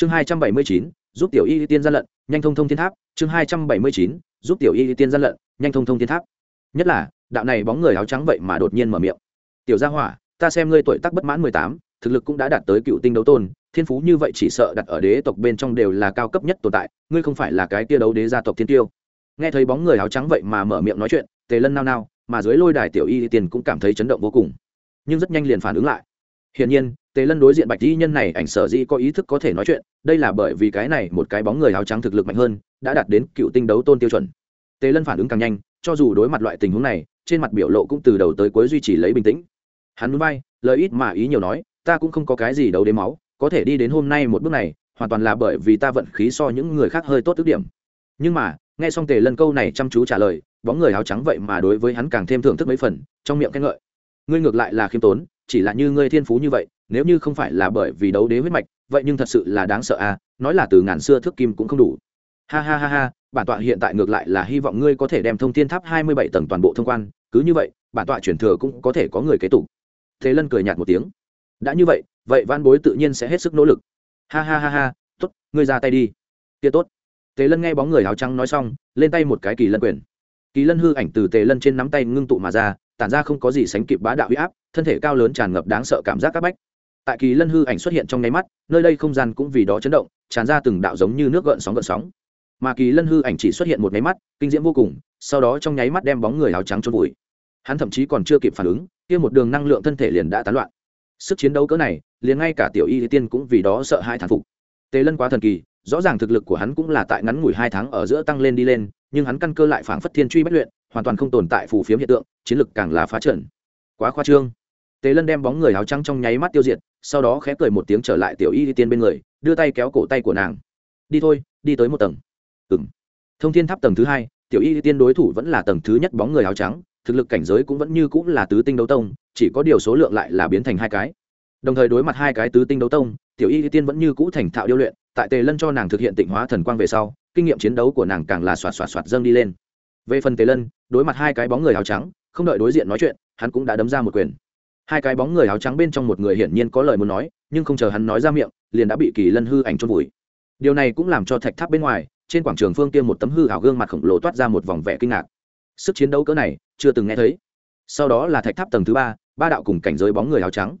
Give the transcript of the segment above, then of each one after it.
chương hai trăm bảy mươi chín, giúp tiểu y tiên gian lận, nhanh thông thông thiên tháp. Chương hai trăm bảy mươi chín, giúp tiểu y tiên gian lận, nhanh thông thông thiên tháp. Nhất là, đạo này bóng người áo trắng vậy mà đột nhiên mở miệng. Tiểu gia hỏa, ta xem ngươi tuổi tác bất mãn mười tám, thực lực cũng đã đạt tới cựu tinh đấu tôn, thiên phú như vậy chỉ sợ đặt ở đế tộc bên trong đều là cao cấp nhất tồn tại, ngươi không phải là cái tia đấu đế gia tộc thiên tiêu. Nghe thấy bóng người áo trắng vậy mà mở miệng nói chuyện, tề lân nao nao, mà dưới lôi đài tiểu y tiền cũng cảm thấy chấn động vô cùng. Nhưng rất nhanh liền phản ứng lại hiển nhiên, tề lân đối diện bạch y nhân này ảnh sở di có ý thức có thể nói chuyện, đây là bởi vì cái này một cái bóng người áo trắng thực lực mạnh hơn, đã đạt đến cựu tinh đấu tôn tiêu chuẩn. Tề lân phản ứng càng nhanh, cho dù đối mặt loại tình huống này, trên mặt biểu lộ cũng từ đầu tới cuối duy trì lấy bình tĩnh. Hắn nhún bay lời ít mà ý nhiều nói, ta cũng không có cái gì đấu đến máu, có thể đi đến hôm nay một bước này, hoàn toàn là bởi vì ta vận khí so những người khác hơi tốt tứ điểm. Nhưng mà, nghe xong tề lân câu này chăm chú trả lời, bóng người áo trắng vậy mà đối với hắn càng thêm thưởng thức mấy phần, trong miệng khen ngợi. Ngươi ngược lại là khiêm tốn chỉ là như ngươi thiên phú như vậy, nếu như không phải là bởi vì đấu đế huyết mạch, vậy nhưng thật sự là đáng sợ à nói là từ ngàn xưa thước kim cũng không đủ. Ha ha ha ha, bản tọa hiện tại ngược lại là hy vọng ngươi có thể đem thông thiên tháp hai mươi bảy tầng toàn bộ thông quan, cứ như vậy, bản tọa chuyển thừa cũng có thể có người kế tục. Thế lân cười nhạt một tiếng. Đã như vậy vậy văn bối tự nhiên sẽ hết sức nỗ lực. Ha ha ha ha t ố t ngươi ra tay đi. Kia tốt. Tề lân nghe bóng người áo trắng nói xong, lên tay một cái kỳ lân quyền. Kỳ lân hư ảnh từ tề lân trên nắm tay ngưng tụ mà ra, tản ra không có gì sánh kịp bá đạo huy áp thân thể cao lớn tràn ngập đáng sợ cảm giác các bách. Tại kỳ lân hư ảnh xuất hiện trong nháy mắt, nơi đây không gian cũng vì đó chấn động, tràn ra từng đạo giống như nước gợn sóng gợn sóng. Mà kỳ lân hư ảnh chỉ xuất hiện một nháy mắt, kinh diễm vô cùng, sau đó trong nháy mắt đem bóng người áo trắng trôn vùi. Hắn thậm chí còn chưa kịp phản ứng, kia một đường năng lượng thân thể liền đã tán loạn. Sức chiến đấu cỡ này, liền ngay cả tiểu y tiên cũng vì đó sợ hai thản phục. Tề lân quá thần kỳ, rõ ràng thực lực của hắn cũng là tại ngắn ngủi hai tháng ở giữa tăng lên đi lên, nhưng hắn căn cơ lại phảng phất thiên truy bất luyện, hoàn toàn không tồn tại phù phiếm hiện tượng, chiến lực càng là phá trận. Quá khoa trương tề lân đem bóng người áo trắng trong nháy mắt tiêu diệt, sau đó khẽ cười một tiếng trở lại tiểu y tiên bên người, đưa tay kéo cổ tay của nàng. Đi thôi, đi tới một tầng. Ừ m thông thiên tháp tầng thứ hai, tiểu y tiên đối thủ vẫn là tầng thứ nhất bóng người áo trắng, thực lực cảnh giới cũng vẫn như cũng là tứ tinh đấu tông, chỉ có điều số lượng lại là biến thành hai cái. Đồng thời đối mặt hai cái tứ tinh đấu tông, tiểu y tiên vẫn như cũ thành thạo điêu luyện, tại tề lân cho nàng thực hiện tịnh hóa thần quang về sau, kinh nghiệm chiến đấu của nàng càng là xoạt xoạt xoạt dâng đi lên. Về phần tề lân, đối mặt hai cái bóng người áo trắng, không đợi đối diện nói chuyện, hắn cũng đã đấm ra một quyền hai cái bóng người áo trắng bên trong một người hiển nhiên có lời muốn nói, nhưng không chờ hắn nói ra miệng, liền đã bị kỳ lân hư ảnh trôn vùi. Điều này cũng làm cho thạch tháp bên ngoài, trên quảng trường phương tiêm một tấm hư ảo gương mặt khổng lồ toát ra một vòng vẻ kinh ngạc. Sức chiến đấu cỡ này, chưa từng nghe thấy. Sau đó là thạch tháp tầng thứ ba ba đạo cùng cảnh giới bóng người áo trắng.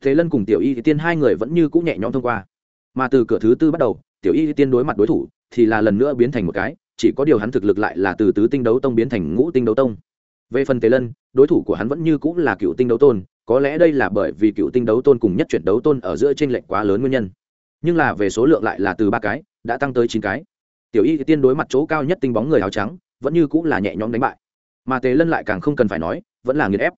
Thế lân cùng tiểu y tiên hai người vẫn như cũng nhẹ nhõm thông qua. Mà từ cửa thứ tư bắt đầu, tiểu y tiên đối mặt đối thủ, thì là lần nữa biến thành một cái, chỉ có điều hắn thực lực lại là từ tứ tinh đấu tông biến thành ngũ tinh đấu tông. Về phần tề lân, đối thủ của hắn vẫn như cũng là cựu tinh đấu tôn có lẽ đây là bởi vì cựu tinh đấu tôn cùng nhất chuyển đấu tôn ở giữa t r ê n lệch quá lớn nguyên nhân. Nhưng là về số lượng lại là từ ba cái, đã tăng tới chín cái. Tiểu y tiên đối mặt chỗ cao nhất tinh bóng người áo trắng, vẫn như cũng là nhẹ nhõm đánh bại. Mà tề lân lại càng không cần phải nói, vẫn là nghiền ép.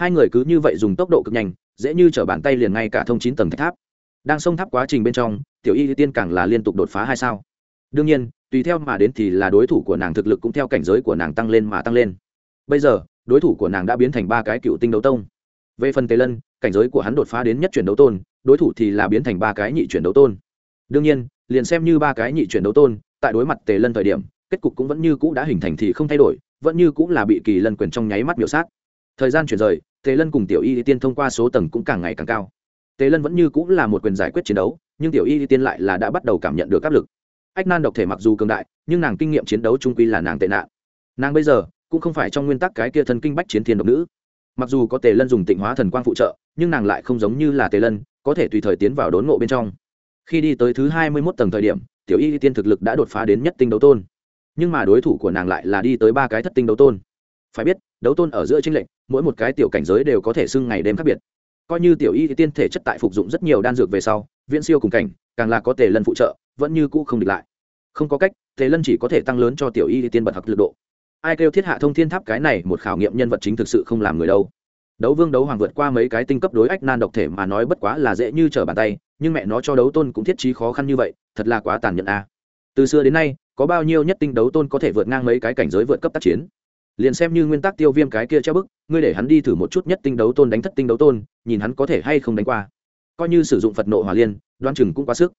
Hai người cứ như vậy dùng tốc độ cực nhanh, dễ như t bàn tay liền ngay cả thông chín tầng tháp. Đang xông tháp quá trình bên trong, tiểu y tiên càng là liên tục đột phá hai sao. Đương nhiên, tùy theo mà đến thì là đối thủ của nàng thực lực cũng theo cảnh giới của nàng tăng lên mà tăng lên. Bây giờ, đối thủ của nàng đã biến thành ba cái cựu tinh đấu tông về phần tề lân, cảnh giới của hắn đột phá đến nhất chuyển đấu tôn, đối thủ thì là biến thành ba cái nhị chuyển đấu tôn. Đương nhiên, liền xem như ba cái nhị chuyển đấu tôn, tại đối mặt tề lân thời điểm, kết cục cũng vẫn như cũ đã hình thành thì không thay đổi, vẫn như cũng là bị kỳ lân quyền trong nháy mắt biểu sát. Thời gian chuyển rời, tề lân cùng tiểu y tiên thông qua số tầng cũng càng ngày càng cao. Tề lân vẫn như cũng là một quyền giải quyết chiến đấu, nhưng tiểu y tiên lại là đã bắt đầu cảm nhận được áp lực. Ách nan độc thể mặc dù cường đại, nhưng nàng kinh nghiệm chiến đấu trung quy là nàng tệ nạn. Nàng bây giờ cũng không phải trong nguyên tắc cái kia thần kinh bách chiến thiên độc nữ mặc dù có tề lân dùng tịnh hóa thần quang phụ trợ, nhưng nàng lại không giống như là tề lân, có thể tùy thời tiến vào đốn ngộ bên trong. Khi đi tới thứ hai mươi mốt tầng thời điểm, tiểu y tiên thực lực đã đột phá đến nhất tinh đấu tôn. Nhưng mà đối thủ của nàng lại là đi tới ba cái thất tinh đấu tôn. Phải biết, đấu tôn ở giữa tranh lệch, mỗi một cái tiểu cảnh giới đều có thể xưng ngày đêm khác biệt. Coi như tiểu y tiên thể chất tại phục dụng rất nhiều đan dược về sau, viễn siêu cùng cảnh, càng là có tề lân phụ trợ, vẫn như cũ không địch lại. Không có cách, tề lân chỉ có thể tăng lớn cho tiểu y tiên bật học lực độ ai kêu thiết hạ thông thiên tháp cái này một khảo nghiệm nhân vật chính thực sự không làm người đâu. Đấu vương đấu hoàng vượt qua mấy cái tinh cấp đối ách nan độc thể mà nói bất quá là dễ như trở bàn tay, nhưng mẹ nó cho đấu tôn cũng thiết trí khó khăn như vậy, thật là quá tàn nhẫn a. À. từ xưa đến nay, có bao nhiêu nhất tinh đấu tôn có thể vượt ngang mấy cái cảnh giới vượt cấp tác chiến? Liền xem như nguyên tắc tiêu viêm cái kia treo bức, ngươi để hắn đi thử một chút nhất tinh đấu tôn đánh thất tinh đấu tôn, nhìn hắn có thể hay không đánh qua. Coi như sử dụng phật nộ hòa liên đoan chừng cũng quá sức.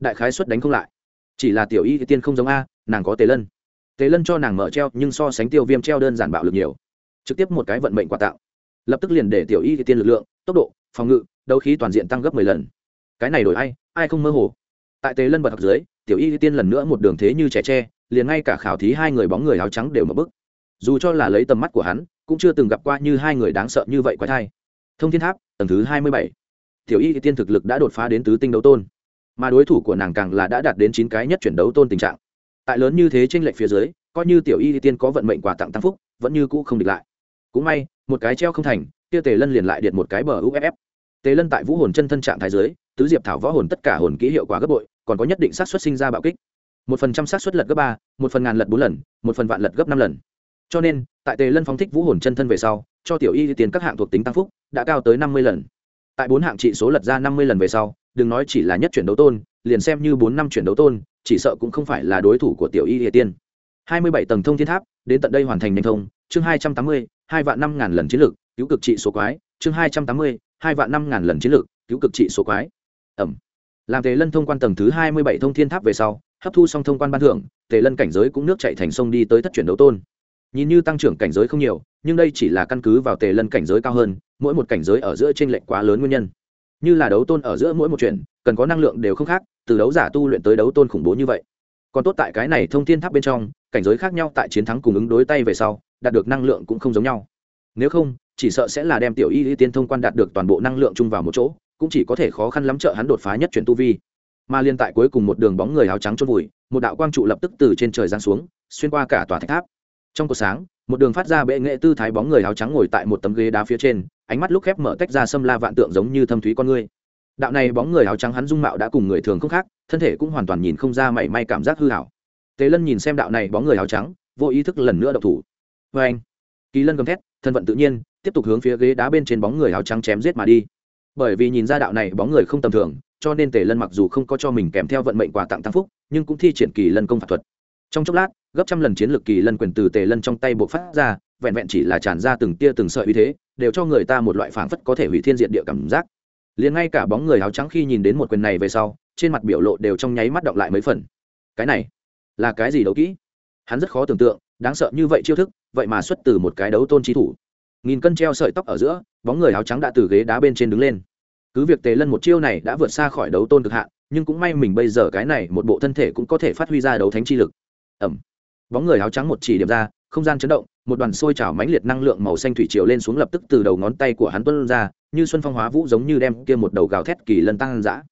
Đại khái xuất đánh không lại. Chỉ là tiểu y tiên không giống a, nàng có tề lân tề lân cho nàng mở treo, nhưng so sánh tiêu viêm treo đơn giản bạo lực nhiều. Trực tiếp một cái vận mệnh quà tạo lập tức liền để tiểu y tiên lực lượng, tốc độ, phòng ngự, đấu khí toàn diện tăng gấp mười lần. Cái này đổi ai ai không mơ hồ. Tại tề lân bật học dưới, tiểu y tiên lần nữa một đường thế như trẻ tre, liền ngay cả khảo thí hai người bóng người áo trắng đều mở bức. Dù cho là lấy tầm mắt của hắn, cũng chưa từng gặp qua như hai người đáng sợ như vậy quái thai. Thông thiên tháp, tầng thứ hai mươi bảy. Tiểu y tiên thực lực đã đột phá đến tứ tinh đấu tôn. Mà đối thủ của nàng càng là đã đạt đến chín cái nhất chuyển đấu tôn tình trạng tại lớn như thế trên lệch phía dưới, coi như tiểu y tiên có vận mệnh quà tặng tăng phúc, vẫn như cũ không địch lại. Cũng may, một cái treo không thành, kia tề lân liền lại điện một cái bờ uff tề lân tại vũ hồn chân thân trạng thái dưới, tứ diệp thảo võ hồn tất cả hồn kỹ hiệu quả gấp bội, còn có nhất định xác suất sinh ra bạo kích. Một phần trăm xác suất lật gấp ba, một phần ngàn lật bốn lần, một phần vạn lật gấp năm lần. Cho nên, tại tề lân phóng thích vũ hồn chân thân về sau, cho tiểu y tiến các hạng thuộc tính tăng phúc đã cao tới năm mươi lần. Tại bốn hạng trị số lật ra năm mươi lần về sau, đừng nói chỉ là nhất chuyển đấu tôn, liền xem như bốn năm chuyển đấu tôn chỉ sợ cũng không phải là đối thủ của tiểu y địa tiên. Hai mươi bảy tầng thông thiên tháp, đến tận đây hoàn thành nhanh thông, chương hai trăm tám mươi, hai vạn năm ngàn lần chiến lược, cứu cực trị số quái, chương hai trăm tám mươi, hai vạn năm ngàn lần chiến lược, cứu cực trị số quái. Ẩm. Làm tề lân thông quan tầng thứ hai mươi bảy thông thiên tháp về sau, hấp thu xong thông quan ban thưởng, tề lân cảnh giới cũng nước chạy thành sông đi tới thất chuyển đấu tôn. Nhìn như tăng trưởng cảnh giới không nhiều, nhưng đây chỉ là căn cứ vào tề lân cảnh giới cao hơn, mỗi một cảnh giới ở giữa t r ê n lệch quá lớn nguyên nhân. Như là đấu tôn ở giữa mỗi một chuyện, cần có năng lượng đều không khác từ đấu giả tu luyện tới đấu tôn khủng bố như vậy. Còn tốt tại cái này thông thiên tháp bên trong, cảnh giới khác nhau tại chiến thắng cùng ứng đối tay về sau, đạt được năng lượng cũng không giống nhau. Nếu không, chỉ sợ sẽ là đem tiểu y y tiên thông quan đạt được toàn bộ năng lượng chung vào một chỗ, cũng chỉ có thể khó khăn lắm trợ hắn đột phá nhất chuyển tu vi. Mà liên tại cuối cùng một đường bóng người áo trắng chôn vùi, một đạo quang trụ lập tức từ trên trời giáng xuống, xuyên qua cả tòa thạch tháp. Trong cuộc sáng, một đường phát ra bệ nghệ tư thái bóng người áo trắng ngồi tại một tấm ghế đá phía trên, ánh mắt lúc khép mở tách ra xâm la vạn tượng giống như thâm thúy con ngươi đạo này bóng người áo trắng hắn dung mạo đã cùng người thường không khác, thân thể cũng hoàn toàn nhìn không ra mảy may cảm giác hư hảo. Tề lân nhìn xem đạo này bóng người áo trắng, vô ý thức lần nữa đậu thủ. Vê anh, kỳ lân gầm thét, thân vận tự nhiên, tiếp tục hướng phía ghế đá bên trên bóng người áo trắng chém giết mà đi. Bởi vì nhìn ra đạo này bóng người không tầm thường, cho nên tề lân mặc dù không có cho mình kèm theo vận mệnh quà tặng tăng phúc, nhưng cũng thi triển kỳ lân công phạt thuật. Trong chốc lát, gấp trăm lần chiến lược kỳ lân quyền từ tề lân trong tay buộc phát ra, vẹn vẹn chỉ là tràn ra từng tia từng sợi uy thế, đều cho người ta một loại phảng phất có thể hủy thiên diện địa cảm giác liền ngay cả bóng người áo trắng khi nhìn đến một quyền này về sau, trên mặt biểu lộ đều trong nháy mắt động lại mấy phần. Cái này là cái gì đấu kỹ? Hắn rất khó tưởng tượng, đáng sợ như vậy chiêu thức, vậy mà xuất từ một cái đấu tôn trí thủ. Nghìn cân treo sợi tóc ở giữa, bóng người áo trắng đã từ ghế đá bên trên đứng lên. Cứ việc tề lân một chiêu này đã vượt xa khỏi đấu tôn cực hạn, nhưng cũng may mình bây giờ cái này một bộ thân thể cũng có thể phát huy ra đấu thánh chi lực. Ẩm. Bóng người áo trắng một chỉ điểm ra, không gian chấn động, một đoàn sôi trào mãnh liệt năng lượng màu xanh thủy triều lên xuống lập tức từ đầu ngón tay của hắn tuân ra như xuân phong hóa vũ giống như đem kia một đầu gào thét kỳ lân tăng dã.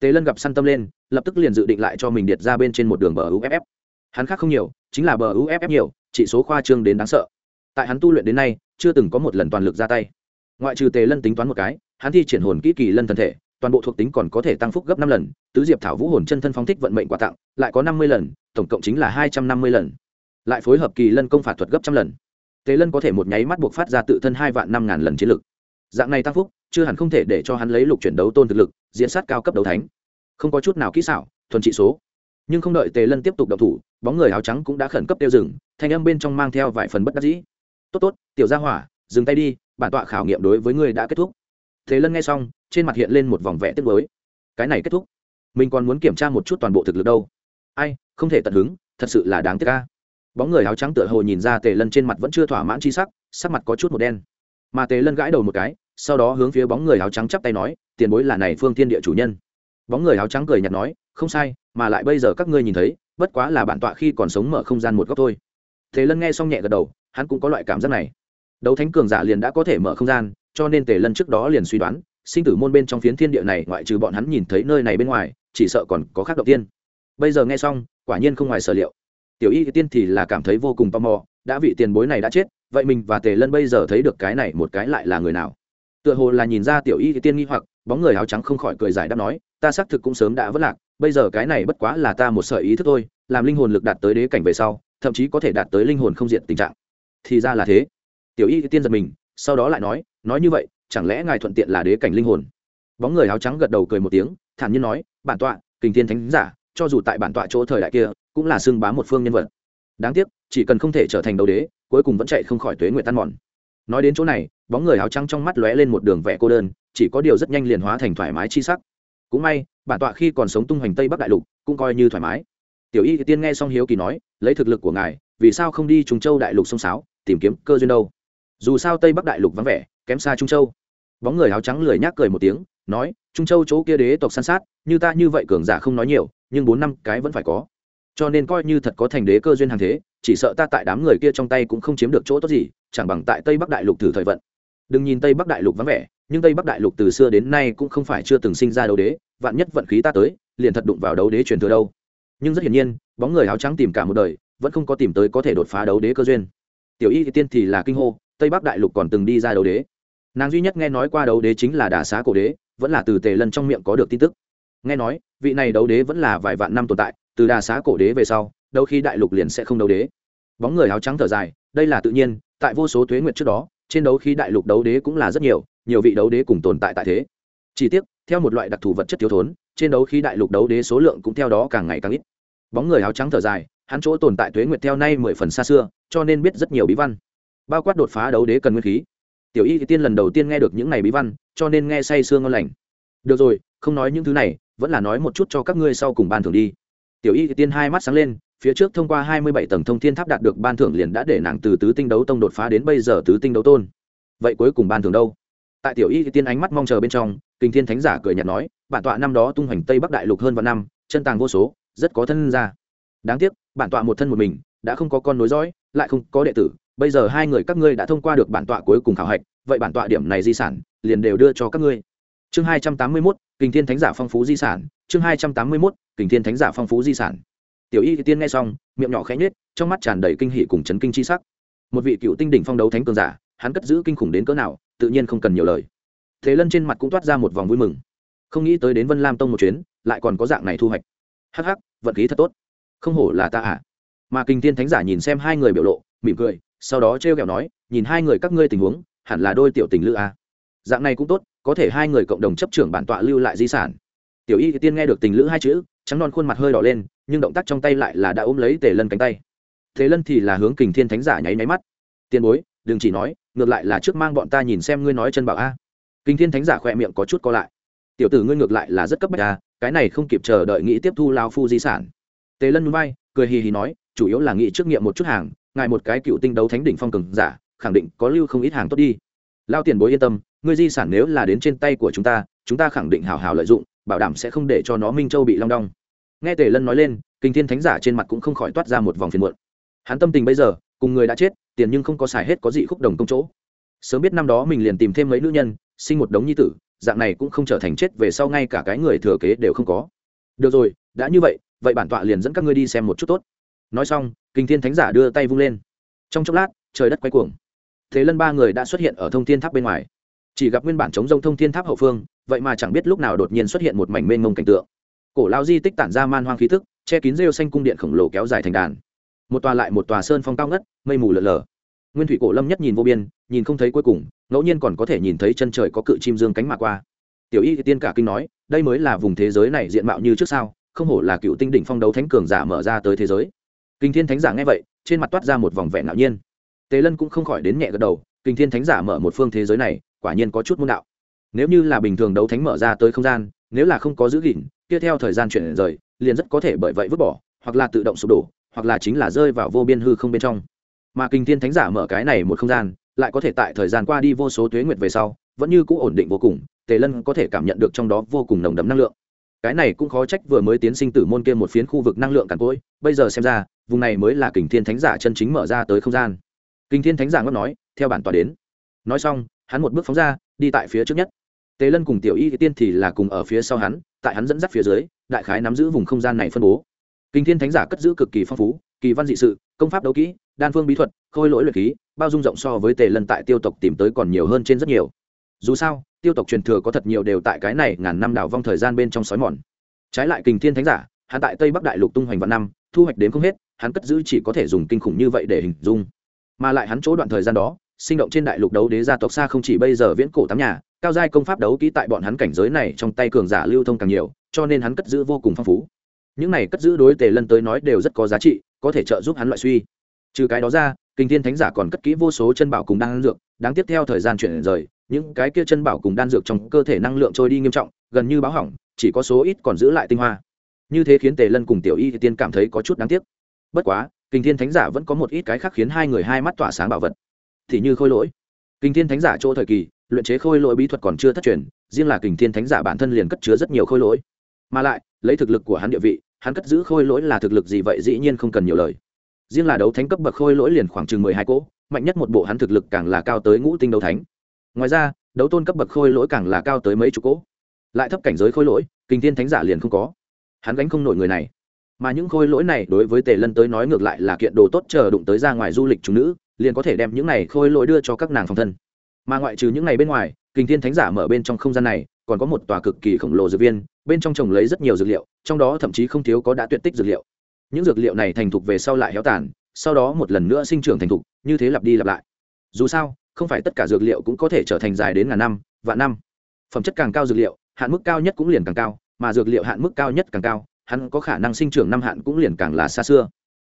Tề lân gặp săn tâm lên, lập tức liền dự định lại cho mình điệt ra bên trên một đường bờ uff hắn khác không nhiều, chính là bờ uff nhiều, chỉ số khoa trương đến đáng sợ. Tại hắn tu luyện đến nay, chưa từng có một lần toàn lực ra tay. Ngoại trừ tề lân tính toán một cái, hắn thi triển hồn kỹ kỳ lân thân thể, toàn bộ thuộc tính còn có thể tăng phúc gấp năm lần, tứ diệp thảo vũ hồn chân thân phong thích vận mệnh quà tặng, lại có năm mươi lần, tổng cộng chính là hai trăm năm mươi lần. Lại phối hợp kỳ lân công phạt thuật gấp trăm lần. Tề lân có thể một nháy mắt buộc phát ra tự thân hai vạn năm ngàn lần chiến lực dạng này tăng phúc, chưa hẳn không thể để cho hắn lấy lục chuyển đấu tôn thực lực, diễn sát cao cấp đấu thánh. Không có chút nào kỹ xảo, thuần trị số. Nhưng không đợi tề lân tiếp tục đậu thủ, bóng người áo trắng cũng đã khẩn cấp tiêu dừng, thanh âm bên trong mang theo vài phần bất đắc dĩ. Tốt tốt, tiểu gia hỏa, dừng tay đi, bản tọa khảo nghiệm đối với ngươi đã kết thúc. Tề lân nghe xong, trên mặt hiện lên một vòng vẽ tiếc mới cái này kết thúc? Mình còn muốn kiểm tra một chút toàn bộ thực lực đâu. Ai, không thể tận hứng, thật sự là đáng tiếc ca bóng người áo trắng tựa hồ nhìn ra tề lân trên mặt vẫn chưa thỏa mãn chi sắc sắc mặt có chút một đen mà tề lân gãi đầu một cái, sau đó hướng phía bóng người áo trắng chắp tay nói, tiền bối là này phương thiên địa chủ nhân. Bóng người áo trắng cười nhạt nói, không sai, mà lại bây giờ các ngươi nhìn thấy, bất quá là bản tọa khi còn sống mở không gian một góc thôi. Tề lân nghe xong nhẹ gật đầu, hắn cũng có loại cảm giác này. Đấu thánh cường giả liền đã có thể mở không gian, cho nên tề lân trước đó liền suy đoán, sinh tử môn bên trong phiến thiên địa này ngoại trừ bọn hắn nhìn thấy nơi này bên ngoài, chỉ sợ còn có khác đầu tiên. Bây giờ nghe xong, quả nhiên không ngoài sở liệu. Tiểu y tiên thì là cảm thấy vô cùng tò mò đã vị tiền bối này đã chết, vậy mình và tề lân bây giờ thấy được cái này một cái lại là người nào? Tựa hồ là nhìn ra tiểu y tiên nghi hoặc, bóng người áo trắng không khỏi cười giải đáp nói, ta xác thực cũng sớm đã vất lạc, bây giờ cái này bất quá là ta một sợi ý thức thôi, làm linh hồn lực đạt tới đế cảnh về sau, thậm chí có thể đạt tới linh hồn không diện tình trạng. Thì ra là thế. Tiểu y tiên giật mình, sau đó lại nói nói như vậy, chẳng lẽ ngài thuận tiện là đế cảnh linh hồn? Bóng người áo trắng gật đầu cười một tiếng, thản nhiên nói, bản tọa, kình thiên thánh giả, cho dù tại bản tọa chỗ thời đại kia, cũng là xưng bá một phương nhân vật. Đáng tiếc chỉ cần không thể trở thành đấu đế, cuối cùng vẫn chạy không khỏi tuế nguyện tan mòn. Nói đến chỗ này, bóng người áo trắng trong mắt lóe lên một đường vẽ cô đơn, chỉ có điều rất nhanh liền hóa thành thoải mái chi sắc. Cũng may, bản tọa khi còn sống tung hoành tây bắc đại lục, cũng coi như thoải mái. Tiểu y tiên nghe xong hiếu kỳ nói, lấy thực lực của ngài, vì sao không đi trùng châu đại lục sông sáo, tìm kiếm cơ duyên đâu? Dù sao tây bắc đại lục vắng vẻ, kém xa trung châu. Bóng người áo trắng lười nhác cười một tiếng, nói, trung châu chỗ kia đế tộc san sát, như ta như vậy cường giả không nói nhiều, nhưng bốn năm cái vẫn phải có cho nên coi như thật có thành đế cơ duyên hàng thế, chỉ sợ ta tại đám người kia trong tay cũng không chiếm được chỗ tốt gì, chẳng bằng tại tây bắc đại lục thử thời vận. Đừng nhìn tây bắc đại lục vắng vẻ, nhưng tây bắc đại lục từ xưa đến nay cũng không phải chưa từng sinh ra đấu đế, vạn nhất vận khí ta tới, liền thật đụng vào đấu đế truyền thừa đâu. Nhưng rất hiển nhiên, bóng người áo trắng tìm cả một đời, vẫn không có tìm tới có thể đột phá đấu đế cơ duyên. Tiểu y thì tiên thì là kinh hô, tây bắc đại lục còn từng đi ra đấu đế. Nàng duy nhất nghe nói qua đấu đế chính là đà xá cổ đế, vẫn là từ tề lân trong miệng có được tin tức. Nghe nói, vị này đấu đế vẫn là vài vạn năm tồn tại từ đà xá cổ đế về sau, đâu khi đại lục liền sẽ không đấu đế. Bóng người áo trắng thở dài, đây là tự nhiên, tại vô số tuế nguyệt trước đó, trên đấu khí đại lục đấu đế cũng là rất nhiều nhiều vị đấu đế cùng tồn tại tại thế. Chỉ tiếc, theo một loại đặc thù vật chất thiếu thốn, trên đấu khí đại lục đấu đế số lượng cũng theo đó càng ngày càng ít. Bóng người áo trắng thở dài, hắn chỗ tồn tại tuế nguyệt theo nay mười phần xa xưa, cho nên biết rất nhiều bí văn. Bao quát đột phá đấu đế cần nguyên khí. Tiểu y thì tiên lần đầu tiên nghe được những này bí văn, cho nên nghe say sương ngon lành. Được rồi, không nói những thứ này, vẫn là nói một chút cho các ngươi sau cùng ban thường đi tiểu y tiên hai mắt sáng lên, phía trước thông qua hai mươi bảy tầng thông thiên tháp đạt được ban thưởng liền đã để nàng từ tứ tinh đấu tông đột phá đến bây giờ tứ tinh đấu tôn. Vậy cuối cùng ban thưởng đâu? Tại tiểu y tiên ánh mắt mong chờ bên trong, kinh thiên thánh giả cười nhạt nói, bản tọa năm đó tung hoành tây bắc đại lục hơn vạn năm, chân tàng vô số, rất có thân ra đáng tiếc, bản tọa một thân một mình, đã không có con nối dõi, lại không có đệ tử, bây giờ hai người các ngươi đã thông qua được bản tọa cuối cùng khảo hạch, vậy bản tọa điểm này di sản, liền đều đưa cho các ngươi. Chương hai trăm tám mươi mốt kình thiên thánh giả phong phú di sản chương hai trăm tám mươi mốt, kình thiên thánh giả phong phú di sản. Tiểu y tiên nghe xong, miệng nhỏ khẽ nhết trong mắt tràn đầy kinh hỷ cùng chấn kinh chi sắc. Một vị cựu tinh đỉnh phong đấu thánh cường giả, hắn cất giữ kinh khủng đến cỡ nào, tự nhiên không cần nhiều lời. Thế lân trên mặt cũng toát ra một vòng vui mừng. Không nghĩ tới đến vân lam tông một chuyến, lại còn có dạng này thu hoạch. Hắc hắc, vận khí thật tốt. Không hổ là ta à. Mà kinh thiên thánh giả nhìn xem hai người biểu lộ, mỉm cười, sau đó t r kẹo nói, nhìn hai người các ngươi tình huống, hẳn là đôi tiểu tình lữ à. dạng này cũng tốt, có thể hai người cộng đồng chấp trưởng bản tọa lưu lại di sản tiểu y tiên nghe được tình lữ hai chữ, trắng non khuôn mặt hơi đỏ lên, nhưng động tác trong tay lại là đã ôm lấy tề lân cánh tay. Thế lân thì là hướng kình thiên thánh giả nháy máy mắt. Tiền bối, đừng chỉ nói, ngược lại là trước mang bọn ta nhìn xem ngươi nói chân bảo a. À. kinh thiên thánh giả khỏe miệng có chút co lại. Tiểu tử ngươi ngược lại là rất cấp bách a, cái này không kịp chờ đợi nghĩ tiếp thu lao phu di sản. Tề lân núi bay cười hì hì nói, chủ yếu là nghĩ trước nghiệm một chút hàng, ngài một cái cựu tinh đấu thánh đỉnh phong cường giả, khẳng định có lưu không ít hàng tốt đi. Lao tiền bối yên tâm, ngươi di sản nếu là đến trên tay của chúng ta chúng ta khẳng định hào hào lợi dụng bảo đảm sẽ không để cho nó minh châu bị long đong. Nghe tề lân nói lên, kinh thiên thánh giả trên mặt cũng không khỏi toát ra một vòng phiền muộn. Hắn tâm tình bây giờ, cùng người đã chết, tiền nhưng không có xài hết có gì khúc đồng công chỗ. Sớm biết năm đó mình liền tìm thêm mấy nữ nhân, sinh một đống nhi tử, dạng này cũng không trở thành chết về sau ngay cả cái người thừa kế đều không có. Được rồi, đã như vậy vậy bản tọa liền dẫn các ngươi đi xem một chút tốt. Nói xong, kinh thiên thánh giả đưa tay vung lên. Trong chốc lát, trời đất quay cuồng. Thế lân ba người đã xuất hiện ở thông thiên tháp bên ngoài. Chỉ gặp nguyên bản chống rông thông thiên tháp hậu phương vậy mà chẳng biết lúc nào đột nhiên xuất hiện một mảnh mênh mông cảnh tượng. Cổ lao di tích tản ra man hoang khí thức che kín rêu xanh cung điện khổng lồ kéo dài thành đàn. Một tòa lại một tòa sơn phong cao ngất, mây mù lở lờ nguyên thủy cổ lâm nhất nhìn vô biên, nhìn không thấy cuối cùng, ngẫu nhiên còn có thể nhìn thấy chân trời có cự chim dương cánh mạ qua. Tiểu y tiên cả kinh nói, đây mới là vùng thế giới này diện mạo như trước sao, không hổ là cựu tinh đỉnh phong đấu thánh cường giả mở ra tới thế giới. Kinh thiên thánh giả nghe vậy, trên mặt toát ra một vòng vẻ ngạo nhiên. Tề lân cũng không khỏi đến nhẹ gật đầu, kinh thiên thánh giả mở một phương thế giới này, quả nhiên có chút môn đạo nếu như là bình thường đấu thánh mở ra tới không gian, nếu là không có giữ gìn, kia theo thời gian chuyển rời, liền rất có thể bởi vậy vứt bỏ, hoặc là tự động sụp đổ, hoặc là chính là rơi vào vô biên hư không bên trong. Mà kinh thiên thánh giả mở cái này một không gian, lại có thể tại thời gian qua đi vô số tuế nguyệt về sau, vẫn như cũ ổn định vô cùng, tề lân có thể cảm nhận được trong đó vô cùng nồng đậm năng lượng. Cái này cũng khó trách vừa mới tiến sinh tử môn kia một phiến khu vực năng lượng càn cỗi, bây giờ xem ra, vùng này mới là kình thiên thánh giả chân chính mở ra tới không gian. Kình thiên thánh giả ngót nói, theo bản tòa đến. Nói xong, hắn một bước phóng ra, đi tại phía trước nhất tề lân cùng tiểu y tiên thì là cùng ở phía sau hắn, tại hắn dẫn dắt phía dưới, đại khái nắm giữ vùng không gian này phân bố. Kinh thiên thánh giả cất giữ cực kỳ phong phú, kỳ văn dị sự, công pháp đấu kỹ, đan phương bí thuật, khôi lỗi luyện khí, bao dung rộng so với tề lân tại tiêu tộc tìm tới còn nhiều hơn trên rất nhiều. Dù sao, tiêu tộc truyền thừa có thật nhiều đều tại cái này ngàn năm đảo vong thời gian bên trong sói mòn. Trái lại kình thiên thánh giả, hắn tại tây bắc đại lục tung hoành vạn năm, thu hoạch đến không hết, hắn cất giữ chỉ có thể dùng kinh khủng như vậy để hình dung. Mà lại hắn chỗ đoạn thời gian đó sinh động trên đại lục đấu đế gia tộc xa không chỉ bây giờ viễn cổ tám nhà, cao giai công pháp đấu kỹ tại bọn hắn cảnh giới này trong tay cường giả lưu thông càng nhiều, cho nên hắn cất giữ vô cùng phong phú. Những này cất giữ đối tề lân tới nói đều rất có giá trị, có thể trợ giúp hắn loại suy. Trừ cái đó ra, kinh thiên thánh giả còn cất kỹ vô số chân bảo cùng đan dược, đáng tiếp theo thời gian chuyển rời, những cái kia chân bảo cùng đan dược trong cơ thể năng lượng trôi đi nghiêm trọng, gần như báo hỏng, chỉ có số ít còn giữ lại tinh hoa. Như thế khiến tề lân cùng tiểu y tiên cảm thấy có chút đáng tiếc. Bất quá, kinh thiên thánh giả vẫn có một ít cái khác khiến hai người hai mắt tỏa sáng bảo vật thì như khôi lỗi. Kinh thiên thánh giả chỗ thời kỳ, luyện chế khôi lỗi bí thuật còn chưa thất truyền, riêng là kình thiên thánh giả bản thân liền cất chứa rất nhiều khôi lỗi. Mà lại, lấy thực lực của hắn địa vị, hắn cất giữ khôi lỗi là thực lực gì vậy dĩ nhiên không cần nhiều lời. Riêng là đấu thánh cấp bậc khôi lỗi liền khoảng chừng mười hai cỗ, mạnh nhất một bộ hắn thực lực càng là cao tới ngũ tinh đấu thánh. Ngoài ra, đấu tôn cấp bậc khôi lỗi càng là cao tới mấy chục cỗ. Lại thấp cảnh giới khôi lỗi kinh thiên thánh giả liền không có. Hắn gánh không nổi người này. Mà những khôi lỗi này đối với tề lân tới nói ngược lại là kiện đồ tốt chờ đụng tới ra ngoài du lịch chúng nữ liền có thể đem những này khôi lỗi đưa cho các nàng phòng thân. Mà ngoại trừ những này bên ngoài kinh thiên thánh giả mở bên trong không gian này, còn có một tòa cực kỳ khổng lồ dược viên, bên trong trồng lấy rất nhiều dược liệu, trong đó thậm chí không thiếu có đã tuyệt tích dược liệu. Những dược liệu này thành thục về sau lại héo tàn, sau đó một lần nữa sinh trưởng thành thục, như thế lặp đi lặp lại. Dù sao, không phải tất cả dược liệu cũng có thể trở thành dài đến ngàn năm, vạn năm. Phẩm chất càng cao dược liệu, hạn mức cao nhất cũng liền càng cao, mà dược liệu hạn mức cao nhất càng cao, hắn có khả năng sinh trưởng năm hạn cũng liền càng là xa xưa.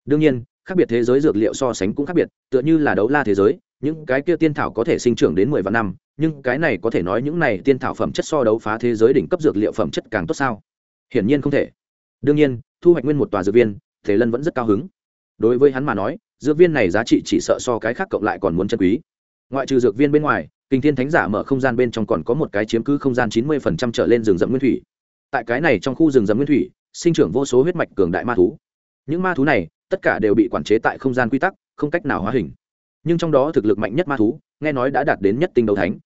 Đương nhiên khác biệt thế giới dược liệu so sánh cũng khác biệt, tựa như là đấu la thế giới, những cái kia tiên thảo có thể sinh trưởng đến mười vạn năm, nhưng cái này có thể nói những này tiên thảo phẩm chất so đấu phá thế giới đỉnh cấp dược liệu phẩm chất càng tốt sao? Hiển nhiên không thể. Đương nhiên, thu hoạch nguyên một tòa dược viên, thế lân vẫn rất cao hứng. Đối với hắn mà nói, dược viên này giá trị chỉ sợ so cái khác cộng lại còn muốn chân quý. Ngoại trừ dược viên bên ngoài, kinh thiên thánh giả mở không gian bên trong còn có một cái chiếm cứ không gian chín mươi phần trăm trở lên rừng rậm nguyên thủy. Tại cái này trong khu rừng rậm nguyên thủy, sinh trưởng vô số huyết mạch cường đại ma thú. Những ma thú này tất cả đều bị quản chế tại không gian quy tắc, không cách nào hóa hình. Nhưng trong đó thực lực mạnh nhất ma thú, nghe nói đã đạt đến nhất tinh đấu thánh.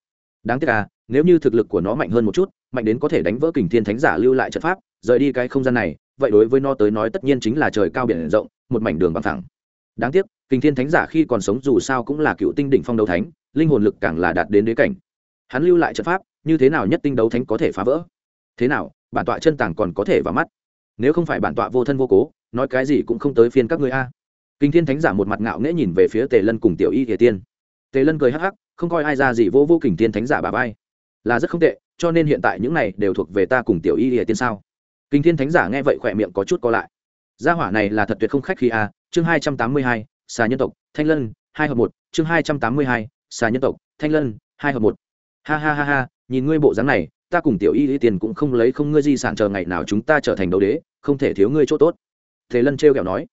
Đáng tiếc là nếu như thực lực của nó mạnh hơn một chút, mạnh đến có thể đánh vỡ kình thiên thánh giả lưu lại trận pháp, rời đi cái không gian này, vậy đối với nó tới nói tất nhiên chính là trời cao biển rộng, một mảnh đường bằng thẳng đáng tiếc, kình thiên thánh giả khi còn sống dù sao cũng là cựu tinh đỉnh phong đấu thánh, linh hồn lực càng là đạt đến đế cảnh. Hắn lưu lại trận pháp, như thế nào nhất tinh đấu thánh có thể phá vỡ? Thế nào, bản tọa chân tàng còn có thể vào mắt? Nếu không phải bản tọa vô thân vô cố nói cái gì cũng không tới phiên các ngươi a. Kinh thiên thánh giả một mặt ngạo nghễ nhìn về phía tề lân cùng tiểu y thể tiên. Tề lân cười hắc hắc, không coi ai ra gì vô vô kình thiên thánh giả bà vai. Là rất không tệ, cho nên hiện tại những này đều thuộc về ta cùng tiểu y thể tiên sao? Kinh thiên thánh giả nghe vậy khỏe miệng có chút co lại. Gia hỏa này là thật tuyệt không khách khi a, chương hai trăm tám mươi hai, xà nhân tộc, thanh lân, hai hợp một, chương hai trăm tám mươi hai, xà nhân tộc, thanh lân, hai hợp một. Ha ha ha ha, nhìn ngươi bộ dáng này, ta cùng tiểu y lý tiền cũng không lấy không ngươi di sản chờ ngày nào chúng ta trở thành đấu đế, không thể thiếu ngươi chỗ tốt thế lân trêu kẹo nói.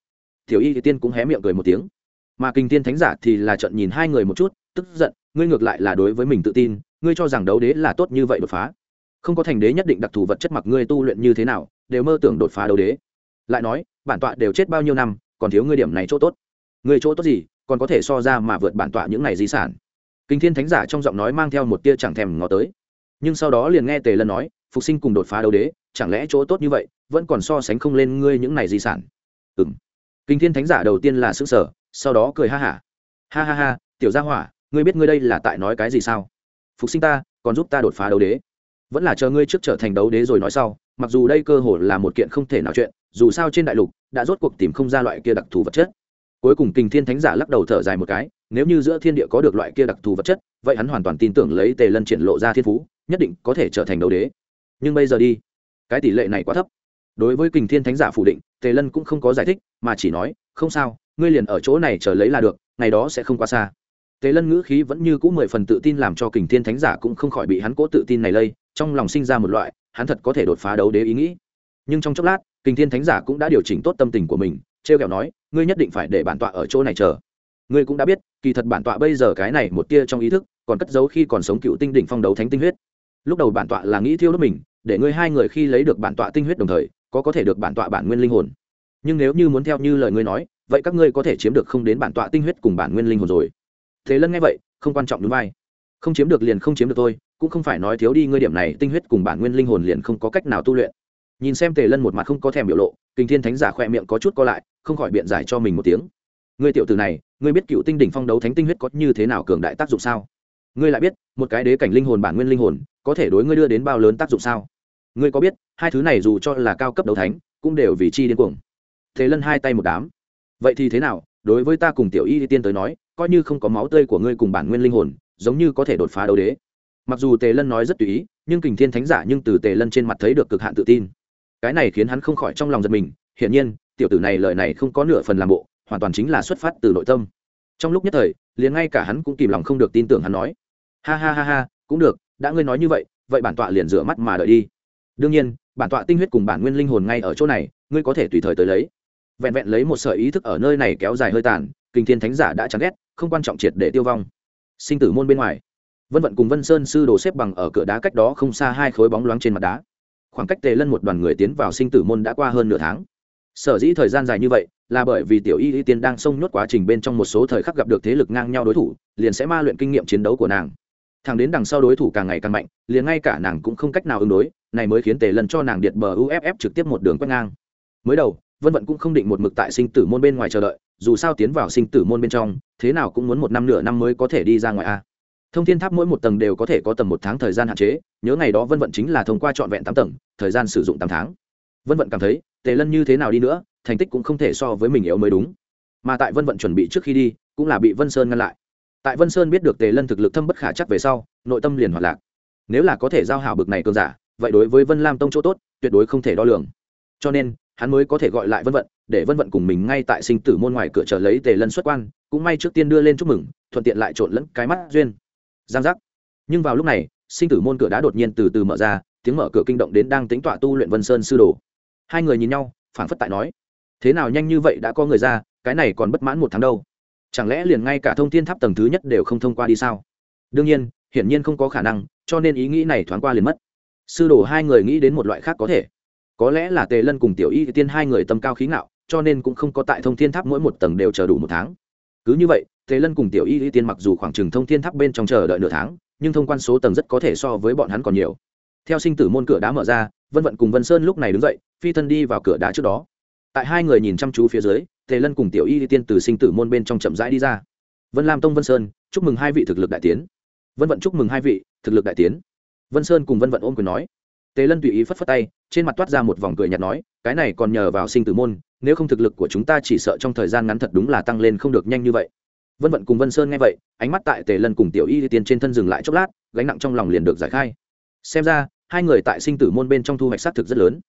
Tiểu y thì tiên cũng hé miệng cười một tiếng. Mà kinh tiên thánh giả thì là trận nhìn hai người một chút, tức giận, ngươi ngược lại là đối với mình tự tin, ngươi cho rằng đấu đế là tốt như vậy đột phá. Không có thành đế nhất định đặc thù vật chất mặc ngươi tu luyện như thế nào, đều mơ tưởng đột phá đấu đế. Lại nói, bản tọa đều chết bao nhiêu năm, còn thiếu ngươi điểm này chỗ tốt. Ngươi chỗ tốt gì, còn có thể so ra mà vượt bản tọa những này di sản. Kinh thiên thánh giả trong giọng nói mang theo một tia chẳng thèm ngó tới. Nhưng sau đó liền nghe tề lân nói phục sinh cùng đột phá đấu đế, chẳng lẽ chỗ tốt như vậy, vẫn còn so sánh không lên ngươi những này di sản? Ừ m kinh thiên thánh giả đầu tiên là xứ sở sau đó cười ha h ha. ha ha ha tiểu gia hỏa, ngươi biết ngươi đây là tại nói cái gì sao? Phục sinh ta, còn giúp ta đột phá đấu đế. Vẫn là chờ ngươi trước trở thành đấu đế rồi nói sau, mặc dù đây cơ hồ là một kiện không thể nào chuyện, dù sao trên đại lục, đã rốt cuộc tìm không ra loại kia đặc thù vật chất. Cuối cùng kình thiên thánh giả lắc đầu thở dài một cái, nếu như giữa thiên địa có được loại kia đặc thù vật chất, vậy hắn hoàn toàn tin tưởng lấy tề lân triển lộ ra thiên phú, nhất định có thể trở thành đấu đế nhưng bây giờ đi. Cái tỷ lệ này quá thấp. Đối với kình thiên thánh giả phủ định, tề lân cũng không có giải thích, mà chỉ nói, không sao, ngươi liền ở chỗ này chờ lấy là được, ngày đó sẽ không quá xa. Tề lân ngữ khí vẫn như c ũ mười phần tự tin làm cho kình thiên thánh giả cũng không khỏi bị hắn cố tự tin này lây, trong lòng sinh ra một loại, hắn thật có thể đột phá đấu đế ý nghĩ. Nhưng trong chốc lát, kình thiên thánh giả cũng đã điều chỉnh tốt tâm tình của mình t r e o kẹo nói, ngươi nhất định phải để bản tọa ở chỗ này chờ. Ngươi cũng đã biết, kỳ thật bản tọa bây giờ cái này một tia trong ý thức, còn cất giấu khi còn sống cựu tinh đỉnh phong đấu thánh tinh huyết lúc đầu bản tọa là nghĩ thiêu đốt mình, để ngươi hai người khi lấy được bản tọa tinh huyết đồng thời, có có thể được bản tọa bản nguyên linh hồn. Nhưng nếu như muốn theo như lời ngươi nói, vậy các ngươi có thể chiếm được không đến bản tọa tinh huyết cùng bản nguyên linh hồn rồi. Thế lân nghe vậy, không quan trọng đúng vai. Không chiếm được liền không chiếm được tôi cũng không phải nói thiếu đi ngươi điểm này tinh huyết cùng bản nguyên linh hồn liền không có cách nào tu luyện. Nhìn xem tề lân một mặt không có thèm biểu lộ kinh thiên thánh giả khỏe miệng có chút co lại, không khỏi biện giải cho mình một tiếng. Ngươi tiểu tử này, ngươi biết cựu tinh đỉnh phong đấu thánh tinh huyết có như thế nào cường đại tác dụng sao? Ngươi lại biết, một cái đế cảnh linh hồn bản nguyên linh hồn, có thể đối ngươi đưa đến bao lớn tác dụng sao? Ngươi có biết, hai thứ này dù cho là cao cấp đấu thánh, cũng đều vì chi điên cuồng. Thế lân hai tay một đám. Vậy thì thế nào? Đối với ta cùng tiểu y tiên tới nói, coi như không có máu tươi của ngươi cùng bản nguyên linh hồn, giống như có thể đột phá đấu đế. Mặc dù tề lân nói rất tùy ý, nhưng kình thiên thánh giả nhưng từ tề lân trên mặt thấy được cực hạn tự tin. Cái này khiến hắn không khỏi trong lòng giật mình, hiển nhiên, tiểu tử này lời này không có nửa phần làm bộ, hoàn toàn chính là xuất phát từ nội tâm. Trong lúc nhất thời, liền ngay cả hắn cũng kìm lòng không được tin tưởng hắn nói ha ha ha ha, cũng được, đã ngươi nói như vậy vậy bản tọa liền rửa mắt mà đợi đi. Đương nhiên, bản tọa tinh huyết cùng bản nguyên linh hồn ngay ở chỗ này, ngươi có thể tùy thời tới lấy. Vẹn vẹn lấy một sợi ý thức ở nơi này kéo dài hơi tàn, kinh thiên thánh giả đã chán ghét, không quan trọng triệt để tiêu vong. Sinh tử môn bên ngoài, vân vận cùng vân sơn sư đồ xếp bằng ở cửa đá cách đó không xa hai khối bóng loáng trên mặt đá. Khoảng cách tề lân một đoàn người tiến vào sinh tử môn đã qua hơn nửa tháng. Sở dĩ thời gian dài như vậy, là bởi vì tiểu y y tiên đang xông nhốt quá trình bên trong một số thời khắc gặp được thế lực ngang nhau đối thủ, liền sẽ ma luyện kinh nghiệm chiến đấu của nàng thằng đến đằng sau đối thủ càng ngày càng mạnh, liền ngay cả nàng cũng không cách nào ứng đối, này mới khiến tề lân cho nàng điện bờ uff trực tiếp một đường quét ngang. Mới đầu, vân vận cũng không định một mực tại sinh tử môn bên ngoài chờ đợi, dù sao tiến vào sinh tử môn bên trong, thế nào cũng muốn một năm nửa năm mới có thể đi ra ngoài a. Thông thiên tháp mỗi một tầng đều có thể có tầm một tháng thời gian hạn chế, nhớ ngày đó vân vận chính là thông qua trọn vẹn tám tầng, thời gian sử dụng tám tháng. Vân vận cảm thấy, tề lân như thế nào đi nữa, thành tích cũng không thể so với mình yếu mới đúng. Mà tại vân vận chuẩn bị trước khi đi, cũng là bị vân sơn ngăn lại tại vân sơn biết được tề lân thực lực thâm bất khả chắc về sau, nội tâm liền hoạt lạc. Nếu là có thể giao hảo bực này cường giả, vậy đối với vân lam tông chỗ tốt, tuyệt đối không thể đo lường. Cho nên, hắn mới có thể gọi lại vân vận, để vân vận cùng mình ngay tại sinh tử môn ngoài cửa chờ lấy tề lân xuất quan, cũng may trước tiên đưa lên chúc mừng, thuận tiện lại trộn lẫn cái mắt duyên. Giang giác. Nhưng vào lúc này, sinh tử môn cửa đã đột nhiên từ từ mở ra, tiếng mở cửa kinh động đến đang tính tọa tu luyện vân sơn sư đồ. Hai người nhìn nhau, phảng phất tại nói, thế nào nhanh như vậy đã có người ra, cái này còn bất mãn một tháng đâu chẳng lẽ liền ngay cả thông tin tháp tầng thứ nhất đều không thông qua đi sao? Đương nhiên, hiển nhiên không có khả năng, cho nên ý nghĩ này thoáng qua liền mất. Sư đồ hai người nghĩ đến một loại khác có thể. Có lẽ là tề lân cùng tiểu y tiên hai người tâm cao khí ngạo, cho nên cũng không có tại thông thiên tháp mỗi một tầng đều chờ đủ một tháng. Cứ như vậy, tề lân cùng tiểu y tiên mặc dù khoảng trừng thông thiên tháp bên trong chờ đợi nửa tháng, nhưng thông quan số tầng rất có thể so với bọn hắn còn nhiều. Theo sinh tử môn cửa đá mở ra, vân vận cùng vân sơn lúc này đứng dậy, phi thân đi vào cửa đá trước đó. Tại hai người nhìn chăm chú phía dưới tề lân cùng tiểu y tiên từ sinh tử môn bên trong chậm rãi đi ra. Vân lam tông vân sơn, chúc mừng hai vị thực lực đại tiến. Vân vận chúc mừng hai vị thực lực đại tiến. Vân sơn cùng vân vận ôm quyền nói. Tề lân tùy ý phất phất tay, trên mặt toát ra một vòng cười nhạt nói, cái này còn nhờ vào sinh tử môn, nếu không thực lực của chúng ta chỉ sợ trong thời gian ngắn thật đúng là tăng lên không được nhanh như vậy. Vân vận cùng vân sơn nghe vậy, ánh mắt tại tề lân cùng tiểu y tiên trên thân dừng lại chốc lát, gánh nặng trong lòng liền được giải khai. Xem ra, hai người tại sinh tử môn bên trong thu hoạch xác thực rất lớn.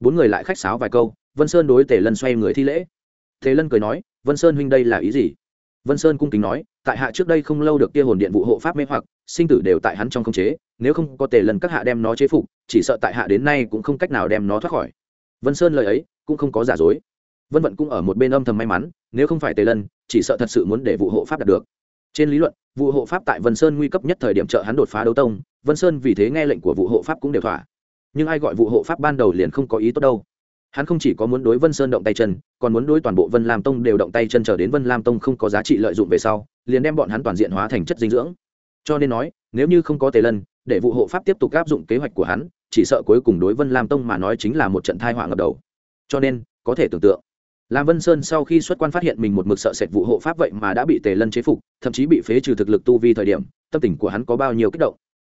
Bốn người lại khách sáo vài câu, vân sơn đối tề lân xoay người thi lễ. Thế lân cười nói, vân sơn huynh đây là ý gì? Vân sơn cung kính nói, tại hạ trước đây không lâu được kia hồn điện vụ hộ pháp mê hoặc, sinh tử đều tại hắn trong không chế, nếu không có tề lần các hạ đem nó chế phục, chỉ sợ tại hạ đến nay cũng không cách nào đem nó thoát khỏi. Vân sơn lời ấy cũng không có giả dối. Vân vận cũng ở một bên âm thầm may mắn, nếu không phải tề lân, chỉ sợ thật sự muốn để vụ hộ pháp đạt được. Trên lý luận, vụ hộ pháp tại vân sơn nguy cấp nhất thời điểm trợ hắn đột phá đấu tông, vân sơn vì thế nghe lệnh của vụ hộ pháp cũng đều thỏa. Nhưng ai gọi vụ hộ pháp ban đầu liền không có ý tốt đâu hắn không chỉ có muốn đối vân sơn động tay chân, còn muốn đối toàn bộ vân lam tông đều động tay chân chờ đến vân lam tông không có giá trị lợi dụng về sau, liền đem bọn hắn toàn diện hóa thành chất dinh dưỡng. Cho nên nói, nếu như không có tề lân, để vụ hộ pháp tiếp tục áp dụng kế hoạch của hắn, chỉ sợ cuối cùng đối vân lam tông mà nói chính là một trận thai họa ngập đầu. Cho nên, có thể tưởng tượng, lam vân sơn sau khi xuất quan phát hiện mình một mực sợ sệt vụ hộ pháp vậy mà đã bị tề lân chế phục, thậm chí bị phế trừ thực lực tu vi thời điểm, tâm tình của hắn có bao nhiêu kích động.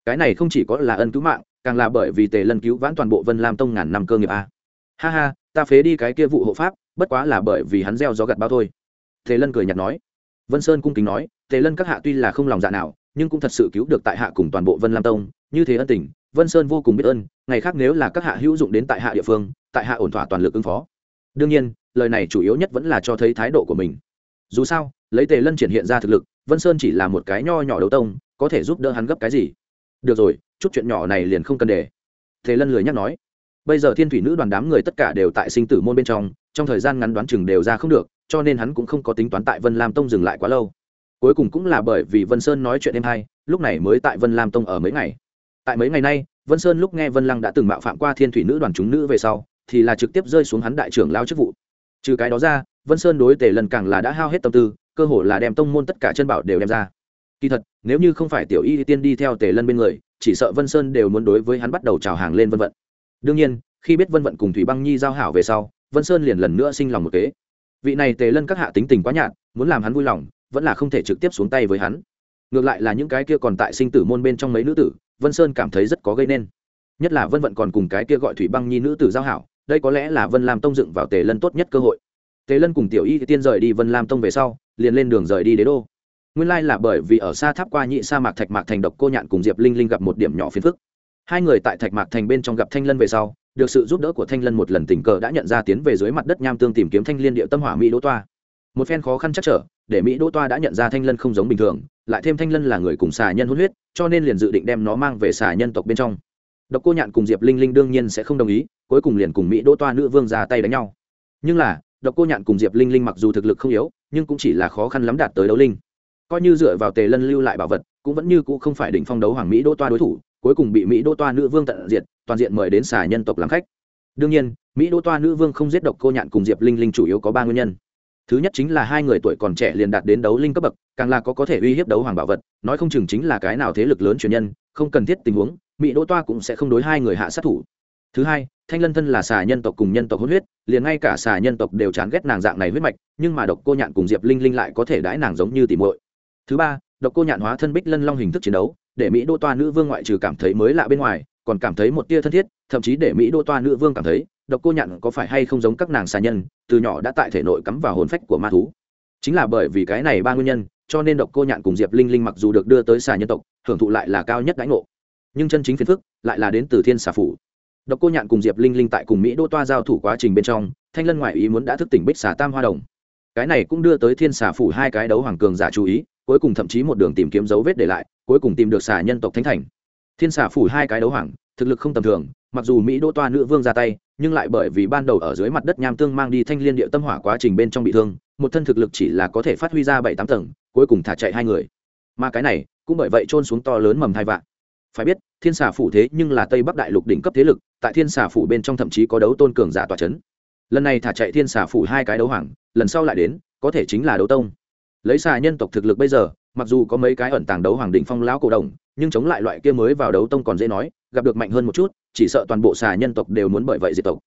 Cái này không chỉ có là ân cứu mạng, càng là bởi vì tề lân cứu vãn toàn bộ vân lam tông ngàn năm cơ nghiệp a ha ha, ta phế đi cái kia vụ hộ pháp, bất quá là bởi vì hắn gieo gió gặt bao thôi. Thế lân cười nhạt nói. Vân sơn cung kính nói, tề lân các hạ tuy là không lòng dạ nào, nhưng cũng thật sự cứu được tại hạ cùng toàn bộ vân lam tông, như thế ân tình, vân sơn vô cùng biết ơn, ngày khác nếu là các hạ hữu dụng đến tại hạ địa phương, tại hạ ổn thỏa toàn lực ứng phó. Đương nhiên, lời này chủ yếu nhất vẫn là cho thấy thái độ của mình. Dù sao, lấy tề lân triển hiện ra thực lực, vân sơn chỉ là một cái nho nhỏ đấu tông, có thể giúp đỡ hắn gấp cái gì? Được rồi, chút chuyện nhỏ này liền không cần để. Tề lân lười nhắc nói bây giờ thiên thủy nữ đoàn đám người tất cả đều tại sinh tử môn bên trong trong thời gian ngắn đoán chừng đều ra không được, cho nên hắn cũng không có tính toán tại vân lam tông dừng lại quá lâu. Cuối cùng cũng là bởi vì vân sơn nói chuyện em hay lúc này mới tại vân lam tông ở mấy ngày. Tại mấy ngày nay, vân sơn lúc nghe vân lăng đã từng mạo phạm qua thiên thủy nữ đoàn chúng nữ về sau, thì là trực tiếp rơi xuống hắn đại trưởng lao chức vụ. Trừ cái đó ra, vân sơn đối tề lần càng là đã hao hết tâm tư, cơ hồ là đem tông môn tất cả chân bảo đều đem ra. Kỳ thật, nếu như không phải tiểu y tiên đi theo tề lân bên người, chỉ sợ vân sơn đều muốn đối với hắn bắt đầu trào hàng lên vân vận đương nhiên, khi biết vân vận cùng thủy băng nhi giao hảo về sau, vân sơn liền lần nữa sinh lòng một kế. Vị này tề lân các hạ tính tình quá nhạt, muốn làm hắn vui lòng, vẫn là không thể trực tiếp xuống tay với hắn. Ngược lại là những cái kia còn tại sinh tử môn bên trong mấy nữ tử, vân sơn cảm thấy rất có gây nên. Nhất là vân vận còn cùng cái kia gọi thủy băng nhi nữ tử giao hảo, đây có lẽ là vân lam tông dựng vào tề lân tốt nhất cơ hội. Tề lân cùng tiểu y tiên rời đi vân lam tông về sau, liền lên đường rời đi đế đô. Nguyên lai là bởi vì ở xa tháp qua nhị sa mạc thạch mạc thành độc cô nhạn cùng diệp linh linh gặp một điểm nhỏ phiền phức hai người tại thạch mạc thành bên trong gặp thanh lân về sau, được sự giúp đỡ của thanh lân một lần tình cờ đã nhận ra tiến về dưới mặt đất nham tương tìm kiếm thanh liên địa tâm hỏa mỹ đỗ toa. Một phen khó khăn chắc trở, để mỹ đỗ toa đã nhận ra thanh lân không giống bình thường, lại thêm thanh lân là người cùng xà nhân hôn huyết, cho nên liền dự định đem nó mang về xà nhân tộc bên trong. Độc cô nhạn cùng diệp linh linh đương nhiên sẽ không đồng ý, cuối cùng liền cùng mỹ đỗ toa nữ vương ra tay đánh nhau. Nhưng là, độc cô nhạn cùng diệp linh linh mặc dù thực lực không yếu, nhưng cũng chỉ là khó khăn lắm đạt tới đấu linh. Coi như dựa vào tề lân lưu lại bảo vật, cũng vẫn như cũ không phải đỉnh phong đấu hoàng mỹ đỗ toa đối thủ cuối cùng bị mỹ đô toa nữ vương tận diệt, toàn diện mời đến xà nhân tộc làm khách. Đương nhiên, mỹ đô toa nữ vương không giết độc cô nhạn cùng diệp linh linh chủ yếu có ba nguyên nhân. Thứ nhất chính là hai người tuổi còn trẻ liền đạt đến đấu linh cấp bậc, càng là có có thể uy hiếp đấu hoàng bảo vật, nói không chừng chính là cái nào thế lực lớn truyền nhân, không cần thiết tình huống, mỹ đô toa cũng sẽ không đối hai người hạ sát thủ. Thứ hai, thanh lân thân là xà nhân tộc cùng nhân tộc hôn huyết, liền ngay cả xà nhân tộc đều chán ghét nàng dạng này huyết mạch, nhưng mà độc cô nhạn cùng diệp linh linh lại có thể đãi nàng giống như tìm muội. Thứ ba, độc cô nhạn hóa thân bích lân long hình thức chiến đấu để mỹ đô toa nữ vương ngoại trừ cảm thấy mới lạ bên ngoài, còn cảm thấy một tia thân thiết, thậm chí để mỹ đô toa nữ vương cảm thấy, độc cô nhạn có phải hay không giống các nàng xà nhân, từ nhỏ đã tại thể nội cắm vào hồn phách của ma thú. Chính là bởi vì cái này ba nguyên nhân, cho nên độc cô nhạn cùng diệp linh linh mặc dù được đưa tới xà nhân tộc, hưởng thụ lại là cao nhất đãi ngộ. Nhưng chân chính phiền phức lại là đến từ thiên xà phủ. Độc cô nhạn cùng diệp linh linh tại cùng mỹ đô toa giao thủ quá trình bên trong, thanh lân ngoại ý muốn đã thức tỉnh bích xà tam hoa đồng. Cái này cũng đưa tới thiên xà phủ hai cái đấu hoàng cường giả chú ý, cuối cùng thậm chí một đường tìm kiếm dấu vết để lại cuối cùng tìm được xà nhân tộc thánh thành. Thiên xà phủ hai cái đấu hoàng, thực lực không tầm thường, mặc dù mỹ đỗ toa nữ vương ra tay, nhưng lại bởi vì ban đầu ở dưới mặt đất nham tương mang đi thanh liên địa tâm hỏa quá trình bên trong bị thương, một thân thực lực chỉ là có thể phát huy ra bảy tám tầng, cuối cùng thả chạy hai người. Mà cái này, cũng bởi vậy trôn xuống to lớn mầm hai vạn. Phải biết, thiên xà phủ thế nhưng là tây bắc đại lục đỉnh cấp thế lực, tại thiên xà phủ bên trong thậm chí có đấu tôn cường giả tòa c h ấ n lần này thả chạy thiên xà phủ hai cái đấu hoàng, lần sau lại đến, có thể chính là đấu tông. Lấy xà nhân tộc thực lực bây giờ mặc dù có mấy cái ẩn tàng đấu hoàng định phong lão cổ đồng, nhưng chống lại loại kia mới vào đấu tông còn dễ nói, gặp được mạnh hơn một chút, chỉ sợ toàn bộ xà nhân tộc đều muốn bởi vậy diệt tộc.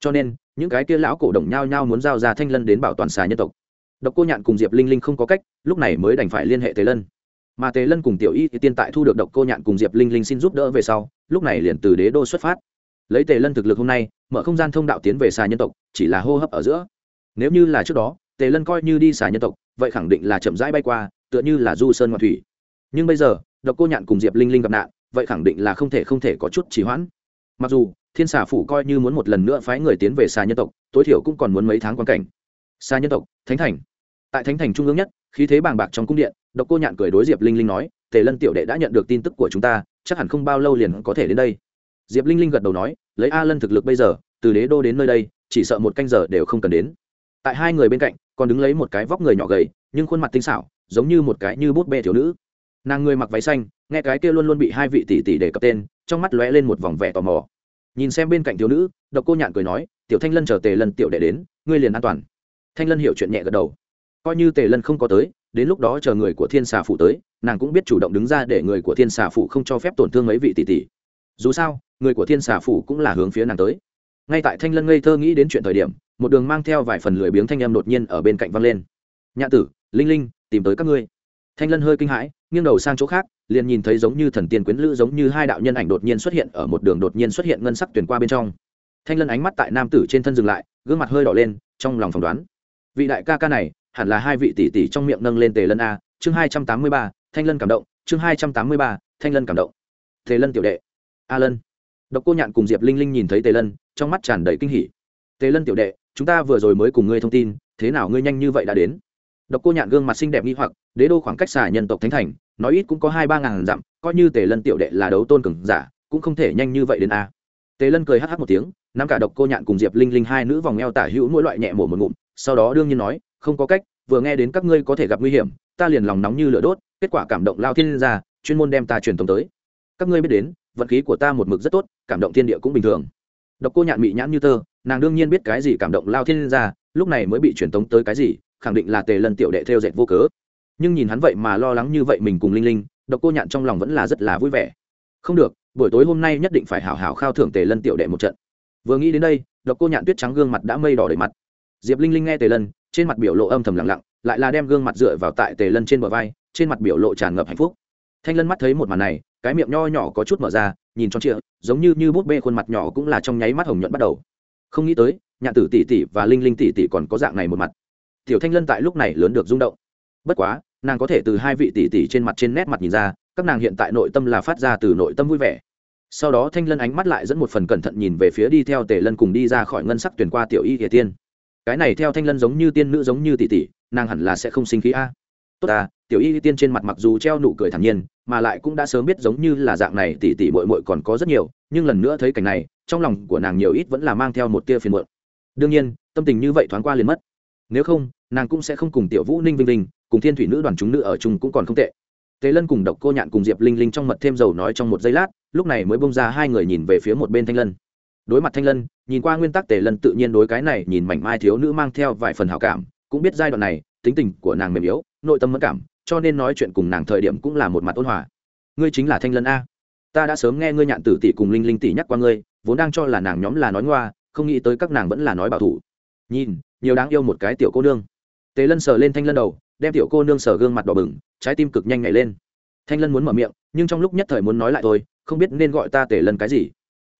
Cho nên, những cái kia lão cổ đồng nhao nhao muốn giao ra thanh lân đến bảo toàn xà nhân tộc. Độc cô nhạn cùng diệp linh linh không có cách, lúc này mới đành phải liên hệ tề lân. Mà tề lân cùng tiểu y thì tiên tại thu được độc cô nhạn cùng diệp linh linh xin giúp đỡ về sau, lúc này liền từ đế đô xuất phát. Lấy tề lân thực lực hôm nay, mở không gian thông đạo tiến về xà nhân tộc, chỉ là hô hấp ở giữa. Nếu như là trước đó, tề lân coi như đi xà nhân tộc, vậy khẳng định là chậm rãi bay qua tựa như là du sơn ngoạn thủy. Nhưng bây giờ, độc cô nhạn cùng diệp linh linh gặp nạn, vậy khẳng định là không thể không thể có chút trì hoãn. Mặc dù, thiên xà phủ coi như muốn một lần nữa phái người tiến về xà nhân tộc, tối thiểu cũng còn muốn mấy tháng quan cảnh. Xà nhân tộc, thánh thành. Tại thánh thành trung ương nhất, khí thế bàng bạc trong cung điện, độc cô nhạn cười đối diệp linh linh nói, tề lân tiểu đệ đã nhận được tin tức của chúng ta, chắc hẳn không bao lâu liền có thể đến đây. Diệp linh linh gật đầu nói, lấy a lân thực lực bây giờ, từ đế đô đến nơi đây, chỉ sợ một canh giờ đều không cần đến. Tại hai người bên cạnh, còn đứng lấy một cái vóc người nhỏ gầy, nhưng khuôn mặt tinh xảo giống như một cái như bút bê thiếu nữ. Nàng người mặc váy xanh, nghe cái kia luôn luôn bị hai vị tỷ tỷ đề cập tên, trong mắt lóe lên một vòng vẻ tò mò. Nhìn xem bên cạnh thiếu nữ, độc cô nhạn cười nói, tiểu thanh lân chờ tề lân tiểu đệ đến, ngươi liền an toàn. Thanh lân hiểu chuyện nhẹ gật đầu. Coi như tề lân không có tới, đến lúc đó chờ người của thiên xà phụ tới, nàng cũng biết chủ động đứng ra để người của thiên xà phụ không cho phép tổn thương mấy vị tỷ tỷ. Dù sao, người của thiên xà phụ cũng là hướng phía nàng tới. Ngay tại thanh lân ngây thơ nghĩ đến chuyện thời điểm, một đường mang theo vài phần lười biếng thanh em đột nhiên ở bên cạnh văng lên. Nhạ tử, linh linh tìm tới các ngươi. Thanh lân hơi kinh hãi, nghiêng đầu sang chỗ khác, liền nhìn thấy giống như thần tiên quyến lữ, giống như hai đạo nhân ảnh đột nhiên xuất hiện ở một đường đột nhiên xuất hiện ngân sắc tuyển qua bên trong. Thanh lân ánh mắt tại nam tử trên thân dừng lại, gương mặt hơi đỏ lên, trong lòng phỏng đoán. Vị đại ca ca này, hẳn là hai vị tỷ tỷ trong miệng nâng lên tề lân a, chương hai trăm tám mươi ba, thanh lân cảm động, chương hai trăm tám mươi ba, thanh lân cảm động. Tề lân tiểu đệ. A lân. Độc cô nhạn cùng diệp linh linh nhìn thấy tề lân, trong mắt tràn đầy kinh hỉ. Tề lân tiểu đệ, chúng ta vừa rồi mới cùng ngươi thông tin, thế nào ngươi nhanh như vậy đã đến? Độc cô nhạn gương mặt xinh đẹp nghi hoặc, đế đô khoảng cách xả nhân tộc thánh thành, nói ít cũng có hai ba ngàn dặm, coi như tề lân tiểu đệ là đấu tôn cường giả, cũng không thể nhanh như vậy đến a. Tề lân cười hh một tiếng, nắm cả độc cô nhạn cùng diệp linh linh hai nữ vòng eo tả hữu mỗi loại nhẹ mổ một ngụm, sau đó đương nhiên nói, không có cách, vừa nghe đến các ngươi có thể gặp nguy hiểm, ta liền lòng nóng như lửa đốt, kết quả cảm động lao thiên ra, chuyên môn đem ta truyền tống tới. Các ngươi biết đến, vận khí của ta một mực rất tốt, cảm động thiên địa cũng bình thường. Độc cô nhạn mị nhãn như tơ, nàng đương nhiên biết cái gì cảm động lao thiên ra, lúc này mới bị truyền tống tới cái gì khẳng định là tề lân tiểu đệ theo dệt vô cớ. Nhưng nhìn hắn vậy mà lo lắng như vậy mình cùng linh linh, độc cô nhạn trong lòng vẫn là rất là vui vẻ. Không được, buổi tối hôm nay nhất định phải hảo hảo khao thưởng tề lân tiểu đệ một trận. Vừa nghĩ đến đây, độc cô nhạn tuyết trắng gương mặt đã mây đỏ đầy mặt. Diệp linh linh nghe tề lân, trên mặt biểu lộ âm thầm lặng lặng, lại là đem gương mặt dựa vào tại tề lân trên bờ vai, trên mặt biểu lộ tràn ngập hạnh phúc. Thanh lân mắt thấy một màn này, cái miệng nho nhỏ có chút mở ra, nhìn tròn trịa, giống như như bút bê khuôn mặt nhỏ cũng là trong nháy mắt hồng nhuận bắt đầu. Không nghĩ tới, nhạn tử tỷ tỷ và linh linh tỷ tỷ còn có dạng này một mặt tiểu thanh lân tại lúc này lớn được rung động. Bất quá, nàng có thể từ hai vị tỷ tỷ trên mặt trên nét mặt nhìn ra, các nàng hiện tại nội tâm là phát ra từ nội tâm vui vẻ. Sau đó thanh lân ánh mắt lại dẫn một phần cẩn thận nhìn về phía đi theo tề lân cùng đi ra khỏi ngân sắc tuyển qua tiểu y kể tiên. Cái này theo thanh lân giống như tiên nữ giống như tỷ tỷ, nàng hẳn là sẽ không sinh khí a. Tốt à tiểu y tiên trên mặt mặc dù treo nụ cười thản nhiên, mà lại cũng đã sớm biết giống như là dạng này tỷ tỷ mội mội còn có rất nhiều, nhưng lần nữa thấy cảnh này, trong lòng của nàng nhiều ít vẫn là mang theo một tia phiền muộn. Đương nhiên, tâm tình như vậy thoáng qua liền mất nếu không, nàng cũng sẽ không cùng tiểu vũ, ninh vinh linh cùng thiên thủy nữ đoàn chúng nữ ở chung cũng còn không tệ. Tề lân cùng độc cô nhạn cùng diệp linh linh trong mật thêm dầu nói trong một giây lát, lúc này mới bông ra hai người nhìn về phía một bên thanh lân. Đối mặt thanh lân, nhìn qua nguyên tắc tề lân tự nhiên đối cái này, nhìn mảnh mai thiếu nữ mang theo vài phần hảo cảm, cũng biết giai đoạn này, tính tình của nàng mềm yếu, nội tâm mất cảm, cho nên nói chuyện cùng nàng thời điểm cũng là một mặt ôn hòa. Ngươi chính là thanh lân a. Ta đã sớm nghe ngươi nhạn tử tỷ cùng linh linh tỷ nhắc qua ngươi, vốn đang cho là nàng nhóm là nói ngoa, không nghĩ tới các nàng vẫn là nói bảo thủ. Nhìn nhiều đáng yêu một cái tiểu cô nương. Tề lân sờ lên thanh lân đầu, đem tiểu cô nương sờ gương mặt đỏ bừng, trái tim cực nhanh nhảy lên. Thanh lân muốn mở miệng, nhưng trong lúc nhất thời muốn nói lại thôi, không biết nên gọi ta tề lân cái gì.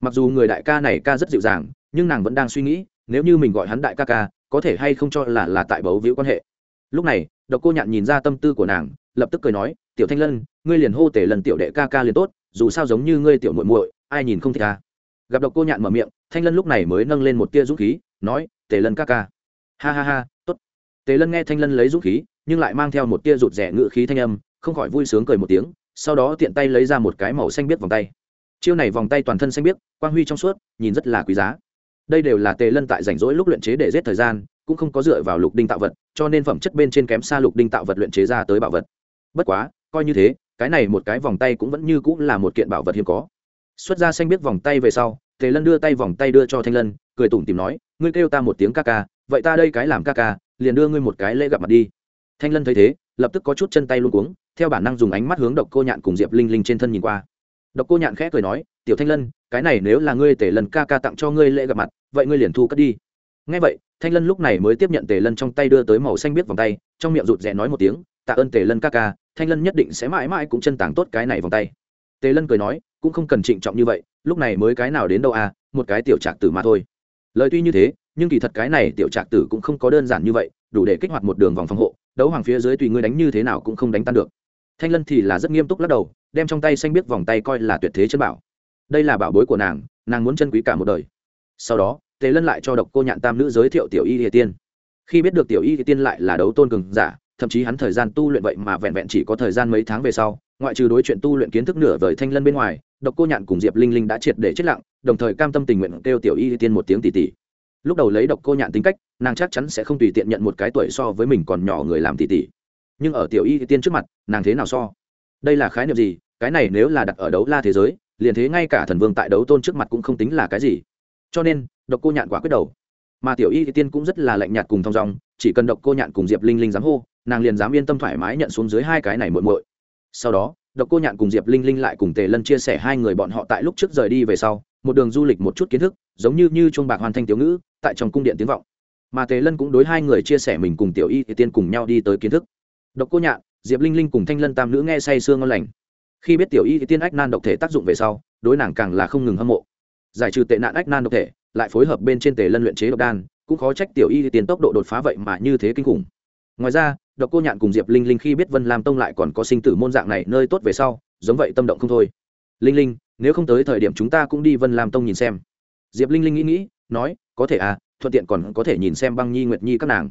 Mặc dù người đại ca này ca rất dịu dàng, nhưng nàng vẫn đang suy nghĩ, nếu như mình gọi hắn đại ca ca, có thể hay không cho là là tại bấu víu quan hệ. Lúc này, độc cô nhạn nhìn ra tâm tư của nàng, lập tức cười nói, tiểu thanh lân, ngươi liền hô tể lần tiểu đệ ca ca liền tốt, dù sao giống như ngươi tiểu muội muội, ai nhìn không thích ca gặp độc cô nhạn mở miệng, thanh lân lúc này mới nâng lên một tia dũng khí, nói, tề lân ca ca ha ha ha, tốt. Tề lân nghe thanh lân lấy dũng khí, nhưng lại mang theo một tia rụt rẻ ngự khí thanh âm, không khỏi vui sướng cười một tiếng, sau đó tiện tay lấy ra một cái màu xanh biếc vòng tay. Chiêu này vòng tay toàn thân xanh biếc, quang huy trong suốt, nhìn rất là quý giá. Đây đều là tề lân tại rảnh rỗi lúc luyện chế để giết thời gian, cũng không có dựa vào lục đinh tạo vật, cho nên phẩm chất bên trên kém xa lục đinh tạo vật luyện chế ra tới bảo vật. Bất quá, coi như thế, cái này một cái vòng tay cũng vẫn như cũng là một kiện bảo vật hiếm có. Xuất ra xanh biết vòng tay về sau, tề lân đưa tay vòng tay đưa cho thanh lân, cười tủm tìm nói, ngươi kêu ta một tiếng ca ca vậy ta đây cái làm ca ca, liền đưa ngươi một cái lễ gặp mặt đi. Thanh lân thấy thế, lập tức có chút chân tay luôn cuống, theo bản năng dùng ánh mắt hướng độc cô nhạn cùng diệp linh linh trên thân nhìn qua. Độc cô nhạn khẽ cười nói, tiểu thanh lân, cái này nếu là ngươi tề lần ca ca tặng cho ngươi lễ gặp mặt, vậy ngươi liền thu cất đi. Ngay vậy, thanh lân lúc này mới tiếp nhận tề lân trong tay đưa tới màu xanh biết vòng tay, trong miệng rụt rè nói một tiếng, tạ ơn tề lân ca ca, thanh lân nhất định sẽ mãi mãi cũng chân tàng tốt cái này vòng tay. Tề lân cười nói, cũng không cần trịnh trọng như vậy, lúc này mới cái nào đến đâu à một cái tiểu trạc tử mà thôi. Lời tuy như thế nhưng kỳ thật cái này tiểu trạc tử cũng không có đơn giản như vậy, đủ để kích hoạt một đường vòng phòng hộ, đấu hoàng phía dưới tùy ngươi đánh như thế nào cũng không đánh tan được. Thanh lân thì là rất nghiêm túc lắc đầu, đem trong tay xanh biết vòng tay coi là tuyệt thế chân bảo. Đây là bảo bối của nàng nàng muốn chân quý cả một đời. Sau đó, tề lân lại cho độc cô nhạn tam nữ giới thiệu tiểu y địa tiên. Khi biết được tiểu y địa tiên lại là đấu tôn cường giả, thậm chí hắn thời gian tu luyện vậy mà vẹn vẹn chỉ có thời gian mấy tháng về sau, ngoại trừ đối chuyện tu luyện kiến thức nửa vời thanh lân bên ngoài, độc cô nhạn cùng diệp linh linh đã triệt để chết lặng, đồng thời cam tâm tình nguyện kêu tiểu y địa tiên một tiếng tỷ tỷ lúc đầu lấy độc cô nhạn tính cách, nàng chắc chắn sẽ không tùy tiện nhận một cái tuổi so với mình còn nhỏ người làm tỷ tỷ nhưng ở tiểu y tiên trước mặt, nàng thế nào so? Đây là khái niệm gì? Cái này nếu là đặt ở đấu la thế giới, liền thế ngay cả thần vương tại đấu tôn trước mặt cũng không tính là cái gì. Cho nên, độc cô nhạn quả quyết đầu. Mà tiểu y tiên cũng rất là lạnh nhạt cùng thong dong, chỉ cần độc cô nhạn cùng diệp linh linh dám hô, nàng liền dám yên tâm thoải mái nhận xuống dưới hai cái này muội muội. Sau đó, độc cô nhạn cùng diệp linh linh lại cùng tề lân chia sẻ hai người bọn họ tại lúc trước rời đi về sau, một đường du lịch một chút kiến thức, giống như như chuông bạc hoàn thanh tiểu ngữ tại trong cung điện tiếng vọng. Mà tề lân cũng đối hai người chia sẻ mình cùng tiểu y thì tiên cùng nhau đi tới kiến thức. Độc cô nhạn, diệp linh linh cùng thanh lân tam nữ nghe say sương ngon lành. Khi biết tiểu y thì tiên ách nan độc thể tác dụng về sau, đối nàng càng là không ngừng hâm mộ. Giải trừ tệ nạn ách nan độc thể, lại phối hợp bên trên tề lân luyện chế độc đan, cũng khó trách tiểu y tiền tốc độ đột phá vậy mà như thế kinh khủng. Ngoài ra, độc cô nhạn cùng diệp linh linh khi biết vân lam tông lại còn có sinh tử môn dạng này nơi tốt về sau, giống vậy tâm động không thôi. Linh linh, nếu không tới thời điểm chúng ta cũng đi vân lam tông nhìn xem. Diệp linh linh nghĩ nghĩ nói, có thể à thuận tiện còn có thể nhìn xem băng nhi nguyệt nhi các nàng.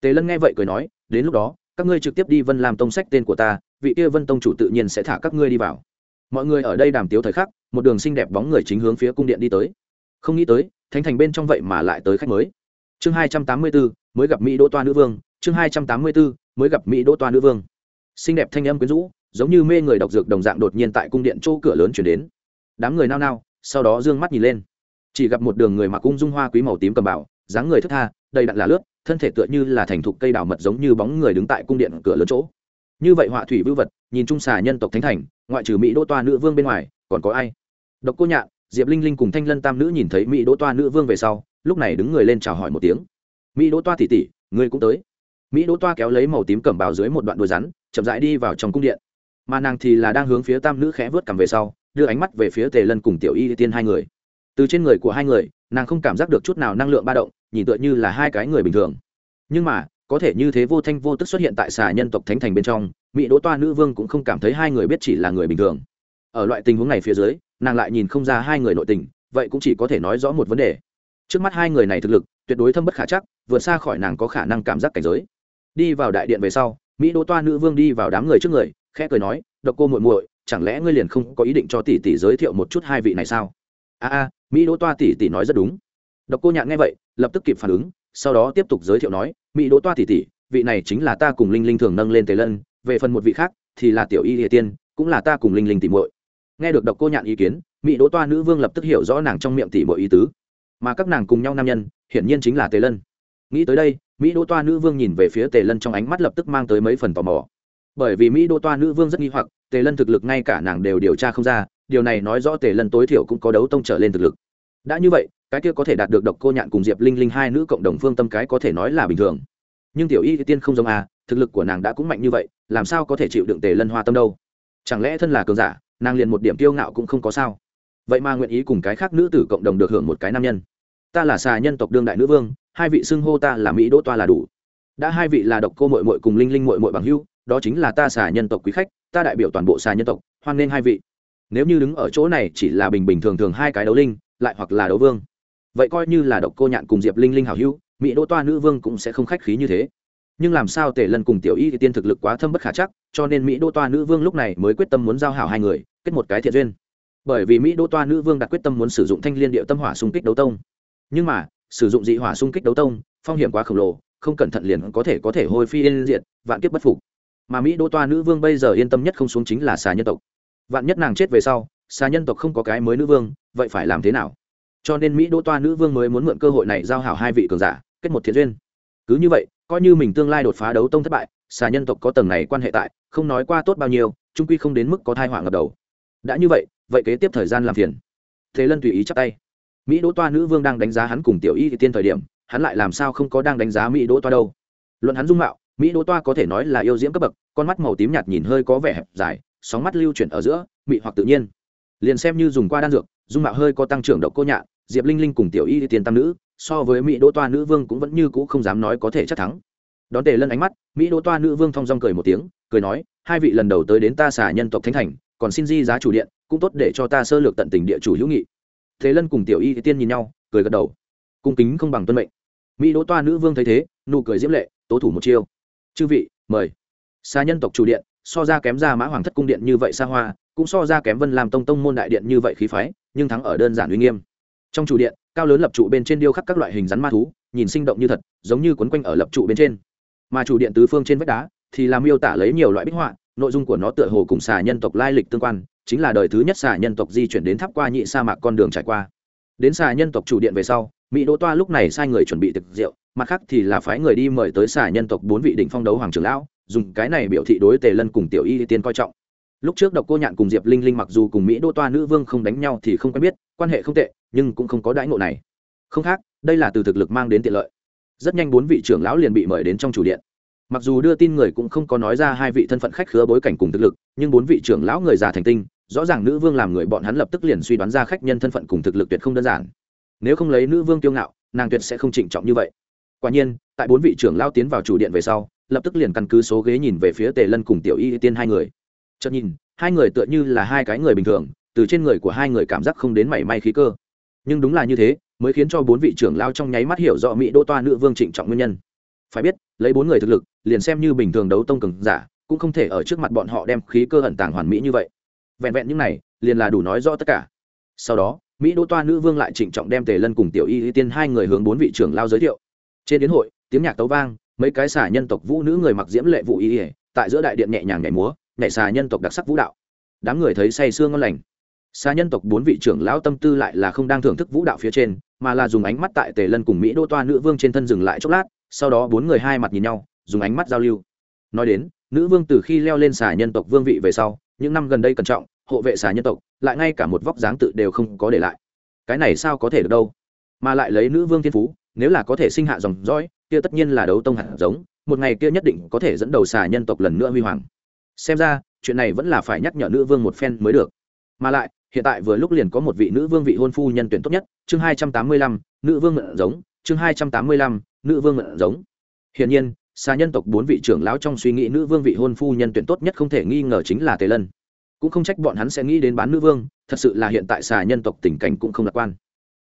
Tề lân nghe vậy cười nói, đến lúc đó, các ngươi trực tiếp đi vân làm tông sách tên của ta, vị kia vân tông chủ tự nhiên sẽ thả các ngươi đi vào. Mọi người ở đây đàm tiếu thời khắc, một đường xinh đẹp bóng người chính hướng phía cung điện đi tới. Không nghĩ tới, thánh thành bên trong vậy mà lại tới khách mới. Chương hai trăm tám mươi bốn mới gặp mỹ đỗ toa nữ vương. Chương hai trăm tám mươi bốn mới gặp mỹ đỗ toa nữ vương. Xinh đẹp thanh âm quyến rũ, giống như mê người đọc dược đồng dạng đột nhiên tại cung điện chỗ cửa lớn chuyển đến. Đám người nao nao, sau đó d ư ơ n g mắt nhìn lên chỉ gặp một đường người mặc cung dung hoa quý màu tím cầm bảo dáng người thức tha, đầy đặn là lướt, thân thể tựa như là thành thục cây đào mật giống như bóng người đứng tại cung điện cửa lớn chỗ. Như vậy họa thủy vưu vật, nhìn trung xà nhân tộc thánh thành, ngoại trừ mỹ đỗ toa nữ vương bên ngoài, còn có ai? Độc cô nhạn, diệp linh linh cùng thanh lân tam nữ nhìn thấy mỹ đỗ toa nữ vương về sau, lúc này đứng người lên chào hỏi một tiếng. Mỹ đỗ toa tỉ tỉ ngươi cũng tới. Mỹ đỗ toa kéo lấy màu tím cẩm bào dưới một đoạn đuôi rắn, chậm rãi đi vào trong cung điện. Mà nàng thì là đang hướng phía tam nữ khẽ vớt cầm về sau, đưa ánh mắt về phía tề lân cùng tiểu y tiên hai người từ trên người của hai người, nàng không cảm giác được chút nào năng lượng ba động, nhìn tựa như là hai cái người bình thường. Nhưng mà, có thể như thế vô thanh vô tức xuất hiện tại xà nhân tộc thánh thành bên trong, mỹ đỗ toa nữ vương cũng không cảm thấy hai người biết chỉ là người bình thường. Ở loại tình huống này phía dưới, nàng lại nhìn không ra hai người nội tình, vậy cũng chỉ có thể nói rõ một vấn đề. Trước mắt hai người này thực lực, tuyệt đối thâm bất khả chắc, vượt xa khỏi nàng có khả năng cảm giác cảnh giới. Đi vào đại điện về sau, mỹ đỗ toa nữ vương đi vào đám người trước người, khẽ cười nói, độc cô muội muội, chẳng lẽ ngươi liền không có ý định cho tỷ tỷ giới thiệu một chút hai vị này sao? A a mỹ đỗ toa tỷ tỷ nói rất đúng. Độc cô nhạn nghe vậy, lập tức kịp phản ứng, sau đó tiếp tục giới thiệu nói, mỹ đỗ toa tỷ tỷ, vị này chính là ta cùng linh linh thường nâng lên tề lân, về phần một vị khác thì là tiểu y địa tiên, cũng là ta cùng linh linh tỷ muội. Nghe được độc cô nhạn ý kiến, mỹ đỗ toa nữ vương lập tức hiểu rõ nàng trong miệng tỷ muội ý tứ. Mà các nàng cùng nhau nam nhân, hiển nhiên chính là tề lân. Nghĩ tới đây, mỹ đỗ toa nữ vương nhìn về phía tề lân trong ánh mắt lập tức mang tới mấy phần tò mò. Bởi vì mỹ đỗ toa nữ vương rất nghi hoặc, tề lân thực lực ngay cả nàng đều điều tra không ra điều này nói rõ tề lân tối thiểu cũng có đấu tông trở lên thực lực. Đã như vậy, cái kia có thể đạt được độc cô nhạn cùng diệp linh linh hai nữ cộng đồng phương tâm cái có thể nói là bình thường. Nhưng tiểu y tiên không giống à thực lực của nàng đã cũng mạnh như vậy, làm sao có thể chịu đựng tề lân hoa tâm đâu? Chẳng lẽ thân là cường giả, nàng liền một điểm kiêu ngạo cũng không có sao? Vậy mà nguyện ý cùng cái khác nữ tử cộng đồng được hưởng một cái nam nhân. Ta là xà nhân tộc đương đại nữ vương, hai vị xưng hô ta là mỹ đỗ toa là đủ. Đã hai vị là độc cô mội mội cùng linh linh mội mội bằng hưu đó chính là ta xà nhân tộc quý khách, ta đại biểu toàn bộ xà nhân tộc, hoan nghênh hai vị nếu như đứng ở chỗ này chỉ là bình bình thường thường hai cái đấu linh, lại hoặc là đấu vương, vậy coi như là độc cô nhạn cùng diệp linh linh hảo hữu, mỹ đỗ toa nữ vương cũng sẽ không khách khí như thế. Nhưng làm sao tề lần cùng tiểu y thì tiên thực lực quá thâm bất khả chắc, cho nên mỹ đỗ toa nữ vương lúc này mới quyết tâm muốn giao hảo hai người, kết một cái thiện duyên. Bởi vì mỹ đỗ toa nữ vương đặt quyết tâm muốn sử dụng thanh liên điệu tâm hỏa xung kích đấu tông. Nhưng mà, sử dụng dị hỏa xung kích đấu tông, phong hiểm quá khổng lồ, không cẩn thận liền có thể có thể hôi phi yên diện vạn kiếp bất phục. Mà mỹ đỗ toa nữ vương bây giờ yên tâm nhất không xuống chính là xà nhân tộc vạn nhất nàng chết về sau, xà nhân tộc không có cái mới nữ vương, vậy phải làm thế nào? Cho nên mỹ đỗ toa nữ vương mới muốn mượn cơ hội này giao hảo hai vị cường giả, kết một thiện duyên. Cứ như vậy, coi như mình tương lai đột phá đấu tông thất bại, xà nhân tộc có tầng này quan hệ tại, không nói qua tốt bao nhiêu trung quy không đến mức có thai họa ngập đầu. Đã như vậy vậy kế tiếp thời gian làm phiền. Thế lân tùy ý chắp tay. Mỹ đỗ toa nữ vương đang đánh giá hắn cùng tiểu y tiên thời điểm, hắn lại làm sao không có đang đánh giá mỹ đỗ toa đâu. Luận hắn dung mạo, mỹ đỗ toa có thể nói là yêu diễm cấp bậc, con mắt màu tím nhạt nhìn hơi có vẻ hẹp dài sóng mắt lưu chuyển ở giữa, mị hoặc tự nhiên. Liền xem như dùng qua đan dược, dung mạo hơi có tăng trưởng độc cô nhạn, diệp linh linh cùng tiểu y tiên tam nữ, so với mỹ đỗ toa nữ vương cũng vẫn như cũ không dám nói có thể chắc thắng. Đón tề lân ánh mắt, mỹ đỗ toa nữ vương thong dong cười một tiếng, cười nói, hai vị lần đầu tới đến ta xả nhân tộc thánh thành, còn xin di giá chủ điện, cũng tốt để cho ta sơ lược tận tình địa chủ hữu nghị. Thế lân cùng tiểu y tiên nhìn nhau, cười gật đầu. Cung kính không bằng tuân mệnh. Mỹ đỗ toa nữ vương thấy thế, nụ cười diễm lệ, tố thủ một chiêu. Chư vị, mời. Xa nhân tộc chủ điện so ra kém ra mã hoàng thất cung điện như vậy xa hoa, cũng so ra kém vân làm tông tông môn đại điện như vậy khí phái, nhưng thắng ở đơn giản uy nghiêm. Trong chủ điện, cao lớn lập trụ bên trên điêu khắc các loại hình rắn ma thú, nhìn sinh động như thật, giống như quấn quanh ở lập trụ bên trên. Mà chủ điện tứ phương trên vách đá, thì làm miêu tả lấy nhiều loại bích họa, nội dung của nó tựa hồ cùng xà nhân tộc lai lịch tương quan, chính là đời thứ nhất xà nhân tộc di chuyển đến tháp qua nhị sa mạc con đường trải qua. Đến xà nhân tộc chủ điện về sau, mỹ đỗ toa lúc này sai người chuẩn bị thực rượu, mặt khác thì là phái người đi mời tới xà nhân tộc bốn vị đỉnh phong đấu hoàng trưởng lão dùng cái này biểu thị đối tề lân cùng tiểu y tiên coi trọng. Lúc trước độc cô nhạn cùng diệp linh linh mặc dù cùng mỹ đô toa nữ vương không đánh nhau thì không quen biết, quan hệ không tệ, nhưng cũng không có đãi ngộ này. Không khác, đây là từ thực lực mang đến tiện lợi. Rất nhanh bốn vị trưởng lão liền bị mời đến trong chủ điện. Mặc dù đưa tin người cũng không có nói ra hai vị thân phận khách khứa bối cảnh cùng thực lực, nhưng bốn vị trưởng lão người già thành tinh, rõ ràng nữ vương làm người bọn hắn lập tức liền suy đoán ra khách nhân thân phận cùng thực lực tuyệt không đơn giản. Nếu không lấy nữ vương kiêu ngạo, nàng tuyệt sẽ không trịnh trọng như vậy. Quả nhiên, tại bốn vị trưởng lao tiến vào chủ điện về sau lập tức liền căn cứ số ghế nhìn về phía tề lân cùng tiểu y tiên hai người. Chợt nhìn, hai người tựa như là hai cái người bình thường, từ trên người của hai người cảm giác không đến mảy may khí cơ. Nhưng đúng là như thế, mới khiến cho bốn vị trưởng lao trong nháy mắt hiểu rõ mỹ đô toa nữ vương trịnh trọng nguyên nhân. Phải biết, lấy bốn người thực lực, liền xem như bình thường đấu tông cường giả, cũng không thể ở trước mặt bọn họ đem khí cơ ẩn tàng hoàn mỹ như vậy. Vẹn vẹn những này, liền là đủ nói rõ tất cả. Sau đó, mỹ đỗ toa nữ vương lại trịnh trọng đem tề lân cùng tiểu y y tiên hai người hướng bốn vị trưởng lao giới thiệu. Trên đến hội, tiếng nhạc tấu vang mấy cái xà nhân tộc vũ nữ người mặc diễm lệ vũ y ỉa, tại giữa đại điện nhẹ nhàng nhảy múa, nhảy xà nhân tộc đặc sắc vũ đạo. Đám người thấy say sương ngon lành. Xà nhân tộc bốn vị trưởng lão tâm tư lại là không đang thưởng thức vũ đạo phía trên, mà là dùng ánh mắt tại tề lân cùng mỹ đô toa nữ vương trên thân dừng lại chốc lát, sau đó bốn người hai mặt nhìn nhau, dùng ánh mắt giao lưu. Nói đến, nữ vương từ khi leo lên xà nhân tộc vương vị về sau, những năm gần đây cẩn trọng, hộ vệ xà nhân tộc, lại ngay cả một vóc dáng tự đều không có để lại. Cái này sao có thể được đâu? Mà lại lấy nữ vương thiên phú, nếu là có thể sinh hạ dòng dõi kia tất nhiên là đấu tông hạt giống, một ngày kia nhất định có thể dẫn đầu xà nhân tộc lần nữa huy hoàng. Xem ra, chuyện này vẫn là phải nhắc nhở nữ vương một phen mới được. Mà lại, hiện tại vừa lúc liền có một vị nữ vương vị hôn phu nhân tuyển tốt nhất, chương hai trăm tám mươi lăm, nữ vương mượn giống, chương hai trăm tám mươi lăm, nữ vương mượn giống. Hiển nhiên, xà nhân tộc bốn vị trưởng lão trong suy nghĩ nữ vương vị hôn phu nhân tuyển tốt nhất không thể nghi ngờ chính là tề lân. Cũng không trách bọn hắn sẽ nghĩ đến bán nữ vương, thật sự là hiện tại xà nhân tộc tình cảnh cũng không lạc quan.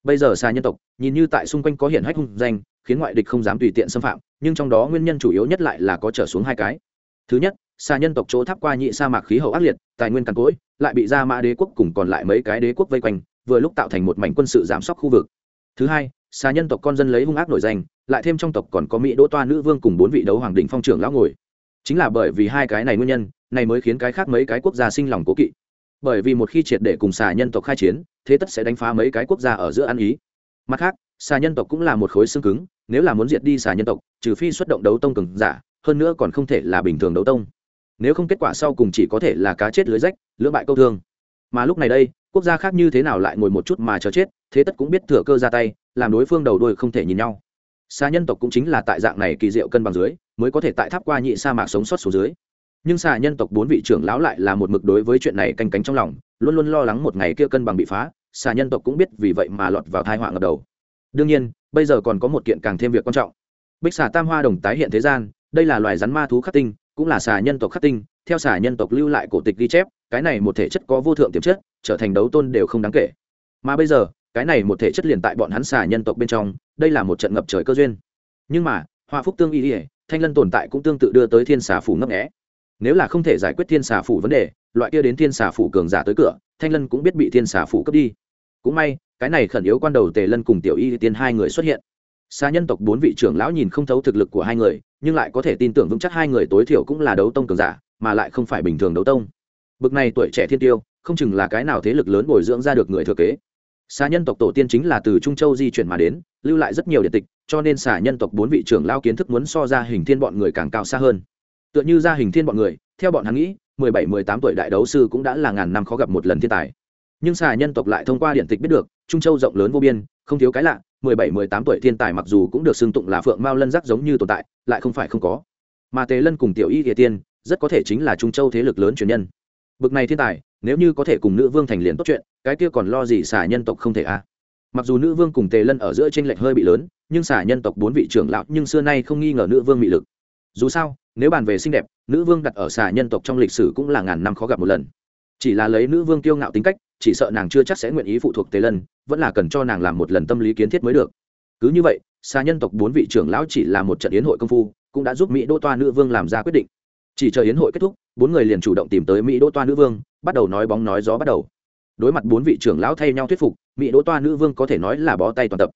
Bây giờ xà nhân tộc, nhìn như tại xung quanh có hiển hách hung danh khiến ngoại địch không dám tùy tiện xâm phạm, nhưng trong đó nguyên nhân chủ yếu nhất lại là có trở xuống hai cái. Thứ nhất, xa nhân tộc chỗ tháp qua nhị sa mạc khí hậu ác liệt, tài nguyên cằn cỗi, lại bị ra mã đế quốc cùng còn lại mấy cái đế quốc vây quanh, vừa lúc tạo thành một mảnh quân sự giám sóc khu vực. Thứ hai, xa nhân tộc con dân lấy hung ác nổi danh, lại thêm trong tộc còn có mỹ đỗ toa nữ vương cùng bốn vị đấu hoàng đình phong trưởng lão ngồi. Chính là bởi vì hai cái này nguyên nhân, này mới khiến cái khác mấy cái quốc gia sinh lòng cố kỵ. Bởi vì một khi triệt để cùng xà nhân tộc khai chiến, thế tất sẽ đánh phá mấy cái quốc gia ở giữa ăn ý. Mặt khác xà nhân tộc cũng là một khối xương cứng, nếu là muốn diệt đi xà nhân tộc, trừ phi xuất động đấu tông cường giả, hơn nữa còn không thể là bình thường đấu tông. Nếu không kết quả sau cùng chỉ có thể là cá chết lưới rách, lưỡng bại câu thương. Mà lúc này đây, quốc gia khác như thế nào lại ngồi một chút mà chờ chết, thế tất cũng biết thừa cơ ra tay, làm đối phương đầu đuôi không thể nhìn nhau. Xa nhân tộc cũng chính là tại dạng này kỳ diệu cân bằng dưới, mới có thể tại tháp qua nhị sa mạc sống sót xuống dưới. Nhưng xà nhân tộc bốn vị trưởng lão lại là một mực đối với chuyện này canh cánh trong lòng, luôn luôn lo lắng một ngày kia cân bằng bị phá, xà nhân tộc cũng biết vì vậy mà lọt vào thai họa ngập đầu đương nhiên, bây giờ còn có một kiện càng thêm việc quan trọng. Bích xà tam hoa đồng tái hiện thế gian, đây là loài rắn ma thú khắc tinh, cũng là xà nhân tộc khắc tinh, theo xà nhân tộc lưu lại cổ tịch ghi chép, cái này một thể chất có vô thượng tiềm chất, trở thành đấu tôn đều không đáng kể. Mà bây giờ, cái này một thể chất liền tại bọn hắn xà nhân tộc bên trong, đây là một trận ngập trời cơ duyên. Nhưng mà, hoa phúc tương y ỉa thanh lân tồn tại cũng tương tự đưa tới thiên xà phủ ngấp nghẽ nếu là không thể giải quyết thiên xà phủ vấn đề, loại kia đến thiên xà phủ cường giả tới cửa, thanh lân cũng biết bị thiên xà phủ cướp đi. Cũng may cái này khẩn yếu quan đầu tề lân cùng tiểu y tiên hai người xuất hiện. Xa nhân tộc bốn vị trưởng lão nhìn không thấu thực lực của hai người, nhưng lại có thể tin tưởng vững chắc hai người tối thiểu cũng là đấu tông cường giả, mà lại không phải bình thường đấu tông. Bực này tuổi trẻ thiên tiêu, không chừng là cái nào thế lực lớn bồi dưỡng ra được người thừa kế. Xà nhân tộc tổ tiên chính là từ trung châu di chuyển mà đến, lưu lại rất nhiều điện tịch, cho nên xà nhân tộc bốn vị trưởng lao kiến thức muốn so ra hình thiên bọn người càng cao xa hơn. Tựa như ra hình thiên bọn người, theo bọn hắn nghĩ, mười bảy, mười tám tuổi đại đấu sư cũng đã là ngàn năm khó gặp một lần thiên tài. Nhưng xà nhân tộc lại thông qua điện tịch biết được trung châu rộng lớn vô biên, không thiếu cái lạ, mười bảy, mười tám tuổi thiên tài mặc dù cũng được xưng tụng là phượng mao lân giác giống như tồn tại, lại không phải không có. Mà tề lân cùng tiểu y địa tiên, rất có thể chính là trung châu thế lực lớn truyền nhân. Bực này thiên tài, nếu như có thể cùng nữ vương thành liền tốt chuyện, cái kia còn lo gì xả nhân tộc không thể a à? mặc dù nữ vương cùng tề lân ở giữa tranh lệch hơi bị lớn, nhưng xả nhân tộc bốn vị trưởng lão nhưng xưa nay không nghi ngờ nữ vương bị lực. Dù sao, nếu bàn về xinh đẹp, nữ vương đặt ở xả nhân tộc trong lịch sử cũng là ngàn năm khó gặp một lần. Chỉ là lấy nữ vương kiêu ngạo tính cách chỉ sợ nàng chưa chắc sẽ nguyện ý phụ thuộc tề lân, vẫn là cần cho nàng làm một lần tâm lý kiến thiết mới được. Cứ như vậy xa nhân tộc bốn vị trưởng lão chỉ là một trận yến hội công phu, cũng đã giúp mỹ đô toa nữ vương làm ra quyết định. Chỉ chờ yến hội kết thúc, bốn người liền chủ động tìm tới mỹ đô toa nữ vương, bắt đầu nói bóng nói gió bắt đầu. Đối mặt bốn vị trưởng lão thay nhau thuyết phục, mỹ đô toa nữ vương có thể nói là bó tay toàn tập.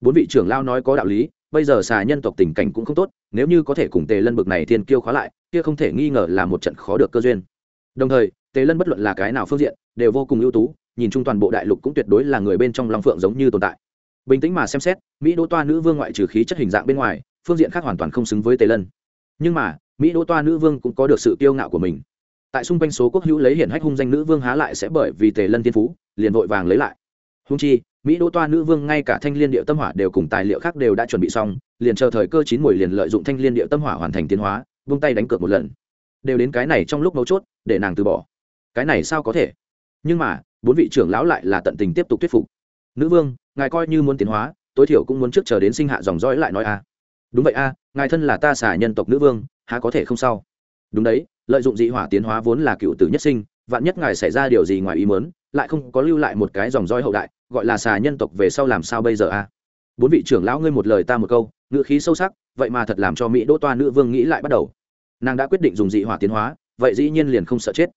Bốn vị trưởng lão nói có đạo lý, bây giờ xà nhân tộc tình cảnh cũng không tốt, nếu như có thể cùng tề lân bực này thiên kiêu khóa lại, kia không thể nghi ngờ là một trận khó được cơ duyên. Đồng thời tề lân bất luận là cái nào phương diện, đều vô cùng ưu tú, nhìn chung toàn bộ đại lục cũng tuyệt đối là người bên trong long phượng giống như tồn tại. Bình tĩnh mà xem xét, mỹ đỗ toa nữ vương ngoại trừ khí chất hình dạng bên ngoài, phương diện khác hoàn toàn không xứng với tề lân. Nhưng mà, mỹ đỗ toa nữ vương cũng có được sự kiêu ngạo của mình. Tại xung quanh số quốc hữu lấy hiển hách hung danh nữ vương há lại sẽ bởi vì tề lân thiên phú, liền vội vàng lấy lại. Hung chi, mỹ đỗ toa nữ vương ngay cả thanh liên điệu tâm hỏa đều cùng tài liệu khác đều đã chuẩn bị xong, liền chờ thời cơ chín mùi liền lợi dụng thanh liên điệu tâm hỏa hoàn thành tiến hóa, vung tay đánh cược một lần. Đều đến cái này trong lúc mấu chốt, để nàng từ bỏ cái này sao có thể? Nhưng mà, bốn vị trưởng lão lại là tận tình tiếp tục thuyết phục. Nữ vương, ngài coi như muốn tiến hóa, tối thiểu cũng muốn trước chờ đến sinh hạ dòng dõi lại nói a. Đúng vậy a, ngài thân là ta xả nhân tộc nữ vương, há có thể không sao? Đúng đấy, lợi dụng dị hỏa tiến hóa vốn là cựu tử nhất sinh, vạn nhất ngài xảy ra điều gì ngoài ý mớn lại không có lưu lại một cái dòng roi hậu đại, gọi là xà nhân tộc về sau làm sao bây giờ a? Bốn vị trưởng lão ngươi một lời ta một câu, ngữ khí sâu sắc, vậy mà thật làm cho mỹ đỗ toa nữ vương nghĩ lại bắt đầu. Nàng đã quyết định dùng dị hỏa tiến hóa, vậy dĩ nhiên liền không sợ chết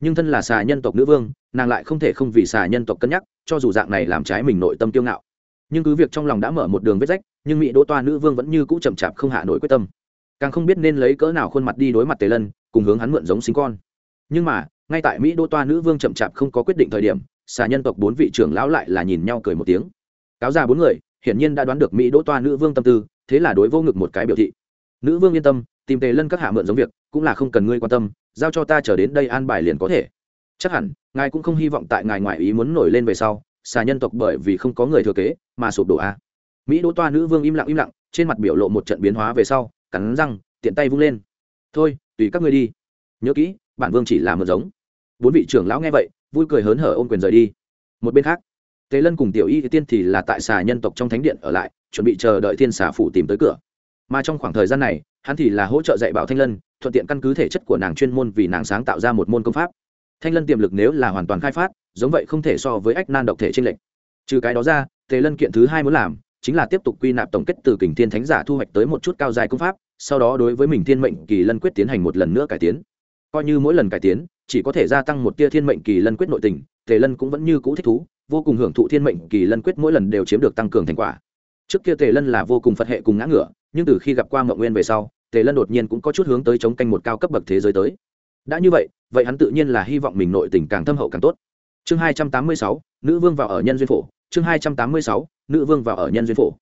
nhưng thân là xà nhân tộc nữ vương, nàng lại không thể không vì xà nhân tộc cân nhắc, cho dù dạng này làm trái mình nội tâm tiêu ngạo. Nhưng cứ việc trong lòng đã mở một đường vết rách, nhưng mỹ đỗ toa nữ vương vẫn như cũ chậm chạp không hạ nổi quyết tâm. Càng không biết nên lấy cỡ nào khuôn mặt đi đối mặt tề lân, cùng hướng hắn mượn giống sinh con. Nhưng mà, ngay tại mỹ đỗ toa nữ vương chậm chạp không có quyết định thời điểm, xà nhân tộc bốn vị trưởng lão lại là nhìn nhau cười một tiếng. Cáo già bốn người, hiển nhiên đã đoán được mỹ đỗ toa nữ vương tâm tư, thế là đối vô ngực một cái biểu thị. Nữ vương yên tâm, tìm tề lân các hạ mượn giống việc, cũng là không cần ngươi quan tâm giao cho ta trở đến đây an bài liền có thể. Chắc hẳn, ngài cũng không hy vọng tại ngài ngoại ý muốn nổi lên về sau, xà nhân tộc bởi vì không có người thừa kế mà sụp đổ a à. mỹ đỗ toa nữ vương im lặng im lặng, trên mặt biểu lộ một trận biến hóa về sau, cắn răng, tiện tay vung lên. Thôi, tùy các ngươi đi. Nhớ kỹ, bản vương chỉ là mượn giống. Bốn vị trưởng lão nghe vậy, vui cười hớn hở ôm quyền rời đi. Một bên khác tế lân cùng tiểu y tiên thì là tại xà nhân tộc trong thánh điện ở lại, chuẩn bị chờ đợi thiên xà phủ tìm tới cửa. Mà trong khoảng thời gian này, hắn thì là hỗ trợ dạy bảo thanh lân thuận tiện căn cứ thể chất của nàng chuyên môn vì nàng sáng tạo ra một môn công pháp. Thanh lân tiềm lực nếu là hoàn toàn khai phát, giống vậy không thể so với ách nan độc thể trên lệnh trừ cái đó ra, tề lân kiện thứ hai muốn làm, chính là tiếp tục quy nạp tổng kết từ kình thiên thánh giả thu hoạch tới một chút cao dài công pháp, sau đó đối với mình thiên mệnh kỳ lân quyết tiến hành một lần nữa cải tiến. Coi như mỗi lần cải tiến, chỉ có thể gia tăng một tia thiên mệnh kỳ lân quyết nội tình, tề lân cũng vẫn như cũ thích thú, vô cùng hưởng thụ thiên mệnh kỳ lân quyết mỗi lần đều chiếm được tăng cường thành quả. Trước kia tề lân là vô cùng phật hệ cùng ngã ngửa nhưng từ khi gặp qua mậu nguyên về sau tề lân đột nhiên cũng có chút hướng tới chống canh một cao cấp bậc thế giới tới. Đã như vậy vậy hắn tự nhiên là hy vọng mình nội tình càng thâm hậu càng tốt. Chương hai trăm tám mươi sáu, nữ vương vào ở nhân duyên phổ. Chương hai trăm tám mươi sáu, nữ vương vào ở nhân duyên phổ.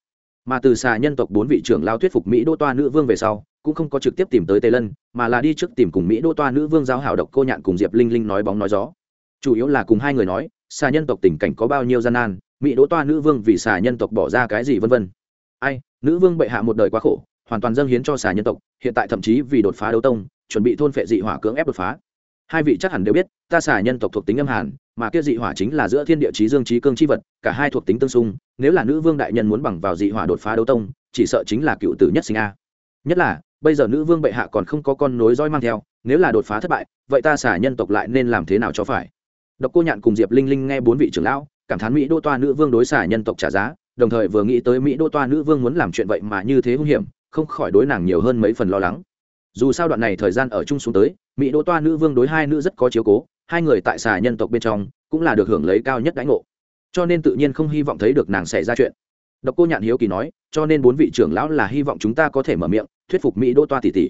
Mà từ xà nhân tộc bốn vị trưởng lao thuyết phục mỹ đô toa nữ vương về sau, cũng không có trực tiếp tìm tới tề lân, mà là đi trước tìm cùng mỹ đô toa nữ vương giao hảo độc cô nhạn cùng diệp linh linh nói bóng nói gió. Chủ yếu là cùng hai người nói, xà nhân tộc tình cảnh có bao nhiêu gian nan, mỹ đỗ toa nữ vương vì xà nhân tộc bỏ ra cái gì vân vân. Ai, nữ vương bệ hạ một đời quá khổ hoàn toàn dâng hiến cho xà nhân tộc, hiện tại thậm chí vì đột phá đấu tông, chuẩn bị thôn phệ dị hỏa cưỡng ép đột phá. Hai vị chắc hẳn đều biết, ta xà nhân tộc thuộc tính âm hàn, mà kia dị hỏa chính là giữa thiên địa chí dương chí cương chi vật, cả hai thuộc tính tương xung, nếu là nữ vương đại nhân muốn bằng vào dị hỏa đột phá đấu tông, chỉ sợ chính là cựu tử nhất sinh a. Nhất là, bây giờ nữ vương bệ hạ còn không có con nối roi mang theo, nếu là đột phá thất bại, vậy ta xả nhân tộc lại nên làm thế nào cho phải? Độc cô nhạn cùng diệp linh linh nghe bốn vị trưởng lão, cảm thán mỹ đô toa nữ vương đối xả nhân tộc trả giá, đồng thời vừa nghĩ tới mỹ đô toa nữ vương muốn làm chuyện vậy mà như thế hung hiểm không khỏi đối nàng nhiều hơn mấy phần lo lắng. Dù sao đoạn này thời gian ở chung xuống tới, mỹ đỗ toa nữ vương đối hai nữ rất có chiếu cố, hai người tại xà nhân tộc bên trong cũng là được hưởng lấy cao nhất đãi ngộ. Cho nên tự nhiên không hy vọng thấy được nàng xảy ra chuyện. Độc cô nhạn hiếu kỳ nói, cho nên bốn vị trưởng lão là hy vọng chúng ta có thể mở miệng, thuyết phục mỹ đỗ toa tỷ tỷ.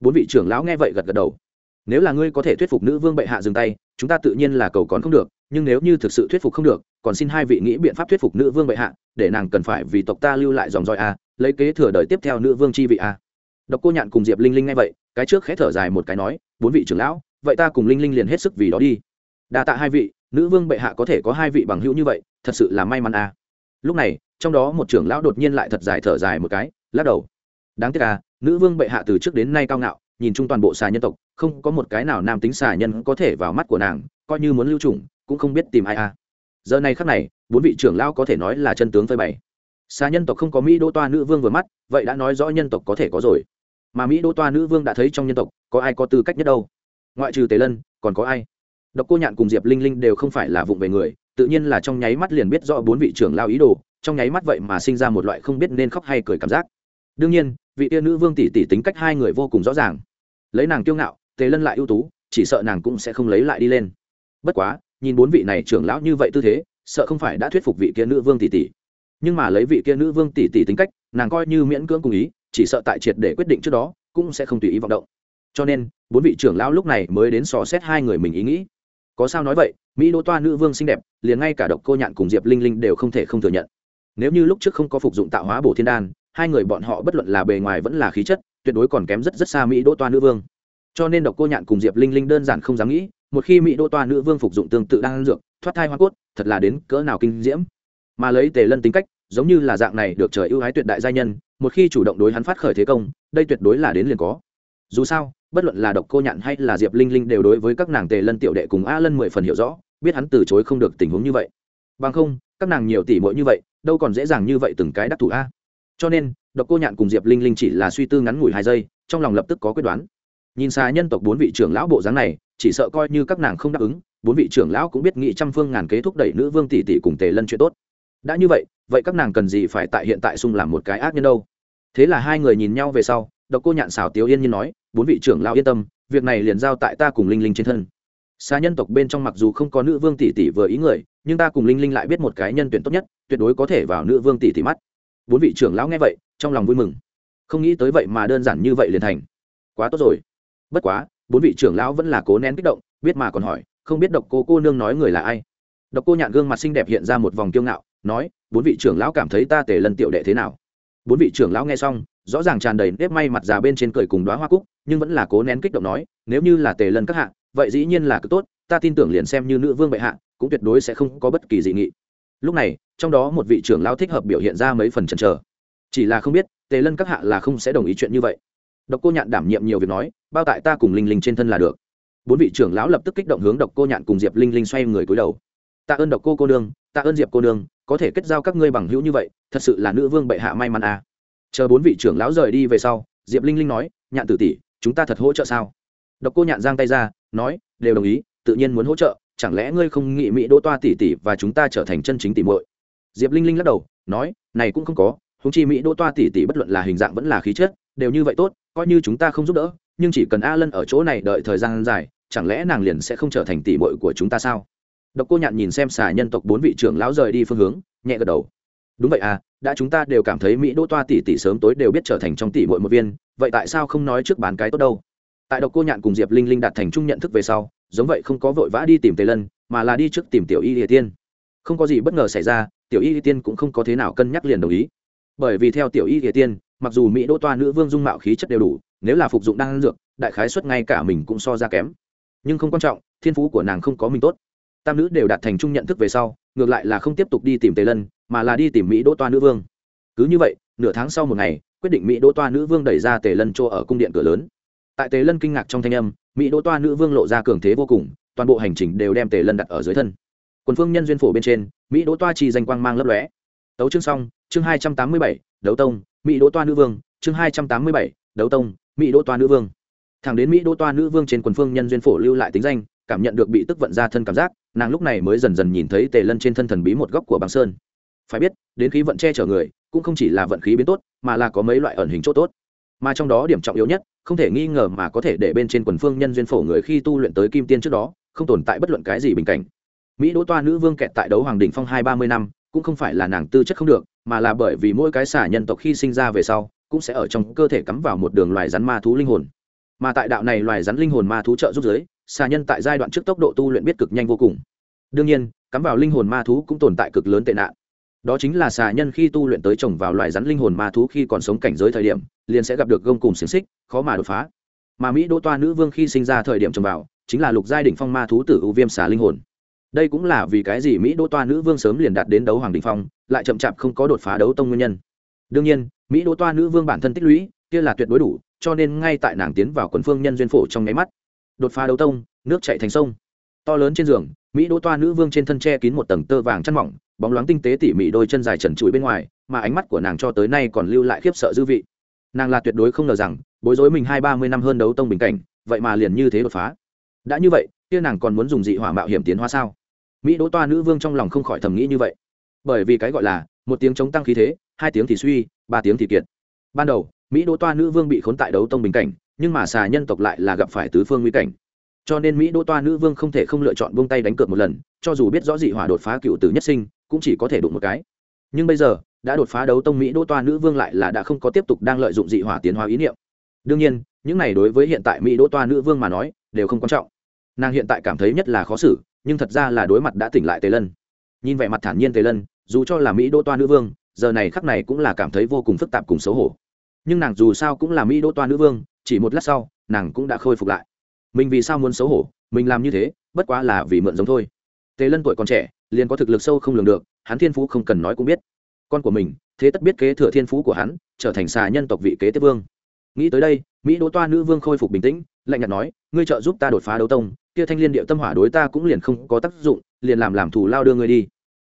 Bốn vị trưởng lão nghe vậy gật gật đầu. Nếu là ngươi có thể thuyết phục nữ vương bệ hạ dừng tay, chúng ta tự nhiên là cầu còn không được, nhưng nếu như thực sự thuyết phục không được, còn xin hai vị nghĩ biện pháp thuyết phục nữ vương bệ hạ, để nàng cần phải vì tộc ta lưu lại dòng roi a à, lấy kế thừa đời tiếp theo nữ vương chi vị a độc cô nhạn cùng diệp linh linh ngay vậy, cái trước khẽ thở dài một cái nói, bốn vị trưởng lão, vậy ta cùng linh linh liền hết sức vì đó đi. Đa tạ hai vị, nữ vương bệ hạ có thể có hai vị bằng hữu như vậy, thật sự là may mắn a lúc này, trong đó một trưởng lão đột nhiên lại thật dài thở dài một cái, lắc đầu. Đáng tiếc à nữ vương bệ hạ từ trước đến nay cao ngạo, nhìn chung toàn bộ xà nhân tộc, không có một cái nào nam tính xà nhân có thể vào mắt của nàng, coi như muốn lưu trùng cũng không biết tìm ai à. Giờ này khắc này, bốn vị trưởng lão có thể nói là chân tướng phơi bày xà nhân tộc không có mỹ đô toa nữ vương vừa mắt, vậy đã nói rõ nhân tộc có thể có rồi. Mà mỹ đô toa nữ vương đã thấy trong nhân tộc, có ai có tư cách nhất đâu? Ngoại trừ tề lân, còn có ai? Độc cô nhạn cùng diệp linh linh đều không phải là vụng về người, tự nhiên là trong nháy mắt liền biết rõ bốn vị trưởng lao ý đồ, trong nháy mắt vậy mà sinh ra một loại không biết nên khóc hay cười cảm giác. Đương nhiên, vị tia nữ vương tỷ tỷ tính cách hai người vô cùng rõ ràng. Lấy nàng kiêu ngạo, tề lân lại ưu tú, chỉ sợ nàng cũng sẽ không lấy lại đi lên. Bất quá, nhìn bốn vị này trưởng lão như vậy tư thế, sợ không phải đã thuyết phục vị kia nữ vương tỷ tỷ nhưng mà lấy vị kia nữ vương tỷ tỷ tính cách, nàng coi như miễn cưỡng cùng ý, chỉ sợ tại triệt để quyết định trước đó, cũng sẽ không tùy ý vọng động. Cho nên, bốn vị trưởng lão lúc này mới đến sò xét hai người mình ý nghĩ. Có sao nói vậy, mỹ đỗ toa nữ vương xinh đẹp, liền ngay cả độc cô nhạn cùng diệp linh linh đều không thể không thừa nhận. Nếu như lúc trước không có phục dụng tạo hóa bổ thiên đan, hai người bọn họ bất luận là bề ngoài vẫn là khí chất, tuyệt đối còn kém rất rất xa mỹ đỗ toa nữ vương. Cho nên độc cô nhạn cùng diệp linh linh đơn giản không dám nghĩ, một khi mỹ đỗ toa nữ vương phục dụng tương tự đang dược, thoát thai hoa cốt, thật là đến cỡ nào kinh diễm. Mà lấy tề lân tính cách giống như là dạng này được trời ưu ái tuyệt đại gia nhân, một khi chủ động đối hắn phát khởi thế công, đây tuyệt đối là đến liền có. Dù sao, bất luận là độc cô nhạn hay là diệp linh linh đều đối với các nàng tề lân tiểu đệ cùng a lân mười phần hiểu rõ, biết hắn từ chối không được tình huống như vậy. Bằng không, các nàng nhiều tỷ muội như vậy, đâu còn dễ dàng như vậy từng cái đắc thủ a. Cho nên, độc cô nhạn cùng diệp linh linh chỉ là suy tư ngắn ngủi hai giây, trong lòng lập tức có quyết đoán. Nhìn xa nhân tộc bốn vị trưởng lão bộ dáng này, chỉ sợ coi như các nàng không đáp ứng, bốn vị trưởng lão cũng biết nghị trăm phương ngàn kế thúc đẩy nữ vương tỷ tỷ cùng tề lân chuyện tốt đã như vậy vậy các nàng cần gì phải tại hiện tại xung làm một cái ác nhân đâu? Thế là hai người nhìn nhau về sau, độc cô nhạn xảo tiếu yên nhiên nói, bốn vị trưởng lão yên tâm, việc này liền giao tại ta cùng linh linh trên thân. Xa nhân tộc bên trong mặc dù không có nữ vương tỷ tỷ vừa ý người, nhưng ta cùng linh linh lại biết một cái nhân tuyển tốt nhất, tuyệt đối có thể vào nữ vương tỷ tỷ mắt. Bốn vị trưởng lão nghe vậy, trong lòng vui mừng. Không nghĩ tới vậy mà đơn giản như vậy liền thành. Quá tốt rồi. Bất quá, bốn vị trưởng lão vẫn là cố nén kích động, biết mà còn hỏi, không biết độc cô cô nương nói người là ai? Độc cô nhạn gương mặt xinh đẹp hiện ra một vòng kiêu ngạo nói, bốn vị trưởng lão cảm thấy ta tề lần tiểu đệ thế nào? Bốn vị trưởng lão nghe xong, rõ ràng tràn đầy nếp may mặt già bên trên cười cùng đoá hoa cúc, nhưng vẫn là cố nén kích động nói, nếu như là tề lân các hạ, vậy dĩ nhiên là cực tốt, ta tin tưởng liền xem như nữ vương bệ hạ, cũng tuyệt đối sẽ không có bất kỳ dị nghị. Lúc này, trong đó một vị trưởng lão thích hợp biểu hiện ra mấy phần chần chờ. Chỉ là không biết, tề lân các hạ là không sẽ đồng ý chuyện như vậy. Độc cô nhạn đảm nhiệm nhiều việc nói, bao tại ta cùng linh linh trên thân là được. Bốn vị trưởng lão lập tức kích động hướng độc cô nhạn cùng diệp linh linh xoay người cúi đầu. Tạ ơn độc cô cô nương, tạ ơn diệp cô nương có thể kết giao các ngươi bằng hữu như vậy, thật sự là nữ vương bệ hạ may mắn à. Chờ bốn vị trưởng lão rời đi về sau, diệp linh linh nói, nhạn tử tỷ, chúng ta thật hỗ trợ sao? Độc cô nhạn giang tay ra, nói, đều đồng ý, tự nhiên muốn hỗ trợ, chẳng lẽ ngươi không nghĩ mỹ đỗ toa tỷ tỷ và chúng ta trở thành chân chính tỷ muội? Diệp linh linh lắc đầu, nói, này cũng không có húng chi mỹ đỗ toa tỷ tỷ bất luận là hình dạng vẫn là khí chất, đều như vậy tốt, coi như chúng ta không giúp đỡ, nhưng chỉ cần a lân ở chỗ này đợi thời gian dài, chẳng lẽ nàng liền sẽ không trở thành tỷ muội của chúng ta sao? Độc cô nhạn nhìn xem xà nhân tộc bốn vị trưởng lão rời đi phương hướng, nhẹ gật đầu. Đúng vậy à đã chúng ta đều cảm thấy mỹ đỗ toa tỷ tỷ sớm tối đều biết trở thành trong tỷ muội một viên, vậy tại sao không nói trước bán cái tốt đâu? Tại độc cô nhạn cùng diệp linh linh đạt thành chung nhận thức về sau, giống vậy không có vội vã đi tìm tề lân, mà là đi trước tìm tiểu y địa tiên. Không có gì bất ngờ xảy ra, tiểu y địa tiên cũng không có thế nào cân nhắc liền đồng ý. Bởi vì theo tiểu y địa tiên, mặc dù mỹ đỗ toa nữ vương dung mạo khí chất đều đủ, nếu là phục dụng đang dược, đại khái suất ngay cả mình cũng so ra kém. Nhưng không quan trọng, thiên phú của nàng không có mình tốt tam nữ đều đạt thành chung nhận thức về sau, ngược lại là không tiếp tục đi tìm tề lân, mà là đi tìm mỹ đỗ toa nữ vương. Cứ như vậy, nửa tháng sau một ngày, quyết định mỹ đỗ toa nữ vương đẩy ra tề lân chỗ ở cung điện cửa lớn. Tại tề lân kinh ngạc trong thanh âm, mỹ đỗ toa nữ vương lộ ra cường thế vô cùng, toàn bộ hành trình đều đem tề lân đặt ở dưới thân. Quần phương nhân duyên phổ bên trên, mỹ đỗ toa chi danh quang mang lấp lóe. Tấu chương xong, chương hai trăm tám mươi bảy, đấu tông, mỹ đỗ toa nữ vương, chương hai trăm tám mươi bảy, đấu tông, mỹ đỗ toa nữ vương. Thẳng đến mỹ đỗ toa nữ vương trên quần phương nhân duyên phổ lưu lại tính danh cảm nhận được bị tức vận ra thân cảm giác, nàng lúc này mới dần dần nhìn thấy tề lân trên thân thần bí một góc của băng sơn. Phải biết, đến khí vận che chở người, cũng không chỉ là vận khí biến tốt, mà là có mấy loại ẩn hình chỗ tốt. Mà trong đó điểm trọng yếu nhất, không thể nghi ngờ mà có thể để bên trên quần phương nhân duyên phổ người khi tu luyện tới kim tiên trước đó, không tồn tại bất luận cái gì bình cảnh. Mỹ đỗ toa nữ vương kẹt tại đấu hoàng đình phong hai ba mươi năm, cũng không phải là nàng tư chất không được, mà là bởi vì mỗi cái xả nhân tộc khi sinh ra về sau, cũng sẽ ở trong cơ thể cắm vào một đường loài rắn ma thú linh hồn. Mà tại đạo này loài rắn linh hồn ma thú trợ giúp giới xà nhân tại giai đoạn trước tốc độ tu luyện biết cực nhanh vô cùng. Đương nhiên, cắm vào linh hồn ma thú cũng tồn tại cực lớn tệ nạn. Đó chính là xà nhân khi tu luyện tới trồng vào loài rắn linh hồn ma thú khi còn sống cảnh giới thời điểm, liền sẽ gặp được gông cùng xiềng xích, khó mà đột phá. Mà mỹ đỗ toa nữ vương khi sinh ra thời điểm trồng vào, chính là lục giai đỉnh phong ma thú tử ưu viêm xà linh hồn. Đây cũng là vì cái gì mỹ đỗ toa nữ vương sớm liền đạt đến đấu hoàng đỉnh phong, lại chậm chạp không có đột phá đấu tông nguyên nhân. Đương nhiên, mỹ đỗ toa nữ vương bản thân tích lũy, kia là tuyệt đối đủ, cho nên ngay tại nàng tiến vào quần phương nhân duyên phổ trong nháy mắt đột phá đấu tông, nước chạy thành sông. To lớn trên giường, mỹ đỗ toa nữ vương trên thân che kín một tầng tơ vàng chăn mỏng, bóng loáng tinh tế tỉ mỉ đôi chân dài trần trụi bên ngoài, mà ánh mắt của nàng cho tới nay còn lưu lại khiếp sợ dư vị. Nàng là tuyệt đối không ngờ rằng, bối rối mình hai ba mươi năm hơn đấu tông bình cảnh, vậy mà liền như thế đột phá. Đã như vậy, kia nàng còn muốn dùng dị hỏa mạo hiểm tiến hóa sao? Mỹ đỗ toa nữ vương trong lòng không khỏi thầm nghĩ như vậy. Bởi vì cái gọi là, một tiếng chống tăng khí thế, hai tiếng thì suy, ba tiếng thì kiệt. Ban đầu, mỹ đỗ toa nữ vương bị khốn tại đấu tông bình cảnh nhưng mà xà nhân tộc lại là gặp phải tứ phương nguy cảnh. Cho nên mỹ đỗ toa nữ vương không thể không lựa chọn buông tay đánh cược một lần, cho dù biết rõ dị hỏa đột phá cựu tử nhất sinh, cũng chỉ có thể đụng một cái. Nhưng bây giờ, đã đột phá đấu tông mỹ đỗ toa nữ vương lại là đã không có tiếp tục đang lợi dụng dị hỏa tiến hóa ý niệm. Đương nhiên, những này đối với hiện tại mỹ đỗ toa nữ vương mà nói, đều không quan trọng. Nàng hiện tại cảm thấy nhất là khó xử, nhưng thật ra là đối mặt đã tỉnh lại tề lân. Nhìn vẻ mặt thản nhiên tề lân, dù cho là mỹ đỗ toa nữ vương, giờ này khắc này cũng là cảm thấy vô cùng phức tạp cùng xấu hổ. Nhưng nàng dù sao cũng là mỹ đỗ toa nữ vương chỉ một lát sau, nàng cũng đã khôi phục lại. Mình vì sao muốn xấu hổ? Mình làm như thế, bất quá là vì mượn giống thôi. Tề lân tuổi còn trẻ, liền có thực lực sâu không lường được, hắn thiên phú không cần nói cũng biết. Con của mình, thế tất biết kế thừa thiên phú của hắn, trở thành xà nhân tộc vị kế tiếp vương. Nghĩ tới đây, mỹ đỗ toa nữ vương khôi phục bình tĩnh, lạnh nhạt nói, ngươi trợ giúp ta đột phá đấu tông, kia thanh liên điệu tâm hỏa đối ta cũng liền không có tác dụng, liền làm làm thủ lao đưa ngươi đi.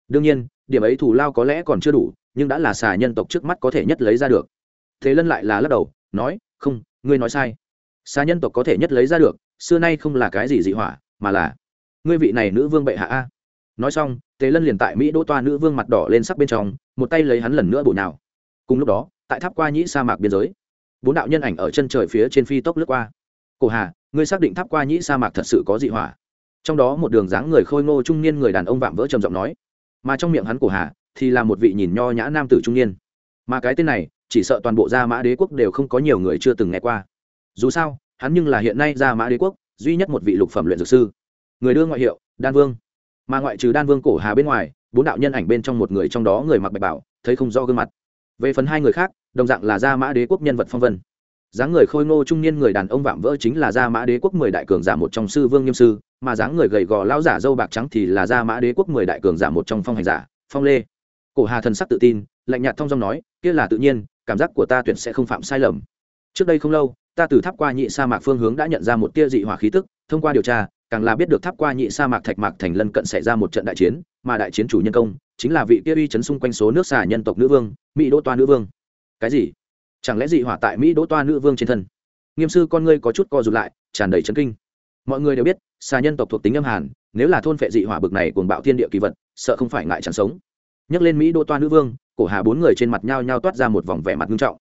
Đương nhiên, điểm ấy thủ lao có lẽ còn chưa đủ, nhưng đã là xà nhân tộc trước mắt có thể nhất lấy ra được. Thế lân lại là lắc đầu, nói, không ngươi nói sai. Xa nhân tộc có thể nhất lấy ra được, xưa nay không là cái gì dị hỏa, mà là ngươi vị này nữ vương bệ hạ a. Nói xong, tề lân liền tại mỹ đỗ toa nữ vương mặt đỏ lên sắc bên trong, một tay lấy hắn lần nữa bộ nào cùng lúc đó, tại tháp qua nhĩ sa mạc biên giới, bốn đạo nhân ảnh ở chân trời phía trên phi tốc lướt qua. Cổ hà, ngươi xác định tháp qua nhĩ sa mạc thật sự có dị hỏa? Trong đó một đường dáng người khôi ngô trung niên người đàn ông vạm vỡ trầm giọng nói. Mà trong miệng hắn cổ hà thì là một vị nhìn nho nhã nam tử trung niên. Mà cái tên này chỉ sợ toàn bộ gia mã đế quốc đều không có nhiều người chưa từng nghe qua. Dù sao, hắn nhưng là hiện nay gia mã đế quốc, duy nhất một vị lục phẩm luyện dược sư. Người đưa ngoại hiệu, đan vương. Mà ngoại trừ đan vương cổ hà bên ngoài, bốn đạo nhân ảnh bên trong một người trong đó người mặc bạch bảo, thấy không rõ gương mặt. Về phần hai người khác, đồng dạng là gia mã đế quốc nhân vật phong vân. Dáng người khôi ngô trung niên người đàn ông vạm vỡ chính là gia mã đế quốc mười đại cường giả một trong sư vương nghiêm sư, mà dáng người gầy gò lão giả dâu bạc trắng thì là gia mã đế quốc mười đại cường giả một trong phong hành giả, phong lê. Cổ hà thần sắc tự tin, lạnh nhạt thông dong nói, kia là tự nhiên cảm giác của ta tuyệt sẽ không phạm sai lầm. Trước đây không lâu, ta từ tháp qua nhị sa mạc phương hướng đã nhận ra một tia dị hỏa khí tức, thông qua điều tra, càng là biết được tháp qua nhị sa mạc thạch mạc thành lân cận xảy ra một trận đại chiến, mà đại chiến chủ nhân công chính là vị kia uy chấn xung quanh số nước xà nhân tộc nữ vương, mỹ đỗ toa nữ vương. Cái gì? Chẳng lẽ dị hỏa tại mỹ đỗ toa nữ vương trên thân? Nghiêm sư con ngươi có chút co rụt lại, tràn đầy chấn kinh. Mọi người đều biết, xà nhân tộc thuộc tính âm hàn, nếu là thôn phệ dị hỏa bực này cuồng bạo thiên địa kỳ vật, sợ không phải ngại chẳng sống nhắc lên mỹ đô toa nữ vương, cổ hà bốn người trên mặt nhao nhao toát ra một vòng vẻ mặt nghiêm trọng.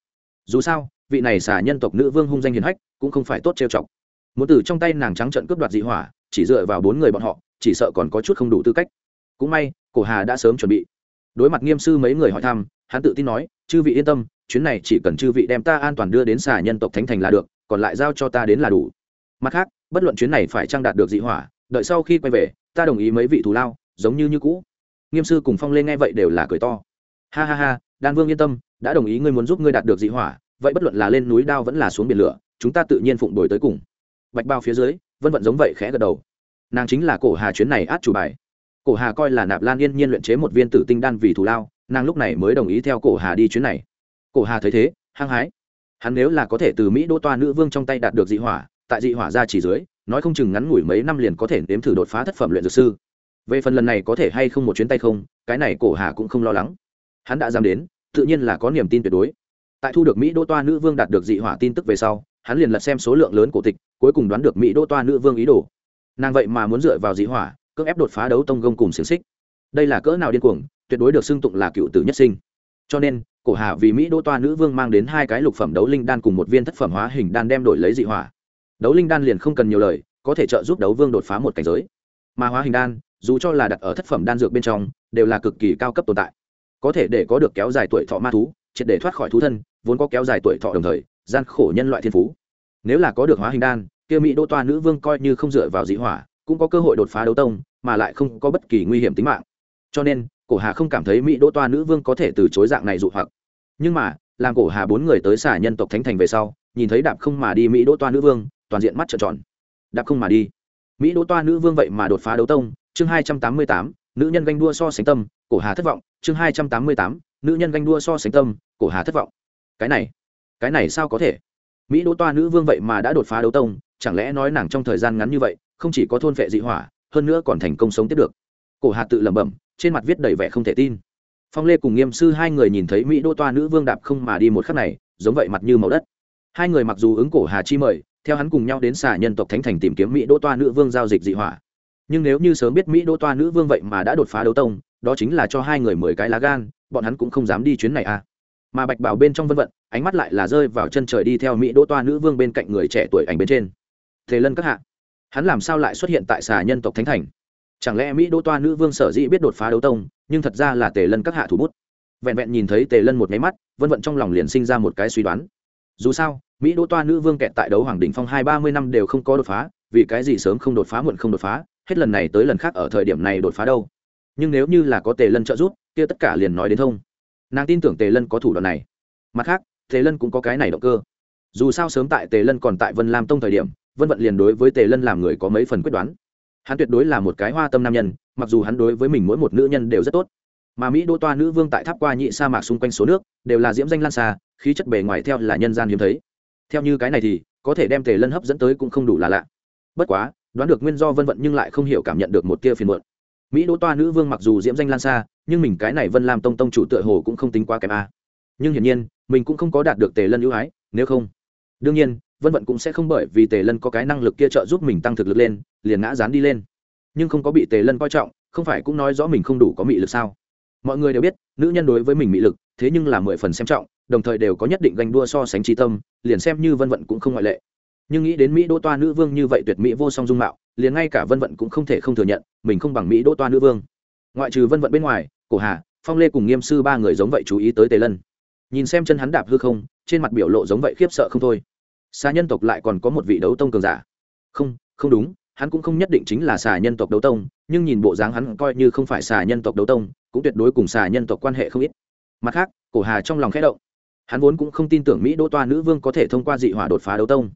Dù sao, vị này xà nhân tộc nữ vương hung danh hiền hách, cũng không phải tốt trêu chọc. Muốn từ trong tay nàng trắng trận cướp đoạt dị hỏa, chỉ dựa vào bốn người bọn họ, chỉ sợ còn có chút không đủ tư cách. Cũng may, cổ hà đã sớm chuẩn bị. Đối mặt nghiêm sư mấy người hỏi thăm, hắn tự tin nói, chư vị yên tâm, chuyến này chỉ cần chư vị đem ta an toàn đưa đến xà nhân tộc thánh thành là được, còn lại giao cho ta đến là đủ. Mặt khác, bất luận chuyến này phải trang đạt được dị hỏa, đợi sau khi quay về, ta đồng ý mấy vị thù lao, giống như như cũ nghiêm sư cùng phong lên nghe vậy đều là cười to. Ha ha ha, đan vương yên tâm, đã đồng ý ngươi muốn giúp ngươi đạt được dị hỏa, vậy bất luận là lên núi đao vẫn là xuống biển lửa, chúng ta tự nhiên phụng đổi tới cùng. Bạch bao phía dưới, vân vận giống vậy khẽ gật đầu. Nàng chính là cổ hà chuyến này át chủ bài. Cổ hà coi là nạp lan yên nhiên luyện chế một viên tử tinh đan vì thù lao, nàng lúc này mới đồng ý theo cổ hà đi chuyến này. Cổ hà thấy thế, hăng hái. Hắn nếu là có thể từ mỹ đỗ toa nữ vương trong tay đạt được dị hỏa, tại dị hỏa ra chỉ dưới, nói không chừng ngắn ngủi mấy năm liền có thể nếm thử đột phá thất phẩm luyện dược sư về phần lần này có thể hay không một chuyến tay không, cái này cổ hà cũng không lo lắng. Hắn đã dám đến, tự nhiên là có niềm tin tuyệt đối. Tại thu được mỹ đỗ toa nữ vương đạt được dị hỏa tin tức về sau, hắn liền lật xem số lượng lớn cổ tịch, cuối cùng đoán được mỹ đỗ toa nữ vương ý đồ. Nàng vậy mà muốn dựa vào dị hỏa, cưỡng ép đột phá đấu tông gông cùng xiềng xích. Đây là cỡ nào điên cuồng, tuyệt đối được xưng tụng là cựu tử nhất sinh. Cho nên, cổ hà vì mỹ đỗ toa nữ vương mang đến hai cái lục phẩm đấu linh đan cùng một viên thất phẩm hóa hình đan đem đổi lấy dị hỏa. Đấu linh đan liền không cần nhiều lời, có thể trợ giúp đấu vương đột phá một cảnh giới. Mà hóa hình đan dù cho là đặt ở thất phẩm đan dược bên trong, đều là cực kỳ cao cấp tồn tại. Có thể để có được kéo dài tuổi thọ ma thú, triệt để thoát khỏi thú thân, vốn có kéo dài tuổi thọ đồng thời, gian khổ nhân loại thiên phú. Nếu là có được hóa hình đan, kia mỹ đỗ toa nữ vương coi như không dựa vào dị hỏa, cũng có cơ hội đột phá đấu tông, mà lại không có bất kỳ nguy hiểm tính mạng. Cho nên, cổ hà không cảm thấy mỹ đỗ toa nữ vương có thể từ chối dạng này dụ hoặc. Nhưng mà, làm cổ hà bốn người tới xả nhân tộc thánh thành về sau, nhìn thấy đạp không mà đi mỹ đỗ toa nữ vương, toàn diện mắt trợn tròn. Đạp không mà đi. Mỹ đỗ toa nữ vương vậy mà đột phá đấu tông chương hai trăm tám mươi tám, nữ nhân ganh đua so sánh tâm, cổ hà thất vọng, chương hai trăm tám mươi tám, nữ nhân ganh đua so sánh tâm, cổ hà thất vọng. Cái này cái này sao có thể? Mỹ đỗ toa nữ vương vậy mà đã đột phá đấu tông, chẳng lẽ nói nàng trong thời gian ngắn như vậy, không chỉ có thôn phệ dị hỏa, hơn nữa còn thành công sống tiếp được. Cổ hà tự lẩm bẩm, trên mặt viết đầy vẻ không thể tin. Phong lê cùng nghiêm sư hai người nhìn thấy mỹ đỗ toa nữ vương đạp không mà đi một khắc này, giống vậy mặt như màu đất. Hai người mặc dù ứng cổ hà chi mời, theo hắn cùng nhau đến xả nhân tộc thánh thành tìm kiếm mỹ đỗ toa nữ vương giao dịch dị hỏa nhưng nếu như sớm biết mỹ đỗ toa nữ vương vậy mà đã đột phá đấu tông, đó chính là cho hai người mười cái lá gan, bọn hắn cũng không dám đi chuyến này à. Mà bạch bảo bên trong vân vận, ánh mắt lại là rơi vào chân trời đi theo mỹ đỗ toa nữ vương bên cạnh người trẻ tuổi ảnh bên trên. Thế lân các hạ, hắn làm sao lại xuất hiện tại xà nhân tộc thánh thành? Chẳng lẽ mỹ đỗ toa nữ vương sở dĩ biết đột phá đấu tông, nhưng thật ra là tề lân các hạ thủ bút? Vẹn vẹn nhìn thấy tề lân một nháy mắt, vân vận trong lòng liền sinh ra một cái suy đoán. Dù sao, mỹ đỗ toa nữ vương kẹt tại đấu hoàng đình phong hai ba mươi năm đều không có đột phá, vì cái gì sớm không đột phá muộn không đột phá? Hết lần này tới lần khác ở thời điểm này đột phá đâu. Nhưng nếu như là có tề lân trợ giúp, kia tất cả liền nói đến thông. Nàng tin tưởng tề lân có thủ đoạn này. Mặt khác, tề lân cũng có cái này động cơ. Dù sao sớm tại tề lân còn tại vân lam tông thời điểm, vân vận liền đối với tề lân làm người có mấy phần quyết đoán. Hắn tuyệt đối là một cái hoa tâm nam nhân, mặc dù hắn đối với mình mỗi một nữ nhân đều rất tốt. Mà mỹ đô toa nữ vương tại tháp qua nhị sa mạc xung quanh số nước, đều là diễm danh lan xa, khí chất bề ngoài theo là nhân gian hiếm thấy. Theo như cái này thì, có thể đem tề lân hấp dẫn tới cũng không đủ là lạ. Bất quá đoán được nguyên do vân vận nhưng lại không hiểu cảm nhận được một tia phiền muộn. Mỹ đỗ toa nữ vương mặc dù diễm danh lan xa, nhưng mình cái này vân lam tông tông chủ tựa hồ cũng không tính quá kém a. Nhưng hiển nhiên, mình cũng không có đạt được tề lân ưu ái, nếu không. Đương nhiên, vân vận cũng sẽ không bởi vì tề lân có cái năng lực kia trợ giúp mình tăng thực lực lên, liền ngã dán đi lên. Nhưng không có bị tề lân coi trọng, không phải cũng nói rõ mình không đủ có mị lực sao? Mọi người đều biết, nữ nhân đối với mình mị lực, thế nhưng là mười phần xem trọng, đồng thời đều có nhất định ganh đua so sánh trí tâm, liền xem như vân vận cũng không ngoại lệ nhưng nghĩ đến mỹ đỗ toa nữ vương như vậy tuyệt mỹ vô song dung mạo, liền ngay cả vân vận cũng không thể không thừa nhận, mình không bằng mỹ đỗ toa nữ vương. Ngoại trừ vân vận bên ngoài, cổ hà, phong lê cùng nghiêm sư ba người giống vậy chú ý tới tề lân. Nhìn xem chân hắn đạp hư không, trên mặt biểu lộ giống vậy khiếp sợ không thôi. Xà nhân tộc lại còn có một vị đấu tông cường giả. Không không đúng, hắn cũng không nhất định chính là xà nhân tộc đấu tông, nhưng nhìn bộ dáng hắn coi như không phải xà nhân tộc đấu tông, cũng tuyệt đối cùng xà nhân tộc quan hệ không ít. Mặt khác, cổ hà trong lòng khẽ động. Hắn vốn cũng không tin tưởng mỹ đỗ toa nữ vương có thể thông qua dị hỏa đột phá đấu tông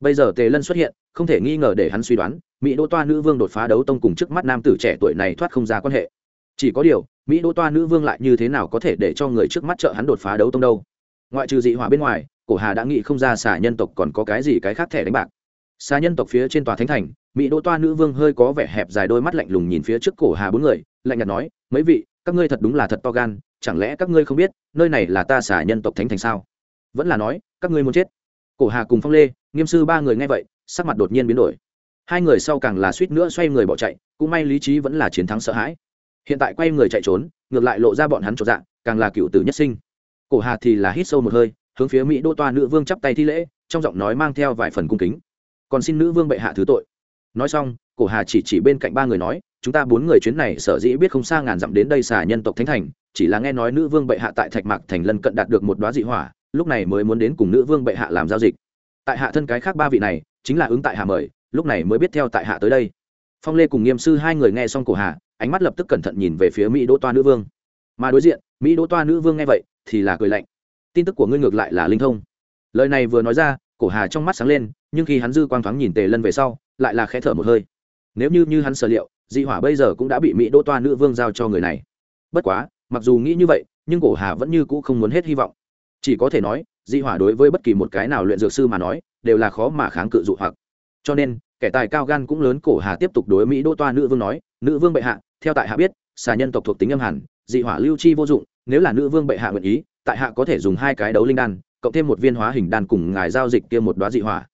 bây giờ tề lân xuất hiện, không thể nghi ngờ để hắn suy đoán, mỹ đỗ toa nữ vương đột phá đấu tông cùng trước mắt nam tử trẻ tuổi này thoát không ra quan hệ. Chỉ có điều, mỹ đỗ toa nữ vương lại như thế nào có thể để cho người trước mắt trợ hắn đột phá đấu tông đâu? Ngoại trừ dị hỏa bên ngoài, cổ hà đã nghĩ không ra xà nhân tộc còn có cái gì cái khác thẻ đánh bạc. Xà nhân tộc phía trên tòa thánh thành, mỹ đỗ toa nữ vương hơi có vẻ hẹp dài đôi mắt lạnh lùng nhìn phía trước cổ hà bốn người, lạnh nhạt nói, mấy vị, các ngươi thật đúng là thật to gan, chẳng lẽ các ngươi không biết, nơi này là ta xà nhân tộc thánh thành sao? Vẫn là nói, các ngươi muốn chết cổ hà cùng phong lê, nghiêm sư ba người nghe vậy, sắc mặt đột nhiên biến đổi. Hai người sau càng là suýt nữa xoay người bỏ chạy, cũng may lý trí vẫn là chiến thắng sợ hãi. Hiện tại quay người chạy trốn, ngược lại lộ ra bọn hắn trọn dạng càng là cựu tử nhất sinh. Cổ hà thì là hít sâu một hơi, hướng phía mỹ đô toa nữ vương chắp tay thi lễ, trong giọng nói mang theo vài phần cung kính. Còn xin nữ vương bệ hạ thứ tội. Nói xong, cổ hà chỉ chỉ bên cạnh ba người nói, chúng ta bốn người chuyến này sở dĩ biết không xa ngàn dặm đến đây xà nhân tộc thánh thành, chỉ là nghe nói nữ vương bệ hạ tại thạch mạc thành lân cận đạt được một đoá dị hỏa lúc này mới muốn đến cùng nữ vương bệ hạ làm giao dịch. Tại hạ thân cái khác ba vị này, chính là ứng tại hạ mời, lúc này mới biết theo tại hạ tới đây. Phong lê cùng nghiêm sư hai người nghe xong cổ hà, ánh mắt lập tức cẩn thận nhìn về phía mỹ đỗ toa nữ vương. Mà đối diện, mỹ đỗ toa nữ vương nghe vậy, thì là cười lạnh. Tin tức của ngươi ngược lại là linh thông. Lời này vừa nói ra, cổ hà trong mắt sáng lên, nhưng khi hắn dư quang thoáng nhìn tề lân về sau, lại là khẽ thở một hơi. Nếu như như hắn sở liệu, dị hỏa bây giờ cũng đã bị mỹ đỗ toa nữ vương giao cho người này. Bất quá, mặc dù nghĩ như vậy, nhưng cổ hà vẫn như cũ không muốn hết hy vọng chỉ có thể nói, dị hỏa đối với bất kỳ một cái nào luyện dược sư mà nói, đều là khó mà kháng cự dụ hoặc. Cho nên, kẻ tài cao gan cũng lớn cổ hà tiếp tục đối mỹ đô toa nữ vương nói, nữ vương bệ hạ, theo tại hạ biết, xà nhân tộc thuộc tính âm hẳn, dị hỏa lưu chi vô dụng, nếu là nữ vương bệ hạ nguyện ý, tại hạ có thể dùng hai cái đấu linh đan, cộng thêm một viên hóa hình đan cùng ngài giao dịch kia một đoá dị hỏa.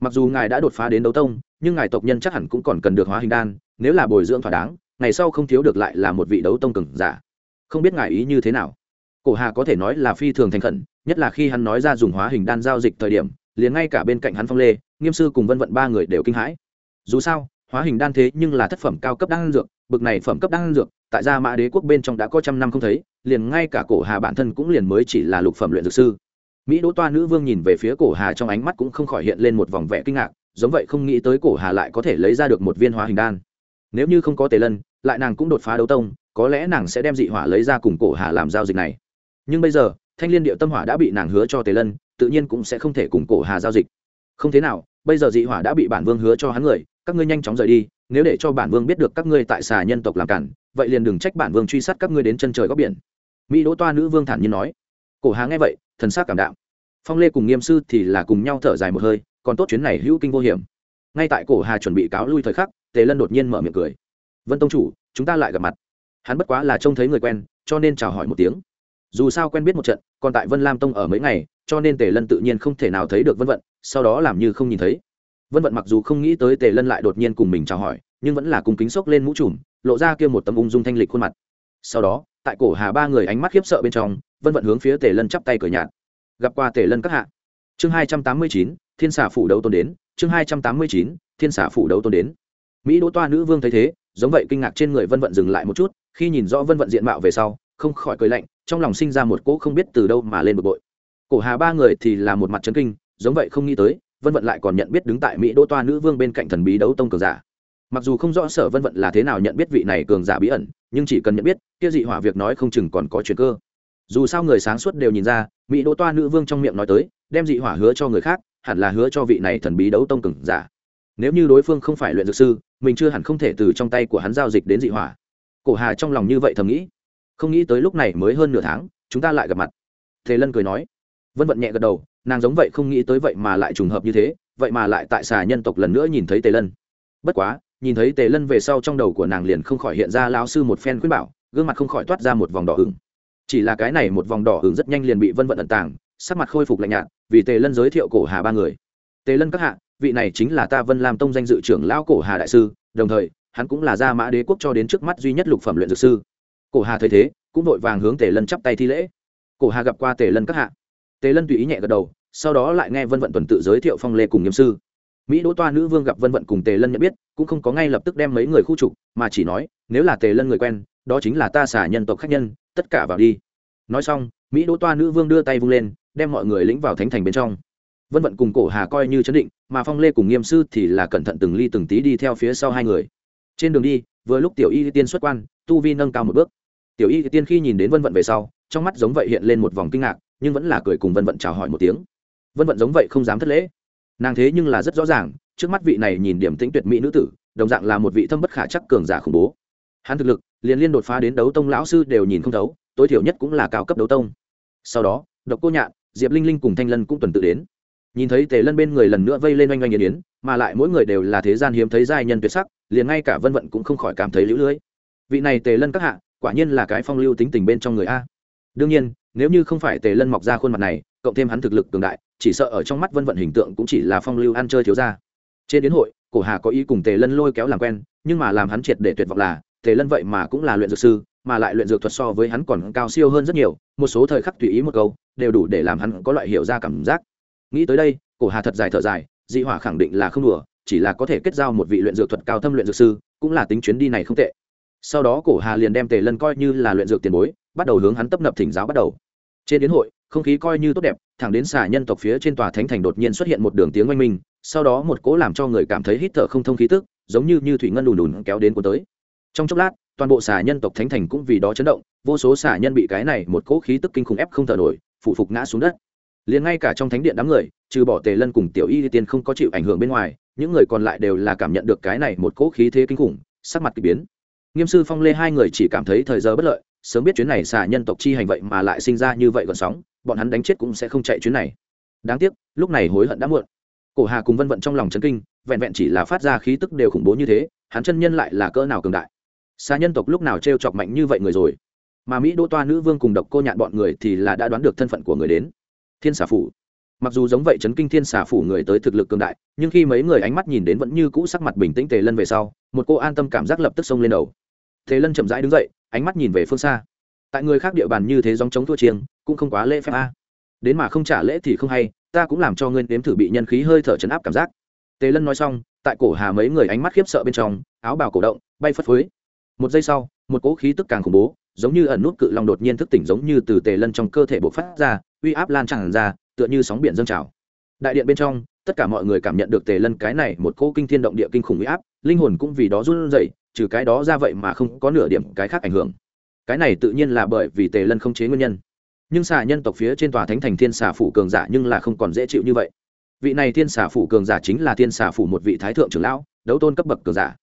Mặc dù ngài đã đột phá đến đấu tông, nhưng ngài tộc nhân chắc hẳn cũng còn cần được hóa hình đan, nếu là bồi dưỡng thỏa đáng, ngày sau không thiếu được lại là một vị đấu tông cường giả. Không biết ngài ý như thế nào. Cổ hà có thể nói là phi thường thành khẩn nhất là khi hắn nói ra dùng hóa hình đan giao dịch thời điểm, liền ngay cả bên cạnh hắn phong lê, nghiêm sư cùng vân vận ba người đều kinh hãi. Dù sao, hóa hình đan thế nhưng là thất phẩm cao cấp đan dược, bực này phẩm cấp đan dược, tại gia mã đế quốc bên trong đã có trăm năm không thấy, liền ngay cả cổ hà bản thân cũng liền mới chỉ là lục phẩm luyện dược sư. Mỹ đỗ toa nữ vương nhìn về phía cổ hà trong ánh mắt cũng không khỏi hiện lên một vòng vẻ kinh ngạc, giống vậy không nghĩ tới cổ hà lại có thể lấy ra được một viên hóa hình đan. Nếu như không có tề lân, lại nàng cũng đột phá đấu tông, có lẽ nàng sẽ đem dị hỏa lấy ra cùng cổ hà làm giao dịch này. Nhưng bây giờ thanh liên điệu tâm hỏa đã bị nàng hứa cho tề lân, tự nhiên cũng sẽ không thể cùng cổ hà giao dịch. Không thế nào, bây giờ dị hỏa đã bị bản vương hứa cho hắn người, các ngươi nhanh chóng rời đi, nếu để cho bản vương biết được các ngươi tại xà nhân tộc làm cản, vậy liền đừng trách bản vương truy sát các ngươi đến chân trời góc biển. Mỹ đỗ toa nữ vương thản nhiên nói. Cổ hà nghe vậy, thần sắc cảm đạm. Phong lê cùng nghiêm sư thì là cùng nhau thở dài một hơi, còn tốt chuyến này hữu kinh vô hiểm. Ngay tại cổ hà chuẩn bị cáo lui thời khắc, tề lân đột nhiên mở miệng cười. Vân tông chủ, chúng ta lại gặp mặt. Hắn bất quá là trông thấy người quen, cho nên chào hỏi một tiếng dù sao quen biết một trận, còn tại vân lam tông ở mấy ngày, cho nên tề lân tự nhiên không thể nào thấy được vân vận, sau đó làm như không nhìn thấy. Vân vận mặc dù không nghĩ tới tề lân lại đột nhiên cùng mình chào hỏi, nhưng vẫn là cùng kính xốc lên mũ trùm, lộ ra kia một tấm ung dung thanh lịch khuôn mặt. Sau đó, tại cổ hà ba người ánh mắt khiếp sợ bên trong, vân vận hướng phía tề lân chắp tay cửa nhạt. Gặp qua tề lân các hạ. Chương hai trăm tám mươi chín, thiên xả phủ đấu tôn đến. Chương hai trăm tám mươi chín, thiên xả phủ đấu tôn đến. Mỹ đỗ toa nữ vương thấy thế, giống vậy kinh ngạc trên người vân vận dừng lại một chút, khi nhìn rõ vân vận diện mạo về sau, không khỏi cười lạnh trong lòng sinh ra một cỗ không biết từ đâu mà lên bực bội. Cổ hà ba người thì là một mặt trấn kinh, giống vậy không nghĩ tới, vân vận lại còn nhận biết đứng tại mỹ đỗ toa nữ vương bên cạnh thần bí đấu tông cường giả. Mặc dù không rõ sở vân vận là thế nào nhận biết vị này cường giả bí ẩn, nhưng chỉ cần nhận biết, kia dị hỏa việc nói không chừng còn có chuyện cơ. Dù sao người sáng suốt đều nhìn ra, mỹ đỗ toa nữ vương trong miệng nói tới, đem dị hỏa hứa cho người khác, hẳn là hứa cho vị này thần bí đấu tông cường giả. Nếu như đối phương không phải luyện dược sư, mình chưa hẳn không thể từ trong tay của hắn giao dịch đến dị hỏa. Cổ hà trong lòng như vậy thầm nghĩ không nghĩ tới lúc này mới hơn nửa tháng, chúng ta lại gặp mặt. Thế lân cười nói. Vân vận nhẹ gật đầu, nàng giống vậy không nghĩ tới vậy mà lại trùng hợp như thế, vậy mà lại tại xà nhân tộc lần nữa nhìn thấy tề lân. Bất quá, nhìn thấy tề lân về sau trong đầu của nàng liền không khỏi hiện ra lao sư một phen khuyên bảo, gương mặt không khỏi toát ra một vòng đỏ hửng chỉ là cái này một vòng đỏ hửng rất nhanh liền bị vân vận ẩn tàng, sắc mặt khôi phục lạnh nhạt, vì tề lân giới thiệu cổ hà ba người. Tề lân các hạ, vị này chính là ta vân làm tông danh dự trưởng lão cổ hà đại sư, đồng thời, hắn cũng là gia mã đế quốc cho đến trước mắt duy nhất lục phẩm luyện dược sư cổ hà thấy thế, cũng vội vàng hướng tề lân chắp tay thi lễ. Cổ hà gặp qua tề lân các hạ. Tề lân tùy ý nhẹ gật đầu, sau đó lại nghe vân vận tuần tự giới thiệu phong lê cùng nghiêm sư. Mỹ đỗ toa nữ vương gặp vân vận cùng tề lân nhận biết, cũng không có ngay lập tức đem mấy người khu trục, mà chỉ nói, nếu là tề lân người quen, đó chính là ta xả nhân tộc khách nhân, tất cả vào đi. Nói xong, mỹ đỗ toa nữ vương đưa tay vung lên, đem mọi người lĩnh vào thánh thành bên trong. Vân vận cùng cổ hà coi như chấn định, mà phong lê cùng nghiêm sư thì là cẩn thận từng ly từng tí đi theo phía sau hai người. Trên đường đi, vừa lúc tiểu y tiên xuất quan, tu vi nâng cao một bước tiểu y tiên khi nhìn đến vân vận về sau, trong mắt giống vậy hiện lên một vòng kinh ngạc, nhưng vẫn là cười cùng vân vận chào hỏi một tiếng. Vân vận giống vậy không dám thất lễ. Nàng thế nhưng là rất rõ ràng, trước mắt vị này nhìn điểm tĩnh tuyệt mỹ nữ tử, đồng dạng là một vị thâm bất khả chắc cường giả khủng bố. Hắn thực lực, liền liên đột phá đến đấu tông lão sư đều nhìn không thấu, tối thiểu nhất cũng là cao cấp đấu tông. Sau đó, độc cô nhạn, diệp linh linh cùng thanh lân cũng tuần tự đến. Nhìn thấy tề lân bên người lần nữa vây lên oanh oanh nghiền yến mà lại mỗi người đều là thế gian hiếm thấy giai nhân tuyệt sắc, liền ngay cả vân vận cũng không khỏi cảm thấy lũ lưới. Vị này tề lân các hạ quả nhiên là cái phong lưu tính tình bên trong người a. Đương nhiên, nếu như không phải tề lân mọc ra khuôn mặt này, cộng thêm hắn thực lực cường đại, chỉ sợ ở trong mắt vân vận hình tượng cũng chỉ là phong lưu ăn chơi thiếu ra trên đến hội, cổ hà có ý cùng tề lân lôi kéo làm quen, nhưng mà làm hắn triệt để tuyệt vọng là, tề lân vậy mà cũng là luyện dược sư, mà lại luyện dược thuật so với hắn còn cao siêu hơn rất nhiều, một số thời khắc tùy ý một câu, đều đủ để làm hắn có loại hiểu ra cảm giác. Nghĩ tới đây, cổ hà thật dài thở dài, dị hỏa khẳng định là không đùa, chỉ là có thể kết giao một vị luyện dược thuật cao thâm luyện dược sư, cũng là tính chuyến đi này không tệ sau đó cổ hà liền đem tề lân coi như là luyện dược tiền bối, bắt đầu hướng hắn tấp nập thỉnh giáo bắt đầu. Trên đến hội, không khí coi như tốt đẹp, thẳng đến xà nhân tộc phía trên tòa thánh thành đột nhiên xuất hiện một đường tiếng oanh minh, sau đó một cỗ làm cho người cảm thấy hít thở không thông khí tức, giống như như thủy ngân đùn đùn kéo đến cuốn tới. Trong chốc lát, toàn bộ xà nhân tộc thánh thành cũng vì đó chấn động, vô số xà nhân bị cái này một cỗ khí tức kinh khủng ép không thở nổi, phụ phục ngã xuống đất. Liền ngay cả trong thánh điện đám người, trừ bỏ tề lân cùng tiểu y tiên không có chịu ảnh hưởng bên ngoài, những người còn lại đều là cảm nhận được cái này một cỗ khí thế kinh khủng, sắc mặt k ỳ biến nghiêm sư phong lê hai người chỉ cảm thấy thời giờ bất lợi, sớm biết chuyến này xà nhân tộc chi hành vậy mà lại sinh ra như vậy còn sóng, bọn hắn đánh chết cũng sẽ không chạy chuyến này. Đáng tiếc, lúc này hối hận đã muộn. Cổ hà cùng vân vận trong lòng chấn kinh, vẹn vẹn chỉ là phát ra khí tức đều khủng bố như thế, hắn chân nhân lại là cỡ nào cường đại. Xa nhân tộc lúc nào t r e o chọc mạnh như vậy người rồi? Mà mỹ đỗ toa nữ vương cùng độc cô nhạn bọn người thì là đã đoán được thân phận của người đến. Thiên xà phủ. Mặc dù giống vậy chấn kinh thiên xà phủ người tới thực lực cường đại, nhưng khi mấy người ánh mắt nhìn đến vẫn như cũ sắc mặt bình tĩnh tề lân về sau, một cô an tâm cảm giác lập tức xông lên đầu tề lân chậm rãi đứng dậy, ánh mắt nhìn về phương xa. Tại người khác địa bàn như thế dòng chống thua chiêng, cũng không quá lễ phép a. Đến mà không trả lễ thì không hay, ta cũng làm cho ngươi nếm thử bị nhân khí hơi thở chấn áp cảm giác. Tề lân nói xong, tại cổ hà mấy người ánh mắt khiếp sợ bên trong, áo bào cổ động, bay phất phới. Một giây sau, một cỗ khí tức càng khủng bố, giống như ẩn nút cự long đột nhiên thức tỉnh giống như từ tề lân trong cơ thể bộc phát ra, uy áp lan tràn ra, tựa như sóng biển dâng trào. Đại điện bên trong, tất cả mọi người cảm nhận được tề lân cái này một cỗ kinh thiên động địa kinh khủng uy áp, linh hồn cũng vì đó run rẩy trừ cái đó ra vậy mà không có nửa điểm cái khác ảnh hưởng. Cái này tự nhiên là bởi vì tề lân không chế nguyên nhân. Nhưng xà nhân tộc phía trên tòa thánh thành thiên xà phủ cường giả nhưng là không còn dễ chịu như vậy. Vị này thiên xà phủ cường giả chính là thiên xà phủ một vị thái thượng trưởng lão, đấu tôn cấp bậc cường giả.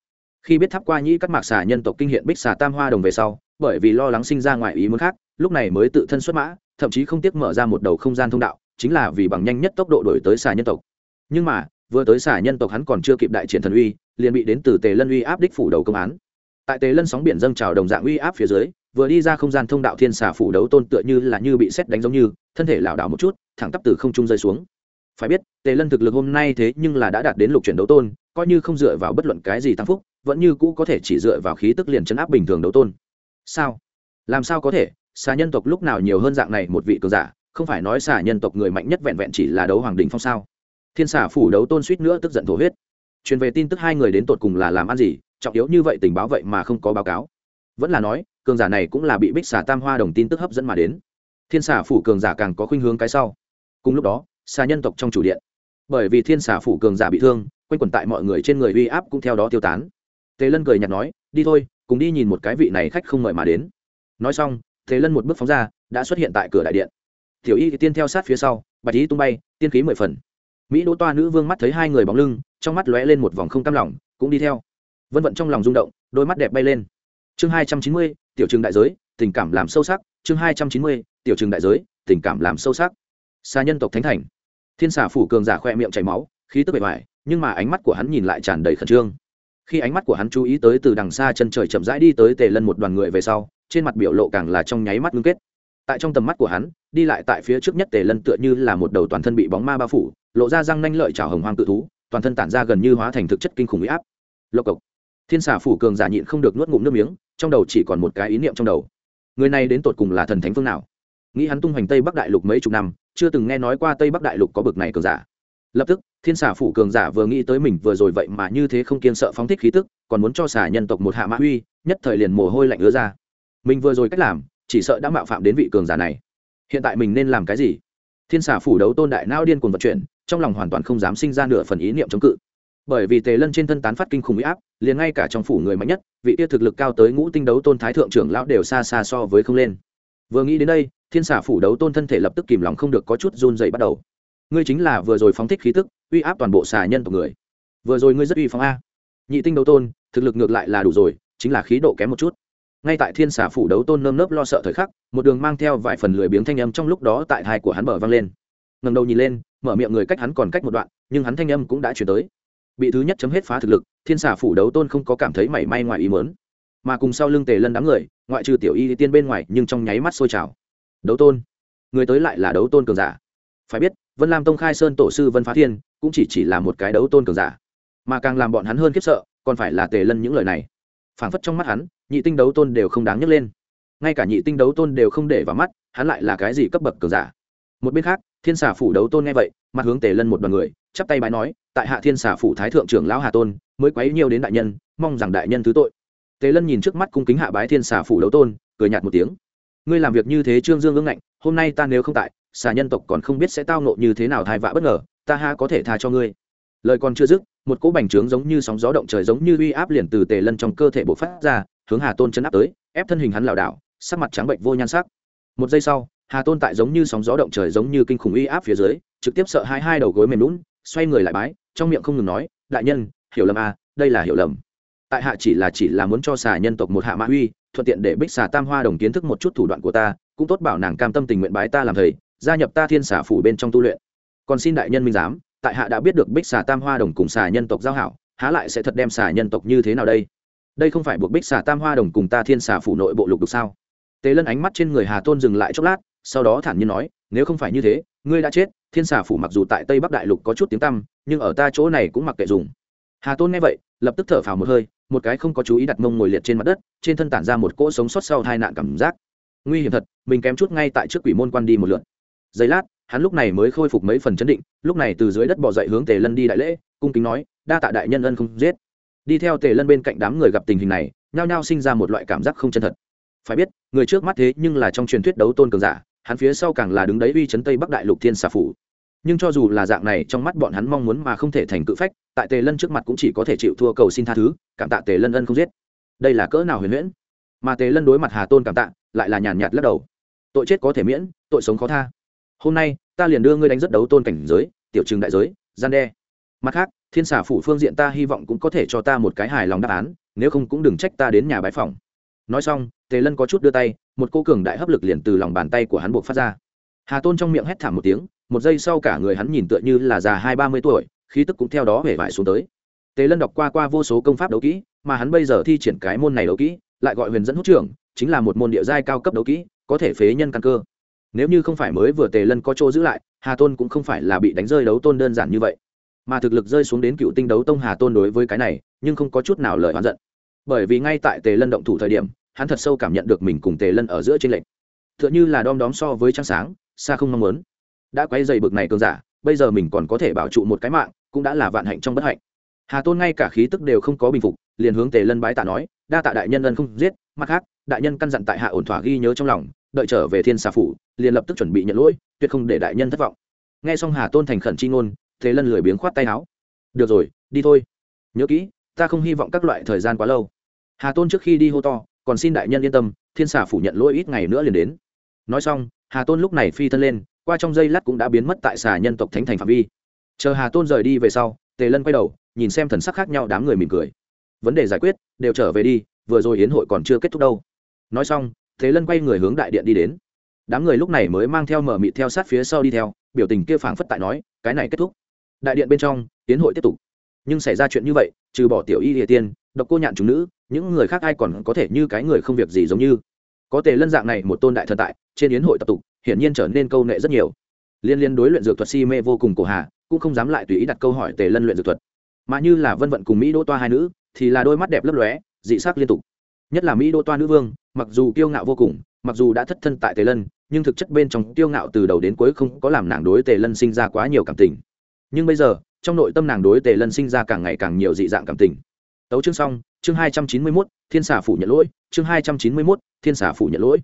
Khi biết tháp qua nhĩ các mạc xà nhân tộc kinh hiện bích xà tam hoa đồng về sau, bởi vì lo lắng sinh ra ngoài ý muốn khác, lúc này mới tự thân xuất mã, thậm chí không tiếc mở ra một đầu không gian thông đạo, chính là vì bằng nhanh nhất tốc độ đổi tới xà nhân tộc. Nhưng mà, vừa tới xà nhân tộc hắn còn chưa kịp đại triển thần uy liền bị đến từ tề lân uy áp đích phủ đầu công án. Tại tề lân sóng biển dâng trào đồng dạng uy áp phía dưới, vừa đi ra không gian thông đạo thiên xà phủ đấu tôn tựa như là như bị xét đánh giống như, thân thể lảo đảo một chút, thẳng tắp từ không trung rơi xuống. Phải biết, tề lân thực lực hôm nay thế nhưng là đã đạt đến lục chuyển đấu tôn, coi như không dựa vào bất luận cái gì tăng phúc, vẫn như cũ có thể chỉ dựa vào khí tức liền chấn áp bình thường đấu tôn. Sao? Làm sao có thể? Xà nhân tộc lúc nào nhiều hơn dạng này một vị cường giả? Không phải nói xà nhân tộc người mạnh nhất vẹn vẹn chỉ là đấu hoàng đình phong sao? Thiên xà phủ đấu tôn suýt nữa tức giận thổ huyết truyền về tin tức hai người đến tột cùng là làm ăn gì, trọng yếu như vậy tình báo vậy mà không có báo cáo. Vẫn là nói, cường giả này cũng là bị bích xà tam hoa đồng tin tức hấp dẫn mà đến. Thiên xà phủ cường giả càng có khuynh hướng cái sau. Cùng lúc đó, xà nhân tộc trong chủ điện. Bởi vì thiên xà phủ cường giả bị thương, quanh quẩn tại mọi người trên người uy áp cũng theo đó tiêu tán. Tề lân cười nhạt nói, đi thôi, cùng đi nhìn một cái vị này khách không mời mà đến. Nói xong, tề lân một bước phóng ra, đã xuất hiện tại cửa đại điện. Tiểu y thì tiên theo sát phía sau, bạch y tung bay, tiên khí mười phần. Mỹ đỗ toa nữ vương mắt thấy hai người bóng lưng trong mắt lóe lên một vòng không cam lòng, cũng đi theo. Vân vận trong lòng rung động, đôi mắt đẹp bay lên. Chương hai trăm chín mươi, tiểu trường đại giới, tình cảm làm sâu sắc. Chương hai trăm chín mươi, tiểu trường đại giới, tình cảm làm sâu sắc. Xa nhân tộc thánh thành. Thiên xà phủ cường giả khoe miệng chảy máu, khí tức bề ngoài, nhưng mà ánh mắt của hắn nhìn lại tràn đầy khẩn trương. Khi ánh mắt của hắn chú ý tới từ đằng xa chân trời chậm rãi đi tới tề lân một đoàn người về sau, trên mặt biểu lộ càng là trong nháy mắt ngưng kết. Tại trong tầm mắt của hắn, đi lại tại phía trước nhất tề lân tựa như là một đầu toàn thân bị bóng ma bao phủ, lộ ra răng nanh lợi trào hồng hoang tự thú toàn thân tản ra gần như hóa thành thực chất kinh khủng huy áp. Lộc cộc. Thiên xà phủ cường giả nhịn không được nuốt ngụm nước miếng, trong đầu chỉ còn một cái ý niệm trong đầu. Người này đến tột cùng là thần thánh phương nào? Nghĩ hắn tung hoành tây bắc đại lục mấy chục năm, chưa từng nghe nói qua tây bắc đại lục có bực này cường giả. Lập tức, thiên xà phủ cường giả vừa nghĩ tới mình vừa rồi vậy mà như thế không kiên sợ phóng thích khí tức, còn muốn cho xà nhân tộc một hạ mã uy, nhất thời liền mồ hôi lạnh ứa ra. Mình vừa rồi cách làm, chỉ sợ đã mạo phạm đến vị cường giả này. Hiện tại mình nên làm cái gì? Thiên xà phủ đấu tôn đại nao điên cuồng vận chuyển trong lòng hoàn toàn không dám sinh ra nửa phần ý niệm chống cự. Bởi vì tề lân trên thân tán phát kinh khủng huy áp, liền ngay cả trong phủ người mạnh nhất, vị tia thực lực cao tới ngũ tinh đấu tôn thái thượng trưởng lão đều xa xa so với không lên. Vừa nghĩ đến đây, thiên xà phủ đấu tôn thân thể lập tức kìm lòng không được có chút run dày bắt đầu. Ngươi chính là vừa rồi phóng thích khí tức, uy áp toàn bộ xà nhân tộc người. Vừa rồi ngươi rất uy phóng a. Nhị tinh đấu tôn, thực lực ngược lại là đủ rồi, chính là khí độ kém một chút. Ngay tại thiên xà phủ đấu tôn nơm nớp lo sợ thời khắc, một đường mang theo vài phần lười biếng thanh âm trong lúc đó tại thai của hắn mở vang lên. Ngầm đầu nhìn lên mở miệng người cách hắn còn cách một đoạn, nhưng hắn thanh âm cũng đã chuyển tới. Bị thứ nhất chấm hết phá thực lực, thiên xà phủ đấu tôn không có cảm thấy mảy may ngoài ý mớn mà cùng sau lưng tề lân đám người, ngoại trừ tiểu y tiên bên ngoài, nhưng trong nháy mắt sôi trào. Đấu tôn, người tới lại là đấu tôn cường giả. Phải biết, vân lam tông khai sơn tổ sư vân phá thiên, cũng chỉ chỉ là một cái đấu tôn cường giả. Mà càng làm bọn hắn hơn khiếp sợ, còn phải là tề lân những lời này. Phảng phất trong mắt hắn, nhị tinh đấu tôn đều không đáng nhấc lên. Ngay cả nhị tinh đấu tôn đều không để vào mắt, hắn lại là cái gì cấp bậc cường giả? Một bên khác, thiên xà phủ đấu tôn nghe vậy, mặt hướng tề lân một đoàn người, chắp tay bái nói, tại hạ thiên xà phủ thái thượng trưởng lão hà tôn, mới quấy nhiều đến đại nhân, mong rằng đại nhân thứ tội. Tề lân nhìn trước mắt cung kính hạ bái thiên xà phủ đấu tôn, cười nhạt một tiếng. Ngươi làm việc như thế trương dương ưng ngạnh, hôm nay ta nếu không tại, xà nhân tộc còn không biết sẽ tao nộ như thế nào thai vạ bất ngờ, ta ha có thể tha cho ngươi. Lời còn chưa dứt, một cỗ bành trướng giống như sóng gió động trời giống như uy áp liền từ tề lân trong cơ thể bộc phát ra, hướng hà tôn chân áp tới, ép thân hình hắn lảo đảo, sắc mặt trắng bệnh vô nhan sắc. Một giây sau hà tôn tại giống như sóng gió động trời giống như kinh khủng uy áp phía dưới, trực tiếp sợ hai hai đầu gối mềm lún, xoay người lại bái, trong miệng không ngừng nói, đại nhân, hiểu lầm à đây là hiểu lầm. Tại hạ chỉ là chỉ là muốn cho xà nhân tộc một hạ mã uy, thuận tiện để bích xà tam hoa đồng kiến thức một chút thủ đoạn của ta, cũng tốt bảo nàng cam tâm tình nguyện bái ta làm thầy, gia nhập ta thiên xà phủ bên trong tu luyện. Còn xin đại nhân minh giám, tại hạ đã biết được bích xà tam hoa đồng cùng xà nhân tộc giao hảo, há lại sẽ thật đem xà nhân tộc như thế nào đây? Đây không phải buộc bích xà tam hoa đồng cùng ta thiên xà phủ nội bộ lục được sao? Tế lân ánh mắt trên người hà tôn dừng lại chốc lát sau đó thản nhiên nói, nếu không phải như thế, ngươi đã chết, thiên xà phủ mặc dù tại tây bắc đại lục có chút tiếng tăm, nhưng ở ta chỗ này cũng mặc kệ dùng. Hà tôn nghe vậy, lập tức thở phào một hơi, một cái không có chú ý đặt mông ngồi liệt trên mặt đất, trên thân tản ra một cỗ sống sót sau hai nạn cảm giác. Nguy hiểm thật, mình kém chút ngay tại trước quỷ môn quan đi một lượt. Giây lát, hắn lúc này mới khôi phục mấy phần chấn định, lúc này từ dưới đất bỏ dậy hướng tề lân đi đại lễ, cung kính nói, đa tạ đại nhân ân không giết. Đi theo tề lân bên cạnh đám người gặp tình hình này, nhao nhao sinh ra một loại cảm giác không chân thật. Phải biết, người trước mắt thế nhưng là trong truyền thuyết đấu tôn cường giả hắn phía sau càng là đứng đấy uy chấn tây bắc đại lục thiên xà phủ. Nhưng cho dù là dạng này, trong mắt bọn hắn mong muốn mà không thể thành cự phách, tại tề lân trước mặt cũng chỉ có thể chịu thua cầu xin tha thứ, cảm tạ tề lân ân không giết. Đây là cỡ nào huyền huyễn? Mà tề lân đối mặt hà tôn cảm tạ, lại là nhàn nhạt lắc đầu. Tội chết có thể miễn, tội sống khó tha. Hôm nay, ta liền đưa ngươi đánh rất đấu tôn cảnh giới, tiểu trường đại giới, gian đe. Mặt khác, thiên xà phủ phương diện ta hy vọng cũng có thể cho ta một cái hài lòng đáp án, nếu không cũng đừng trách ta đến nhà bãi phòng nói xong, tề lân có chút đưa tay, một cô cường đại hấp lực liền từ lòng bàn tay của hắn buộc phát ra. Hà tôn trong miệng hét thảm một tiếng, một giây sau cả người hắn nhìn tựa như là già hai ba mươi tuổi, khí tức cũng theo đó hể vải xuống tới. Tề lân đọc qua qua vô số công pháp đấu kỹ, mà hắn bây giờ thi triển cái môn này đấu kỹ, lại gọi huyền dẫn hút trưởng, chính là một môn địa giai cao cấp đấu kỹ, có thể phế nhân căn cơ. Nếu như không phải mới vừa tề lân có chỗ giữ lại, hà tôn cũng không phải là bị đánh rơi đấu tôn đơn giản như vậy. Mà thực lực rơi xuống đến cựu tinh đấu tông hà tôn đối với cái này, nhưng không có chút nào lời oán giận bởi vì ngay tại tề lân động thủ thời điểm, hắn thật sâu cảm nhận được mình cùng tề lân ở giữa trên lệnh t h ư ợ n h ư là đom đóm so với trăng sáng, xa không mong muốn. Đã quay dày bực này cơn giả, bây giờ mình còn có thể bảo trụ một cái mạng, cũng đã là vạn hạnh trong bất hạnh. Hà tôn ngay cả khí tức đều không có bình phục, liền hướng tề lân bái tạ nói, đa tạ đại nhân ân không giết, mặt khác, đại nhân căn dặn tại hạ ổn thỏa ghi nhớ trong lòng, đợi trở về thiên xà phủ, liền lập tức chuẩn bị nhận lỗi, tuyệt không để đại nhân thất vọng. Nghe xong hà tôn thành khẩn c h i ngôn, tề lân lười biếng khoát tay áo. Được rồi, đi thôi. Nhớ kỹ ta không hy vọng các loại thời gian quá lâu. Hà tôn trước khi đi hô to, còn xin đại nhân yên tâm, thiên xà phủ nhận lỗi ít ngày nữa liền đến. Nói xong, hà tôn lúc này phi thân lên, qua trong giây lát cũng đã biến mất tại xà nhân tộc thánh thành phạm vi. Chờ hà tôn rời đi về sau, tề lân quay đầu, nhìn xem thần sắc khác nhau đám người mỉm cười. Vấn đề giải quyết, đều trở về đi, vừa rồi hiến hội còn chưa kết thúc đâu. Nói xong thế lân quay người hướng đại điện đi đến. Đám người lúc này mới mang theo mở mịt theo sát phía sau đi theo, biểu tình kia phảng phất tại nói, cái này kết thúc. Đại điện bên trong hiến hội tiếp tục nhưng xảy ra chuyện như vậy, trừ bỏ tiểu y địa tiên, độc cô nhạn chúng nữ, những người khác ai còn có thể như cái người không việc gì giống như. Có tề lân dạng này một tôn đại thần tại, trên yến hội tập tục, hiển nhiên trở nên câu nệ rất nhiều. Liên liên đối luyện dược thuật si mê vô cùng cổ hà, cũng không dám lại tùy ý đặt câu hỏi tề lân luyện dược thuật. Mà như là vân vận cùng mỹ đỗ toa hai nữ, thì là đôi mắt đẹp lấp lóe, dị sắc liên tục. Nhất là mỹ đỗ toa nữ vương, mặc dù kiêu ngạo vô cùng, mặc dù đã thất thân tại tề lân, nhưng thực chất bên trong kiêu ngạo từ đầu đến cuối không có làm nàng đối tề lân sinh ra quá nhiều cảm tình. Nhưng bây giờ trong nội tâm nàng đối tề lân sinh ra càng ngày càng nhiều dị dạng cảm tình. Tấu chương xong, chương hai trăm chín mươi mốt, thiên xả phủ nhận lỗi, chương hai trăm chín mươi mốt, thiên xả phủ nhận lỗi.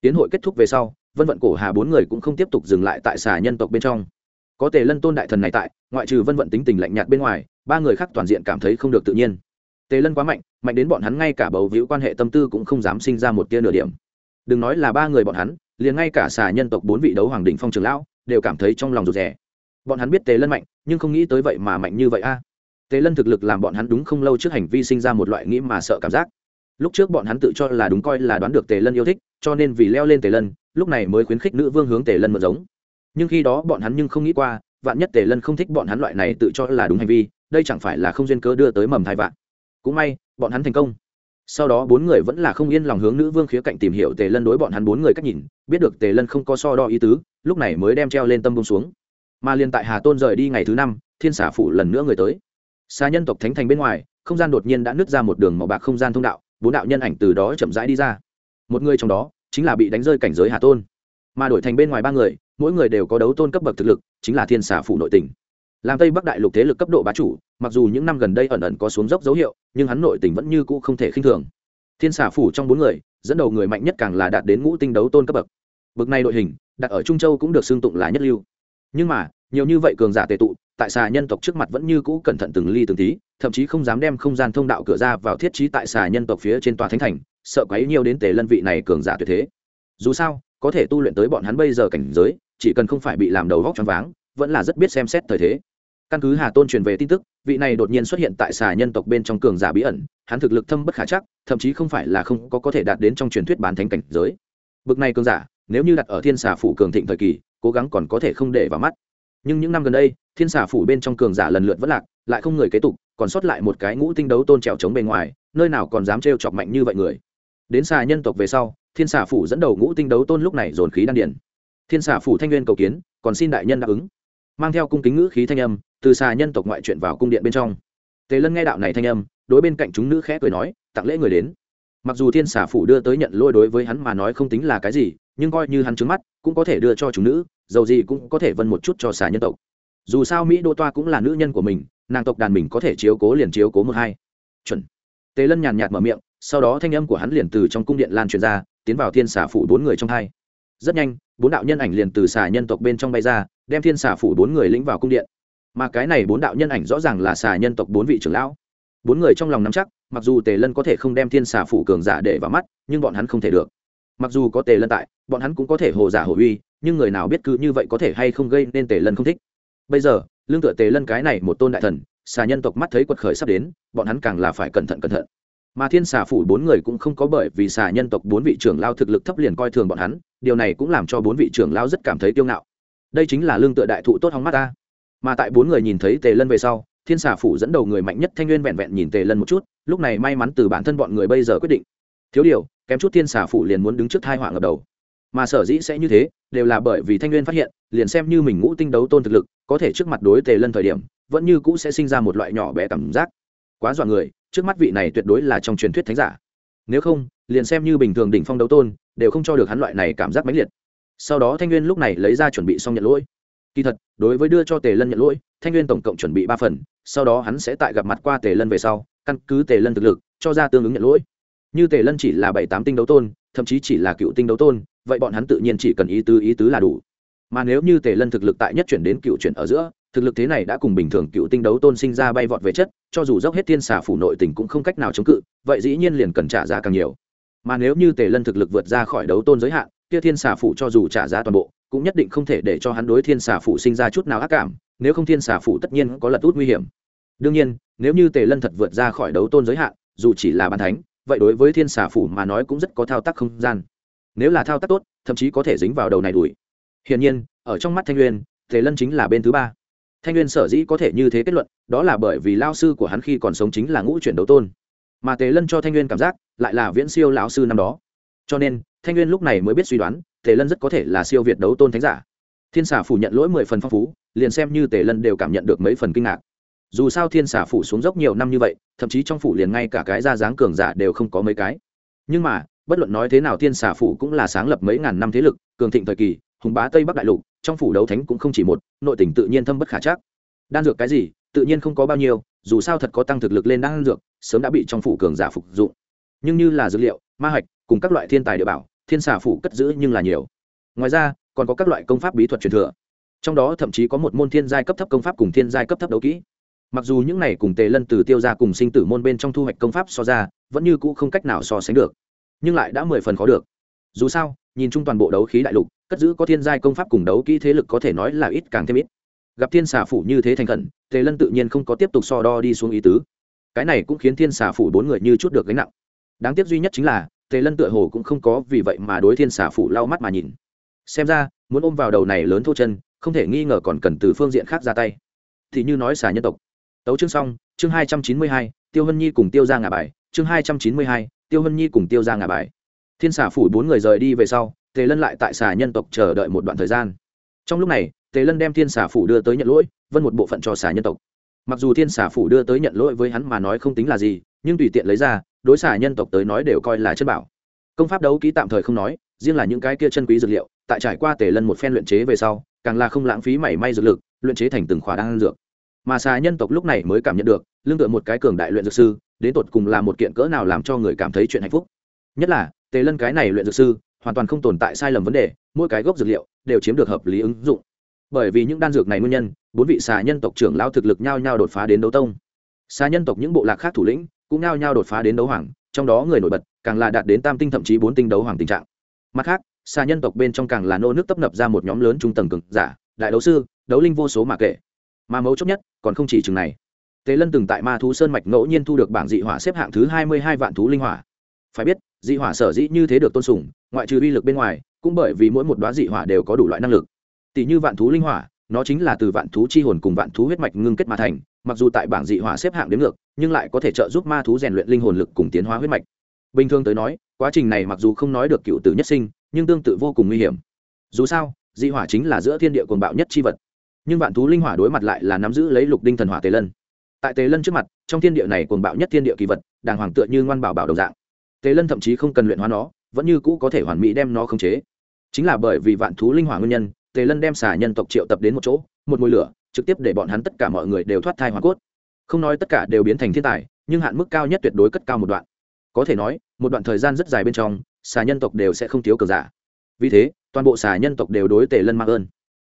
Tiến hội kết thúc về sau, vân vận cổ hà bốn người cũng không tiếp tục dừng lại tại xà nhân tộc bên trong. Có tề lân tôn đại thần này tại, ngoại trừ vân vận tính tình lạnh nhạt bên ngoài, ba người khác toàn diện cảm thấy không được tự nhiên. Tề lân quá mạnh mạnh đến bọn hắn ngay cả bầu víu quan hệ tâm tư cũng không dám sinh ra một tia nửa điểm. Đừng nói là ba người bọn hắn, liền ngay cả xà nhân tộc bốn vị đấu hoàng đình phong trường lão, đều cảm thấy trong lòng rụt rè bọn hắn biết tề lân mạnh, nhưng không nghĩ tới vậy mà mạnh như vậy a. Tề lân thực lực làm bọn hắn đúng không lâu trước hành vi sinh ra một loại nghĩ mà sợ cảm giác. Lúc trước bọn hắn tự cho là đúng coi là đoán được tề lân yêu thích, cho nên vì leo lên tề lân, lúc này mới khuyến khích nữ vương hướng tề lân mượn giống. Nhưng khi đó bọn hắn nhưng không nghĩ qua, vạn nhất tề lân không thích bọn hắn loại này tự cho là đúng hành vi, đây chẳng phải là không duyên cớ đưa tới mầm thai vạn. Cũng may, bọn hắn thành công. Sau đó bốn người vẫn là không yên lòng hướng nữ vương khía cạnh tìm hiểu tề lân đối bọn hắn bốn người cách nhìn, biết được tề lân không có so đo ý tứ, lúc này mới đem treo lên tâm bông xuống mà liên tại hà tôn rời đi ngày thứ năm, thiên xả phủ lần nữa người tới. Xa nhân tộc thánh thành bên ngoài, không gian đột nhiên đã nứt ra một đường màu bạc không gian thông đạo, bốn đạo nhân ảnh từ đó chậm rãi đi ra. Một người trong đó, chính là bị đánh rơi cảnh giới hà tôn. Mà đổi thành bên ngoài ba người, mỗi người đều có đấu tôn cấp bậc thực lực, chính là thiên xả phủ nội tỉnh làm tây bắc đại lục thế lực cấp độ bá chủ, mặc dù những năm gần đây ẩn ẩn có xuống dốc dấu hiệu, nhưng hắn nội tỉnh vẫn như cũ không thể khinh thường. Thiên xả phủ trong bốn người, dẫn đầu người mạnh nhất càng là đạt đến ngũ tinh đấu tôn cấp bậc. Bậc này đội hình, đặt ở trung châu cũng được xưng tụng là nhất lưu nhưng mà, nhiều như vậy cường giả tề tụ, tại xà nhân tộc trước mặt vẫn như cũ cẩn thận từng ly từng tí, thậm chí không dám đem không gian thông đạo cửa ra vào thiết trí tại xà nhân tộc phía trên tòa thánh thành, sợ quấy nhiều đến tề lân vị này cường giả tuyệt thế. Dù sao, có thể tu luyện tới bọn hắn bây giờ cảnh giới, chỉ cần không phải bị làm đầu vóc choáng váng, vẫn là rất biết xem xét thời thế. Căn cứ hà tôn truyền về tin tức, vị này đột nhiên xuất hiện tại xà nhân tộc bên trong cường giả bí ẩn, hắn thực lực thâm bất khả chắc, thậm chí không phải là không có có thể đạt đến trong truyền thuyết bán thánh cảnh giới. Bực này cường giả, nếu như đặt ở thiên xà phủ cường thịnh thời kỳ cố gắng còn có thể không để vào mắt. Nhưng những năm gần đây, thiên xà phủ bên trong cường giả lần lượt vất lạc, lại không người kế tục, còn sót lại một cái ngũ tinh đấu tôn trèo trống bề ngoài, nơi nào còn dám trêu chọc mạnh như vậy người. Đến xà nhân tộc về sau, thiên xà phủ dẫn đầu ngũ tinh đấu tôn lúc này dồn khí đan điển thiên xà phủ thanh nguyên cầu kiến, còn xin đại nhân đáp ứng. Mang theo cung kính ngữ khí thanh âm, từ xà nhân tộc ngoại chuyện vào cung điện bên trong. Tề lân nghe đạo này thanh âm, đối bên cạnh chúng nữ khẽ cười nói, tặng lễ người đến mặc dù thiên xà phủ đưa tới nhận lôi đối với hắn mà nói không tính là cái gì, nhưng coi như hắn trứng mắt, cũng có thể đưa cho chúng nữ, dầu gì cũng có thể vân một chút cho xà nhân tộc. Dù sao mỹ đô toa cũng là nữ nhân của mình, nàng tộc đàn mình có thể chiếu cố liền chiếu cố một hai. Chuẩn. Tề lân nhàn nhạt mở miệng, sau đó thanh âm của hắn liền từ trong cung điện lan truyền ra, tiến vào thiên xà phủ bốn người trong hai. Rất nhanh, bốn đạo nhân ảnh liền từ xà nhân tộc bên trong bay ra, đem thiên xà phủ bốn người lĩnh vào cung điện. Mà cái này bốn đạo nhân ảnh rõ ràng là xà nhân tộc bốn vị trưởng lão bốn người trong lòng nắm chắc, mặc dù tề lân có thể không đem thiên xà phủ cường giả để vào mắt, nhưng bọn hắn không thể được. Mặc dù có tề lân tại, bọn hắn cũng có thể hồ giả hồ uy, nhưng người nào biết cứ như vậy có thể hay không gây nên tề lân không thích. Bây giờ, lương tựa tề lân cái này một tôn đại thần, xà nhân tộc mắt thấy quật khởi sắp đến, bọn hắn càng là phải cẩn thận cẩn thận. Mà thiên xà phủ bốn người cũng không có bởi vì xà nhân tộc bốn vị trưởng lao thực lực thấp liền coi thường bọn hắn, điều này cũng làm cho bốn vị trưởng lao rất cảm thấy kiêu ngạo. Đây chính là lương tựa đại thụ tốt hóng mắt ta. Mà tại bốn người nhìn thấy tề lân về sau thiên xà phủ dẫn đầu người mạnh nhất thanh nguyên vẹn vẹn nhìn tề lân một chút, lúc này may mắn từ bản thân bọn người bây giờ quyết định. Thiếu điều, kém chút thiên xà phủ liền muốn đứng trước thai họa ngập đầu. Mà sở dĩ sẽ như thế, đều là bởi vì thanh nguyên phát hiện, liền xem như mình ngũ tinh đấu tôn thực lực, có thể trước mặt đối tề lân thời điểm, vẫn như cũ sẽ sinh ra một loại nhỏ bé cảm giác. Quá dọa người, trước mắt vị này tuyệt đối là trong truyền thuyết thánh giả. Nếu không, liền xem như bình thường đỉnh phong đấu tôn, đều không cho được hắn loại này cảm giác mãnh liệt. Sau đó thanh nguyên lúc này lấy ra chuẩn bị xong nhận lỗi. Kỳ thật, đối với đưa cho tề lân nhận lỗi thanh nguyên tổng cộng chuẩn bị ba phần, sau đó hắn sẽ tại gặp mặt qua tề lân về sau, căn cứ tề lân thực lực, cho ra tương ứng nhận lỗi. Như tề lân chỉ là bảy tám tinh đấu tôn, thậm chí chỉ là cựu tinh đấu tôn, vậy bọn hắn tự nhiên chỉ cần ý tứ ý tứ là đủ. Mà nếu như tề lân thực lực tại nhất chuyển đến cựu chuyển ở giữa, thực lực thế này đã cùng bình thường cựu tinh đấu tôn sinh ra bay vọt về chất, cho dù dốc hết thiên xà phủ nội tình cũng không cách nào chống cự, vậy dĩ nhiên liền cần trả giá càng nhiều. Mà nếu như tề lân thực lực vượt ra khỏi đấu tôn giới hạn, kia thiên xà phủ cho dù trả giá toàn bộ, cũng nhất định không thể để cho hắn đối thiên xà phủ sinh ra chút nào ác cảm nếu không thiên xà phủ tất nhiên có lật út nguy hiểm. Đương nhiên, nếu như tề lân thật vượt ra khỏi đấu tôn giới hạn, dù chỉ là bàn thánh, vậy đối với thiên xà phủ mà nói cũng rất có thao tác không gian. Nếu là thao tác tốt, thậm chí có thể dính vào đầu này đuổi. Hiển nhiên, ở trong mắt thanh nguyên, tề lân chính là bên thứ ba. Thanh nguyên sở dĩ có thể như thế kết luận, đó là bởi vì lao sư của hắn khi còn sống chính là ngũ chuyển đấu tôn. Mà tề lân cho thanh nguyên cảm giác, lại là viễn siêu lão sư năm đó. Cho nên, thanh nguyên lúc này mới biết suy đoán, tề lân rất có thể là siêu việt đấu tôn thánh giả thiên xà phủ nhận lỗi mười phần phong phú, liền xem như tề lân đều cảm nhận được mấy phần kinh ngạc. Dù sao thiên xà phủ xuống dốc nhiều năm như vậy, thậm chí trong phủ liền ngay cả cái ra dáng cường giả đều không có mấy cái. Nhưng mà, bất luận nói thế nào thiên xà phủ cũng là sáng lập mấy ngàn năm thế lực, cường thịnh thời kỳ, hùng bá tây bắc đại lục, trong phủ đấu thánh cũng không chỉ một, nội tình tự nhiên thâm bất khả chắc. Đan dược cái gì, tự nhiên không có bao nhiêu, dù sao thật có tăng thực lực lên đan dược, sớm đã bị trong phủ cường giả phục dụng. Nhưng như là dược liệu, ma hạch, cùng các loại thiên tài địa bảo, thiên xà phủ cất giữ nhưng là nhiều. Ngoài ra còn có các loại công pháp bí thuật truyền thừa. Trong đó thậm chí có một môn thiên giai cấp thấp công pháp cùng thiên giai cấp thấp đấu kỹ. Mặc dù những này cùng tề lân từ tiêu ra cùng sinh tử môn bên trong thu hoạch công pháp so ra, vẫn như cũ không cách nào so sánh được, nhưng lại đã mười phần khó được. Dù sao, nhìn chung toàn bộ đấu khí đại lục, cất giữ có thiên giai công pháp cùng đấu kỹ thế lực có thể nói là ít càng thêm ít. Gặp thiên xà phủ như thế thành khẩn, tề lân tự nhiên không có tiếp tục so đo đi xuống ý tứ. Cái này cũng khiến thiên xà phủ bốn người như chút được gánh nặng. Đáng tiếc duy nhất chính là, tề lân tựa hồ cũng không có vì vậy mà đối thiên xà phủ lau mắt mà nhìn xem ra, muốn ôm vào đầu này lớn thô chân, không thể nghi ngờ còn cần từ phương diện khác ra tay. Thì như nói xà nhân tộc. Tấu chương xong, chương hai trăm chín mươi hai, tiêu hân nhi cùng tiêu ra ngả bài. Chương hai trăm chín mươi hai, tiêu hân nhi cùng tiêu ra ngả bài. Thiên xà phủ bốn người rời đi về sau, tề lân lại tại xà nhân tộc chờ đợi một đoạn thời gian. Trong lúc này, tề lân đem thiên xà phủ đưa tới nhận lỗi, vân một bộ phận cho xà nhân tộc. Mặc dù thiên xà phủ đưa tới nhận lỗi với hắn mà nói không tính là gì, nhưng tùy tiện lấy ra, đối xà nhân tộc tới nói đều coi là chân bảo. Công pháp đấu ký tạm thời không nói, riêng là những cái kia chân quý dược liệu tại trải qua tề lân một phen luyện chế về sau, càng là không lãng phí mảy may dược lực, luyện chế thành từng khóa đan dược. Mà xà nhân tộc lúc này mới cảm nhận được, lương tựa một cái cường đại luyện dược sư, đến tột cùng là một kiện cỡ nào làm cho người cảm thấy chuyện hạnh phúc. Nhất là, tề lân cái này luyện dược sư, hoàn toàn không tồn tại sai lầm vấn đề, mỗi cái gốc dược liệu đều chiếm được hợp lý ứng dụng. Bởi vì những đan dược này nguyên nhân, bốn vị xà nhân tộc trưởng lao thực lực nhao nhao đột phá đến đấu tông. Xà nhân tộc những bộ lạc khác thủ lĩnh cũng nhao nhao đột phá đến đấu hoàng, trong đó người nổi bật càng là đạt đến tam tinh thậm chí bốn tinh đấu hoàng tình trạng. Mặt khác xa nhân tộc bên trong càng là nô nước tấp nập ra một nhóm lớn trung tầng cực giả, đại đấu sư, đấu linh vô số mà kệ. mà mấu chốt nhất, còn không chỉ chừng này. Tế lân từng tại ma thú sơn mạch ngẫu nhiên thu được bảng dị hỏa xếp hạng thứ hai mươi hai vạn thú linh hỏa. Phải biết, dị hỏa sở dĩ như thế được tôn sùng, ngoại trừ uy lực bên ngoài, cũng bởi vì mỗi một đoá dị hỏa đều có đủ loại năng lực. Tỷ như vạn thú linh hỏa, nó chính là từ vạn thú chi hồn cùng vạn thú huyết mạch ngưng kết mà thành, mặc dù tại bảng dị hỏa xếp hạng đến ngược, nhưng lại có thể trợ giúp ma thú rèn luyện linh hồn lực cùng tiến hóa huyết mạch. Bình thường tới nói, quá trình này mặc dù không nói được cựu tử nhất sinh nhưng tương tự vô cùng nguy hiểm. Dù sao, dị hỏa chính là giữa thiên địa cuồng bạo nhất chi vật. Nhưng vạn thú linh hỏa đối mặt lại là nắm giữ lấy lục đinh thần hỏa tề lân. Tại tề lân trước mặt, trong thiên địa này cuồng bạo nhất thiên địa kỳ vật, đàng hoàng tựa như ngoan bảo bảo đồng dạng. Tề lân thậm chí không cần luyện hóa nó, vẫn như cũ có thể hoàn mỹ đem nó khống chế. Chính là bởi vì vạn thú linh hỏa nguyên nhân, tề lân đem xà nhân tộc triệu tập đến một chỗ, một mùi lửa, trực tiếp để bọn hắn tất cả mọi người đều thoát thai hoàn cốt. Không nói tất cả đều biến thành thiên tài, nhưng hạn mức cao nhất tuyệt đối cất cao một đoạn. Có thể nói, một đoạn thời gian rất dài bên trong xà nhân tộc đều sẽ không thiếu cờ giả. Vì thế, toàn bộ xà nhân tộc đều đối tề lân mang ơn.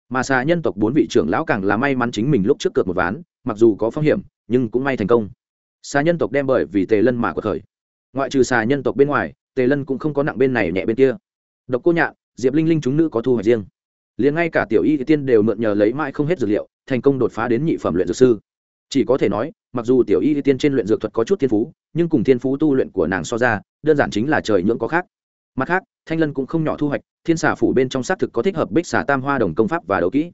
Mà xà nhân tộc bốn vị trưởng lão càng là may mắn chính mình lúc trước cược một ván, mặc dù có phong hiểm, nhưng cũng may thành công. Xà nhân tộc đem bởi vì tề lân mà cuộc khởi. Ngoại trừ xà nhân tộc bên ngoài, tề lân cũng không có nặng bên này nhẹ bên kia. Độc cô nhạn, diệp linh linh chúng nữ có thu hoạch riêng. Liền ngay cả tiểu y tiên đều mượn nhờ lấy mãi không hết dược liệu, thành công đột phá đến nhị phẩm luyện dược sư. Chỉ có thể nói, mặc dù tiểu y tiên trên luyện dược thuật có chút thiên phú, nhưng cùng thiên phú tu luyện của nàng so ra, đơn giản chính là trời nhưỡng có khác mặt khác, thanh lân cũng không nhỏ thu hoạch, thiên xà phủ bên trong xác thực có thích hợp bích xà tam hoa đồng công pháp và đấu kỹ.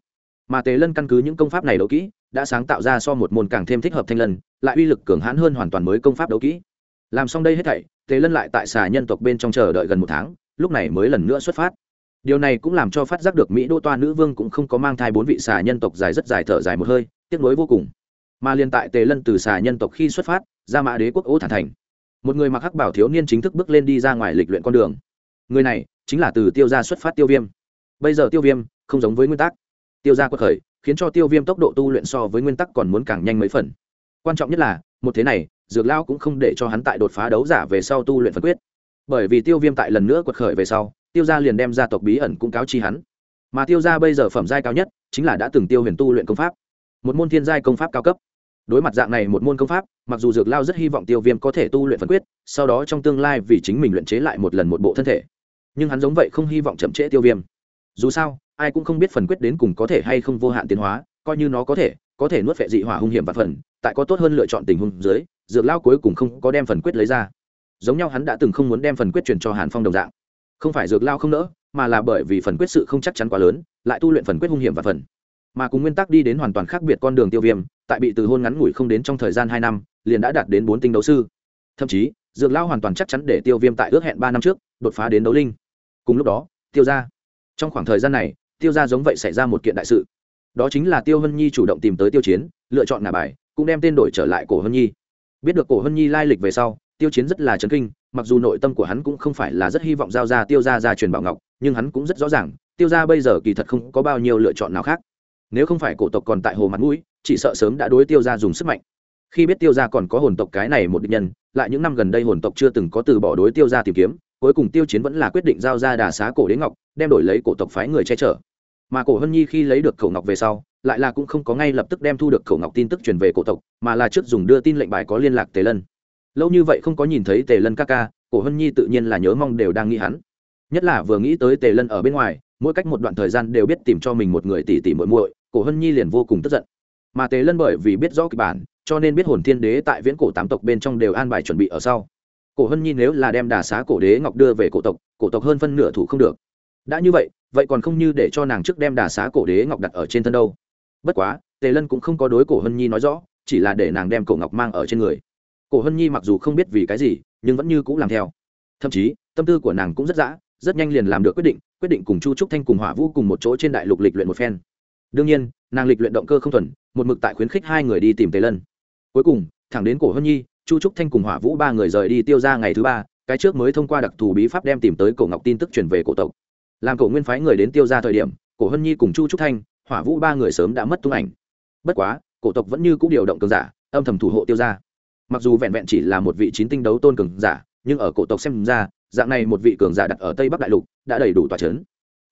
Mà tề lân căn cứ những công pháp này đấu kỹ, đã sáng tạo ra so một môn càng thêm thích hợp thanh lân, lại uy lực cường hãn hơn hoàn toàn mới công pháp đấu kỹ. Làm xong đây hết thảy, tề lân lại tại xà nhân tộc bên trong chờ đợi gần một tháng, lúc này mới lần nữa xuất phát. Điều này cũng làm cho phát giác được mỹ đô toa nữ vương cũng không có mang thai bốn vị xà nhân tộc dài rất dài thở dài một hơi, tiếc nuối vô cùng. Mà liên tại tề lân từ xà nhân tộc khi xuất phát ra mã đế quốc ố thản thành. Một người mặc hắc bảo thiếu niên chính thức bước lên đi ra ngoài lịch luyện con đường người này chính là từ tiêu gia xuất phát tiêu viêm. Bây giờ tiêu viêm không giống với nguyên tắc. Tiêu gia quật khởi, khiến cho tiêu viêm tốc độ tu luyện so với nguyên tắc còn muốn càng nhanh mấy phần. Quan trọng nhất là, một thế này, dược lao cũng không để cho hắn tại đột phá đấu giả về sau tu luyện phân quyết. Bởi vì tiêu viêm tại lần nữa quật khởi về sau, tiêu gia liền đem gia tộc bí ẩn cũng cáo chi hắn. Mà tiêu gia bây giờ phẩm giai cao nhất, chính là đã từng tiêu huyền tu luyện công pháp. Một môn thiên giai công pháp cao cấp. Đối mặt dạng này một môn công pháp, mặc dù dược lao rất hy vọng tiêu viêm có thể tu luyện phân quyết, sau đó trong tương lai vì chính mình luyện chế lại một lần một bộ thân thể nhưng hắn giống vậy không hy vọng chậm trễ tiêu viêm. Dù sao, ai cũng không biết phần quyết đến cùng có thể hay không vô hạn tiến hóa, coi như nó có thể có thể nuốt vệ dị hỏa hung hiểm và phần, tại có tốt hơn lựa chọn tình huống dưới, dược lao cuối cùng không có đem phần quyết lấy ra. Giống nhau hắn đã từng không muốn đem phần quyết truyền cho hàn phong đồng dạng. Không phải dược lao không nỡ, mà là bởi vì phần quyết sự không chắc chắn quá lớn, lại tu luyện phần quyết hung hiểm và phần. Mà cùng nguyên tắc đi đến hoàn toàn khác biệt con đường tiêu viêm, tại bị từ hôn ngắn ngủi không đến trong thời gian hai năm, liền đã đạt đến bốn tinh đấu sư. Thậm chí, dược lao hoàn toàn chắc chắn để tiêu viêm tại ước hẹn ba năm trước đột phá đến đấu linh. Cùng lúc đó, tiêu ra trong khoảng thời gian này, tiêu ra giống vậy xảy ra một kiện đại sự. Đó chính là tiêu hân nhi chủ động tìm tới tiêu chiến, lựa chọn ngả bài, cũng đem tên đổi trở lại cổ hân nhi. Biết được cổ hân nhi lai lịch về sau, tiêu chiến rất là chấn kinh, mặc dù nội tâm của hắn cũng không phải là rất hy vọng giao ra tiêu ra ra truyền bảo ngọc, nhưng hắn cũng rất rõ ràng, tiêu ra bây giờ kỳ thật không có bao nhiêu lựa chọn nào khác. Nếu không phải cổ tộc còn tại hồ mặt mũi, chỉ sợ sớm đã đối tiêu ra dùng sức mạnh. Khi biết tiêu ra còn có hồn tộc cái này một định nhân, lại những năm gần đây hồn tộc chưa từng có từ bỏ đối tiêu ra tìm kiếm cuối cùng tiêu chiến vẫn là quyết định giao ra đà xá cổ đế ngọc, đem đổi lấy cổ tộc phái người che chở. Mà cổ hân nhi khi lấy được khẩu ngọc về sau, lại là cũng không có ngay lập tức đem thu được khẩu ngọc tin tức truyền về cổ tộc, mà là trước dùng đưa tin lệnh bài có liên lạc tề lân. Lâu như vậy không có nhìn thấy tề lân ca ca, cổ hân nhi tự nhiên là nhớ mong đều đang nghĩ hắn. Nhất là vừa nghĩ tới tề lân ở bên ngoài, mỗi cách một đoạn thời gian đều biết tìm cho mình một người tỷ tỷ muội muội, cổ hân nhi liền vô cùng tức giận. Mà tề lân bởi vì biết rõ kịch bản, cho nên biết hồn thiên đế tại viễn cổ tám tộc bên trong đều an bài chuẩn bị ở sau cổ hân nhi nếu là đem đà xá cổ đế ngọc đưa về cổ tộc cổ tộc hơn phân nửa thủ không được. Đã như vậy vậy còn không như để cho nàng trước đem đà xá cổ đế ngọc đặt ở trên thân đâu. Bất quá, tề lân cũng không có đối cổ hân nhi nói rõ, chỉ là để nàng đem cổ ngọc mang ở trên người. Cổ hân nhi mặc dù không biết vì cái gì, nhưng vẫn như cũng làm theo. Thậm chí, tâm tư của nàng cũng rất dã, rất nhanh liền làm được quyết định quyết định cùng chu trúc thanh cùng hỏa vũ cùng một chỗ trên đại lục lịch luyện một phen. Đương nhiên, nàng lịch luyện động cơ không thuần, một mực tại khuyến khích hai người đi tìm tề lân. Cuối cùng, thẳng đến cổ hân nhi chu trúc thanh cùng hỏa vũ ba người rời đi tiêu ra ngày thứ ba, cái trước mới thông qua đặc thù bí pháp đem tìm tới cổ ngọc tin tức truyền về cổ tộc. Làm cổ nguyên phái người đến tiêu ra thời điểm, cổ hân nhi cùng chu trúc thanh, hỏa vũ ba người sớm đã mất tung ảnh. Bất quá, cổ tộc vẫn như c ũ điều động cường giả, âm thầm thủ hộ tiêu ra. Mặc dù vẹn vẹn chỉ là một vị chín tinh đấu tôn cường giả, nhưng ở cổ tộc xem ra, dạng này một vị cường giả đặt ở tây bắc đại lục đã đầy đủ tòa c h ấ n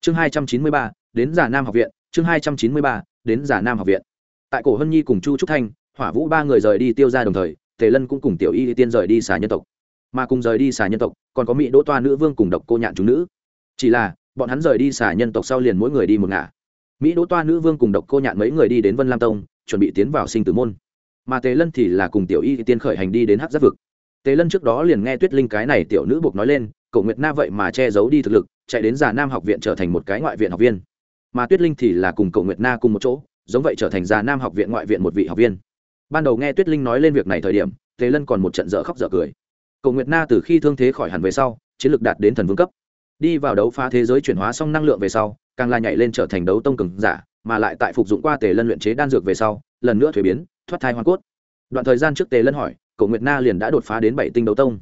chương hai trăm chín mươi ba, đến giả nam học viện, chương hai trăm chín mươi ba, đến giả nam học viện. Tại cổ hân nhi cùng chu trúc thanh, hỏa vũ ba người rời đi tiêu ra đồng thời tề lân cũng cùng tiểu y tiên rời đi xà nhân tộc. Mà cùng rời đi xà nhân tộc, còn có mỹ đỗ toa nữ vương cùng độc cô nhạn chúng nữ. Chỉ là, bọn hắn rời đi xà nhân tộc sau liền mỗi người đi một ngả. Mỹ đỗ toa nữ vương cùng độc cô nhạn mấy người đi đến vân lam tông, chuẩn bị tiến vào sinh tử môn. Mà tề lân thì là cùng tiểu y tiên khởi hành đi đến hát giáp vực. Tề lân trước đó liền nghe tuyết linh cái này tiểu nữ buộc nói lên, cậu nguyệt na vậy mà che giấu đi thực lực, chạy đến già nam học viện trở thành một cái ngoại viện học viên. Mà tuyết linh thì là cùng cậu nguyệt na cùng một chỗ, giống vậy trở thành già nam học viện ngoại viện một vị học viên ban đầu nghe tuyết linh nói lên việc này thời điểm, tề lân còn một trận dở khóc dở cười. Cầu nguyệt na từ khi thương thế khỏi hẳn về sau, chiến lược đạt đến thần vương cấp. Đi vào đấu phá thế giới chuyển hóa xong năng lượng về sau, càng là nhảy lên trở thành đấu tông cường giả, mà lại tại phục dụng qua tề lân luyện chế đan dược về sau, lần nữa thuế biến, thoát thai hoa cốt. Đoạn thời gian trước tề lân hỏi, cầu nguyệt na liền đã đột phá đến bảy tinh đấu tông.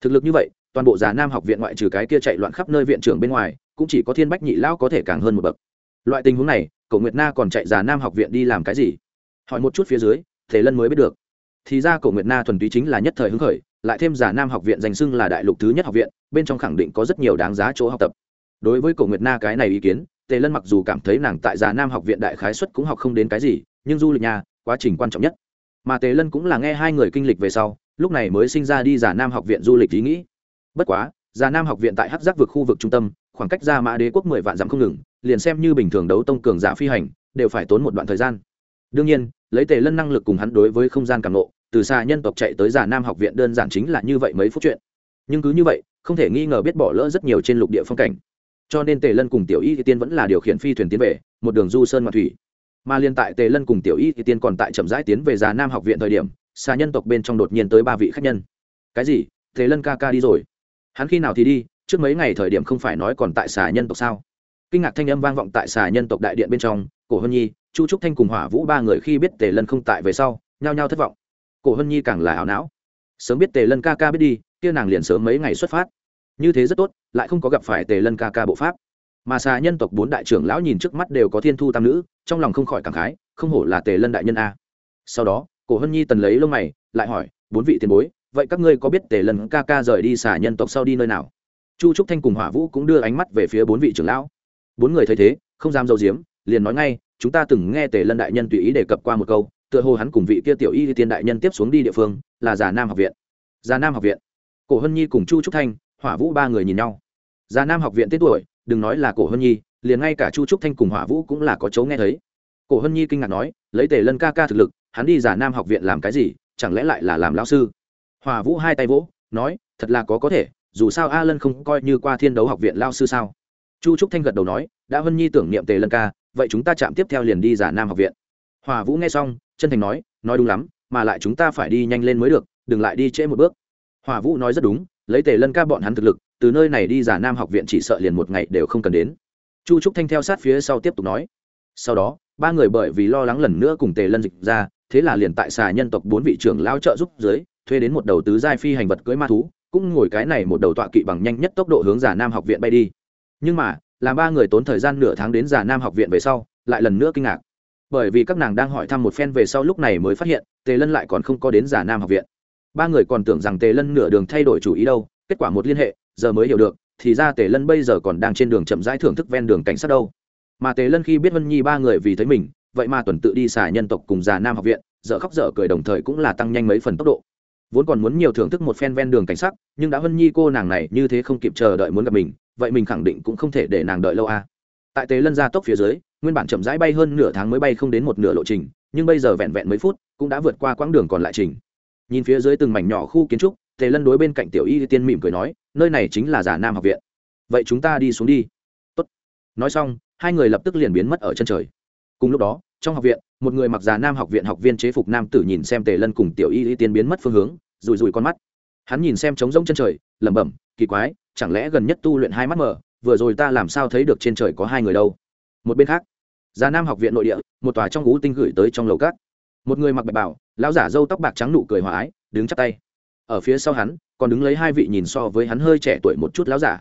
Thực lực như vậy, toàn bộ già nam học viện ngoại trừ cái kia chạy loạn khắp nơi viện trưởng bên ngoài, cũng chỉ có thiên bách nhị lão có thể càng hơn một bậc. Loại tình huống này, cầu nguyệt na còn chạy già nam học viện đi làm cái gì? Hỏi một chút phía dưới thế lân mới biết được. Thì ra cổ nguyệt na thuần túy chính là nhất thời hứng khởi, lại thêm giả nam học viện danh xưng là đại lục thứ nhất học viện, bên trong khẳng định có rất nhiều đáng giá chỗ học tập. Đối với cổ nguyệt na cái này ý kiến, tề lân mặc dù cảm thấy nàng tại giả nam học viện đại khái xuất cũng học không đến cái gì, nhưng du lịch nhà, quá trình quan trọng nhất. Mà tề lân cũng là nghe hai người kinh lịch về sau, lúc này mới sinh ra đi giả nam học viện du lịch ý nghĩ. Bất quá, giả nam học viện tại hắc giác vực khu vực trung tâm, khoảng cách ra mã đế quốc mười vạn dặm không ngừng, liền xem như bình thường đấu tông cường giả phi hành, đều phải tốn một đoạn thời gian. Đương nhiên lấy tề lân năng lực cùng hắn đối với không gian càng nộ, từ xa nhân tộc chạy tới giả nam học viện đơn giản chính là như vậy mấy phút chuyện. Nhưng cứ như vậy, không thể nghi ngờ biết bỏ lỡ rất nhiều trên lục địa phong cảnh. Cho nên tề lân cùng tiểu y thì tiên vẫn là điều khiển phi thuyền tiến về, một đường du sơn ngoại thủy. Mà liên tại tề lân cùng tiểu y thì tiên còn tại chậm rãi tiến về già nam học viện thời điểm, xa nhân tộc bên trong đột nhiên tới ba vị khách nhân. Cái gì? Tề lân ca ca đi rồi? Hắn khi nào thì đi? Trước mấy ngày thời điểm không phải nói còn tại xà nhân tộc sao? Kinh ngạc thanh âm vang vọng tại xà nhân tộc đại điện bên trong, cổ hân nhi chu trúc thanh cùng hỏa vũ ba người khi biết tề lân không tại về sau, nhao nhao thất vọng. Cổ hân nhi càng là ảo não. Sớm biết tề lân ca ca biết đi, kia nàng liền sớm mấy ngày xuất phát. Như thế rất tốt, lại không có gặp phải tề lân ca ca bộ pháp. Mà xà nhân tộc bốn đại trưởng lão nhìn trước mắt đều có thiên thu tam nữ, trong lòng không khỏi cảm khái, không hổ là tề lân đại nhân a. Sau đó, cổ hân nhi tần lấy lông mày, lại hỏi, bốn vị tiền bối, vậy các ngươi có biết tề lân ca ca rời đi xà nhân tộc sau đi nơi nào? Chu trúc thanh cùng hỏa vũ cũng đưa ánh mắt về phía bốn vị trưởng lão. Bốn người thấy thế, không dám dầu diếm liền nói ngay chúng ta từng nghe tề lân đại nhân tùy ý đề cập qua một câu, tựa hồ hắn cùng vị kia tiểu y tiên đại nhân tiếp xuống đi địa phương, là già nam học viện. Già nam học viện. Cổ hân nhi cùng chu trúc thanh, hỏa vũ ba người nhìn nhau. Già nam học viện tên tuổi, đừng nói là cổ hân nhi, liền ngay cả chu trúc thanh cùng hỏa vũ cũng là có chấu nghe thấy. Cổ hân nhi kinh ngạc nói, lấy tề lân ca ca thực lực, hắn đi già nam học viện làm cái gì, chẳng lẽ lại là làm lão sư? Hỏa vũ hai tay vỗ, nói, thật là có có thể, dù sao a lân không coi như qua thiên đấu học viện lao sư sao? Chu trúc thanh gật đầu nói, đã hân nhi tưởng niệm tề lân ca vậy chúng ta chạm tiếp theo liền đi giả nam học viện. Hòa vũ nghe xong, chân thành nói nói đúng lắm, mà lại chúng ta phải đi nhanh lên mới được, đừng lại đi trễ một bước. Hòa vũ nói rất đúng, lấy tề lân ca bọn hắn thực lực, từ nơi này đi giả nam học viện chỉ sợ liền một ngày đều không cần đến. Chu trúc thanh theo sát phía sau tiếp tục nói. Sau đó, ba người bởi vì lo lắng lần nữa cùng tề lân dịch ra, thế là liền tại xà nhân tộc bốn vị trưởng lao trợ giúp dưới, thuê đến một đầu tứ giai phi hành vật cưỡi ma thú, cũng ngồi cái này một đầu tọa kỵ bằng nhanh nhất tốc độ hướng giả nam học viện bay đi. Nhưng mà làm ba người tốn thời gian nửa tháng đến giả nam học viện về sau, lại lần nữa kinh ngạc. Bởi vì các nàng đang hỏi thăm một phen về sau lúc này mới phát hiện, tề lân lại còn không có đến giả nam học viện. Ba người còn tưởng rằng tề lân nửa đường thay đổi chủ ý đâu, kết quả một liên hệ, giờ mới hiểu được, thì ra tề lân bây giờ còn đang trên đường chậm rãi thưởng thức ven đường cảnh sát đâu. Mà tề lân khi biết vân nhi ba người vì thấy mình, vậy mà tuần tự đi xả nhân tộc cùng già nam học viện dở khóc dở cười đồng thời cũng là tăng nhanh mấy phần tốc độ. Vốn còn muốn nhiều thưởng thức một phen ven đường cảnh sắc nhưng đã vân nhi cô nàng này như thế không kịp chờ đợi muốn gặp mình vậy mình khẳng định cũng không thể để nàng đợi lâu à. tại tề lân ra tốc phía dưới, nguyên bản chậm rãi bay hơn nửa tháng mới bay không đến một nửa lộ trình, nhưng bây giờ vẹn vẹn mấy phút, cũng đã vượt qua quãng đường còn lại trình. Nhìn phía dưới từng mảnh nhỏ khu kiến trúc tề lân đối bên cạnh tiểu y tiên mỉm cười nói, nơi này chính là giả nam học viện. Vậy chúng ta đi xuống đi. Tốt. nói xong, hai người lập tức liền biến mất ở chân trời. Cùng lúc đó, trong học viện, một người mặc giả nam học viện học viên chế phục nam tử nhìn xem tề lân cùng tiểu y y tiên biến mất phương hướng rùi rùi con mắt. Hắn nhìn xem trống rỗng chân trời, lẩm bẩm, kỳ quái chẳng lẽ gần nhất tu luyện hai mắt mở vừa rồi ta làm sao thấy được trên trời có hai người đâu? Một bên khác, già nam học viện nội địa, một tòa trong gú tinh gửi tới trong lầu cát. Một người mặc bạch bảo lão giả râu tóc bạc trắng nụ cười hòa ái, đứng chắp tay. Ở phía sau hắn, còn đứng lấy hai vị nhìn so với hắn hơi trẻ tuổi một chút lão giả.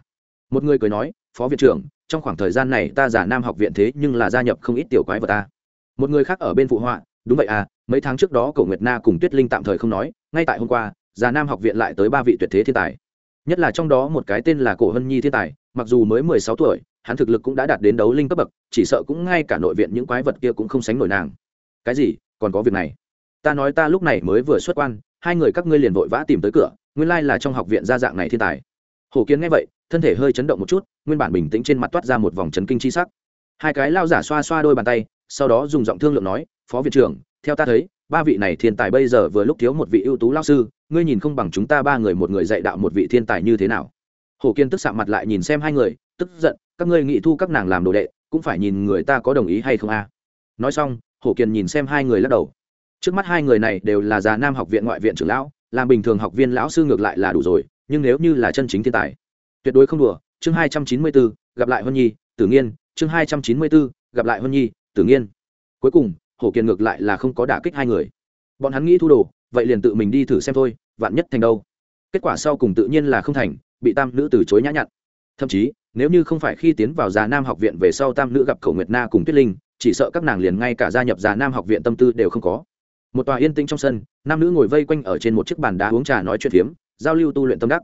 Một người cười nói, phó viện trưởng, trong khoảng thời gian này ta giả nam học viện thế nhưng là gia nhập không ít tiểu quái vật ta. Một người khác ở bên phụ họa, đúng vậy à mấy tháng trước đó cậu nguyệt na cùng tuyết linh tạm thời không nói, ngay tại hôm qua, già nam học viện lại tới ba vị tuyệt thế thiên tài nhất là trong đó một cái tên là cổ hân nhi thiên tài, mặc dù mới mười sáu tuổi, hắn thực lực cũng đã đạt đến đấu linh cấp bậc, chỉ sợ cũng ngay cả nội viện những quái vật kia cũng không sánh nổi nàng. Cái gì? Còn có việc này? Ta nói ta lúc này mới vừa xuất quan, hai người các ngươi liền vội vã tìm tới cửa, nguyên lai là trong học viện gia dạng này thiên tài. Hổ kiến nghe vậy, thân thể hơi chấn động một chút, nguyên bản bình tĩnh trên mặt toát ra một vòng chấn kinh chi sắc. Hai cái lao giả xoa xoa đôi bàn tay, sau đó dùng giọng thương lượng nói, phó viện trưởng, theo ta thấy ba vị này thiên tài bây giờ vừa lúc thiếu một vị ưu tú lao sư, ngươi nhìn không bằng chúng ta ba người một người dạy đạo một vị thiên tài như thế nào. Hổ kiên tức sạm mặt lại nhìn xem hai người, tức giận, các ngươi nghị thu các nàng làm đồ đệ, cũng phải nhìn người ta có đồng ý hay không a. Nói xong hổ kiên nhìn xem hai người lắc đầu. Trước mắt hai người này đều là già nam học viện ngoại viện trưởng lão, làm bình thường học viên lão sư ngược lại là đủ rồi, nhưng nếu như là chân chính thiên tài, tuyệt đối không đùa. Chương hai trăm chín mươi bốn, gặp lại huân nhi, tử nghiên. Chương hai trăm chín mươi bốn, gặp lại huân nhi, tử nghiên. Cuối cùng hổ kiền ngược lại là không có đả kích hai người. Bọn hắn nghĩ thu đồ, vậy liền tự mình đi thử xem thôi, vạn nhất thành đâu. Kết quả sau cùng tự nhiên là không thành, bị tam nữ từ chối nhã nhặn. Thậm chí, nếu như không phải khi tiến vào già nam học viện về sau tam nữ gặp cầu nguyệt na cùng tuyết linh, chỉ sợ các nàng liền ngay cả gia nhập già nam học viện tâm tư đều không có. Một tòa yên tĩnh trong sân, nam nữ ngồi vây quanh ở trên một chiếc bàn đá uống trà nói chuyện phiếm, giao lưu tu luyện tâm đắc.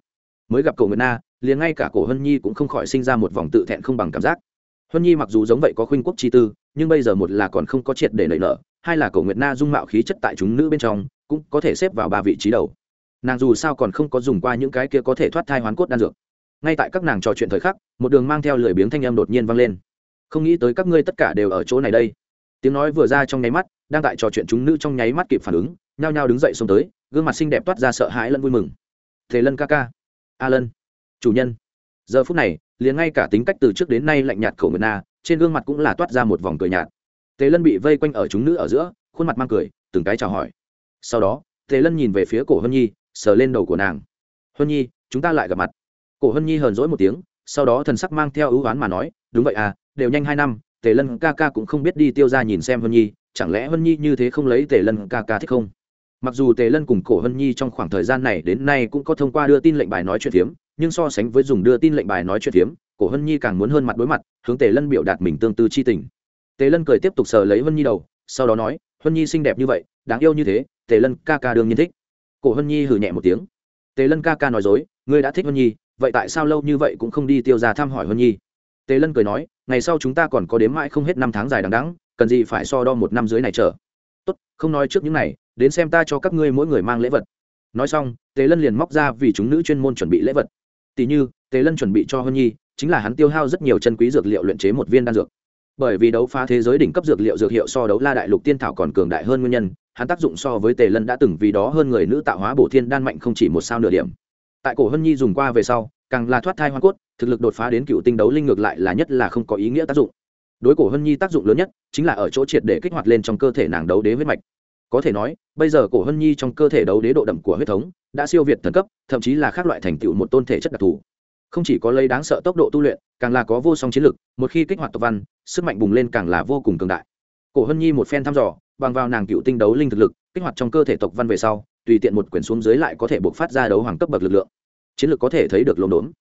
Mới gặp cầu nguyệt na, liền ngay cả cổ hân nhi cũng không khỏi sinh ra một vòng tự thẹn không bằng cảm giác. Hân nhi mặc dù giống vậy có khuynh quốc chi tư nhưng bây giờ một là còn không có triệt để nảy nở, hai là cổ nguyệt na dung mạo khí chất tại chúng nữ bên trong cũng có thể xếp vào ba vị trí đầu. Nàng dù sao còn không có dùng qua những cái kia có thể thoát thai hoán cốt đan dược. Ngay tại các nàng trò chuyện thời khắc, một đường mang theo lười biếng thanh âm đột nhiên vang lên. Không nghĩ tới các ngươi tất cả đều ở chỗ này đây. Tiếng nói vừa ra trong nháy mắt, đang tại trò chuyện chúng nữ trong nháy mắt kịp phản ứng, nhao nhao đứng dậy xông tới, gương mặt xinh đẹp toát ra sợ hãi lẫn vui mừng. Thế lân ca ca, a lân, chủ nhân. Giờ phút này, liền ngay cả tính cách từ trước đến nay lạnh nhạt khẩu nguyệt na trên gương mặt cũng là toát ra một vòng cười nhạt. Tề lân bị vây quanh ở chúng nữ ở giữa, khuôn mặt mang cười, từng cái chào hỏi. Sau đó, tề lân nhìn về phía cổ hân nhi, sờ lên đầu của nàng. Hân nhi, chúng ta lại gặp mặt. Cổ hân nhi hờn dỗi một tiếng, sau đó thần sắc mang theo ưu oán mà nói, đúng vậy à đều nhanh hai năm, tề lân ca ca cũng không biết đi tiêu ra nhìn xem hân nhi, chẳng lẽ hân nhi như thế không lấy tề lân ca ca thích không? Mặc dù tề lân cùng cổ hân nhi trong khoảng thời gian này đến nay cũng có thông qua đưa tin lệnh bài nói chuyện phiếm, nhưng so sánh với dùng đưa tin lệnh bài nói chuyện phiếm cổ hân nhi càng muốn hơn mặt đối mặt, hướng tề lân biểu đạt mình tương tư chi tình. Tề lân cười tiếp tục sờ lấy hân nhi đầu, sau đó nói, hân nhi xinh đẹp như vậy, đáng yêu như thế, tề lân ca ca đương nhiên thích. Cổ hân nhi hừ nhẹ một tiếng. Tề lân ca ca nói dối, ngươi đã thích hân nhi, vậy tại sao lâu như vậy cũng không đi tiêu ra thăm hỏi hân nhi? Tề lân cười nói, ngày sau chúng ta còn có đếm mãi không hết năm tháng dài đằng đắng cần gì phải so đo một năm dưới này chờ? Tốt, không nói trước những này, đến xem ta cho các ngươi mỗi người mang lễ vật. Nói xong, tề lân liền móc ra vì chúng nữ chuyên môn chuẩn bị lễ vật. Tỷ như, tề lân chuẩn bị cho hân nhi chính là hắn tiêu hao rất nhiều chân quý dược liệu luyện chế một viên đan dược. Bởi vì đấu phá thế giới đỉnh cấp dược liệu dược hiệu so đấu la đại lục tiên thảo còn cường đại hơn nguyên nhân, hắn tác dụng so với tề lân đã từng vì đó hơn người nữ tạo hóa bổ thiên đan mạnh không chỉ một sao nửa điểm. Tại cổ hân nhi dùng qua về sau, càng là thoát thai hoa cốt, thực lực đột phá đến cựu tinh đấu linh ngược lại là nhất là không có ý nghĩa tác dụng. Đối cổ hân nhi tác dụng lớn nhất, chính là ở chỗ triệt để kích hoạt lên trong cơ thể nàng đấu đế huyết mạch. Có thể nói, bây giờ cổ hân nhi trong cơ thể đấu đế độ đậm của huyết thống, đã siêu việt thần cấp, thậm chí là khác loại thành tựu một tôn thể chất đặc thù không chỉ có lấy đáng sợ tốc độ tu luyện, càng là có vô song chiến lực, một khi kích hoạt tộc văn, sức mạnh bùng lên càng là vô cùng cường đại. Cổ hân nhi một phen thăm dò, bằng vào nàng cựu tinh đấu linh thực lực, kích hoạt trong cơ thể tộc văn về sau, tùy tiện một quyển xuống dưới lại có thể buộc phát ra đấu hoàng cấp bậc lực lượng. Chiến lược có thể thấy được lộn đốn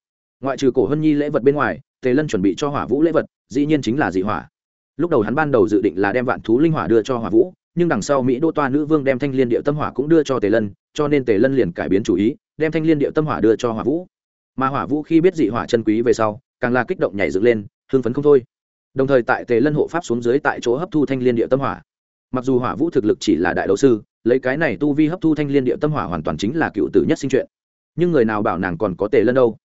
ngoại trừ cổ hân nhi lễ vật bên ngoài, tề lân chuẩn bị cho hỏa vũ lễ vật, dĩ nhiên chính là dị hỏa. Lúc đầu hắn ban đầu dự định là đem vạn thú linh hỏa đưa cho hỏa vũ, nhưng đằng sau mỹ đô toa nữ vương đem thanh liên địa tâm hỏa cũng đưa cho tề lân, cho nên tề lân liền cải biến chủ ý, đem thanh liên địa tâm hỏa đưa cho hỏa vũ mà hỏa vũ khi biết dị hỏa chân quý về sau, càng là kích động nhảy dựng lên, hưng phấn không thôi. Đồng thời tại tề lân hộ pháp xuống dưới tại chỗ hấp thu thanh liên địa tâm hỏa. Mặc dù hỏa vũ thực lực chỉ là đại đấu sư, lấy cái này tu vi hấp thu thanh liên địa tâm hỏa hoàn toàn chính là cựu tử nhất sinh chuyện. Nhưng người nào bảo nàng còn có tề lân đâu?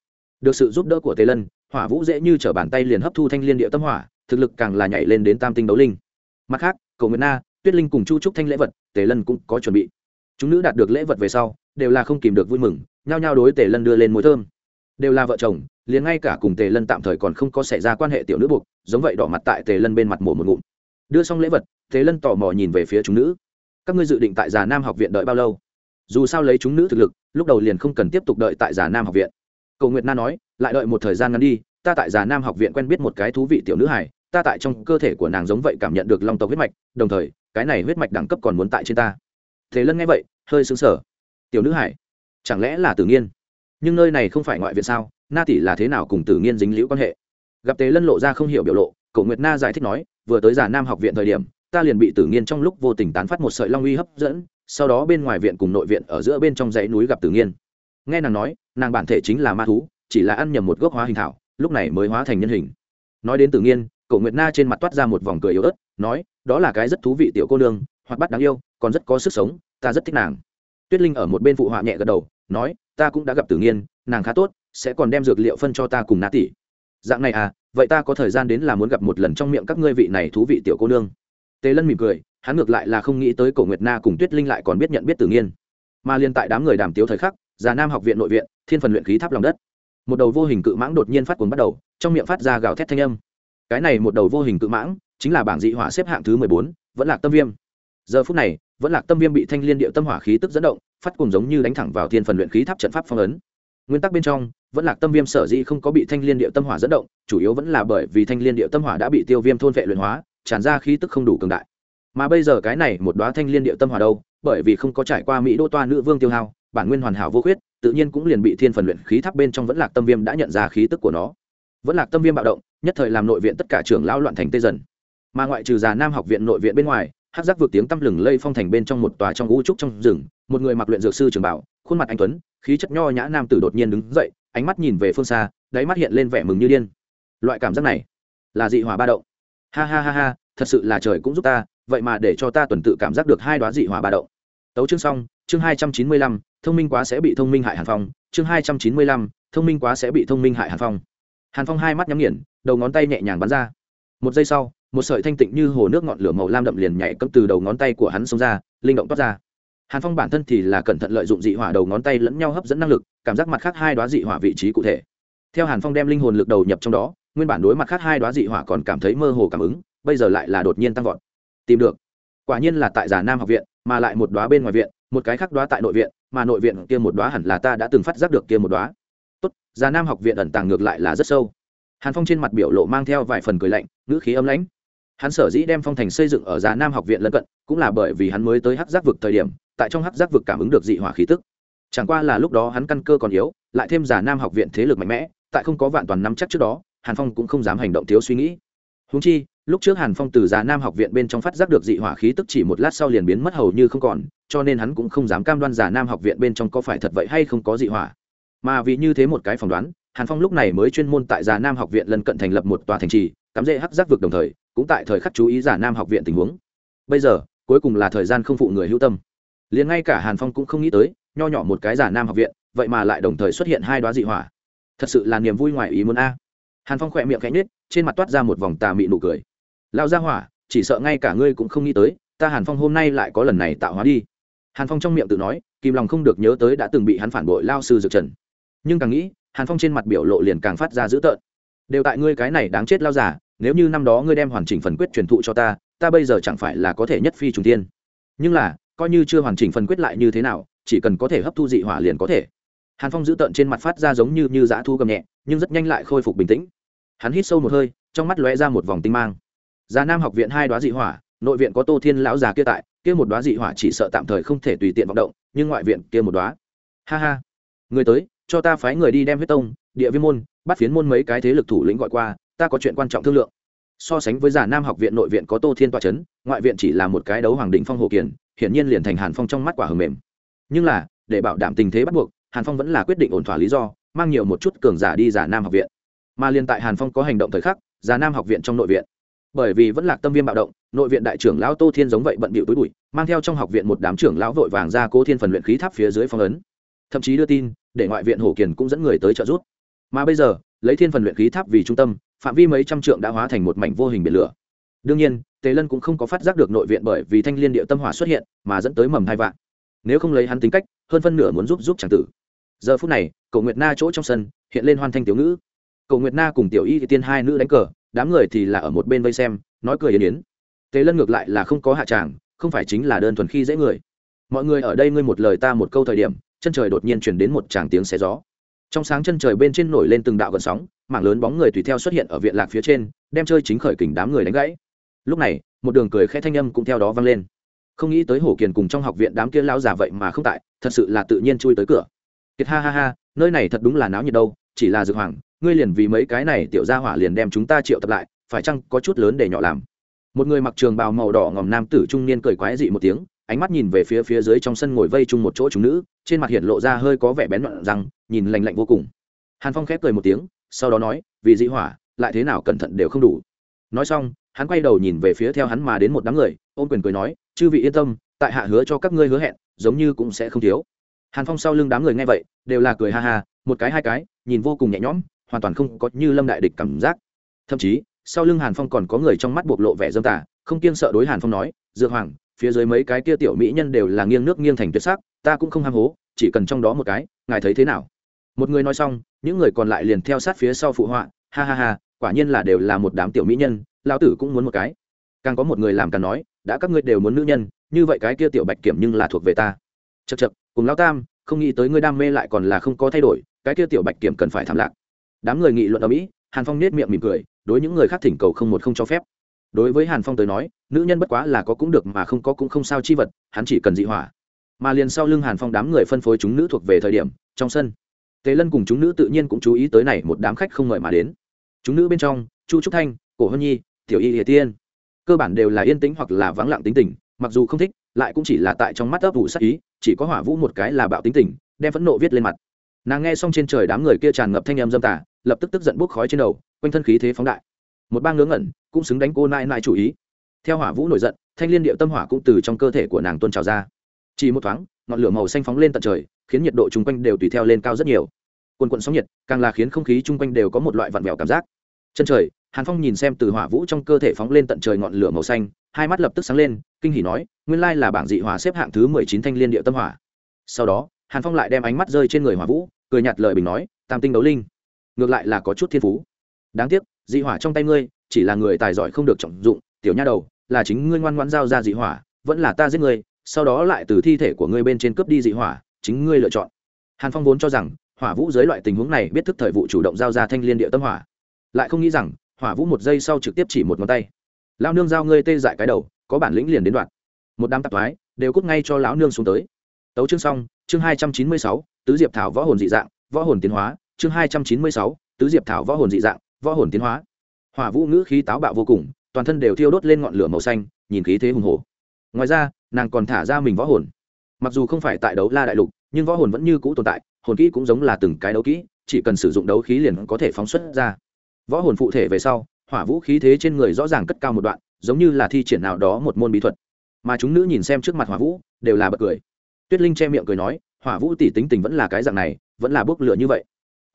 Được sự giúp đỡ của tề lân, hỏa vũ dễ như t r ở bàn tay liền hấp thu thanh liên địa tâm hỏa, thực lực càng là nhảy lên đến tam tinh đấu linh. Mặt khác cầu nguyện na, tuyết linh cùng chu trúc thanh lễ vật, tề lân cũng có chuẩn bị. Chúng nữ đạt được lễ vật về sau, đều là không kìm được vui mừng, nhao nhao đối tề lân đưa lên mối thơm đều là vợ chồng, liền ngay cả cùng tề lân tạm thời còn không có xảy ra quan hệ tiểu nữ buộc, giống vậy đỏ mặt tại tề lân bên mặt mổ một ngụm. Đưa xong lễ vật, tề lân tò mò nhìn về phía chúng nữ. Các ngươi dự định tại già nam học viện đợi bao lâu? Dù sao lấy chúng nữ thực lực, lúc đầu liền không cần tiếp tục đợi tại già nam học viện. Cầu nguyệt na nói, lại đợi một thời gian ngắn đi, ta tại già nam học viện quen biết một cái thú vị tiểu nữ hải ta tại trong cơ thể của nàng giống vậy cảm nhận được long tộc huyết mạch, đồng thời, cái này huyết mạch đẳng cấp còn muốn tại trên ta. Thế lân nghe vậy, hơi xứng sở tiểu nữ hải chẳng lẽ là tử nghiên? Nhưng nơi này không phải ngoại viện sao? Na tỷ là thế nào cùng tử nghiên dính liễu quan hệ? Gặp tế lân lộ ra không hiểu biểu lộ cậu nguyệt na giải thích nói, vừa tới già nam học viện thời điểm, ta liền bị tử nghiên trong lúc vô tình tán phát một sợi long uy hấp dẫn, sau đó bên ngoài viện cùng nội viện ở giữa bên trong dãy núi gặp tử nghiên. Nghe nàng nói, nàng bản thể chính là ma thú, chỉ là ăn nhầm một gốc hóa hình thảo, lúc này mới hóa thành nhân hình. Nói đến Tử nhiên cậu nguyệt na trên mặt toát ra một vòng cười yếu ớt, nói, đó là cái rất thú vị tiểu cô nương hoặc bắt đáng yêu, còn rất có sức sống, ta rất thích nàng. Tuyết linh ở một bên phụ họa nhẹ gật đầu, nói ta cũng đã gặp tử nghiên, nàng khá tốt, sẽ còn đem dược liệu phân cho ta cùng na tỷ. Dạng này à vậy ta có thời gian đến là muốn gặp một lần trong miệng các ngươi vị này thú vị tiểu cô nương. Tề lân mỉm cười, hắn ngược lại là không nghĩ tới cổ nguyệt na cùng tuyết linh lại còn biết nhận biết tử nghiên. Mà liên tại đám người đàm tiếu thời khắc, già nam học viện nội viện, thiên phần luyện khí tháp lòng đất. Một đầu vô hình cự mãng đột nhiên phát cuồng bắt đầu, trong miệng phát ra gào thét thanh âm. Cái này một đầu vô hình cự mãng, chính là bảng dị hỏa xếp hạng thứ mười bốn, vẫn là tâm viêm. Giờ phút này, vẫn là tâm viêm bị thanh liên điệu tâm hỏa khí tức dẫn động phát cùng giống như đánh thẳng vào thiên phần luyện khí tháp trận pháp phong ấn. Nguyên tắc bên trong, vẫn là tâm viêm sở dĩ không có bị thanh liên điệu tâm hỏa dẫn động, chủ yếu vẫn là bởi vì thanh liên điệu tâm hỏa đã bị tiêu viêm thôn vệ luyện hóa, tràn ra khí tức không đủ cường đại. Mà bây giờ cái này một đoá thanh liên điệu tâm hỏa đâu, bởi vì không có trải qua mỹ đô toa nữ vương tiêu hao, bản nguyên hoàn hảo vô khuyết, tự nhiên cũng liền bị thiên phần luyện khí tháp bên trong vẫn lạc tâm viêm đã nhận ra khí tức của nó. Vẫn lạc tâm viêm bạo động, nhất thời làm nội viện tất cả trưởng lao loạn thành tê dần. Mà ngoại trừ già nam học viện nội viện bên ngoài hát giác vượt tiếng tăm lừng lây phong thành bên trong một tòa trong u trúc trong rừng, một người mặc luyện dược sư trường bảo, khuôn mặt anh tuấn, khí chất nho nhã nam tử đột nhiên đứng dậy, ánh mắt nhìn về phương xa, đáy mắt hiện lên vẻ mừng như điên. Loại cảm giác này là dị hỏa ba động. Ha ha ha ha, thật sự là trời cũng giúp ta, vậy mà để cho ta tuần tự cảm giác được hai đoá dị hỏa ba động. Tấu chương xong, chương hai trăm chín mươi lăm, thông minh quá sẽ bị thông minh hại hàn phong. Chương hai trăm chín mươi lăm, thông minh quá sẽ bị thông minh hại hàn phong. Hàn phong hai mắt nhắm nghiền, đầu ngón tay nhẹ nhàng bắn ra. Một giây sau một sợi thanh tịnh như hồ nước ngọn lửa màu lam đậm liền nhảy cấm từ đầu ngón tay của hắn xông ra, linh động toát ra. Hàn phong bản thân thì là cẩn thận lợi dụng dị hỏa đầu ngón tay lẫn nhau hấp dẫn năng lực, cảm giác mặt khác hai đoá dị hỏa vị trí cụ thể. Theo hàn phong đem linh hồn lực đầu nhập trong đó, nguyên bản đối mặt khác hai đoá dị hỏa còn cảm thấy mơ hồ cảm ứng, bây giờ lại là đột nhiên tăng vọt. Tìm được. Quả nhiên là tại giả nam học viện, mà lại một đoá bên ngoài viện, một cái khác đoá tại nội viện, mà nội viện kia một đoá hẳn là ta đã từng phát giác được kia một đoá tốt giả nam học viện ẩn tàng ngược lại là rất sâu. Hàn phong trên mặt biểu lộ mang theo vài phần cười lạnh, ngữ khí âm lãnh hắn sở dĩ đem phong thành xây dựng ở giả nam học viện lân cận, cũng là bởi vì hắn mới tới hắc giác vực thời điểm, tại trong hắc giác vực cảm ứng được dị hỏa khí tức. Chẳng qua là lúc đó hắn căn cơ còn yếu, lại thêm giả nam học viện thế lực mạnh mẽ, tại không có vạn toàn nắm chắc trước đó, hàn phong cũng không dám hành động thiếu suy nghĩ. Húng chi, lúc trước hàn phong từ già nam học viện bên trong phát giác được dị hỏa khí tức chỉ một lát sau liền biến mất hầu như không còn, cho nên hắn cũng không dám cam đoan già nam học viện bên trong có phải thật vậy hay không có dị hỏa. Mà vì như thế một cái phỏng đoán, hàn phong lúc này mới chuyên môn tại già nam học viện lân cận thành lập một tòa thành trì cắm rễ hắc giác vực đồng thời, cũng tại thời khắc chú ý giả nam học viện tình huống. Bây giờ, cuối cùng là thời gian không phụ người hữu tâm. Liền ngay cả hàn phong cũng không nghĩ tới, nho nhỏ một cái giả nam học viện, vậy mà lại đồng thời xuất hiện hai đoá dị hỏa. Thật sự là niềm vui ngoài ý muốn a. Hàn phong khỏe miệng khẽ nhết trên mặt toát ra một vòng tà mị nụ cười. Lao ra hỏa, chỉ sợ ngay cả ngươi cũng không nghĩ tới, ta hàn phong hôm nay lại có lần này tạo hóa đi. Hàn phong trong miệng tự nói, kìm lòng không được nhớ tới đã từng bị hắn phản bội lao sư dược trần. Nhưng càng nghĩ, hàn phong trên mặt biểu lộ liền càng phát ra dữ tợn. Đều tại ngươi cái này đáng chết lao giả nếu như năm đó ngươi đem hoàn chỉnh phần quyết truyền thụ cho ta ta bây giờ chẳng phải là có thể nhất phi trùng tiên nhưng là, coi như chưa hoàn chỉnh phần quyết lại như thế nào, chỉ cần có thể hấp thu dị hỏa liền có thể. Hàn phong giữ tợn trên mặt phát ra giống như như dã thu gầm nhẹ, nhưng rất nhanh lại khôi phục bình tĩnh. Hắn hít sâu một hơi, trong mắt lóe ra một vòng tinh mang. Già nam học viện hai đoá dị hỏa, nội viện có tô thiên lão già kia tại, kia một đoá dị hỏa chỉ sợ tạm thời không thể tùy tiện vọng động, nhưng ngoại viện kia một đoá ha ha. Người tới, cho ta phái người đi đem huyết tông, địa viên môn, bắt phiến môn mấy cái thế lực thủ lĩnh gọi qua ta có chuyện quan trọng thương lượng. So sánh với giả nam học viện nội viện có tô thiên tọa c h ấ n ngoại viện chỉ là một cái đấu hoàng đình phong hồ kiền hiển nhiên liền thành hàn phong trong mắt quả hầm mềm. Nhưng là, để bảo đảm tình thế bắt buộc, hàn phong vẫn là quyết định ổn thỏa lý do, mang nhiều một chút cường giả đi giả nam học viện. Mà liền tại hàn phong có hành động thời khắc, giả nam học viện trong nội viện. Bởi vì vẫn là tâm viêm bạo động, nội viện đại trưởng lão tô thiên giống vậy bận bịu túi bụi, mang theo trong học viện một đám trưởng lão vội vàng ra cố thiên phần luyện khí tháp phía dưới phong ấn. Thậm chí đưa tin, để ngoại viện hồ kiền cũng dẫn người tới trợ giúp. Mà bây giờ lấy thiên phần luyện khí tháp vì trung tâm, phạm vi mấy trăm trượng đã hóa thành một mảnh vô hình biển lửa. Đương nhiên, tề lân cũng không có phát giác được nội viện bởi vì thanh liên địa tâm hỏa xuất hiện mà dẫn tới mầm hai vạn. Nếu không lấy hắn tính cách, hơn phân nửa muốn giúp giúp chàng tử. Giờ phút này cậu nguyệt na chỗ trong sân hiện lên hoan thanh tiểu ngữ. Cậu nguyệt na cùng tiểu y thì tiên hai nữ đánh cờ, đám người thì là ở một bên vây xem, nói cười yến yến. Tề lân ngược lại là không có hạ tràng, không phải chính là đơn thuần khi dễ người. Mọi người ở đây ngươi một lời ta một câu thời điểm, chân trời đột nhiên chuyển đến một tràng tiếng xé gió trong sáng chân trời bên trên nổi lên từng đạo gần sóng, mảng lớn bóng người tùy theo xuất hiện ở viện lạc phía trên, đem chơi chính khởi kình đám người đánh gãy. Lúc này, một đường cười khẽ thanh âm cũng theo đó vang lên. Không nghĩ tới hổ kiền cùng trong học viện đám kia lao già vậy mà không tại, thật sự là tự nhiên chui tới cửa. Kiệt ha ha ha, nơi này thật đúng là náo nhiệt đâu, chỉ là dược hoàng, ngươi liền vì mấy cái này tiểu gia hỏa liền đem chúng ta triệu tập lại, phải chăng có chút lớn để nhỏ làm? Một người mặc trường bào màu đỏ ngòm nam tử trung niên cười quái dị một tiếng ánh mắt nhìn về phía phía dưới trong sân ngồi vây chung một chỗ chúng nữ, trên mặt hiện lộ ra hơi có vẻ bén loạn rằng nhìn lành lạnh vô cùng. Hàn phong khép cười một tiếng, sau đó nói, vì dị hỏa, lại thế nào cẩn thận đều không đủ. Nói xong, hắn quay đầu nhìn về phía theo hắn mà đến một đám người, ôm quyền cười nói, chư vị yên tâm, tại hạ hứa cho các ngươi hứa hẹn, giống như cũng sẽ không thiếu. Hàn phong sau lưng đám người nghe vậy, đều là cười ha ha, một cái hai cái, nhìn vô cùng nhẹ nhõm, hoàn toàn không có như lâm đại địch cảm giác. Thậm chí, sau lưng hàn phong còn có người trong mắt bộc lộ vẻ dâm tả không kiêng sợ đối hàn phong nói, dược hoàng phía dưới mấy cái kia tiểu mỹ nhân đều là nghiêng nước nghiêng thành tuyệt sắc, ta cũng không ham hố, chỉ cần trong đó một cái, ngài thấy thế nào? Một người nói xong, những người còn lại liền theo sát phía sau phụ họa, ha ha ha, quả nhiên là đều là một đám tiểu mỹ nhân, lão tử cũng muốn một cái. Càng có một người làm càng nói, đã các ngươi đều muốn nữ nhân, như vậy cái kia tiểu bạch kiểm nhưng là thuộc về ta. Chật chật cùng lão tam, không nghĩ tới ngươi đam mê lại còn là không có thay đổi, cái kia tiểu bạch kiểm cần phải thảm lạc. Đám người nghị luận ở mỹ hàn phong nết miệng mỉm cười, đối những người khác thỉnh cầu không một không cho phép đối với hàn phong tới nói, nữ nhân bất quá là có cũng được mà không có cũng không sao chi vật, hắn chỉ cần dị hỏa. Mà liền sau lưng hàn phong đám người phân phối chúng nữ thuộc về thời điểm, trong sân, tề lân cùng chúng nữ tự nhiên cũng chú ý tới này một đám khách không mời mà đến. Chúng nữ bên trong, chu trúc thanh, cổ hân nhi, tiểu y địa tiên, cơ bản đều là yên tĩnh hoặc là vắng lặng tính tình, mặc dù không thích, lại cũng chỉ là tại trong mắt ấp ủ sắc ý, chỉ có hỏa vũ một cái là bạo tính tình, đem phẫn nộ viết lên mặt. Nàng nghe xong trên trời đám người kia tràn ngập thanh em dâm tả lập tức tức giận bốc khói trên đầu, quanh thân khí thế phóng đại một bang ngớ ngẩn, cũng xứng đánh cô nai nai chủ ý. Theo hỏa vũ nổi giận, thanh liên điệu tâm hỏa cũng từ trong cơ thể của nàng tuôn trào ra. Chỉ một thoáng, ngọn lửa màu xanh phóng lên tận trời, khiến nhiệt độ chung quanh đều tùy theo lên cao rất nhiều. Quần quận sóng nhiệt, càng là khiến không khí chung quanh đều có một loại vặn vẹo cảm giác. Chân trời, hàn phong nhìn xem từ hỏa vũ trong cơ thể phóng lên tận trời ngọn lửa màu xanh, hai mắt lập tức sáng lên, kinh hỉ nói, nguyên lai là bảng dị hỏa xếp hạng thứ mười chín thanh liên địa tâm hỏa. Sau đó, hàn phong lại đem ánh mắt rơi trên người hỏa vũ, cười nhạt lời bình nói, tam tinh đấu linh. Ngược lại là có chút thiên phú đáng tiếc, dị hỏa trong tay ngươi, chỉ là người tài giỏi không được trọng dụng, tiểu nha đầu, là chính ngươi ngoan ngoan giao ra dị hỏa, vẫn là ta giết ngươi, sau đó lại từ thi thể của ngươi bên trên cướp đi dị hỏa, chính ngươi lựa chọn. Hàn phong vốn cho rằng, hỏa vũ dưới loại tình huống này biết thức thời vụ chủ động giao ra thanh liên địa tâm hỏa. Lại không nghĩ rằng, hỏa vũ một giây sau trực tiếp chỉ một ngón tay. Lao nương giao ngươi tê dại cái đầu, có bản lĩnh liền đến đoạn. Một đám tạp thoái, đều cút ngay cho lão nương xuống tới. Tấu chương xong, chương hai trăm chín mươi sáu, tứ diệp thảo võ hồn dị dạng, võ hồn tiến hóa, chương hai trăm chín mươi sáu, tứ diệp thảo võ hồn dị dạng võ hồn tiến hóa. Hỏa vũ ngữ khí táo bạo vô cùng, toàn thân đều thiêu đốt lên ngọn lửa màu xanh, nhìn khí thế hùng hồ ngoài ra, nàng còn thả ra mình võ hồn. Mặc dù không phải tại đấu la đại lục, nhưng võ hồn vẫn như cũ tồn tại, hồn kỹ cũng giống là từng cái đấu kỹ, chỉ cần sử dụng đấu khí liền có thể phóng xuất ra. Võ hồn phụ thể về sau, hỏa vũ khí thế trên người rõ ràng cất cao một đoạn, giống như là thi triển nào đó một môn bí thuật. Mà chúng nữ nhìn xem trước mặt hỏa vũ, đều là bật cười. Tuyết linh che miệng cười nói, hỏa vũ tỷ tính tình vẫn là cái dạng này, vẫn là bốc lửa như vậy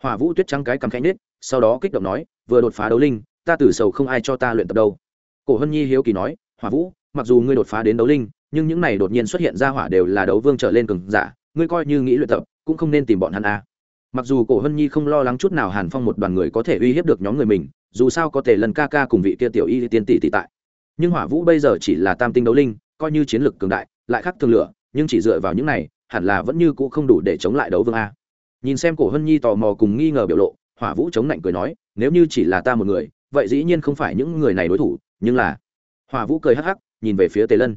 hỏa vũ tuyết trắng cái cầm khẽ nết sau đó kích động nói, vừa đột phá đấu linh, ta tử sầu không ai cho ta luyện tập đâu. Cổ hân nhi hiếu kỳ nói, hỏa vũ, mặc dù ngươi đột phá đến đấu linh, nhưng những này đột nhiên xuất hiện ra hỏa đều là đấu vương trở lên cường giả, ngươi coi như nghĩ luyện tập, cũng không nên tìm bọn hắn a. À. mặc dù cổ hân nhi không lo lắng chút nào hàn phong một đoàn người có thể uy hiếp được nhóm người mình, dù sao có thể lần ca ca cùng vị kia tiểu y tiên tỷ tỷ tại. Nhưng hỏa vũ bây giờ chỉ là tam tinh đấu linh, coi như chiến lực cường đại, lại khắc thường lửa, nhưng chỉ dựa vào những này, hẳn là vẫn như cũ không đủ để chống lại đấu vương a nhìn xem cổ hân nhi tò mò cùng nghi ngờ biểu lộ, hỏa vũ chống lạnh cười nói, nếu như chỉ là ta một người, vậy dĩ nhiên không phải những người này đối thủ, nhưng là hỏa vũ cười hắc hắc, nhìn về phía tề lân.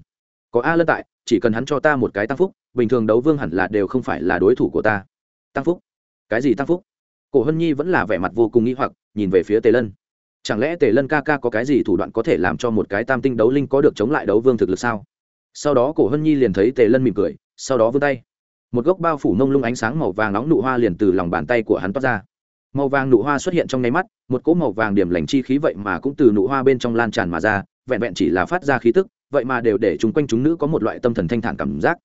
Có a lân tại, chỉ cần hắn cho ta một cái tăng phúc, bình thường đấu vương hẳn là đều không phải là đối thủ của ta. Tăng phúc? Cái gì tăng phúc? Cổ hân nhi vẫn là vẻ mặt vô cùng nghi hoặc, nhìn về phía tề lân. Chẳng lẽ tề lân ca ca có cái gì thủ đoạn có thể làm cho một cái tam tinh đấu linh có được chống lại đấu vương thực lực sao? Sau đó cổ hân nhi liền thấy tề lân mỉm cười, sau đó vươn tay một gốc bao phủ mông lung ánh sáng màu vàng nóng nụ hoa liền từ lòng bàn tay của hắn toát ra. Màu vàng nụ hoa xuất hiện trong nháy mắt, một cỗ màu vàng điểm lành chi khí vậy mà cũng từ nụ hoa bên trong lan tràn mà ra, vẹn vẹn chỉ là phát ra khí tức, vậy mà đều để chúng quanh chúng nữ có một loại tâm thần thanh thản cảm giác.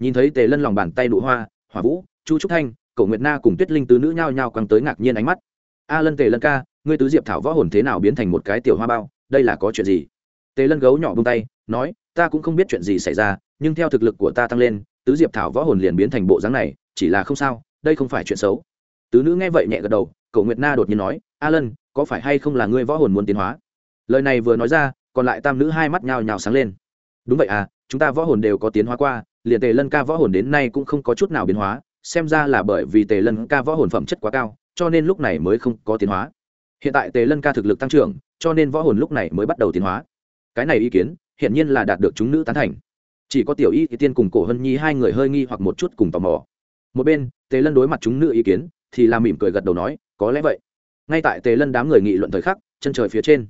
Nhìn thấy tề lân lòng bàn tay nụ hoa, hỏa vũ, chu trúc thanh, cổ nguyệt na cùng tuyết linh tứ nữ nhao nhao quăng tới ngạc nhiên ánh mắt. A lân tề lân ca, ngươi tứ diệp thảo võ hồn thế nào biến thành một cái tiểu hoa bao, đây là có chuyện gì? Tề lân gấu nhỏ bông tay, nói, ta cũng không biết chuyện gì xảy ra, nhưng theo thực lực của ta tăng lên tứ diệp thảo võ hồn liền biến thành bộ dáng này, chỉ là không sao, đây không phải chuyện xấu. Tứ nữ nghe vậy nhẹ gật đầu cậu nguyệt na đột nhiên nói a lân có phải hay không là ngươi võ hồn muốn tiến hóa? Lời này vừa nói ra, còn lại tam nữ hai mắt nhào nhào sáng lên. Đúng vậy à chúng ta võ hồn đều có tiến hóa qua, liền tề lân ca võ hồn đến nay cũng không có chút nào biến hóa, xem ra là bởi vì tề lân ca võ hồn phẩm chất quá cao, cho nên lúc này mới không có tiến hóa. Hiện tại tề lân ca thực lực tăng trưởng, cho nên võ hồn lúc này mới bắt đầu tiến hóa. Cái này ý kiến hiện nhiên là đạt được chúng nữ tán thành chỉ có tiểu y thì tiên cùng cổ hân nhi hai người hơi nghi hoặc một chút cùng tò mò. Một bên, tề lân đối mặt chúng nữ ý kiến, thì là mỉm cười gật đầu nói, có lẽ vậy. Ngay tại tề lân đám người nghị luận thời khắc, chân trời phía trên,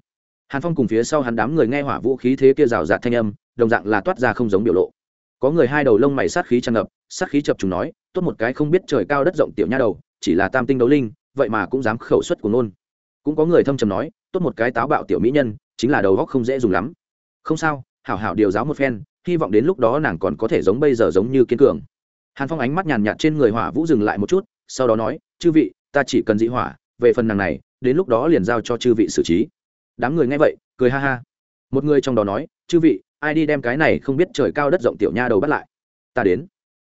hàn phong cùng phía sau hắn đám người nghe hỏa vũ khí thế kia rào rạt thanh âm, đồng dạng là toát ra không giống biểu lộ. Có người hai đầu lông mày sát khí tràn ngập, sát khí chập chúng nói, tốt một cái không biết trời cao đất rộng tiểu nha đầu, chỉ là tam tinh đấu linh, vậy mà cũng dám khẩu suất của nôn cũng có người thâm trầm nói, tốt một cái táo bạo tiểu mỹ nhân, chính là đầu góc không dễ dùng lắm. Không sao, hảo hảo điều giáo một phen hy vọng đến lúc đó nàng còn có thể giống bây giờ giống như kiên cường. Hàn phong ánh mắt nhàn nhạt trên người hỏa vũ dừng lại một chút, sau đó nói, chư vị, ta chỉ cần dị hỏa, về phần nàng này, đến lúc đó liền giao cho chư vị xử trí. Đám người nghe vậy, cười ha ha. Một người trong đó nói, chư vị, ai đi đem cái này không biết trời cao đất rộng tiểu nha đầu bắt lại? Ta đến.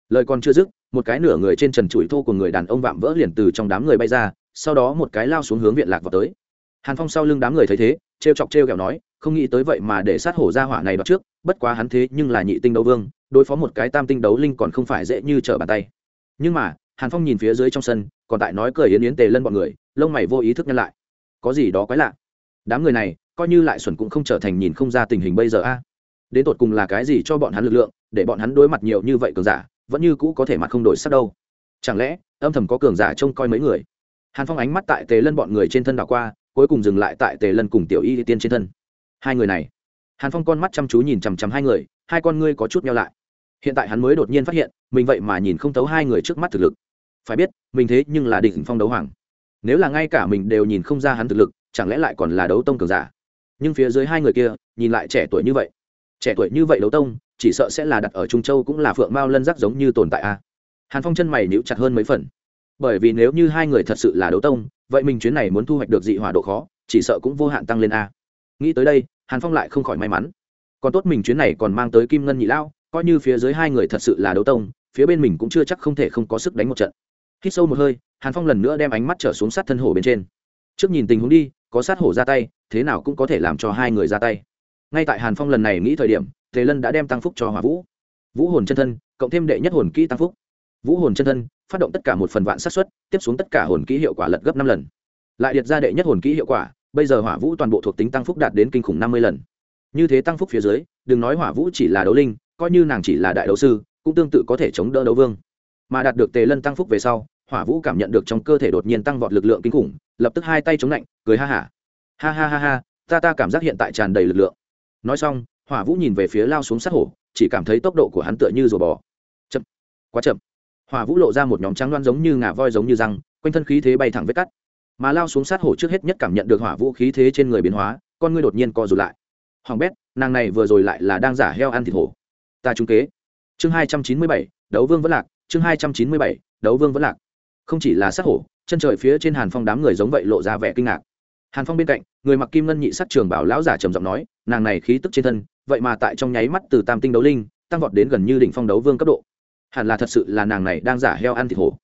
Lời còn chưa dứt, một cái nửa người trên trần trụi thô của người đàn ông vạm vỡ liền từ trong đám người bay ra, sau đó một cái lao xuống hướng viện lạc vào tới. Hàn phong sau lưng đám người thấy thế t r e o chọc t r e o kẹo nói không nghĩ tới vậy mà để sát hổ ra hỏa này đoạt trước, bất quá hắn thế nhưng là nhị tinh đấu vương, đối phó một cái tam tinh đấu linh còn không phải dễ như trở bàn tay. Nhưng mà, hàn phong nhìn phía dưới trong sân, còn tại nói cười yến yến tề lân bọn người, lông mày vô ý thức nhân lại. Có gì đó quái lạ. Đám người này, coi như lại xuẩn cũng không trở thành nhìn không ra tình hình bây giờ a. Đến tột cùng là cái gì cho bọn hắn lực lượng, để bọn hắn đối mặt nhiều như vậy cường giả, vẫn như cũ có thể mặt không đổi sắc đâu. Chẳng lẽ, âm thầm có cường giả trông coi mấy người? Hàn phong ánh mắt tại tề lân bọn người trên thân đảo qua, cuối cùng dừng lại tại tề lân cùng tiểu y tiên trên thân hai người này. Hàn phong con mắt chăm chú nhìn chằm chằm hai người, hai con ngươi có chút nhau lại. Hiện tại hắn mới đột nhiên phát hiện, mình vậy mà nhìn không thấu hai người trước mắt thực lực. Phải biết, mình thế nhưng là đỉnh phong đấu hoàng. Nếu là ngay cả mình đều nhìn không ra hắn thực lực, chẳng lẽ lại còn là đấu tông cường giả? Nhưng phía dưới hai người kia, nhìn lại trẻ tuổi như vậy. Trẻ tuổi như vậy đấu tông, chỉ sợ sẽ là đặt ở trung châu cũng là phượng mao lân giác giống như tồn tại a. Hàn phong chân mày níu chặt hơn mấy phần. Bởi vì nếu như hai người thật sự là đấu tông, vậy mình chuyến này muốn thu hoạch được dị hỏa độ khó, chỉ sợ cũng vô hạn tăng lên a nghĩ tới đây, hàn phong lại không khỏi may mắn. Còn tốt mình chuyến này còn mang tới kim ngân nhị lao coi như phía dưới hai người thật sự là đấu tông, phía bên mình cũng chưa chắc không thể không có sức đánh một trận. Hít sâu một hơi, hàn phong lần nữa đem ánh mắt trở xuống sát thân hổ bên trên. Trước nhìn tình huống đi, có sát hổ ra tay, thế nào cũng có thể làm cho hai người ra tay. Ngay tại hàn phong lần này nghĩ thời điểm, tề lân đã đem tăng phúc cho hỏa vũ. Vũ hồn chân thân, cộng thêm đệ nhất hồn kỹ tăng phúc. Vũ hồn chân thân, phát động tất cả một phần vạn sát suất, tiếp xuống tất cả hồn kỹ hiệu quả lật gấp năm lần. Lại điệt ra đệ nhất hồn kỹ hiệu quả bây giờ hỏa vũ toàn bộ thuộc tính tăng phúc đạt đến kinh khủng năm mươi lần. Như thế tăng phúc phía dưới, đừng nói hỏa vũ chỉ là đấu linh, coi như nàng chỉ là đại đấu sư, cũng tương tự có thể chống đỡ đấu vương. Mà đạt được tề lân tăng phúc về sau, hỏa vũ cảm nhận được trong cơ thể đột nhiên tăng vọt lực lượng kinh khủng, lập tức hai tay chống lạnh, cười ha hả. Ha. ha ha ha ha ta ta cảm giác hiện tại tràn đầy lực lượng. Nói xong, hỏa vũ nhìn về phía lao xuống sát hổ, chỉ cảm thấy tốc độ của hắn tựa như rùa bò. Chậm. Quá chậm. Hỏa vũ lộ ra một nhóm trắng loan giống như ngà voi giống như răng, quanh thân khí thế bay thẳng vết cắt mà lao xuống sát hổ trước hết nhất cảm nhận được hỏa vũ khí thế trên người biến hóa, con ngươi đột nhiên co rụt lại. Hoàng bét, nàng này vừa rồi lại là đang giả heo ăn thịt hổ. Ta trung kế. Chương hai trăm chín mươi bảy, đấu vương vẫn lạc, chương hai trăm chín mươi bảy, đấu vương vẫn lạc. Không chỉ là sát hổ, chân trời phía trên hàn phong đám người giống vậy lộ ra vẻ kinh ngạc. Hàn phong bên cạnh, người mặc kim ngân nhị sát trường bảo lão giả trầm giọng nói, nàng này khí tức trên thân, vậy mà tại trong nháy mắt từ tam tinh đấu linh, tăng vọt đến gần như đỉnh phong đấu vương cấp độ. Hẳn là thật sự là nàng này đang giả heo ăn thịt hổ.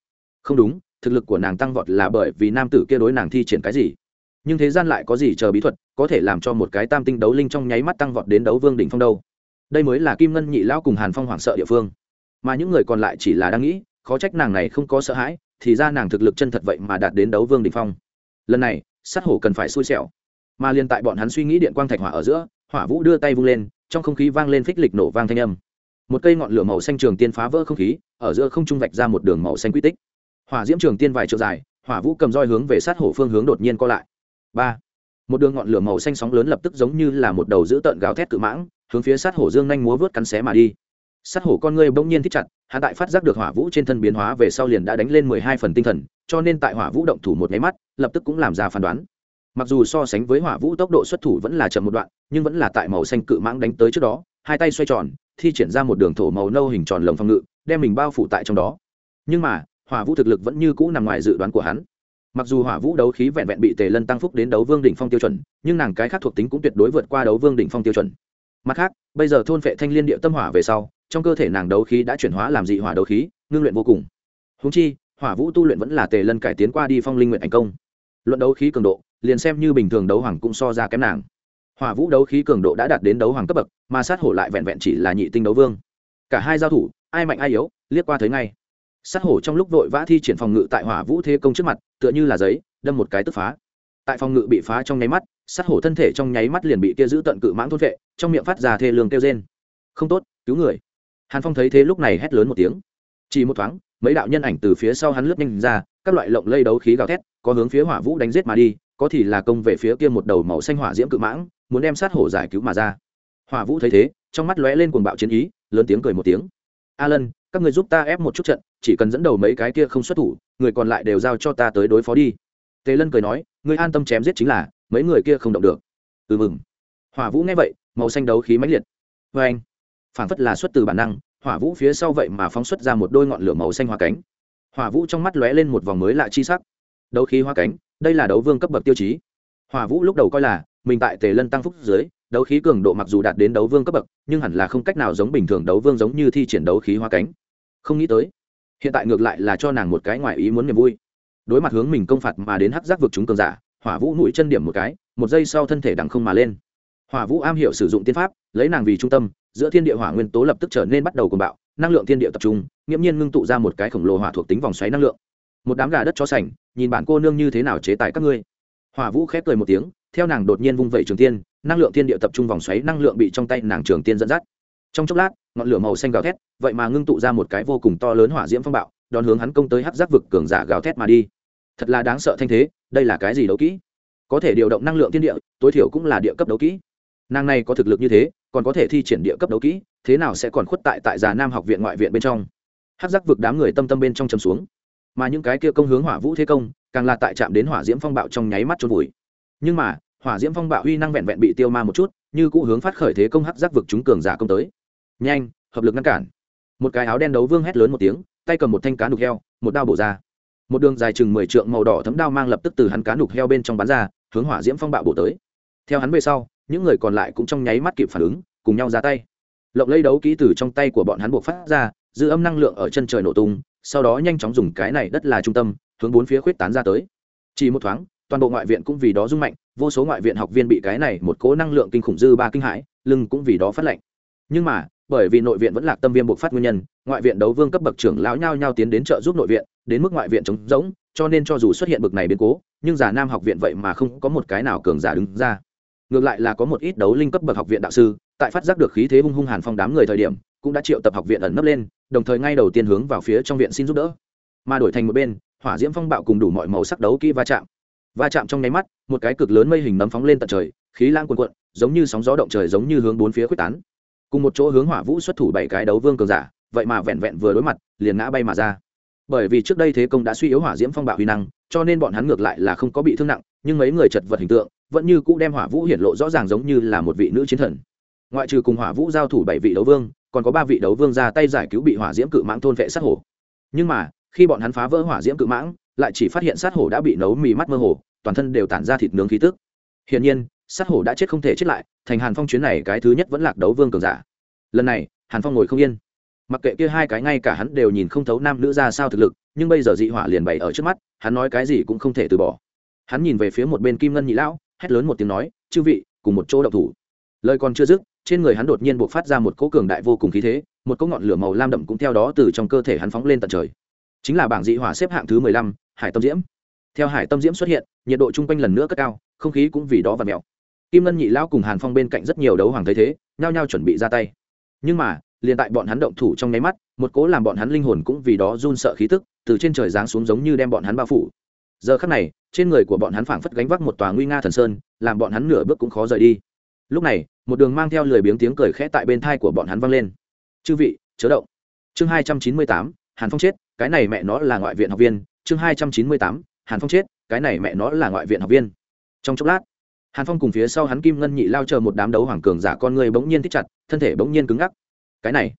Không đúng thực lực của nàng tăng vọt là bởi vì nam tử kia đối nàng thi triển cái gì. Nhưng thế gian lại có gì chờ bí thuật, có thể làm cho một cái tam tinh đấu linh trong nháy mắt tăng vọt đến đấu vương đỉnh phong đâu. Đây mới là kim ngân nhị lão cùng hàn phong hoảng sợ địa phương. Mà những người còn lại chỉ là đang nghĩ, khó trách nàng này không có sợ hãi, thì ra nàng thực lực chân thật vậy mà đạt đến đấu vương đỉnh phong. Lần này, sát hổ cần phải xui xẻo. Mà liên tại bọn hắn suy nghĩ điện quang thạch hỏa ở giữa, hỏa vũ đưa tay vung lên, trong không khí vang lên phích lịch nổ vang thanh âm. Một cây ngọn lửa màu xanh trường tiên phá vỡ không khí, ở giữa không trung vạch ra một đường màu xanh quy tích hỏa diễm trường tiên vài trượng dài, hỏa vũ cầm roi hướng về sát hổ phương hướng đột nhiên co lại. Ba, một đường ngọn lửa màu xanh sóng lớn lập tức giống như là một đầu dữ tợn gào thét cự mãng, hướng phía sát hổ dương nhanh múa vớt cắn xé mà đi. Sát hổ con người bỗng nhiên thích chặt hạ tại phát giác được hỏa vũ trên thân biến hóa về sau liền đã đánh lên mười hai phần tinh thần, cho nên tại hỏa vũ động thủ một nháy mắt, lập tức cũng làm ra phán đoán. Mặc dù so sánh với hỏa vũ tốc độ xuất thủ vẫn là chậm một đoạn, nhưng vẫn là tại màu xanh cự mãng đánh tới trước đó, hai tay xoay tròn, thi triển ra một đường thổ màu nâu hình tròn lồng phòng ngự, đem mình bao phủ tại trong đó. Nhưng mà hỏa vũ thực lực vẫn như cũ nằm ngoài dự đoán của hắn. Mặc dù hỏa vũ đấu khí vẹn vẹn bị tề lân tăng phúc đến đấu vương đỉnh phong tiêu chuẩn, nhưng nàng cái khác thuộc tính cũng tuyệt đối vượt qua đấu vương đỉnh phong tiêu chuẩn. Mặt khác, bây giờ thôn vệ thanh liên địa tâm hỏa về sau, trong cơ thể nàng đấu khí đã chuyển hóa làm dị hỏa đấu khí, ngưng luyện vô cùng. Húng chi, hỏa vũ tu luyện vẫn là tề lân cải tiến qua đi phong linh nguyện thành công. Luận đấu khí cường độ, liền xem như bình thường đấu hoàng cũng so ra kém nàng. Hỏa vũ đấu khí cường độ đã đạt đến đấu hoàng cấp bậc, mà sát hổ lại vẹn vẹn chỉ là nhị tinh đấu vương. Cả hai giao thủ, ai mạnh ai yếu, liếc qua thấy ngay sát hổ trong lúc vội vã thi triển phòng ngự tại hỏa vũ thế công trước mặt, tựa như là giấy, đâm một cái tức phá. Tại phòng ngự bị phá trong nháy mắt, sát hổ thân thể trong nháy mắt liền bị kia giữ tận cự mãng thôn vệ, trong miệng phát ra thê lương kêu rên. Không tốt, cứu người. Hàn phong thấy thế lúc này hét lớn một tiếng. Chỉ một thoáng, mấy đạo nhân ảnh từ phía sau hắn lướt nhanh ra, các loại lộng lây đấu khí gào thét, có hướng phía hỏa vũ đánh giết mà đi, có thì là công về phía kia một đầu màu xanh hỏa diễm cự mãng, muốn đem sát hổ giải cứu mà ra. Hỏa vũ thấy thế, trong mắt lóe lên cuồng bạo chiến ý, lớn tiếng cười một tiếng. A lân các người giúp ta ép một chút trận chỉ cần dẫn đầu mấy cái kia không xuất thủ, người còn lại đều giao cho ta tới đối phó đi. Tề lân cười nói ngươi an tâm chém giết chính là, mấy người kia không động được. Ừ mừng. Hỏa vũ nghe vậy, màu xanh đấu khí mãnh liệt. Vê anh, phảng phất là xuất từ bản năng, hỏa vũ phía sau vậy mà phóng xuất ra một đôi ngọn lửa màu xanh hoa cánh. Hỏa vũ trong mắt lóe lên một vòng mới lạ chi sắc. Đấu khí hoa cánh, đây là đấu vương cấp bậc tiêu chí. Hỏa vũ lúc đầu coi là, mình tại tề lân tăng phúc dưới, đấu khí cường độ mặc dù đạt đến đấu vương cấp bậc, nhưng hẳn là không cách nào giống bình thường đấu vương giống như thi triển đấu khí hoa cánh. Không nghĩ tới hiện tại ngược lại là cho nàng một cái ngoài ý muốn niềm vui. Đối mặt hướng mình công phạt mà đến hắc giác vực chúng cường giả, hỏa vũ mũi chân điểm một cái, một giây sau thân thể đằng không mà lên. Hỏa vũ am hiểu sử dụng tiên pháp, lấy nàng vì trung tâm, giữa thiên địa hỏa nguyên tố lập tức trở nên bắt đầu cuồng bạo, năng lượng thiên địa tập trung, nghiễm nhiên ngưng tụ ra một cái khổng lồ hỏa thuộc tính vòng xoáy năng lượng. Một đám gà đất cho sành, nhìn bản cô nương như thế nào chế tài các ngươi. Hỏa vũ khép cười một tiếng, theo nàng đột nhiên vung vẩy trường tiên, năng lượng thiên địa tập trung vòng xoáy năng lượng bị trong tay nàng trường tiên dẫn dắt trong chốc lát, ngọn lửa màu xanh gào thét, vậy mà ngưng tụ ra một cái vô cùng to lớn hỏa diễm phong bạo, đón hướng hắn công tới hắc giác vực cường giả gào thét mà đi. Thật là đáng sợ thanh thế, đây là cái gì đấu kỹ? Có thể điều động năng lượng thiên địa, tối thiểu cũng là địa cấp đấu kỹ. Nàng này có thực lực như thế, còn có thể thi triển địa cấp đấu kỹ, thế nào sẽ còn khuất tại tại già nam học viện ngoại viện bên trong? Hắc giác vực đám người tâm tâm bên trong chầm xuống. Mà những cái kia công hướng hỏa vũ thế công, càng là tại chạm đến hỏa diễm phong bạo trong nháy mắt trôn vùi. Nhưng mà, hỏa diễm phong bạo uy năng vẹn vẹn bị tiêu ma một chút, như cũ hướng phát khởi thế công hắc giác vực chúng cường giả công tới nhanh, hợp lực ngăn cản. Một cái áo đen đấu vương hét lớn một tiếng, tay cầm một thanh cá nục heo, một đao bổ ra. Một đường dài chừng mười trượng màu đỏ thấm đao mang lập tức từ hắn cá nục heo bên trong bắn ra, hướng hỏa diễm phong bạo bổ tới. Theo hắn về sau, những người còn lại cũng trong nháy mắt kịp phản ứng, cùng nhau ra tay. Lộng lấy đấu kỹ từ trong tay của bọn hắn buộc phát ra dư âm năng lượng ở chân trời nổ tung, sau đó nhanh chóng dùng cái này đất là trung tâm, hướng bốn phía khuyết tán ra tới. Chỉ một thoáng, toàn bộ ngoại viện cũng vì đó rung mạnh, vô số ngoại viện học viên bị cái này một cố năng lượng kinh khủng dư ba kinh hãi, lưng cũng vì đó phát lạnh. nhưng mà bởi vì nội viện vẫn lạc tâm viêm buộc phát nguyên nhân, ngoại viện đấu vương cấp bậc trưởng lão nhao nhao tiến đến trợ giúp nội viện, đến mức ngoại viện chống rỗng, cho nên cho dù xuất hiện bậc này biến cố, nhưng giả nam học viện vậy mà không có một cái nào cường giả đứng ra. Ngược lại là có một ít đấu linh cấp bậc học viện đạo sư, tại phát giác được khí thế hung hung hàn phong đám người thời điểm, cũng đã triệu tập học viện ẩn nấp lên, đồng thời ngay đầu tiên hướng vào phía trong viện xin giúp đỡ. Mà đổi thành một bên, hỏa diễm phong bạo cùng đủ mọi màu sắc đấu kỹ va chạm. Va chạm trong nháy mắt, một cái cực lớn mây hình nấm phóng lên tận trời, khí lang cuồn cuộn, giống như sóng gió động trời giống như hướng bốn phía quyết tán cùng một chỗ hướng hỏa vũ xuất thủ bảy cái đấu vương cường giả, vậy mà vẹn vẹn vừa đối mặt, liền ngã bay mà ra. Bởi vì trước đây thế công đã suy yếu hỏa diễm phong bạo huy năng, cho nên bọn hắn ngược lại là không có bị thương nặng, nhưng mấy người chật vật hình tượng, vẫn như cũ đem hỏa vũ hiển lộ rõ ràng giống như là một vị nữ chiến thần. Ngoại trừ cùng hỏa vũ giao thủ bảy vị đấu vương, còn có ba vị đấu vương ra tay giải cứu bị hỏa diễm cự mãng thôn vệ sát hổ. Nhưng mà, khi bọn hắn phá vỡ hỏa diễm cự mãng, lại chỉ phát hiện sát hổ đã bị nấu mì mắt mơ hồ, toàn thân đều tản ra thịt nướng khí tức. Hiển nhiên sát hổ đã chết không thể chết lại, thành hàn phong chuyến này cái thứ nhất vẫn lạc đấu vương cường giả. Lần này, hàn phong ngồi không yên. Mặc kệ kia hai cái ngay cả hắn đều nhìn không thấu nam nữ ra sao thực lực, nhưng bây giờ dị hỏa liền bày ở trước mắt, hắn nói cái gì cũng không thể từ bỏ. Hắn nhìn về phía một bên kim ngân nhị lão, hét lớn một tiếng nói, chư vị, cùng một chỗ đậu thủ. Lời còn chưa dứt, trên người hắn đột nhiên buộc phát ra một cỗ cường đại vô cùng khí thế, một cỗ ngọn lửa màu lam đậm cũng theo đó từ trong cơ thể hắn phóng lên tận trời. Chính là bảng dị hỏa xếp hạng thứ mười lăm, hải tâm diễm. Theo hải tâm diễm xuất hiện, nhiệt độ chung quanh lần nữa cất cao, không khí cũng vì đó và mèo kim ngân nhị lão cùng hàn phong bên cạnh rất nhiều đấu hoàng thấy thế, nhao nhao chuẩn bị ra tay. Nhưng mà, liền tại bọn hắn động thủ trong nháy mắt, một cố làm bọn hắn linh hồn cũng vì đó run sợ khí tức, từ trên trời giáng xuống giống như đem bọn hắn bao phủ. Giờ khắc này, trên người của bọn hắn phảng phất gánh vác một tòa nguy nga thần sơn, làm bọn hắn nửa bước cũng khó rời đi. Lúc này, một đường mang theo lười biếng tiếng cười khẽ tại bên thai của bọn hắn vang lên. Chư vị, chớ động. Chương hai trăm chín mươi tám, hàn phong chết, cái này mẹ nó là ngoại viện học viên. Chương hai trăm chín mươi tám, hàn phong chết, cái này mẹ nó là ngoại viện học viên. Trong chốc lát hàn phong cùng phía sau hắn kim ngân nhị lao chờ một đám đấu hoàng cường giả con người bỗng nhiên thích chặt, thân thể bỗng nhiên cứng ngắc. Cái này,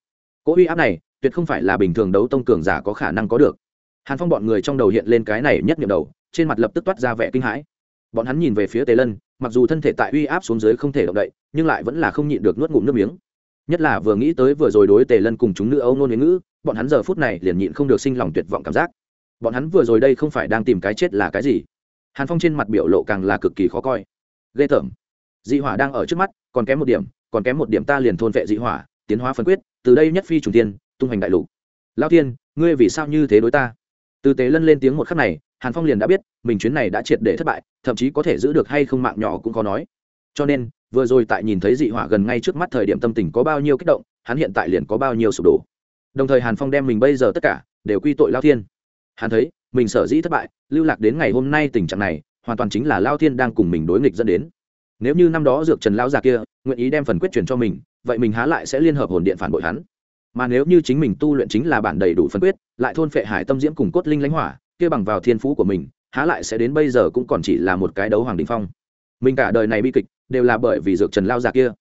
cỗ uy áp này, tuyệt không phải là bình thường đấu tông cường giả có khả năng có được. Hàn phong bọn người trong đầu hiện lên cái này nhất nhiệm đầu, trên mặt lập tức toát ra vẻ kinh hãi. Bọn hắn nhìn về phía tề lân, mặc dù thân thể tại uy áp xuống dưới không thể động đậy, nhưng lại vẫn là không nhịn được nuốt ngụm nước miếng. Nhất là vừa nghĩ tới vừa rồi đối tề lân cùng chúng nữ âu nôn ngữ, bọn hắn giờ phút này liền nhịn không được sinh lòng tuyệt vọng cảm giác. Bọn hắn vừa rồi đây không phải đang tìm cái chết là cái gì? Hàn phong trên mặt biểu lộ càng là cực kỳ khó coi ghê tởm. Dị hỏa đang ở trước mắt, còn kém một điểm, còn kém một điểm ta liền thôn vệ dị hỏa, tiến hóa phân quyết, từ đây nhất phi trùng tiên tung hành đại lục. Lao tiên ngươi vì sao như thế đối ta? Từ tế lân lên tiếng một khắc này, hàn phong liền đã biết, mình chuyến này đã triệt để thất bại, thậm chí có thể giữ được hay không mạng nhỏ cũng khó nói. Cho nên, vừa rồi tại nhìn thấy dị hỏa gần ngay trước mắt thời điểm tâm tình có bao nhiêu kích động, hắn hiện tại liền có bao nhiêu sụp đổ. Đồng thời hàn phong đem mình bây giờ tất cả đều quy tội lao thiên. Hắn thấy, mình sở dĩ thất bại, lưu lạc đến ngày hôm nay tình trạng này hoàn toàn chính là lao thiên đang cùng mình đối nghịch dẫn đến. Nếu như năm đó dược trần lão già kia nguyện ý đem phần quyết truyền cho mình, vậy mình há lại sẽ liên hợp hồn điện phản bội hắn. Mà nếu như chính mình tu luyện chính là bản đầy đủ phân quyết, lại thôn phệ hải tâm diễm cùng cốt linh lãnh hỏa, kia bằng vào thiên phú của mình, há lại sẽ đến bây giờ cũng còn chỉ là một cái đấu hoàng đình phong. Mình cả đời này bi kịch đều là bởi vì dược trần lao già kia.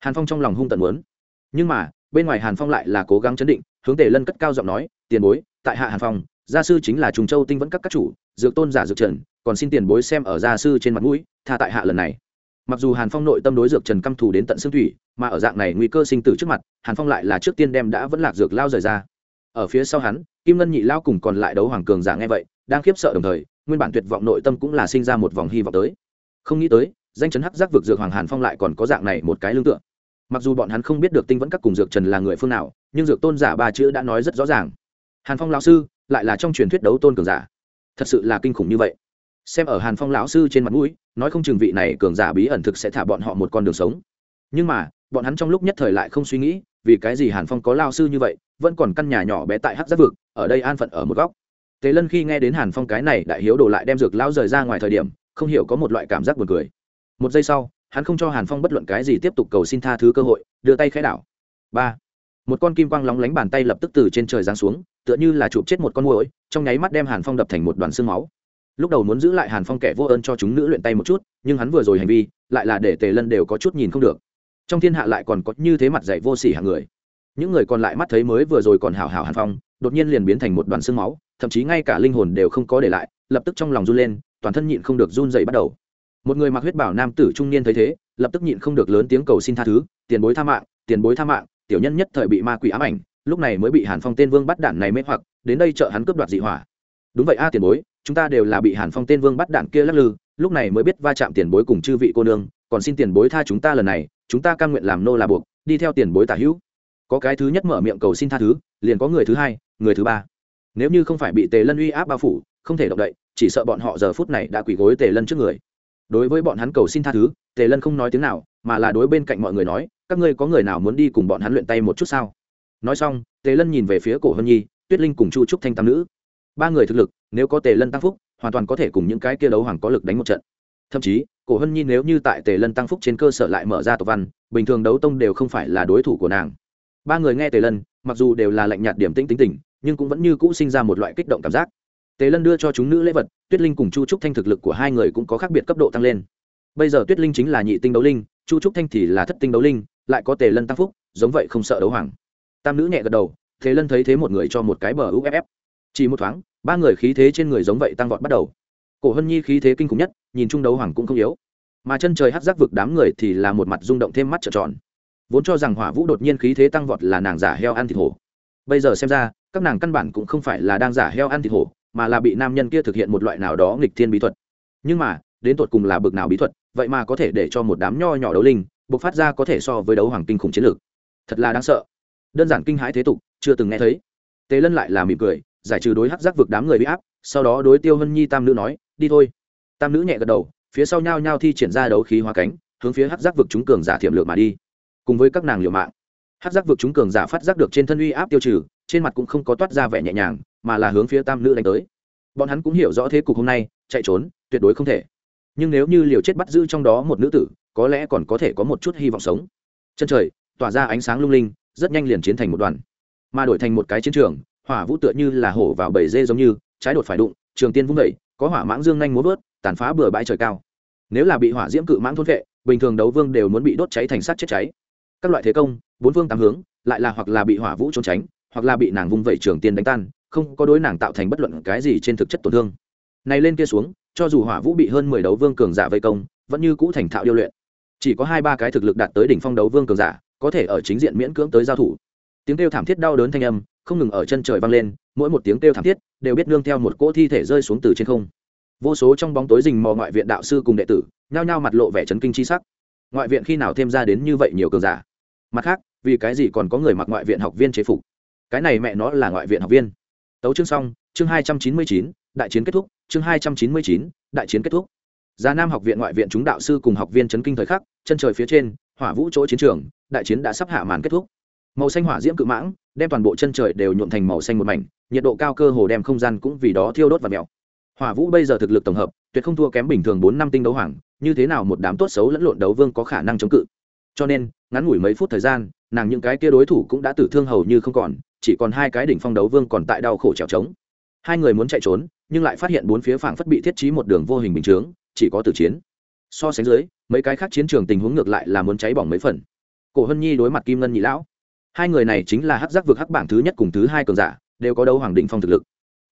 Hàn phong trong lòng hung tận muốn. Nhưng mà, bên ngoài hàn phong lại là cố gắng chấn định, hướng tề lân cất cao giọng nói, tiền bối, tại hạ hàn phong, gia sư chính là trùng châu tinh vẫn các các chủ dược tôn giả dược trần, còn xin tiền bối xem ở gia sư trên mặt mũi, tha tại hạ lần này. Mặc dù hàn phong nội tâm đối dược trần căm thù đến tận xương thủy, mà ở dạng này nguy cơ sinh tử trước mặt, hàn phong lại là trước tiên đem đã vẫn lạc dược lao rời ra. Ở phía sau hắn, kim ngân nhị lao cùng còn lại đấu hoàng cường giả nghe vậy, đang khiếp sợ đồng thời, nguyên bản tuyệt vọng nội tâm cũng là sinh ra một vòng hy vọng tới. Không nghĩ tới, danh chấn hắc giác vực dược hoàng hàn phong lại còn có dạng này một cái lương tựa. Mặc dù bọn hắn không biết được tinh vẫn các cùng dược trần là người phương nào, nhưng dược tôn giả ba chữ đã nói rất rõ ràng. Hàn phong lão sư, lại là trong truyền thuyết đấu tôn cường giả thật sự là kinh khủng như vậy. Xem ở hàn phong lão sư trên mặt mũi, nói không chừng vị này cường giả bí ẩn thực sẽ thả bọn họ một con đường sống. Nhưng mà, bọn hắn trong lúc nhất thời lại không suy nghĩ, vì cái gì hàn phong có lao sư như vậy, vẫn còn căn nhà nhỏ bé tại hắc giác vực, ở đây an phận ở một góc. Tề lân khi nghe đến hàn phong cái này đại hiếu đồ lại đem dược lao rời ra ngoài thời điểm, không hiểu có một loại cảm giác buồn cười. Một giây sau, hắn không cho hàn phong bất luận cái gì tiếp tục cầu xin tha thứ cơ hội, đưa tay khẽ đảo. Ba. Một con kim quang lóng lánh bàn tay lập tức từ trên trời giáng xuống tựa như là chụp chết một con muỗi, trong nháy mắt đem hàn phong đập thành một đoàn xương máu. Lúc đầu muốn giữ lại hàn phong kẻ vô ơn cho chúng nữ luyện tay một chút, nhưng hắn vừa rồi hành vi, lại là để tề lân đều có chút nhìn không được. Trong thiên hạ lại còn có như thế mặt dạy vô sỉ hàng người. Những người còn lại mắt thấy mới vừa rồi còn hảo hảo hàn phong, đột nhiên liền biến thành một đoàn xương máu, thậm chí ngay cả linh hồn đều không có để lại, lập tức trong lòng run lên, toàn thân nhịn không được run dậy bắt đầu. Một người mặc huyết bảo nam tử trung niên thấy thế, lập tức nhịn không được lớn tiếng cầu xin tha thứ, tiền bối tha mạng, tiền bối tha mạng, tiểu nhân nhất thời bị ma quỷ ám ảnh lúc này mới bị hàn phong tên vương bắt đạn này mê hoặc, đến đây chợ hắn cướp đoạt dị hỏa. Đúng vậy a tiền bối, chúng ta đều là bị hàn phong tên vương bắt đạn kia lắc lư, lúc này mới biết va chạm tiền bối cùng chư vị cô nương, còn xin tiền bối tha chúng ta lần này, chúng ta cam nguyện làm nô là buộc, đi theo tiền bối tả hữu. Có cái thứ nhất mở miệng cầu xin tha thứ, liền có người thứ hai, người thứ ba. Nếu như không phải bị tề lân uy áp bao phủ, không thể động đậy, chỉ sợ bọn họ giờ phút này đã quỳ gối tề lân trước người. Đối với bọn hắn cầu xin tha thứ, tề lân không nói tiếng nào, mà là đối bên cạnh mọi người nói, các ngươi có người nào muốn đi cùng bọn hắn luyện tay một chút sao? Nói xong, tề lân nhìn về phía cổ hân nhi, tuyết linh cùng chu trúc thanh tam nữ. Ba người thực lực, nếu có tề lân tăng phúc, hoàn toàn có thể cùng những cái kia đấu hoàng có lực đánh một trận. Thậm chí, cổ hân nhi nếu như tại tề lân tăng phúc trên cơ sở lại mở ra tộc văn, bình thường đấu tông đều không phải là đối thủ của nàng. Ba người nghe tề lân, mặc dù đều là lạnh nhạt điểm tĩnh tính tình, nhưng cũng vẫn như cũ sinh ra một loại kích động cảm giác. Tề lân đưa cho chúng nữ lễ vật, tuyết linh cùng chu trúc thanh thực lực của hai người cũng có khác biệt cấp độ tăng lên. Bây giờ tuyết linh chính là nhị tinh đấu linh, chu trúc thanh thì là thất tinh đấu linh, lại có tề lân tăng phúc, giống vậy không sợ đấu hoàng tam nữ nhẹ gật đầu, Thế lân thấy thế một người cho một cái bờ uff chỉ một thoáng, ba người khí thế trên người giống vậy tăng vọt bắt đầu. Cổ hân nhi khí thế kinh khủng nhất, nhìn trung đấu hoàng cũng không yếu. Mà chân trời hát giác vực đám người thì là một mặt rung động thêm mắt trợn tròn. Vốn cho rằng hỏa vũ đột nhiên khí thế tăng vọt là nàng giả heo ăn thịt hổ. Bây giờ xem ra, các nàng căn bản cũng không phải là đang giả heo ăn thịt hổ, mà là bị nam nhân kia thực hiện một loại nào đó nghịch thiên bí thuật. Nhưng mà, đến tột cùng là bực nào bí thuật, vậy mà có thể để cho một đám nho nhỏ đấu linh buộc phát ra có thể so với đấu hoàng kinh khủng chiến lược. Thật là đáng sợ đơn giản kinh hãi thế tục, chưa từng nghe thấy. Tề lân lại là mỉm cười, giải trừ đối hắc giác vực đám người bị áp, sau đó đối tiêu hân nhi tam nữ nói, đi thôi. Tam nữ nhẹ gật đầu, phía sau nhao nhao thi triển ra đấu khí hóa cánh, hướng phía hắc giác vực chúng cường giả thiểm lược mà đi. Cùng với các nàng liều mạng, hắc giác vực chúng cường giả phát giác được trên thân uy áp tiêu trừ, trên mặt cũng không có toát ra vẻ nhẹ nhàng, mà là hướng phía tam nữ đánh tới. Bọn hắn cũng hiểu rõ thế cục hôm nay, chạy trốn, tuyệt đối không thể. Nhưng nếu như liều chết bắt giữ trong đó một nữ tử, có lẽ còn có thể có một chút hy vọng sống. Chân trời, tỏa ra ánh sáng lung linh rất nhanh liền chiến thành một đoàn. Mà đổi thành một cái chiến trường, hỏa vũ tựa như là hổ vào bầy dê giống như, trái đột phải đụng, trường tiên vung vẩy có hỏa mãng dương nhanh muốn vớt, tàn phá bừa bãi trời cao. Nếu là bị hỏa diễm cự mãng thôn vệ, bình thường đấu vương đều muốn bị đốt cháy thành sắt chết cháy. Các loại thế công, bốn phương tám hướng, lại là hoặc là bị hỏa vũ trốn tránh, hoặc là bị nàng vung vẩy trường tiên đánh tan, không có đối nàng tạo thành bất luận cái gì trên thực chất tổn thương. Này lên kia xuống, cho dù hỏa vũ bị hơn mười đấu vương cường giả vây công, vẫn như cũ thành thạo điêu luyện. Chỉ có hai ba cái thực lực đạt tới đỉnh phong đấu vương cường giả có thể ở chính diện miễn cưỡng tới giao thủ. Tiếng kêu thảm thiết đau đớn thanh âm không ngừng ở chân trời vang lên mỗi một tiếng kêu thảm thiết đều biết nương theo một cỗ thi thể rơi xuống từ trên không. Vô số trong bóng tối rình mò ngoại viện đạo sư cùng đệ tử nhao nhao mặt lộ vẻ chấn kinh chi sắc. Ngoại viện khi nào thêm ra đến như vậy nhiều cường giả? Mặt khác vì cái gì còn có người mặc ngoại viện học viên chế phục? Cái này mẹ nó là ngoại viện học viên. Tấu chương xong chương hai trăm chín mươi chín đại chiến kết thúc chương hai trăm chín mươi chín đại chiến kết thúc. Gia Nam học viện ngoại viện chúng đạo sư cùng học viên chấn kinh thời khắc, chân trời phía trên, hỏa vũ chỗ chiến trường, đại chiến đã sắp hạ màn kết thúc. Màu xanh hỏa diễm cự mãng, đem toàn bộ chân trời đều nhuộm thành màu xanh một mảnh, nhiệt độ cao cơ hồ đem không gian cũng vì đó thiêu đốt và mèo. Hỏa vũ bây giờ thực lực tổng hợp, tuyệt không thua kém bình thường bốn năm tinh đấu hoàng, như thế nào một đám tốt xấu lẫn lộn đấu vương có khả năng chống cự. Cho nên, ngắn ngủi mấy phút thời gian, nàng những cái kia đối thủ cũng đã tử thương hầu như không còn chỉ còn hai cái đỉnh phong đấu vương còn tại đau khổ trèo trống hai người muốn chạy trốn nhưng lại phát hiện bốn phía phảng phất bị thiết trí một đường vô hình bình chướng chỉ có tử chiến so sánh dưới, mấy cái khác chiến trường tình huống ngược lại là muốn cháy bỏng mấy phần. Cổ hân nhi đối mặt kim ngân nhị lão. Hai người này chính là hắc giác vực hắc bảng thứ nhất cùng thứ hai cường giả, đều có đấu hoàng định phong thực lực.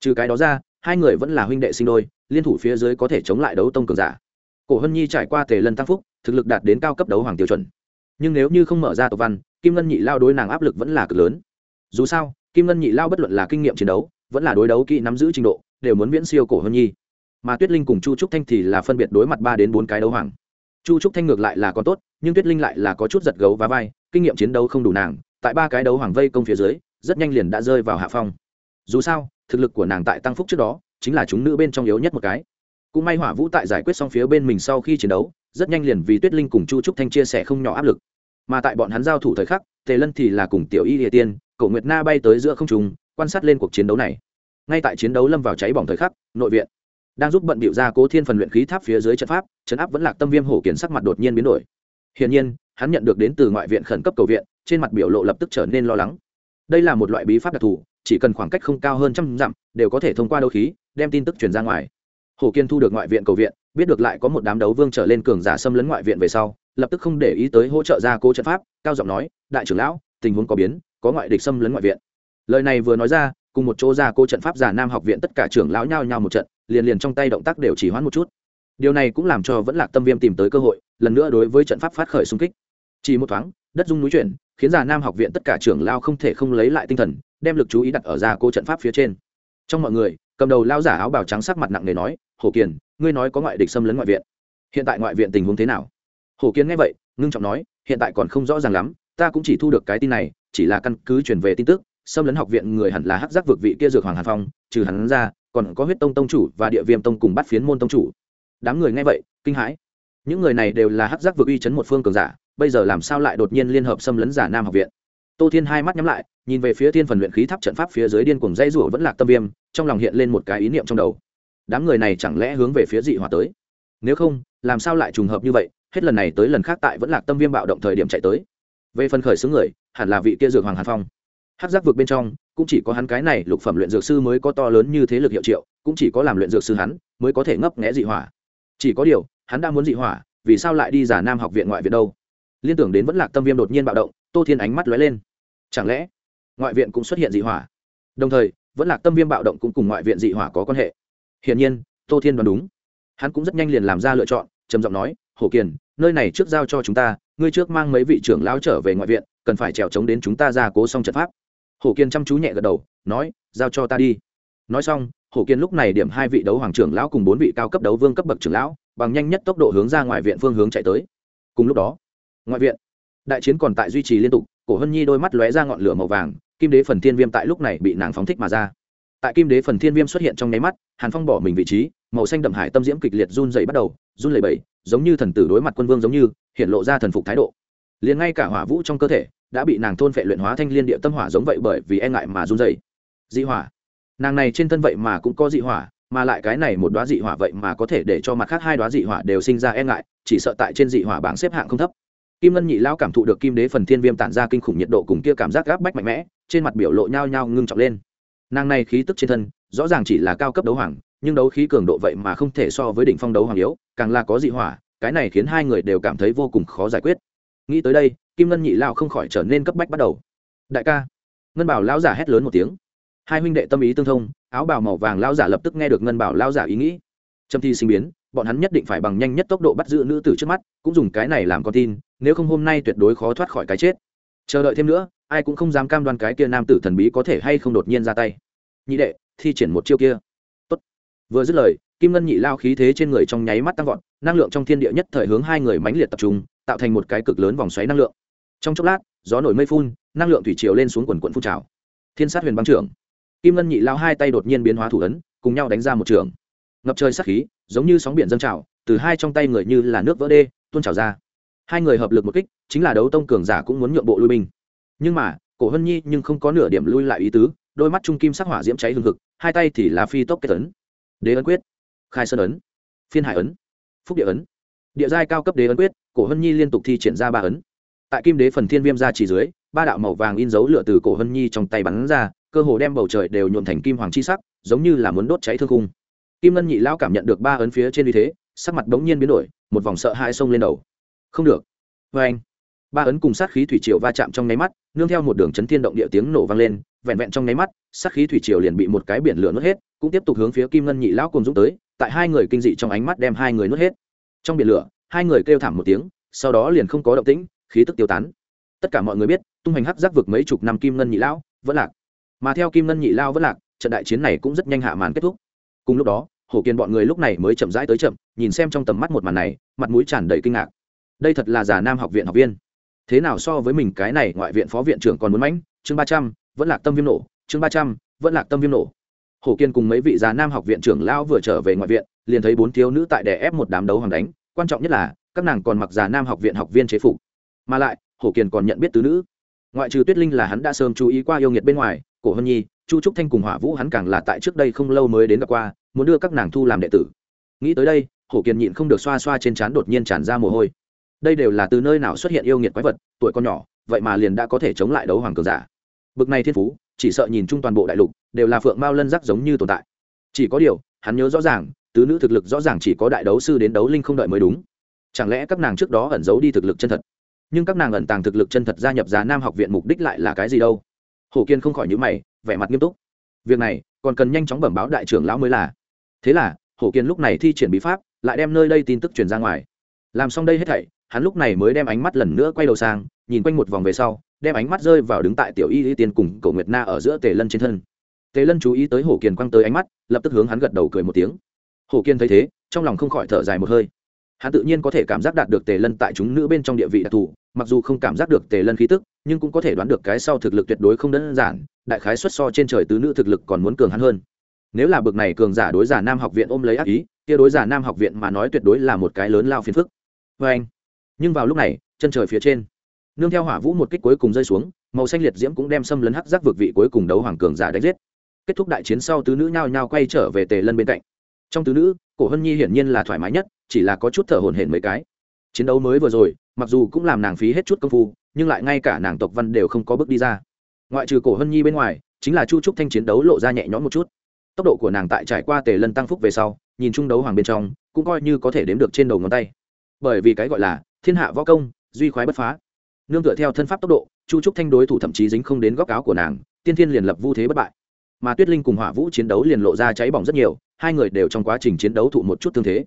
Trừ cái đó ra, hai người vẫn là huynh đệ sinh đôi, liên thủ phía dưới có thể chống lại đấu tông cường giả. Cổ hân nhi trải qua tề lân tăng phúc, thực lực đạt đến cao cấp đấu hoàng tiêu chuẩn. Nhưng nếu như không mở ra tộc văn, kim ngân nhị lao đối nàng áp lực vẫn là cực lớn. Dù sao, kim ngân nhị lao bất luận là kinh nghiệm chiến đấu, vẫn là đối đấu kỹ nắm giữ trình độ, đều muốn viễn siêu cổ hân nhi mà tuyết linh cùng chu trúc thanh thì là phân biệt đối mặt ba đến bốn cái đấu hoàng. chu trúc thanh ngược lại là còn tốt, nhưng tuyết linh lại là có chút giật gấu và vai, kinh nghiệm chiến đấu không đủ nàng, tại ba cái đấu hoàng vây công phía dưới, rất nhanh liền đã rơi vào hạ phong. dù sao, thực lực của nàng tại tăng phúc trước đó, chính là chúng nữ bên trong yếu nhất một cái. cũng may hỏa vũ tại giải quyết xong phía bên mình sau khi chiến đấu, rất nhanh liền vì tuyết linh cùng chu trúc thanh chia sẻ không nhỏ áp lực. mà tại bọn hắn giao thủ thời khắc, tề lân thì là cùng tiểu y địa tiên, cậu nguyệt na bay tới giữa không trùng quan sát lên cuộc chiến đấu này. ngay tại chiến đấu lâm vào cháy bỏng thời khắc, nội viện đang giúp bận bịu ra cố thiên phần luyện khí tháp phía dưới trận pháp, trấn áp vẫn lạc tâm viêm hổ Kiến sắc mặt đột nhiên biến đổi. Hiển nhiên, hắn nhận được đến từ ngoại viện khẩn cấp cầu viện, trên mặt biểu lộ lập tức trở nên lo lắng. Đây là một loại bí pháp đặc thù, chỉ cần khoảng cách không cao hơn trăm dặm, đều có thể thông qua đấu khí, đem tin tức truyền ra ngoài. Hồ kiên thu được ngoại viện cầu viện, biết được lại có một đám đấu vương trở lên cường giả xâm lấn ngoại viện về sau, lập tức không để ý tới hỗ trợ gia cố trận pháp, cao giọng nói, đại trưởng lão, tình huống có biến, có ngoại địch xâm lấn ngoại viện. Lời này vừa nói ra, cùng một chỗ gia cố trận pháp giả nam học viện tất cả trưởng lão nhao nhao một trận liền liền trong tay động tác đều chỉ hoãn một chút. Điều này cũng làm cho vẫn lạc tâm viêm tìm tới cơ hội, lần nữa đối với trận pháp phát khởi xung kích. Chỉ một thoáng, đất dung núi chuyển, khiến già nam học viện tất cả trưởng lao không thể không lấy lại tinh thần, đem lực chú ý đặt ở ra cô trận pháp phía trên. Trong mọi người, cầm đầu lao giả áo bào trắng sắc mặt nặng nề nói hồ kiền, ngươi nói có ngoại địch xâm lấn ngoại viện. Hiện tại ngoại viện tình huống thế nào? Hồ kiền nghe vậy, ngưng trọng nói, hiện tại còn không rõ ràng lắm, ta cũng chỉ thu được cái tin này, chỉ là căn cứ truyền về tin tức, xâm lấn học viện người hẳn là hắc giác vực vị kia dược hoàng hàn phong, trừ hắn ra còn có huyết tông tông chủ và địa viêm tông cùng bắt phiến môn tông chủ. Đám người nghe vậy, kinh hãi. Những người này đều là hắc giác vực uy chấn một phương cường giả, bây giờ làm sao lại đột nhiên liên hợp xâm lấn giả nam học viện? Tô thiên hai mắt nhắm lại, nhìn về phía thiên phần luyện khí tháp trận pháp phía dưới điên cuồng dây rủa vẫn lạc tâm viêm, trong lòng hiện lên một cái ý niệm trong đầu. Đám người này chẳng lẽ hướng về phía dị hỏa tới? Nếu không, làm sao lại trùng hợp như vậy, hết lần này tới lần khác tại vẫn lạc tâm viêm bạo động thời điểm chạy tới? Về phần khởi xướng người, hẳn là vị kia dược hoàng hàn phong hát giác vực bên trong, cũng chỉ có hắn cái này lục phẩm luyện dược sư mới có to lớn như thế lực hiệu triệu, cũng chỉ có làm luyện dược sư hắn mới có thể ngấp nghẽ dị hỏa. Chỉ có điều, hắn đã muốn dị hỏa, vì sao lại đi giả nam học viện ngoại viện đâu? Liên tưởng đến vẫn lạc tâm viêm đột nhiên bạo động, tô thiên ánh mắt lóe lên. Chẳng lẽ, ngoại viện cũng xuất hiện dị hỏa? Đồng thời, vẫn lạc tâm viêm bạo động cũng cùng ngoại viện dị hỏa có quan hệ. Hiển nhiên, tô thiên đoán đúng. Hắn cũng rất nhanh liền làm ra lựa chọn, trầm giọng nói hồ kiền, nơi này trước giao cho chúng ta, ngươi trước mang mấy vị trưởng lao trở về ngoại viện, cần phải trèo trống đến chúng ta ra cố xong trận pháp. Hổ kiên chăm chú nhẹ gật đầu, nói, giao cho ta đi. Nói xong, Hổ kiên lúc này điểm hai vị đấu hoàng trưởng lão cùng bốn vị cao cấp đấu vương cấp bậc trưởng lão, bằng nhanh nhất tốc độ hướng ra ngoài viện phương hướng chạy tới. Cùng lúc đó, ngoại viện, đại chiến còn tại duy trì liên tục, cổ hân nhi đôi mắt lóe ra ngọn lửa màu vàng, kim đế phần thiên viêm tại lúc này bị nàng phóng thích mà ra. Tại kim đế phần thiên viêm xuất hiện trong nháy mắt, hàn phong bỏ mình vị trí, màu xanh đậm hải tâm diễm kịch liệt run dày bắt đầu, run lẩy bẩy, giống như thần tử đối mặt quân vương giống như, hiện lộ ra thần phục thái độ. Liền ngay cả hỏa vũ trong cơ thể đã bị nàng thôn phệ luyện hóa thanh liên địa tâm hỏa giống vậy bởi vì e ngại mà run dày dị hỏa. Nàng này trên thân vậy mà cũng có dị hỏa, mà lại cái này một đoá dị hỏa vậy mà có thể để cho mặt khác hai đoá dị hỏa đều sinh ra e ngại, chỉ sợ tại trên dị hỏa bảng xếp hạng không thấp. Kim ngân nhị lão cảm thụ được kim đế phần thiên viêm tản ra kinh khủng nhiệt độ cùng kia cảm giác gáp bách mạnh mẽ, trên mặt biểu lộ nhao nhao ngưng trọng lên. Nàng này khí tức trên thân, rõ ràng chỉ là cao cấp đấu hoàng, nhưng đấu khí cường độ vậy mà không thể so với đỉnh phong đấu hoàng yếu, càng là có dị hỏa, cái này khiến hai người đều cảm thấy vô cùng khó giải quyết. Nghĩ tới đây kim ngân nhị lao không khỏi trở nên cấp bách bắt đầu. Đại ca. Ngân bảo lão giả hét lớn một tiếng. Hai huynh đệ tâm ý tương thông, áo bào màu vàng lão giả lập tức nghe được ngân bảo lão giả ý nghĩ. Trâm thi sinh biến, bọn hắn nhất định phải bằng nhanh nhất tốc độ bắt giữ nữ tử trước mắt, cũng dùng cái này làm con tin, nếu không hôm nay tuyệt đối khó thoát khỏi cái chết. Chờ đợi thêm nữa, ai cũng không dám cam đoan cái kia nam tử thần bí có thể hay không đột nhiên ra tay. Nhị đệ, thi triển một chiêu kia. Tốt. vừa dứt lời, kim ngân nhị lao khí thế trên người trong nháy mắt tăng vọt, năng lượng trong thiên địa nhất thời hướng hai người mãnh liệt tập trung, tạo thành một cái cực lớn vòng xoáy năng lượng trong chốc lát, gió nổi mây phun, năng lượng thủy triều lên xuống quần quận phun trào. Thiên sát huyền băng trưởng. Kim ngân nhị lao hai tay đột nhiên biến hóa thủ ấn, cùng nhau đánh ra một trường. Ngập trời sát khí, giống như sóng biển dâng trào, từ hai trong tay người như là nước vỡ đê, tuôn trào ra. Hai người hợp lực một kích, chính là đấu tông cường giả cũng muốn nhượng bộ lui binh. Nhưng mà, cổ hân nhi nhưng không có nửa điểm lui lại ý tứ, đôi mắt trung kim sắc hỏa diễm cháy hừng hực, hai tay thì là phi tốc kết ấn. Đế ấn quyết. Khai sơn ấn. Phiên hải ấn. Phúc địa ấn. Địa giai cao cấp đế ấn quyết, cổ hân nhi liên tục thi triển ra ba ấn tại kim đế phần thiên viêm ra chỉ dưới, ba đạo màu vàng in dấu lửa từ cổ hân nhi trong tay bắn ra, cơ hồ đem bầu trời đều nhuộm thành kim hoàng chi sắc, giống như là muốn đốt cháy thương khung. Kim ngân nhị lão cảm nhận được ba ấn phía trên uy thế, sắc mặt bỗng nhiên biến đổi, một vòng sợ hãi xông lên đầu. Không được. Vê anh, ba ấn cùng sát khí thủy triều va chạm trong nháy mắt, nương theo một đường chấn thiên động địa tiếng nổ vang lên, vẹn vẹn trong nháy mắt, sát khí thủy triều liền bị một cái biển lửa nuốt hết, cũng tiếp tục hướng phía kim ngân nhị lão cùng dũng tới, tại hai người kinh dị trong ánh mắt đem hai người nuốt hết. Trong biển lửa, hai người kêu thảm một tiếng, sau đó liền không có động tĩnh khí tức tiêu tán. Tất cả mọi người biết, tung hành hắc giác vực mấy chục năm kim ngân nhị lão, vẫn lạc. Mà theo kim ngân nhị lao vẫn lạc, trận đại chiến này cũng rất nhanh hạ màn kết thúc. Cùng lúc đó, hổ kiên bọn người lúc này mới chậm rãi tới chậm, nhìn xem trong tầm mắt một màn này, mặt mũi tràn đầy kinh ngạc. Đây thật là giả nam học viện học viên. Thế nào so với mình cái này ngoại viện phó viện trưởng còn muốn mãnh? Chương ba trăm, vẫn lạc tâm viêm nổ. Chương ba trăm, vẫn lạc tâm viêm nổ. Hổ kiên cùng mấy vị già nam học viện trưởng lão vừa trở về ngoại viện, liền thấy bốn thiếu nữ tại đè ép một đám đấu hoàng đánh. Quan trọng nhất là, các nàng còn mặc già nam học viện học viên chế phục mà lại, hổ Kiền còn nhận biết tứ nữ. Ngoại trừ tuyết linh là hắn đã sớm chú ý qua yêu nghiệt bên ngoài, cổ hân nhi, chu trúc thanh cùng hỏa vũ hắn càng là tại trước đây không lâu mới đến gặp qua, muốn đưa các nàng thu làm đệ tử. Nghĩ tới đây, hổ kiền nhịn không được xoa xoa trên trán đột nhiên tràn ra mồ hôi. Đây đều là từ nơi nào xuất hiện yêu nghiệt quái vật, tuổi con nhỏ, vậy mà liền đã có thể chống lại đấu hoàng cường giả. Bực này thiên phú, chỉ sợ nhìn chung toàn bộ đại lục, đều là phượng mao lân rắc giống như tồn tại. Chỉ có điều, hắn nhớ rõ ràng, tứ nữ thực lực rõ ràng chỉ có đại đấu sư đến đấu linh không đợi mới đúng. Chẳng lẽ các nàng trước đó ẩn giấu đi thực lực chân thật? Nhưng các nàng ẩn tàng thực lực chân thật gia nhập giá nam học viện mục đích lại là cái gì đâu? Hồ kiên không khỏi nhữ mày, vẻ mặt nghiêm túc. Việc này, còn cần nhanh chóng bẩm báo đại trưởng lão mới là. Thế là hồ kiên lúc này thi triển bí pháp, lại đem nơi đây tin tức truyền ra ngoài. Làm xong đây hết thảy, hắn lúc này mới đem ánh mắt lần nữa quay đầu sang, nhìn quanh một vòng về sau, đem ánh mắt rơi vào đứng tại tiểu y y tiên cùng cầu nguyệt na ở giữa tề lân trên thân. Tề lân chú ý tới hổ kiền quăng tới ánh mắt, lập tức hướng hắn gật đầu cười một tiếng. Hổ kiên thấy thế, trong lòng không khỏi thở dài một hơi hắn tự nhiên có thể cảm giác đạt được tề lân tại chúng nữ bên trong địa vị đặc thù, mặc dù không cảm giác được tề lân khí tức, nhưng cũng có thể đoán được cái sau thực lực tuyệt đối không đơn giản, đại khái xuất so trên trời tứ nữ thực lực còn muốn cường hắn hơn. Nếu là bực này cường giả đối giả nam học viện ôm lấy ác ý, kia đối giả nam học viện mà nói tuyệt đối là một cái lớn lao phiền phức. Vê anh, nhưng vào lúc này, chân trời phía trên, nương theo hỏa vũ một kích cuối cùng rơi xuống, màu xanh liệt diễm cũng đem xâm lấn hắc giác vực vị cuối cùng đấu hoàng cường giả đánh giết. Kết thúc đại chiến sau, tứ nữ nhao nhao quay trở về tề lân bên cạnh. Trong tứ nữ, cổ hân nhi hiển nhiên là thoải mái nhất chỉ là có chút thở hổn hển mấy cái. Chiến đấu mới vừa rồi, mặc dù cũng làm nàng phí hết chút công phu, nhưng lại ngay cả nàng tộc văn đều không có bước đi ra. Ngoại trừ cổ hân nhi bên ngoài, chính là chu trúc thanh chiến đấu lộ ra nhẹ nhõm một chút. Tốc độ của nàng tại trải qua tề lân tăng phúc về sau, nhìn chung đấu hoàng bên trong, cũng coi như có thể đếm được trên đầu ngón tay. Bởi vì cái gọi là thiên hạ võ công, duy khoái bất phá. Nương tựa theo thân pháp tốc độ, chu trúc thanh đối thủ thậm chí dính không đến góc áo của nàng, tiên thiên liền lập vu thế bất bại. Mà tuyết linh cùng hỏa vũ chiến đấu liền lộ ra cháy bỏng rất nhiều, hai người đều trong quá trình chiến đấu thụ một chút thương thế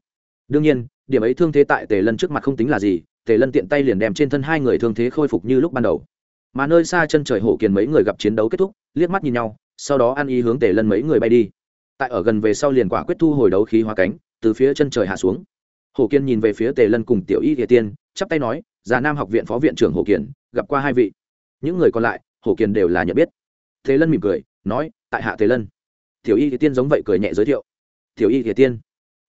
đương nhiên, điểm ấy thương thế tại tề lân trước mặt không tính là gì, tề lân tiện tay liền đem trên thân hai người thương thế khôi phục như lúc ban đầu. Mà nơi xa chân trời hổ kiền mấy người gặp chiến đấu kết thúc, liếc mắt nhìn nhau, sau đó ăn ý hướng tề lân mấy người bay đi. Tại ở gần về sau liền quả quyết thu hồi đấu khí hóa cánh, từ phía chân trời hạ xuống. Hổ kiên nhìn về phía tề lân cùng tiểu y địa tiên, chắp tay nói, già nam học viện phó viện trưởng hổ kiền, gặp qua hai vị. Những người còn lại, hổ kiền đều là nhận biết. Tề lân mỉm cười, nói, tại hạ tề lân. Tiểu y địa tiên giống vậy cười nhẹ giới thiệu. Tiểu y địa tiên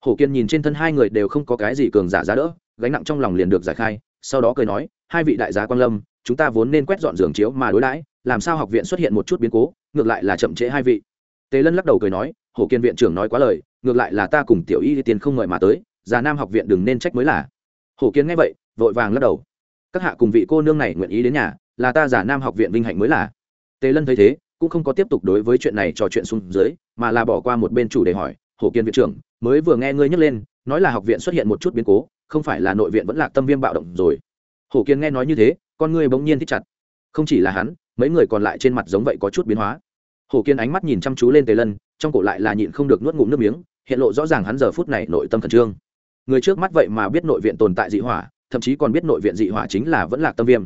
hổ kiên nhìn trên thân hai người đều không có cái gì cường giả giá đỡ, gánh nặng trong lòng liền được giải khai, sau đó cười nói, hai vị đại gia quan lâm, chúng ta vốn nên quét dọn giường chiếu mà đối đãi, làm sao học viện xuất hiện một chút biến cố, ngược lại là chậm trễ hai vị. Tề lân lắc đầu cười nói, hổ kiên viện trưởng nói quá lời, ngược lại là ta cùng tiểu y tiên không ngợi mà tới, già nam học viện đừng nên trách mới là. Hổ kiên nghe vậy, vội vàng lắc đầu. Các hạ cùng vị cô nương này nguyện ý đến nhà, là ta giả nam học viện vinh hạnh mới là. Tề lân thấy thế, cũng không có tiếp tục đối với chuyện này trò chuyện xuống dưới, mà là bỏ qua một bên chủ để hỏi, hổ kiên viện trưởng mới vừa nghe ngươi nhắc lên, nói là học viện xuất hiện một chút biến cố, không phải là nội viện vẫn là tâm viêm bạo động rồi. Hổ kiên nghe nói như thế, con ngươi bỗng nhiên thích chặt. Không chỉ là hắn, mấy người còn lại trên mặt giống vậy có chút biến hóa. Hổ kiên ánh mắt nhìn chăm chú lên tề lân, trong cổ lại là nhịn không được nuốt ngụm nước miếng, hiện lộ rõ ràng hắn giờ phút này nội tâm khẩn trương. Người trước mắt vậy mà biết nội viện tồn tại dị hỏa, thậm chí còn biết nội viện dị hỏa chính là vẫn lạc tâm viêm.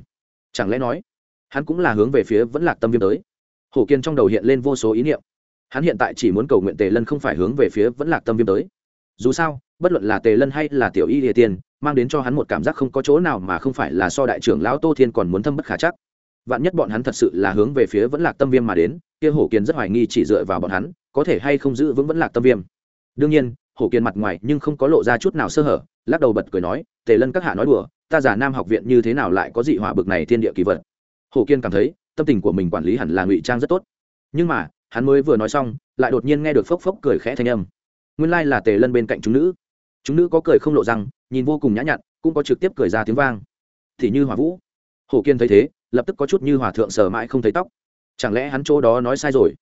Chẳng lẽ nói, hắn cũng là hướng về phía vẫn lạc tâm viêm tới? Hổ kiên trong đầu hiện lên vô số ý niệm hắn hiện tại chỉ muốn cầu nguyện tề lân không phải hướng về phía vẫn lạc tâm viêm tới. Dù sao, bất luận là tề lân hay là tiểu y địa tiên mang đến cho hắn một cảm giác không có chỗ nào mà không phải là so đại trưởng lão tô thiên còn muốn thâm bất khả chắc. Vạn nhất bọn hắn thật sự là hướng về phía vẫn lạc tâm viêm mà đến, kia hổ Kiến rất hoài nghi chỉ dựa vào bọn hắn, có thể hay không giữ vững vẫn lạc tâm viêm. Đương nhiên, hổ Kiến mặt ngoài nhưng không có lộ ra chút nào sơ hở, lắc đầu bật cười nói, tề lân các hạ nói đùa, ta giả nam học viện như thế nào lại có dị hỏa bực này thiên địa kỳ vật? Hổ kiên cảm thấy, tâm tình của mình quản lý hẳn là ngụy trang rất tốt. Nhưng mà hắn mới vừa nói xong, lại đột nhiên nghe được phốc phốc cười khẽ thanh âm. Nguyên lai là tề lân bên cạnh chúng nữ. Chúng nữ có cười không lộ răng, nhìn vô cùng nhã nhặn, cũng có trực tiếp cười ra tiếng vang. Thì như hỏa vũ. Hổ kiên thấy thế, lập tức có chút như hòa thượng sờ mãi không thấy tóc. Chẳng lẽ hắn chỗ đó nói sai rồi?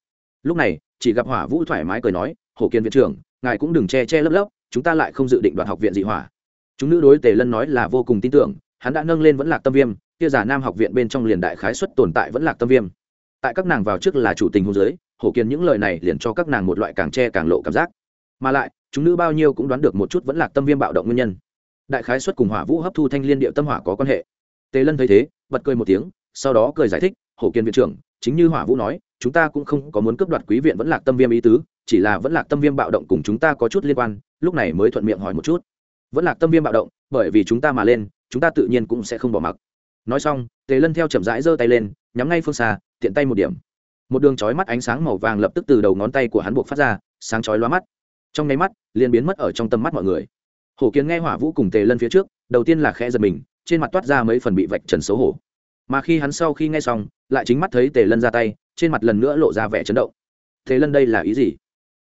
Lúc này, chỉ gặp hỏa vũ thoải mái cười nói, hổ kiên viện trưởng, ngài cũng đừng che che lấp lấp, chúng ta lại không dự định đoạt học viện dị hỏa. Chúng nữ đối tề lân nói là vô cùng tin tưởng, hắn đã nâng lên vẫn lạc tâm viêm, kia giả nam học viện bên trong liền đại khái xuất tồn tại vẫn lạc tâm viêm. Tại các nàng vào trước là chủ tình hôn giới hổ kiên những lời này liền cho các nàng một loại càng che càng lộ cảm giác. Mà lại, chúng nữ bao nhiêu cũng đoán được một chút vẫn là tâm viêm bạo động nguyên nhân. Đại khái xuất cùng hỏa vũ hấp thu thanh liên điệu tâm hỏa có quan hệ. Tề lân thấy thế, bật cười một tiếng, sau đó cười giải thích, hổ kiên viện trưởng, chính như hỏa vũ nói, chúng ta cũng không có muốn cướp đoạt quý viện vẫn lạc tâm viêm ý tứ, chỉ là vẫn lạc tâm viêm bạo động cùng chúng ta có chút liên quan, lúc này mới thuận miệng hỏi một chút. Vẫn lạc tâm viêm bạo động, bởi vì chúng ta mà lên, chúng ta tự nhiên cũng sẽ không bỏ mặc. Nói xong, tề lân theo chậm rãi giơ tay lên, nhắm ngay phương xa, tiện tay một điểm một đường chói mắt ánh sáng màu vàng lập tức từ đầu ngón tay của hắn buộc phát ra, sáng chói loa mắt. Trong nháy mắt, liền biến mất ở trong tầm mắt mọi người. Hổ kiến nghe hỏa vũ cùng tề lân phía trước, đầu tiên là khẽ giật mình, trên mặt toát ra mấy phần bị vạch trần xấu hổ. Mà khi hắn sau khi nghe xong, lại chính mắt thấy tề lân ra tay, trên mặt lần nữa lộ ra vẻ chấn động. Tề lân đây là ý gì?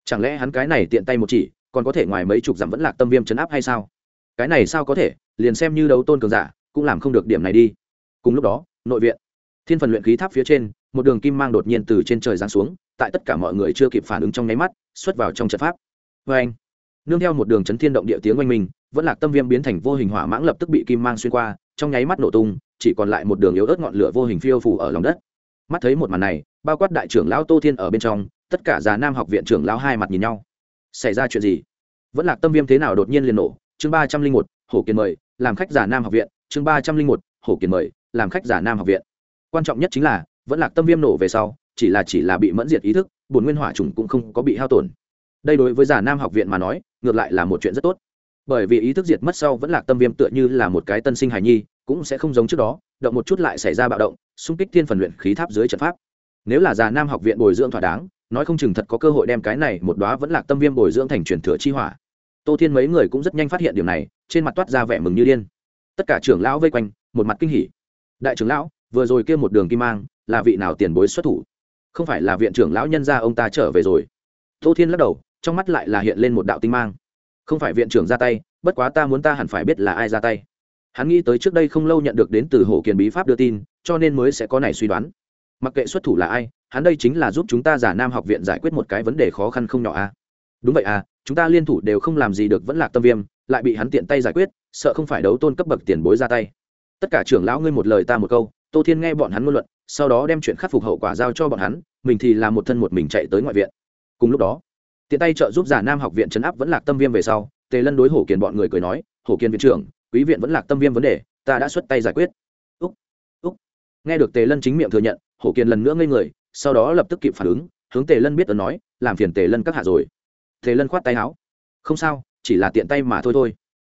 Chẳng lẽ hắn cái này tiện tay một chỉ, còn có thể ngoài mấy chục dặm vẫn lạc tâm viêm chấn áp hay sao? Cái này sao có thể, liền xem như đấu tôn cường giả, cũng làm không được điểm này đi. Cùng lúc đó, nội viện, thiên phần luyện khí tháp phía trên một đường kim mang đột nhiên từ trên trời giáng xuống, tại tất cả mọi người chưa kịp phản ứng trong nháy mắt, xuất vào trong trận pháp. Vê anh, nương theo một đường chấn thiên động địa tiếng oanh minh, vẫn lạc tâm viêm biến thành vô hình hỏa mãng lập tức bị kim mang xuyên qua, trong nháy mắt nổ tung, chỉ còn lại một đường yếu ớt ngọn lửa vô hình phiêu phủ ở lòng đất. Mắt thấy một màn này, bao quát đại trưởng lão tô thiên ở bên trong, tất cả già nam học viện trưởng lão hai mặt nhìn nhau. Xảy ra chuyện gì? Vẫn lạc tâm viêm thế nào đột nhiên liền nổ? Chương ba trăm linh một, hổ kiền mời, làm khách giả nam học viện. Chương ba trăm linh một, hổ kiền mời, làm khách giả nam học viện. Quan trọng nhất chính là vẫn lạc tâm viêm nổ về sau, chỉ là chỉ là bị mẫn diệt ý thức, bổn nguyên hỏa trùng cũng không có bị hao tổn. Đây đối với giả nam học viện mà nói, ngược lại là một chuyện rất tốt. Bởi vì ý thức diệt mất sau vẫn lạc tâm viêm tựa như là một cái tân sinh hài nhi, cũng sẽ không giống trước đó, động một chút lại xảy ra bạo động, xung kích thiên phần luyện khí tháp dưới trận pháp. Nếu là già nam học viện bồi dưỡng thỏa đáng, nói không chừng thật có cơ hội đem cái này một đóa vẫn lạc tâm viêm bồi dưỡng thành truyền thừa chi hỏa. Tô thiên mấy người cũng rất nhanh phát hiện điều này, trên mặt toát ra vẻ mừng như điên. Tất cả trưởng lão vây quanh, một mặt kinh hỉ. Đại trưởng lão, vừa rồi kia một đường kim mang là vị nào tiền bối xuất thủ? Không phải là viện trưởng lão nhân gia ông ta trở về rồi. Tô thiên lắc đầu, trong mắt lại là hiện lên một đạo tinh mang. Không phải viện trưởng ra tay, bất quá ta muốn ta hẳn phải biết là ai ra tay. Hắn nghĩ tới trước đây không lâu nhận được đến từ hồ kiền bí pháp đưa tin, cho nên mới sẽ có này suy đoán. Mặc kệ xuất thủ là ai, hắn đây chính là giúp chúng ta giả nam học viện giải quyết một cái vấn đề khó khăn không nhỏ a à? đúng vậy à chúng ta liên thủ đều không làm gì được vẫn lạc tâm viêm, lại bị hắn tiện tay giải quyết, sợ không phải đấu tôn cấp bậc tiền bối ra tay. Tất cả trưởng lão ngươi một lời ta một câu, tô thiên nghe bọn hắn ngôn luận sau đó đem chuyện khắc phục hậu quả giao cho bọn hắn, mình thì là một thân một mình chạy tới ngoại viện. Cùng lúc đó, tiện tay trợ giúp giả nam học viện chấn áp vẫn lạc tâm viêm về sau, tề lân đối hổ kiền bọn người cười nói, hổ kiền viện trưởng, quý viện vẫn lạc tâm viêm vấn đề, ta đã xuất tay giải quyết. Úc úc. Nghe được tề lân chính miệng thừa nhận, hổ kiền lần nữa ngây người, sau đó lập tức kịp phản ứng, hướng tề lân biết ơn nói, làm phiền tề lân các hạ rồi. Tề lân khoát tay áo, không sao, chỉ là tiện tay mà thôi thôi.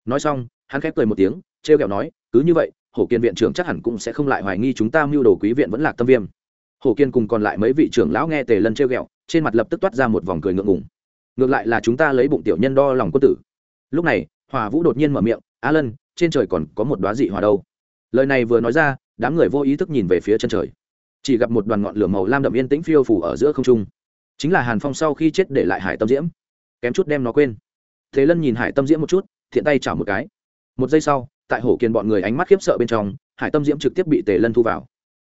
Nói xong, hắn khép cười một tiếng t r e o kẹo nói, cứ như vậy hổ kiên viện trưởng chắc hẳn cũng sẽ không lại hoài nghi chúng ta mưu đồ quý viện vẫn lạc tâm viêm. Hổ kiên cùng còn lại mấy vị trưởng lão nghe tề lân treo ghẹo o trên mặt lập tức toát ra một vòng cười ngượng ngùng. Ngược lại là chúng ta lấy bụng tiểu nhân đo lòng quân tử. Lúc này, hòa vũ đột nhiên mở miệng, a lân, trên trời còn có một đoá dị hòa đâu. Lời này vừa nói ra, đám người vô ý thức nhìn về phía chân trời. Chỉ gặp một đoàn ngọn lửa màu lam đậm yên tĩnh phiêu phủ ở giữa không trung. Chính là hàn phong sau khi chết để lại hải tâm diễm. Kém chút đem nó quên. Thế lân nhìn hải tâm diễm một chút, thiện tay chảo một cái. Một giây sau tại hổ kiền bọn người ánh mắt khiếp sợ bên trong, hải tâm diễm trực tiếp bị tề lân thu vào.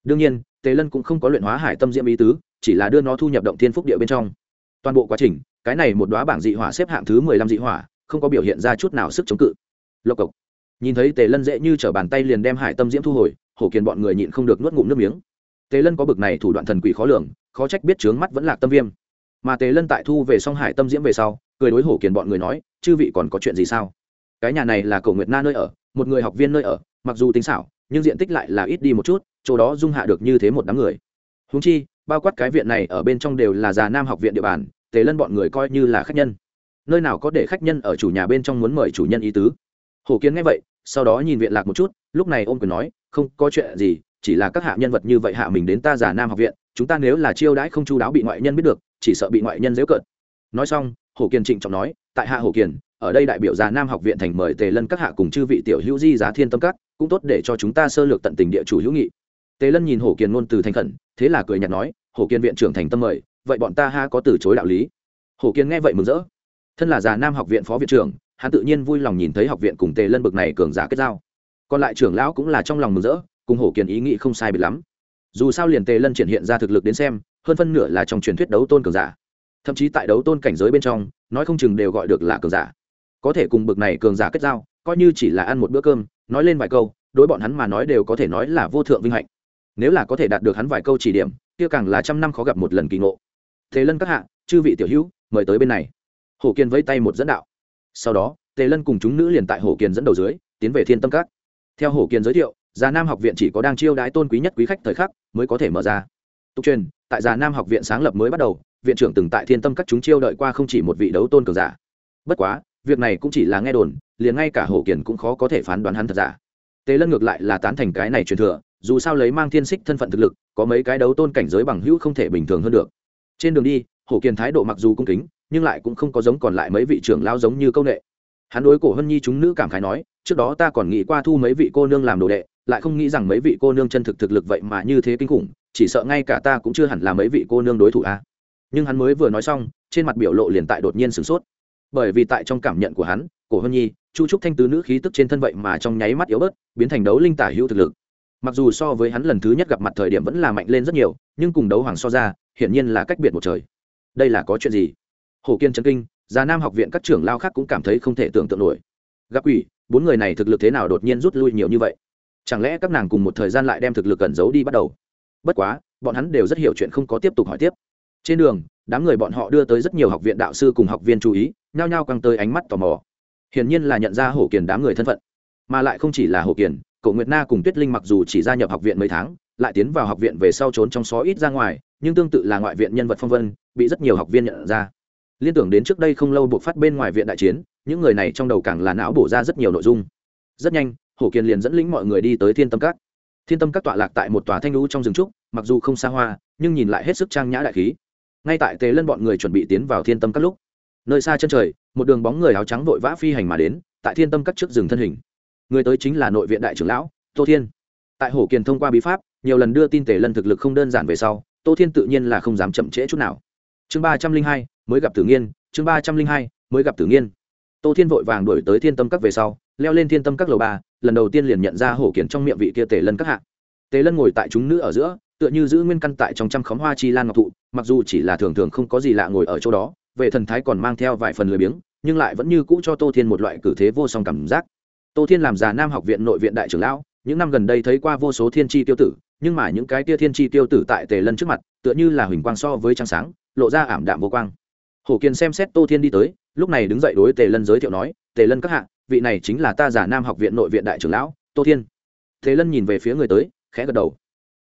Đương nhiên, tề lân cũng không có luyện hóa hải tâm diễm ý tứ, chỉ là đưa nó thu nhập động thiên phúc địa bên trong. Toàn bộ quá trình, cái này một đoá bảng dị hỏa xếp hạng thứ mười lăm dị hỏa, không có biểu hiện ra chút nào sức chống cự. Lộc cộc. Nhìn thấy tề lân dễ như t r ở bàn tay liền đem hải tâm diễm thu hồi, hổ kiền bọn người nhịn không được nuốt ngụm nước miếng. Tề lân có bực này thủ đoạn thần quỷ khó lường, khó trách biết trướng mắt vẫn lạc tâm viêm. Mà tề lân tại thu về song hải tâm diễm về sau, cười đối hổ kiền bọn người nói, chư vị còn có chuyện gì sao? Cái nhà này là cầu nguyệt na nơi ở một người học viên nơi ở, mặc dù tính xảo, nhưng diện tích lại là ít đi một chút, chỗ đó dung hạ được như thế một đám người. Húng chi, bao quát cái viện này ở bên trong đều là già nam học viện địa bàn, tề lân bọn người coi như là khách nhân. Nơi nào có để khách nhân ở chủ nhà bên trong muốn mời chủ nhân ý tứ. Hổ kiến nghe vậy, sau đó nhìn viện lạc một chút, lúc này ôm quyền nói, không có chuyện gì, chỉ là các hạ nhân vật như vậy hạ mình đến ta già nam học viện, chúng ta nếu là chiêu đãi không chu đáo bị ngoại nhân biết được, chỉ sợ bị ngoại nhân dễ cợt. Nói xong, hổ kiền trịnh trọng nói, tại hạ hổ kiền ở đây đại biểu già nam học viện thành mời tề lân các hạ cùng chư vị tiểu hữu di giá thiên tâm các, cũng tốt để cho chúng ta sơ lược tận tình địa chủ hữu nghị. Tề lân nhìn hổ kiền ngôn từ thành khẩn, thế là cười nhạt nói, hổ kiền viện trưởng thành tâm mời, vậy bọn ta ha có từ chối đạo lý. Hổ kiền nghe vậy mừng rỡ. Thân là già nam học viện phó viện trưởng, hắn tự nhiên vui lòng nhìn thấy học viện cùng tề lân bực này cường giả kết giao. Còn lại trưởng lão cũng là trong lòng mừng rỡ, cùng hổ kiền ý nghĩ không sai biệt lắm. Dù sao liền tề lân triển hiện ra thực lực đến xem, hơn phân nửa là trong truyền thuyết đấu tôn cường giả. Thậm chí tại đấu tôn cảnh giới bên trong, nói không chừng đều gọi được là cường giả có thể cùng bực này cường giả kết giao, coi như chỉ là ăn một bữa cơm, nói lên vài câu, đối bọn hắn mà nói đều có thể nói là vô thượng vinh hạnh. Nếu là có thể đạt được hắn vài câu chỉ điểm, kia càng là trăm năm khó gặp một lần kỳ ngộ. Thế lân các hạ, chư vị tiểu hữu, mời tới bên này. Hổ kiên vẫy tay một dẫn đạo. Sau đó, tề lân cùng chúng nữ liền tại hổ kiên dẫn đầu dưới, tiến về thiên tâm các. Theo hổ kiên giới thiệu, già nam học viện chỉ có đang chiêu đãi tôn quý nhất quý khách thời khắc mới có thể mở ra. Tục truyền, tại già nam học viện sáng lập mới bắt đầu, viện trưởng từng tại thiên tâm các chúng chiêu đợi qua không chỉ một vị đấu tôn cường giả. Bất quá việc này cũng chỉ là nghe đồn, liền ngay cả hổ kiền cũng khó có thể phán đoán hắn thật giả. Tề lân ngược lại là tán thành cái này truyền thừa, dù sao lấy mang thiên xích thân phận thực lực, có mấy cái đấu tôn cảnh giới bằng hữu không thể bình thường hơn được. Trên đường đi hổ kiền thái độ mặc dù cung kính, nhưng lại cũng không có giống còn lại mấy vị trưởng lao giống như công nghệ hắn đối cổ hân nhi chúng nữ cảm khái nói, trước đó ta còn nghĩ qua thu mấy vị cô nương làm đồ đệ, lại không nghĩ rằng mấy vị cô nương chân thực thực lực vậy mà như thế kinh khủng, chỉ sợ ngay cả ta cũng chưa hẳn là mấy vị cô nương đối thủ a. Nhưng hắn mới vừa nói xong, trên mặt biểu lộ liền tại đột nhiên sửng sốt bởi vì tại trong cảm nhận của hắn, cổ hân nhi, chu trúc thanh tứ nữ khí tức trên thân vậy mà trong nháy mắt yếu bớt, biến thành đấu linh tả hữu thực lực. Mặc dù so với hắn lần thứ nhất gặp mặt thời điểm vẫn là mạnh lên rất nhiều, nhưng cùng đấu hoàng so ra, hiển nhiên là cách biệt một trời. Đây là có chuyện gì? Hồ kiên trấn kinh, già nam học viện các trưởng lao khác cũng cảm thấy không thể tưởng tượng nổi. Gặp quỷ, bốn người này thực lực thế nào đột nhiên rút lui nhiều như vậy? Chẳng lẽ các nàng cùng một thời gian lại đem thực lực cẩn giấu đi bắt đầu? Bất quá, bọn hắn đều rất hiểu chuyện không có tiếp tục hỏi tiếp. Trên đường đám người bọn họ đưa tới rất nhiều học viện đạo sư cùng học viên chú ý, nhao nhao căng tới ánh mắt tò mò. Hiển nhiên là nhận ra hổ kiền đám người thân phận. Mà lại không chỉ là hổ kiền cậu nguyệt na cùng tuyết linh mặc dù chỉ gia nhập học viện mấy tháng, lại tiến vào học viện về sau trốn trong xó ít ra ngoài, nhưng tương tự là ngoại viện nhân vật phong vân, bị rất nhiều học viên nhận ra. Liên tưởng đến trước đây không lâu buộc phát bên ngoài viện đại chiến, những người này trong đầu càng là não bổ ra rất nhiều nội dung. Rất nhanh, hổ kiền liền dẫn lĩnh mọi người đi tới thiên tâm các. Thiên tâm các tọa lạc tại một tòa thanh lũ trong rừng trúc, mặc dù không xa hoa, nhưng nhìn lại hết sức trang nhã đại khí ngay tại tề lân bọn người chuẩn bị tiến vào thiên tâm các lúc, nơi xa chân trời, một đường bóng người áo trắng vội vã phi hành mà đến, tại thiên tâm các trước rừng thân hình. Người tới chính là nội viện đại trưởng lão, tô thiên. Tại hổ kiền thông qua bí pháp, nhiều lần đưa tin tề lân thực lực không đơn giản về sau, tô thiên tự nhiên là không dám chậm trễ chút nào. Chương ba trăm linh hai, mới gặp tử nghiên, chương ba trăm linh hai, mới gặp tử nghiên. Tô thiên vội vàng đổi tới thiên tâm các về sau, leo lên thiên tâm các lầu ba, lần đầu tiên liền nhận ra hổ kiển trong miệng vị kia tề lân các hạ. Tề lân ngồi tại chúng nữ ở giữa, tựa như giữ nguyên căn tại trong trăm khóm hoa chi lan ngọc thụ mặc dù chỉ là thường thường không có gì lạ ngồi ở chỗ đó, về thần thái còn mang theo vài phần lười biếng, nhưng lại vẫn như cũ cho tô thiên một loại cử thế vô song cảm giác. Tô thiên làm già nam học viện nội viện đại trưởng lão, những năm gần đây thấy qua vô số thiên tri tiêu tử, nhưng mà những cái tia thiên tri tiêu tử tại tề lân trước mặt, tựa như là huỳnh quang so với trăng sáng, lộ ra ảm đạm vô quang. Hổ kiên xem xét tô thiên đi tới, lúc này đứng dậy đối tề lân giới thiệu nói, tề lân các hạ, vị này chính là ta giả nam học viện nội viện đại trưởng lão, tô thiên. Tề lân nhìn về phía người tới, khẽ gật đầu.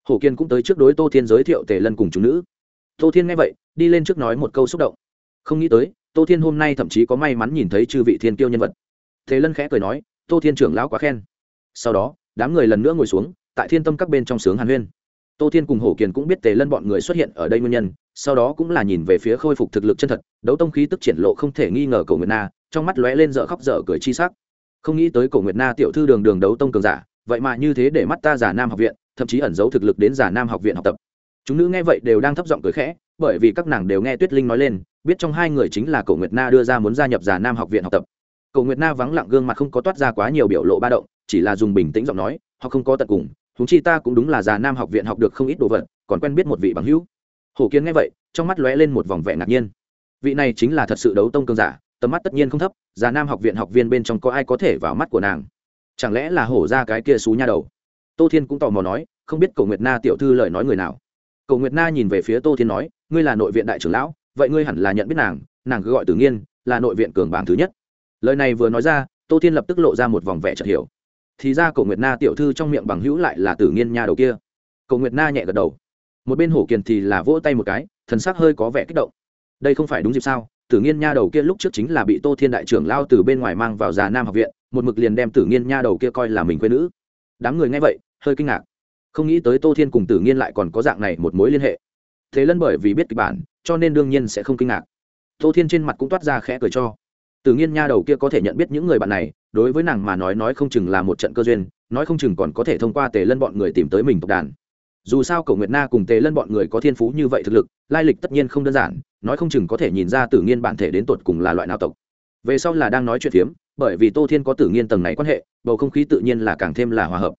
Hổ kiên cũng tới trước đối tô thiên giới thiệu tề lân cùng chúng nữ tô thiên nghe vậy, đi lên trước nói một câu xúc động. Không nghĩ tới, tô thiên hôm nay thậm chí có may mắn nhìn thấy chư vị thiên tiêu nhân vật. Tề lân khẽ cười nói, tô thiên trưởng lão quá khen. Sau đó, đám người lần nữa ngồi xuống, tại thiên tâm các bên trong sướng hàn huyên. Tô thiên cùng hổ kiền cũng biết tề lân bọn người xuất hiện ở đây nguyên nhân, sau đó cũng là nhìn về phía khôi phục thực lực chân thật, đấu tông khí tức triển lộ không thể nghi ngờ cầu nguyệt na, trong mắt lóe lên dở khóc dở cười chi sắc. Không nghĩ tới cầu nguyệt na tiểu thư đường đường đấu tông cường giả, vậy mà như thế để mắt ta giả nam học viện, thậm chí ẩn giấu thực lực đến giả nam học viện học tập chúng nữ nghe vậy đều đang thấp giọng cười khẽ, bởi vì các nàng đều nghe tuyết linh nói lên, biết trong hai người chính là Cổ nguyệt na đưa ra muốn gia nhập già nam học viện học tập. Cổ nguyệt na vắng lặng gương mặt không có toát ra quá nhiều biểu lộ ba động, chỉ là dùng bình tĩnh giọng nói, họ không có tận cùng húng chi ta cũng đúng là già nam học viện học được không ít đồ vật, còn quen biết một vị bằng hữu. Hổ kiến nghe vậy, trong mắt lóe lên một vòng vẻ ngạc nhiên. Vị này chính là thật sự đấu tông cường giả, tầm mắt tất nhiên không thấp, già nam học viện học viên bên trong có ai có thể vào mắt của nàng? Chẳng lẽ là hổ ra cái kia xú nha đầu? Tô thiên cũng tò mò nói, không biết Cổ nguyệt na tiểu thư lời nói người nào cầu nguyệt na nhìn về phía tô thiên nói, ngươi là nội viện đại trưởng lão, vậy ngươi hẳn là nhận biết nàng nàng cứ gọi tử nghiên, là nội viện cường bảng thứ nhất. Lời này vừa nói ra, tô thiên lập tức lộ ra một vòng vẻ chợt hiểu. Thì ra cổ nguyệt na tiểu thư trong miệng bằng hữu lại là tử nghiên nha đầu kia. Cổ nguyệt na nhẹ gật đầu. Một bên hổ kiền thì là vỗ tay một cái, thần sắc hơi có vẻ kích động. Đây không phải đúng dịp sao? Tử nghiên nha đầu kia lúc trước chính là bị tô thiên đại trưởng lao từ bên ngoài mang vào già nam học viện, một mực liền đem tử nghiên nha đầu kia coi là mình quê nữ. Đám người nghe vậy, hơi kinh ngạc không nghĩ tới tô thiên cùng tử nghiên lại còn có dạng này một mối liên hệ. Thế lân bởi vì biết kịch bản, cho nên đương nhiên sẽ không kinh ngạc. Tô thiên trên mặt cũng toát ra khẽ cười cho. Tử nghiên nha đầu kia có thể nhận biết những người bạn này, đối với nàng mà nói nói không chừng là một trận cơ duyên, nói không chừng còn có thể thông qua tề lân bọn người tìm tới mình tộc đàn. Dù sao cầu nguyệt na cùng tề lân bọn người có thiên phú như vậy thực lực, lai lịch tất nhiên không đơn giản, nói không chừng có thể nhìn ra tử nghiên bản thể đến tột cùng là loại nào tộc. Về sau là đang nói chuyện phiếm, bởi vì tô thiên có tử nghiên tầng này quan hệ, bầu không khí tự nhiên là càng thêm là hòa hợp.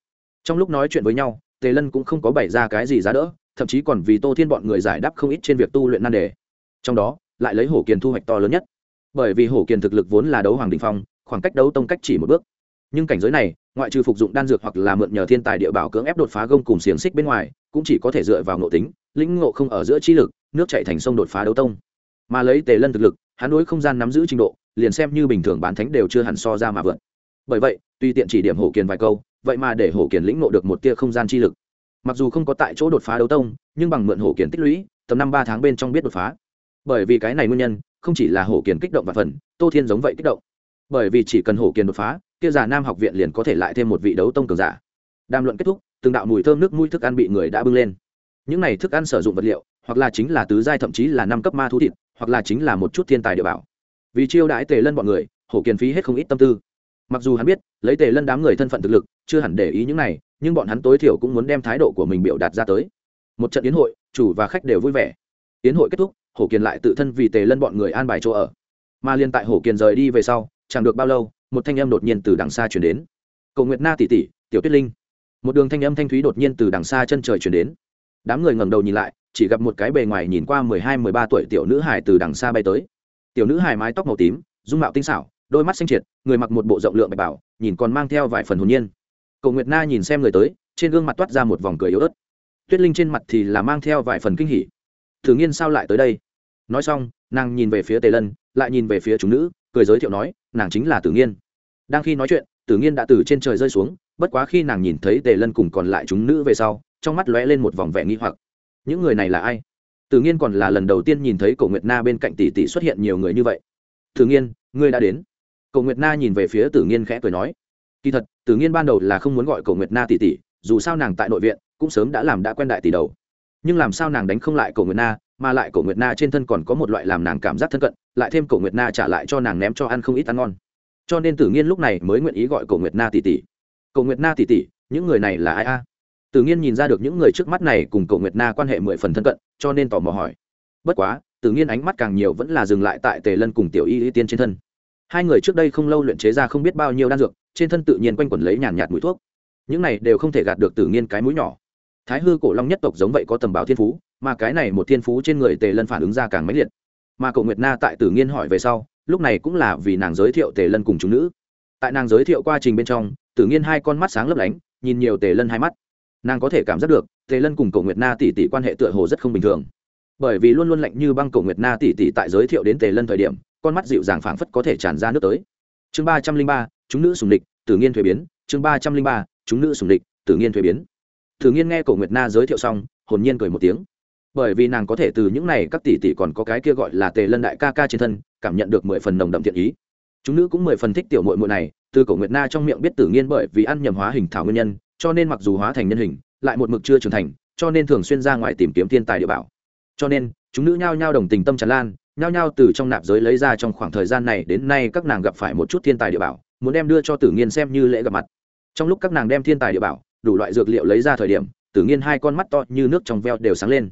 Trong lúc nói chuyện với nhau tề lân cũng không có bày ra cái gì giá đỡ, thậm chí còn vì tô thiên bọn người giải đáp không ít trên việc tu luyện nan đề. Trong đó, lại lấy hổ kiền thu hoạch to lớn nhất. Bởi vì hổ kiền thực lực vốn là đấu hoàng đình phong, khoảng cách đấu tông cách chỉ một bước. Nhưng cảnh giới này, ngoại trừ phục dụng đan dược hoặc là mượn nhờ thiên tài địa bảo cưỡng ép đột phá gông cùng xiềng xích bên ngoài, cũng chỉ có thể dựa vào ngộ tính, lĩnh ngộ không ở giữa trí lực, nước chạy thành sông đột phá đấu tông. Mà lấy tề lân thực lực, hắn đối không gian nắm giữ trình độ, liền xem như bình thường bán thánh đều chưa hẳn so ra mà vượt. Bởi vậy tuy tiện chỉ điểm hổ kiền vài câu vậy mà để hổ kiền lĩnh ngộ được một tia không gian chi lực. Mặc dù không có tại chỗ đột phá đấu tông, nhưng bằng mượn hổ kiền tích lũy, tầm năm ba tháng bên trong biết đột phá. Bởi vì cái này nguyên nhân, không chỉ là hổ kiền kích động và phần, tô thiên giống vậy kích động. Bởi vì chỉ cần hổ kiền đột phá, kia già nam học viện liền có thể lại thêm một vị đấu tông cường giả. Đàm luận kết thúc, từng đạo mùi thơm nước mũi thức ăn bị người đã bưng lên. Những này thức ăn sử dụng vật liệu, hoặc là chính là tứ giai thậm chí là năm cấp ma thú thịt, hoặc là chính là một chút thiên tài địa bảo. Vì chiêu đãi tề lân bọn người, hổ kiền phí hết không ít tâm tư mặc dù hắn biết, lấy tề lân đám người thân phận thực lực, chưa hẳn để ý những này, nhưng bọn hắn tối thiểu cũng muốn đem thái độ của mình biểu đạt ra tới. Một trận yến hội, chủ và khách đều vui vẻ. Yến hội kết thúc, hổ kiền lại tự thân vì tề lân bọn người an bài chỗ ở. Mà liên tại hổ kiền rời đi về sau, chẳng được bao lâu, một thanh âm đột nhiên từ đằng xa chuyển đến. Cầu nguyệt na tỷ tỷ, tiểu tuyết linh. Một đường thanh âm thanh thúy đột nhiên từ đằng xa chân trời chuyển đến. Đám người ngẩng đầu nhìn lại, chỉ gặp một cái bề ngoài nhìn qua mười hai, mười ba tuổi tiểu nữ hải từ đằng xa bay tới. Tiểu nữ hải mái tóc màu tím, dung mạo tinh xảo đôi mắt xanh triệt, người mặc một bộ rộng lượng bạch bảo, nhìn còn mang theo vài phần hồn nhiên. Cầu nguyệt na nhìn xem người tới, trên gương mặt toát ra một vòng cười yếu ớt. Tuyết linh trên mặt thì là mang theo vài phần kinh hỉ. Thử nghiên sao lại tới đây? Nói xong, nàng nhìn về phía tề lân, lại nhìn về phía chúng nữ, cười giới thiệu nói, nàng chính là tử nghiên. Đang khi nói chuyện, tử nghiên đã từ trên trời rơi xuống, bất quá khi nàng nhìn thấy tề lân cùng còn lại chúng nữ về sau, trong mắt lóe lên một vòng vẻ nghi hoặc. Những người này là ai? Tử nghiên còn là lần đầu tiên nhìn thấy cổ nguyệt na bên cạnh tỷ tỷ xuất hiện nhiều người như vậy. Tử nghiên, ngươi đã đến cổ nguyệt na nhìn về phía tử nghiên khẽ cười nói, kỳ thật, tử nghiên ban đầu là không muốn gọi cổ nguyệt na tỷ tỷ, dù sao nàng tại nội viện, cũng sớm đã làm đã quen đại tỷ đầu. Nhưng làm sao nàng đánh không lại cổ nguyệt na, mà lại cổ nguyệt na trên thân còn có một loại làm nàng cảm giác thân cận, lại thêm cổ nguyệt na trả lại cho nàng ném cho ăn không ít ăn ngon. Cho nên tử nghiên lúc này mới nguyện ý gọi cổ nguyệt na tỷ tỷ. Cổ nguyệt na tỷ tỷ, những người này là ai a? Tử nghiên nhìn ra được những người trước mắt này cùng cổ nguyệt na quan hệ mười phần thân cận, cho nên tò mò hỏi. Bất quá, tử nghiên ánh mắt càng nhiều vẫn là dừng lại tại tề lân cùng tiểu y y tiên trên thân hai người trước đây không lâu luyện chế ra không biết bao nhiêu đan dược, trên thân tự nhiên quanh quẩn lấy nhàn nhạt mũi thuốc. Những này đều không thể gạt được tử nghiên cái mũi nhỏ. Thái hư cổ long nhất tộc giống vậy có tầm báo thiên phú, mà cái này một thiên phú trên người tề lân phản ứng ra càng mãnh liệt. Mà cậu nguyệt na tại tử nghiên hỏi về sau, lúc này cũng là vì nàng giới thiệu tề lân cùng chúng nữ. Tại nàng giới thiệu quá trình bên trong, tử nghiên hai con mắt sáng lấp lánh, nhìn nhiều tề lân hai mắt. Nàng có thể cảm giác được, tề lân cùng cậu nguyệt na tỷ tỷ quan hệ tựa hồ rất không bình thường. Bởi vì luôn luôn lạnh như băng cậu nguyệt na tỷ tỷ tại giới thiệu đến tề lân thời điểm con mắt dịu dàng phảng phất có thể tràn ra nước tới. Chương ba trăm linh ba, chúng nữ sùng địch tự nhiên thuế biến. Chương ba trăm linh ba, chúng nữ sùng địch tự nhiên thuế biến. Tử nghiên nghe cổ nguyệt na giới thiệu xong, hồn nhiên cười một tiếng. Bởi vì nàng có thể từ những này các tỷ tỷ còn có cái kia gọi là tề lân đại ca ca trên thân, cảm nhận được mười phần nồng đậm thiện ý. Chúng nữ cũng mười phần thích tiểu mội mội này, từ cổ nguyệt na trong miệng biết tử nghiên bởi vì ăn nhầm hóa hình thảo nguyên nhân, cho nên mặc dù hóa thành nhân hình, lại một mực chưa trưởng thành, cho nên thường xuyên ra ngoài tìm kiếm thiên tài địa bảo. Cho nên, chúng nữ nhao nhao đồng tình tâm tràn lan nhao nhao từ trong nạp giới lấy ra trong khoảng thời gian này, đến nay các nàng gặp phải một chút thiên tài địa bảo, muốn đem đưa cho tử nghiên xem như lễ gặp mặt. Trong lúc các nàng đem thiên tài địa bảo, đủ loại dược liệu lấy ra thời điểm, tử nghiên hai con mắt to như nước trong veo đều sáng lên.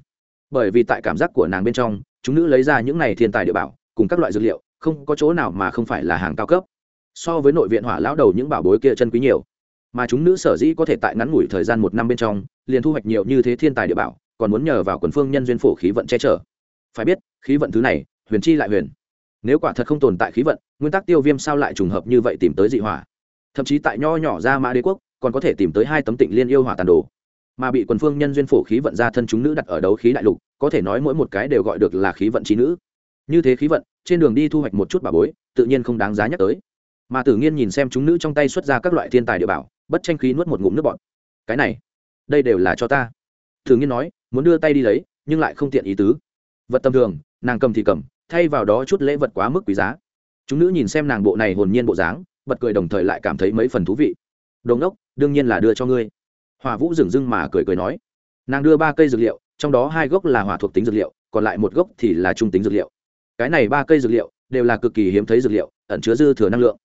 Bởi vì tại cảm giác của nàng bên trong, chúng nữ lấy ra những này thiên tài địa bảo, cùng các loại dược liệu, không có chỗ nào mà không phải là hàng cao cấp. So với nội viện hỏa lão đầu những bảo bối kia chân quý nhiều. Mà chúng nữ sở dĩ có thể tại ngắn ngủi thời gian một năm bên trong, liền thu hoạch nhiều như thế thiên tài địa bảo, còn muốn nhờ vào quần phương nhân duyên phổ khí vận che chở. Phải biết khí vận thứ này, huyền chi lại huyền. Nếu quả thật không tồn tại khí vận, nguyên tắc tiêu viêm sao lại trùng hợp như vậy tìm tới dị hỏa? Thậm chí tại nho nhỏ ra mã đế quốc, còn có thể tìm tới hai tấm tịnh liên yêu hỏa tàn đồ. Mà bị quần phương nhân duyên phổ khí vận ra thân chúng nữ đặt ở đấu khí đại lục, có thể nói mỗi một cái đều gọi được là khí vận trí nữ. Như thế khí vận, trên đường đi thu hoạch một chút bà bối, tự nhiên không đáng giá nhắc tới. Mà tử nghiên nhìn xem chúng nữ trong tay xuất ra các loại thiên tài địa bảo, bất tranh khí nuốt một ngụm nước bọt. Cái này, đây đều là cho ta. Tử nghiên nói, muốn đưa tay đi lấy, nhưng lại không tiện ý tứ. Vật tầm thường nàng cầm thì cầm, thay vào đó chút lễ vật quá mức quý giá. Chúng nữ nhìn xem nàng bộ này hồn nhiên bộ dáng, bật cười đồng thời lại cảm thấy mấy phần thú vị. Đồn ốc đương nhiên là đưa cho ngươi. Hòa vũ dừng dưng mà cười cười nói. Nàng đưa ba cây dược liệu, trong đó hai gốc là hỏa thuộc tính dược liệu, còn lại một gốc thì là trung tính dược liệu. Cái này ba cây dược liệu đều là cực kỳ hiếm thấy dược liệu, ẩn chứa dư thừa năng lượng.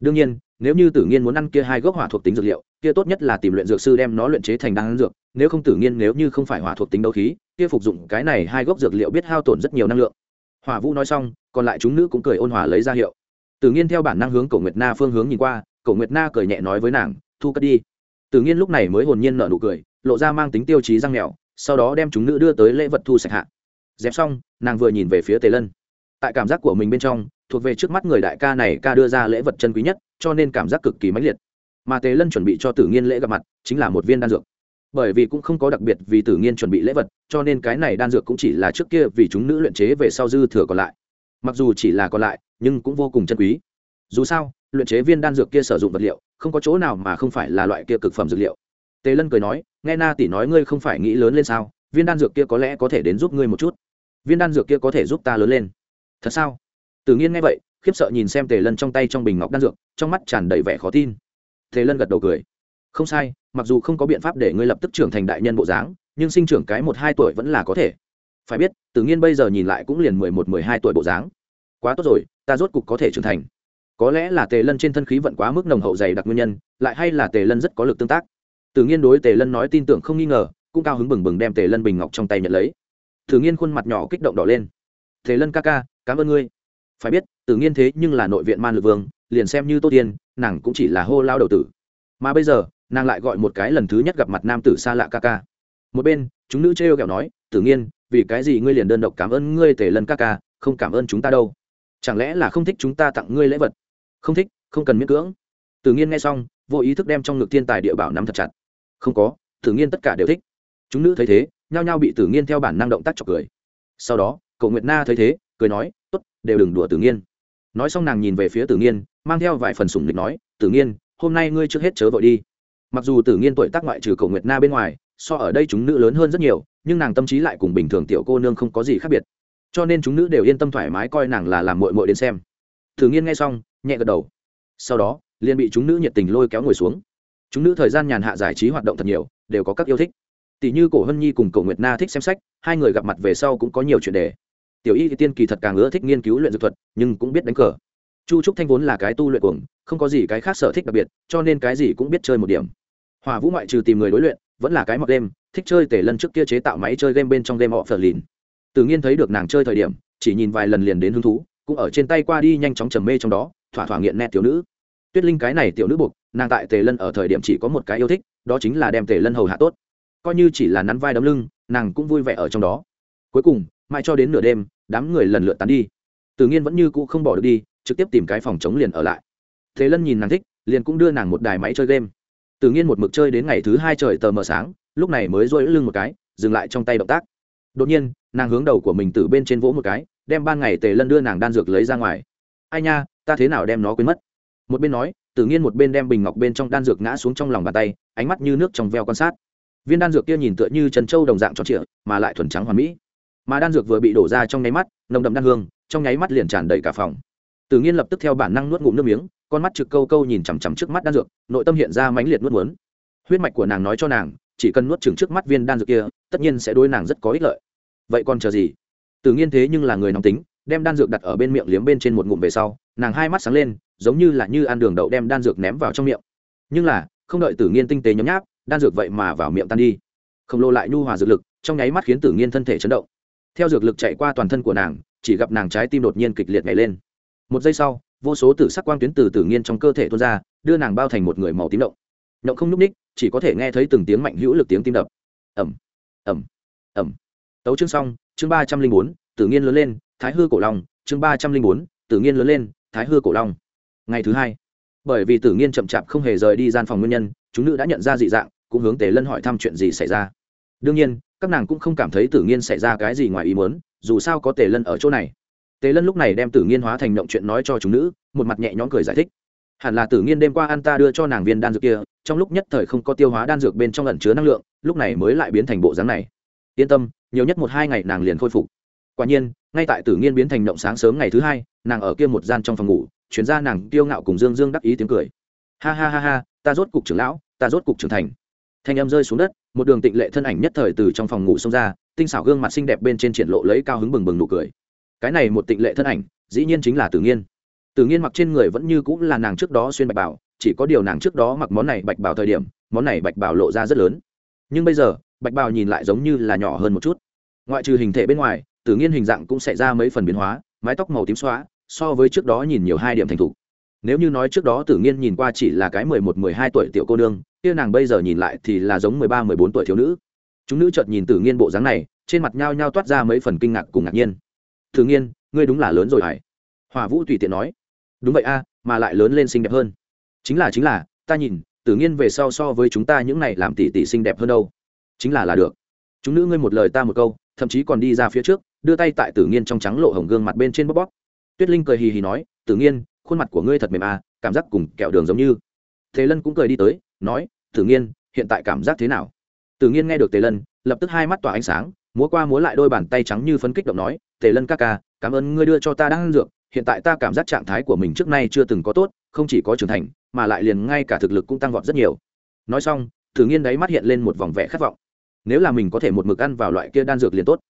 Đương nhiên, nếu như tử nghiên muốn ăn kia hai gốc hỏa thuộc tính dược liệu, kia tốt nhất là tìm luyện dược sư đem nó luyện chế thành đan dược, nếu không tử nghiên nếu như không phải hỏa thuộc tính đấu khí kia phục dụng cái này hai gốc dược liệu biết hao tổn rất nhiều năng lượng. Hỏa vũ nói xong, còn lại chúng nữ cũng cười ôn hòa lấy ra hiệu. Tử nghiên theo bản năng hướng cổ nguyệt na phương hướng nhìn qua, cổ nguyệt na cười nhẹ nói với nàng, thu cất đi. Tử nghiên lúc này mới hồn nhiên nở nụ cười, lộ ra mang tính tiêu chí răng mèo sau đó đem chúng nữ đưa tới lễ vật thu sạch hạ. Dẹp xong, nàng vừa nhìn về phía tề lân. Tại cảm giác của mình bên trong, thuộc về trước mắt người đại ca này ca đưa ra lễ vật chân quý nhất, cho nên cảm giác cực kỳ mãnh liệt. Mà tề lân chuẩn bị cho tử nghiên lễ gặp mặt, chính là một viên đan dược bởi vì cũng không có đặc biệt vì tử nghiên chuẩn bị lễ vật, cho nên cái này đan dược cũng chỉ là trước kia vì chúng nữ luyện chế về sau dư thừa còn lại. Mặc dù chỉ là còn lại, nhưng cũng vô cùng chân quý. Dù sao, luyện chế viên đan dược kia sử dụng vật liệu, không có chỗ nào mà không phải là loại kia cực phẩm dược liệu. Tề lân cười nói, nghe na tỷ nói ngươi không phải nghĩ lớn lên sao? Viên đan dược kia có lẽ có thể đến giúp ngươi một chút. Viên đan dược kia có thể giúp ta lớn lên. Thật sao? Tự nhiên nghe vậy, khiếp sợ nhìn xem tề lân trong tay trong bình ngọc đan dược, trong mắt tràn đầy vẻ khó tin. Tề lân gật đầu cười không sai, mặc dù không có biện pháp để ngươi lập tức trưởng thành đại nhân bộ dáng, nhưng sinh trưởng cái một hai tuổi vẫn là có thể. Phải biết tự nhiên bây giờ nhìn lại cũng liền mười một, mười hai tuổi bộ dáng. Quá tốt rồi, ta rốt cục có thể trưởng thành. Có lẽ là tề lân trên thân khí vận quá mức nồng hậu dày đặc nguyên nhân, lại hay là tề lân rất có lực tương tác. Tự nhiên đối tề lân nói tin tưởng không nghi ngờ, cũng cao hứng bừng bừng đem tề lân bình ngọc trong tay nhận lấy. Tự nhiên khuôn mặt nhỏ kích động đỏ lên. Tề lân ca ca, cảm ơn ngươi. Phải biết tự nhiên thế nhưng là nội viện man lực vương, liền xem như tô tiên, nàng cũng chỉ là hô lao đầu tử. Mà bây giờ nàng lại gọi một cái lần thứ nhất gặp mặt nam tử xa lạ ca ca. Một bên chúng nữ trêu kẹo nói tự nhiên vì cái gì ngươi liền đơn độc cảm ơn ngươi tề lần ca ca không cảm ơn chúng ta đâu? Chẳng lẽ là không thích chúng ta tặng ngươi lễ vật? Không thích không cần miễn cưỡng. Tự nhiên nghe xong vô ý thức đem trong ngực thiên tài địa bảo nắm thật chặt. Không có tự nhiên tất cả đều thích. Chúng nữ thấy thế nhao nhao bị tự nhiên theo bản năng động tác chọc cười. Sau đó cậu nguyệt na thấy thế cười nói t ố t đều đừng đùa tự nhiên. nói xong nàng nhìn về phía tự nhiên, mang theo vài phần sủng lịch nói tự nhiên, hôm nay ngươi trước hết chớ vội đi mặc dù tử nghiên tuổi tác ngoại trừ cầu nguyệt na bên ngoài, so ở đây chúng nữ lớn hơn rất nhiều, nhưng nàng tâm trí lại cùng bình thường tiểu cô nương không có gì khác biệt. Cho nên chúng nữ đều yên tâm thoải mái coi nàng là làm mội mội đến xem. Tử nghiên nghe xong, nhẹ gật đầu. Sau đó, liền bị chúng nữ nhiệt tình lôi kéo ngồi xuống. Chúng nữ thời gian nhàn hạ giải trí hoạt động thật nhiều, đều có các yêu thích. Tỷ như cổ hân nhi cùng cổ nguyệt na thích xem sách, hai người gặp mặt về sau cũng có nhiều chuyện đề tiểu y thì tiên kỳ thật càng ưa thích nghiên cứu luyện dược thuật, nhưng cũng biết đánh cờ. Chu trúc thanh vốn là cái tu luyện cuồng, không có gì cái khác sở thích đặc biệt, cho nên cái gì cũng biết chơi một điểm hòa vũ ngoại trừ tìm người đối luyện, vẫn là cái mọc game, thích chơi tể lân trước kia chế tạo máy chơi game bên trong game họ phờ lìn tự nhiên thấy được nàng chơi thời điểm, chỉ nhìn vài lần liền đến hứng thú, cũng ở trên tay qua đi nhanh chóng trầm mê trong đó, thỏa thỏa nghiện nét tiểu nữ. Tuyết linh cái này tiểu nữ buộc, nàng tại tề lân ở thời điểm chỉ có một cái yêu thích, đó chính là đem tề lân hầu hạ tốt. Coi như chỉ là nắn vai đấm lưng, nàng cũng vui vẻ ở trong đó. Cuối cùng, mãi cho đến nửa đêm, đám người lần lượt tán đi. Tự nhiên vẫn như cũ không bỏ được đi, trực tiếp tìm cái phòng chống liền ở lại. Thế lân nhìn nàng thích, liền cũng đưa nàng một đài máy chơi game tự nhiên một mực chơi đến ngày thứ hai trời tờ mờ sáng, lúc này mới rôi lưng một cái, dừng lại trong tay động tác. Đột nhiên, nàng hướng đầu của mình từ bên trên vỗ một cái, đem ban ngày tề lân đưa nàng đan dược lấy ra ngoài. Ai nha, ta thế nào đem nó quên mất? Một bên nói tự nhiên một bên đem bình ngọc bên trong đan dược ngã xuống trong lòng bàn tay, ánh mắt như nước trong veo quan sát. Viên đan dược kia nhìn tựa như trần châu đồng dạng tròn trịa, mà lại thuần trắng hoàn mỹ. Mà đan dược vừa bị đổ ra trong nháy mắt, nồng đậm đan hương, trong nháy mắt liền tràn đầy cả phòng. Tự nhiên lập tức theo bản năng nuốt ngụm nước miếng con mắt trực câu câu nhìn chằm chằm trước mắt đan dược, nội tâm hiện ra mãnh liệt nuốt muốn. Huyết mạch của nàng nói cho nàng, chỉ cần nuốt chừng trước mắt viên đan dược kia, tất nhiên sẽ đối nàng rất có ích lợi. Vậy còn chờ gì? Tự nhiên thế nhưng là người nóng tính, đem đan dược đặt ở bên miệng liếm bên trên một ngụm về sau, nàng hai mắt sáng lên, giống như là như ăn đường đậu đem đan dược ném vào trong miệng. Nhưng là, không đợi tử nghiên tinh tế nhấm nháp, đan dược vậy mà vào miệng tan đi. Khổng lồ lại nhu hòa dược lực, trong nháy mắt khiến tử nghiên thân thể chấn động. Theo dược lực chạy qua toàn thân của nàng, chỉ gặp nàng trái tim đột nhiên kịch liệt nhảy lên. Một giây sau vô số tử sắc quang tuyến từ tử nghiên trong cơ thể tuôn ra, đưa nàng bao thành một người màu tím động. Động không n ú c ních chỉ có thể nghe thấy từng tiếng mạnh hữu lực tiếng tim đập. Ẩm ẩm ẩm tấu chương xong, chương ba trăm linh bốn, tử nghiên lớn lên, thái hư cổ long, chương ba trăm linh bốn, tử nghiên lớn lên, thái hư cổ long. Ngày thứ hai, bởi vì tử nghiên chậm chạp không hề rời đi gian phòng nguyên nhân, chúng nữ đã nhận ra dị dạng, cũng hướng tề lân hỏi thăm chuyện gì xảy ra. Đương nhiên, các nàng cũng không cảm thấy tử nghiên xảy ra cái gì ngoài ý muốn, dù sao có tề lân ở chỗ này tề lân lúc này đem tử nghiên hóa thành động chuyện nói cho chúng nữ, một mặt nhẹ nhõm cười giải thích. Hẳn là tử nghiên đêm qua an ta đưa cho nàng viên đan dược kia, trong lúc nhất thời không có tiêu hóa đan dược bên trong ẩn chứa năng lượng, lúc này mới lại biến thành bộ dáng này. Yên tâm, nhiều nhất một hai ngày nàng liền khôi phục. Quả nhiên, ngay tại tử nghiên biến thành động sáng sớm ngày thứ hai, nàng ở kia một gian trong phòng ngủ, chuyển ra nàng tiêu ngạo cùng dương dương đắc ý tiếng cười. Ha ha ha ha, ta rốt cục trưởng lão, ta rốt cục trưởng thành. Thanh âm rơi xuống đất, một đường tịnh lệ thân ảnh nhất thời từ trong phòng ngủ xông ra, tinh xảo gương mặt xinh đẹp bên trên triển lộ lấy cao hứng bừng bừng nụ cười cái này một tịnh lệ thân ảnh, dĩ nhiên chính là tử nghiên. Tử nghiên mặc trên người vẫn như cũng là nàng trước đó xuyên bạch bảo, chỉ có điều nàng trước đó mặc món này bạch bảo thời điểm, món này bạch bảo lộ ra rất lớn. Nhưng bây giờ, bạch bảo nhìn lại giống như là nhỏ hơn một chút. Ngoại trừ hình thể bên ngoài, tử nghiên hình dạng cũng xảy ra mấy phần biến hóa, mái tóc màu tím xóa, so với trước đó nhìn nhiều hai điểm thành thục. Nếu như nói trước đó tử nghiên nhìn qua chỉ là cái mười một, mười hai tuổi tiểu cô nương, kia nàng bây giờ nhìn lại thì là giống mười ba, mười bốn tuổi thiếu nữ. Chúng nữ chợt nhìn tử nghiên bộ dáng này, trên mặt nhao nhao toát ra mấy phần kinh ngạc cùng ngạc nhiên tử nghiên, ngươi đúng là lớn rồi hải hòa vũ tùy tiện nói. Đúng vậy a, mà lại lớn lên xinh đẹp hơn. Chính là chính là, ta nhìn, tử nghiên về sau so với chúng ta những này làm tỷ tỷ xinh đẹp hơn đâu. Chính là là được. Chúng nữ ngươi một lời ta một câu, thậm chí còn đi ra phía trước, đưa tay tại tử nghiên trong trắng lộ hồng gương mặt bên trên bóp bóp. Tuyết linh cười hì hì nói, tử nghiên, khuôn mặt của ngươi thật mềm à cảm giác cùng kẹo đường giống như. Thế lân cũng cười đi tới, nói, tử nghiên, hiện tại cảm giác thế nào? Tử nghiên nghe được tề lân, lập tức hai mắt tỏa ánh sáng múa qua múa lại đôi bàn tay trắng như phấn kích động nói, tề lân ca ca, cảm ơn ngươi đưa cho ta đang dược, hiện tại ta cảm giác trạng thái của mình trước nay chưa từng có tốt, không chỉ có trưởng thành, mà lại liền ngay cả thực lực cũng tăng vọt rất nhiều. Nói xong tử nghiên đáy mắt hiện lên một vòng vẻ khát vọng. Nếu là mình có thể một mực ăn vào loại kia đan dược liền tốt.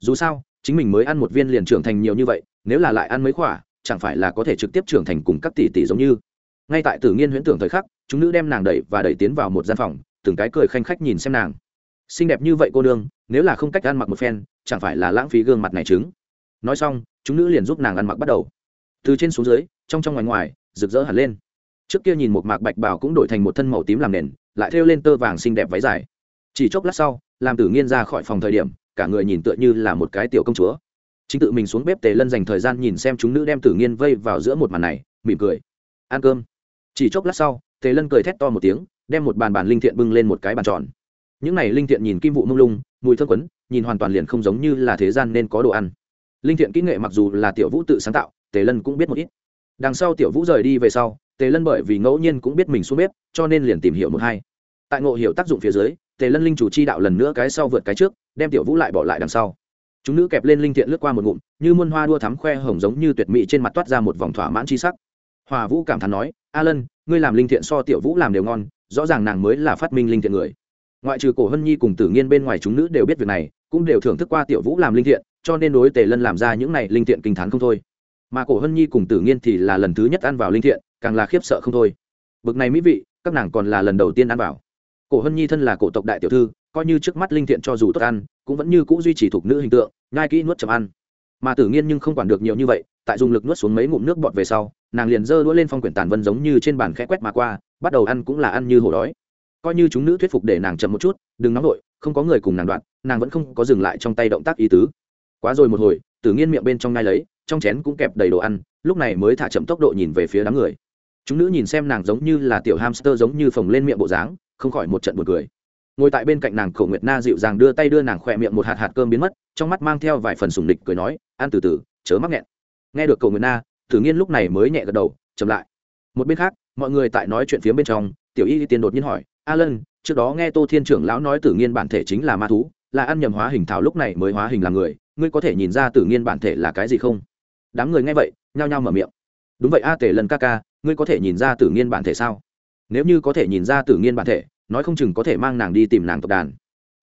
Dù sao, chính mình mới ăn một viên liền trưởng thành nhiều như vậy, nếu là lại ăn mấy khỏa chẳng phải là có thể trực tiếp trưởng thành cùng các tỷ tỷ giống như. Ngay tại tử nghiên huyễn tưởng thời khắc, chúng nữ đem nàng đẩy và đẩy tiến vào một gian phòng, từng cái cười khanh khách nhìn xem nàng xinh đẹp như vậy cô nương, nếu là không cách ăn mặc một phen, chẳng phải là lãng phí gương mặt này trứng. Nói xong, chúng nữ liền giúp nàng ăn mặc bắt đầu. Từ trên xuống dưới, trong trong ngoài ngoài, rực rỡ hẳn lên. Trước kia nhìn một mạc bạch bào cũng đổi thành một thân màu tím làm nền, lại thêu lên tơ vàng xinh đẹp váy dài. Chỉ chốc lát sau, làm tử nghiên ra khỏi phòng thời điểm, cả người nhìn tựa như là một cái tiểu công chúa. Chính tự mình xuống bếp tề lân dành thời gian nhìn xem chúng nữ đem tử nghiên vây vào giữa một màn này, mỉm cười. Ăn cơm. Chỉ chốc lát sau, tề lân cười thét to một tiếng, đem một bàn bàn linh thiện bưng lên một cái bàn tròn những này linh thiện nhìn kim vụ mông lung, mùi thơm quấn, nhìn hoàn toàn liền không giống như là thế gian nên có đồ ăn. Linh thiện kỹ nghệ mặc dù là tiểu vũ tự sáng tạo, tề lân cũng biết một ít. Đằng sau tiểu vũ rời đi về sau, tề lân bởi vì ngẫu nhiên cũng biết mình xuống bếp, cho nên liền tìm hiểu một hai. Tại ngộ hiểu tác dụng phía dưới, tề lân linh chủ chi đạo lần nữa cái sau vượt cái trước, đem tiểu vũ lại bỏ lại đằng sau. Chúng nữ kẹp lên linh thiện lướt qua một ngụm, như muôn hoa đua thắm khoe hồng giống như tuyệt mỹ trên mặt toát ra một vòng thỏa mãn chi sắc. Hòa vũ cảm thán nói, a lân, ngươi làm linh thiện so tiểu vũ làm đều ngon, rõ ràng nàng mới là phát minh linh thiện người ngoại trừ cổ hân nhi cùng tử nghiên bên ngoài chúng nữ đều biết việc này, cũng đều thưởng thức qua tiểu vũ làm linh thiện, cho nên đối tề lân làm ra những này linh thiện kinh t h á n không thôi. Mà cổ hân nhi cùng tử nghiên thì là lần thứ nhất ăn vào linh thiện, càng là khiếp sợ không thôi. Bực này mỹ vị, các nàng còn là lần đầu tiên ăn vào. Cổ hân nhi thân là cổ tộc đại tiểu thư, coi như trước mắt linh thiện cho dù tốt ăn, cũng vẫn như c ũ duy trì thuộc nữ hình tượng, nhai kỹ nuốt chầm ăn. Mà tử nghiên nhưng không quản được nhiều như vậy, tại dùng lực nuốt xuống mấy ngụm nước bọt về sau, nàng liền giơ đũa lên phong quyển tàn vân giống như trên bàn khẽ quét mà qua, bắt đầu ăn cũng là ăn như hổ đói coi như chúng nữ thuyết phục để nàng chậm một chút, đừng nóng vội, không có người cùng nàng đoạn, nàng vẫn không có dừng lại trong tay động tác ý tứ. Quá rồi một hồi, tử nghiên miệng bên trong ngai lấy, trong chén cũng kẹp đầy đồ ăn, lúc này mới thả chậm tốc độ nhìn về phía đám người. Chúng nữ nhìn xem nàng giống như là tiểu hamster giống như phồng lên miệng bộ dáng, không khỏi một trận buồn cười. Ngồi tại bên cạnh nàng khổ nguyệt na dịu dàng đưa tay đưa nàng khỏe miệng một hạt hạt cơm biến mất, trong mắt mang theo vài phần sùng địch cười nói, ăn từ từ, chớ mắc nghẹn. Nghe được cầu nguyệt na, tử nghiên lúc này mới nhẹ gật đầu, chậm lại. Một bên khác, mọi người tại nói chuyện phía bên trong, tiểu y tiên đột nhiên hỏi a lân trước đó nghe tô thiên trưởng lão nói tử nghiên bản thể chính là ma thú, là ăn nhầm hóa hình thảo lúc này mới hóa hình làm người, ngươi có thể nhìn ra tử nghiên bản thể là cái gì không? Đám người nghe vậy, nhao nhao mở miệng. Đúng vậy a, Tề lần ca ca, ngươi có thể nhìn ra tử nghiên bản thể sao? Nếu như có thể nhìn ra tử nghiên bản thể, nói không chừng có thể mang nàng đi tìm nàng tộc đàn.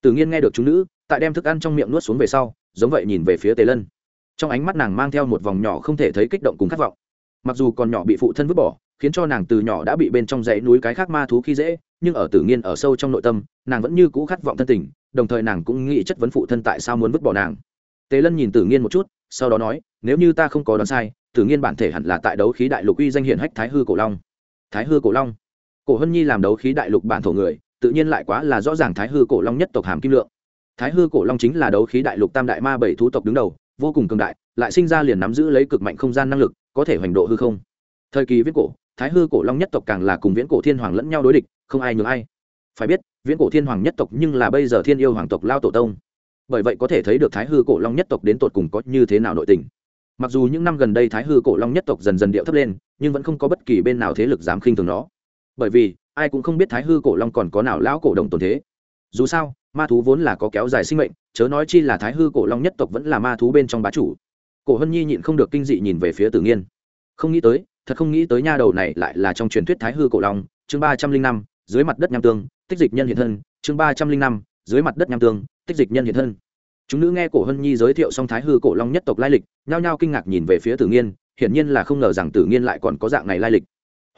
Tử nghiên nghe được chúng nữ, tại đem thức ăn trong miệng nuốt xuống về sau, giống vậy nhìn về phía tề lân trong ánh mắt nàng mang theo một vòng nhỏ không thể thấy kích động cùng khát vọng. Mặc dù còn nhỏ bị phụ thân vứt bỏ, khiến cho nàng từ nhỏ đã bị bên trong dãy núi cái khác ma thú khi dễ nhưng ở tử nghiên ở sâu trong nội tâm, nàng vẫn như cũ khát vọng thân tình, đồng thời nàng cũng nghĩ chất vấn phụ thân tại sao muốn vứt bỏ nàng. Tề lân nhìn tử nghiên một chút, sau đó nói, nếu như ta không có đoán sai, tử nghiên bản thể hẳn là tại đấu khí đại lục uy danh hiển hách thái hư cổ long. Thái hư cổ long? Cổ hân nhi làm đấu khí đại lục bản thổ người, tự nhiên lại quá là rõ ràng thái hư cổ long nhất tộc hàm kim lượng. Thái hư cổ long chính là đấu khí đại lục tam đại ma bảy thú tộc đứng đầu, vô cùng cường đại, lại sinh ra liền nắm giữ lấy cực mạnh không gian năng lực, có thể hoành độ hư không? Thời kỳ viết cổ thái hư cổ long nhất tộc càng là cùng viễn cổ thiên hoàng lẫn nhau đối địch, không ai nhường ai. Phải biết, viễn cổ thiên hoàng nhất tộc nhưng là bây giờ thiên yêu hoàng tộc lao tổ tông. Bởi vậy có thể thấy được thái hư cổ long nhất tộc đến tột cùng có như thế nào nội tình. Mặc dù những năm gần đây thái hư cổ long nhất tộc dần dần điệu thấp lên, nhưng vẫn không có bất kỳ bên nào thế lực dám khinh thường nó. Bởi vì, ai cũng không biết thái hư cổ long còn có nào lão cổ đồng tồn thế. Dù sao, ma thú vốn là có kéo dài sinh mệnh, chớ nói chi là thái hư cổ long nhất tộc vẫn là ma thú bên trong bá chủ. Cổ hân nhi nhịn không được kinh dị nhìn về phía tử nghiên. Không nghĩ tới thật không nghĩ tới nha đầu này lại là trong truyền thuyết thái hư cổ long, chương ba trăm linh năm, dưới mặt đất nham tương, tích dịch nhân hiện thân, chương ba trăm linh năm, dưới mặt đất nham tương, tích dịch nhân hiện thân. Chúng nữ nghe cổ hân nhi giới thiệu xong thái hư cổ long nhất tộc lai lịch, nhao nhao kinh ngạc nhìn về phía tử nghiên, hiển nhiên là không ngờ rằng tử nghiên lại còn có dạng này lai lịch.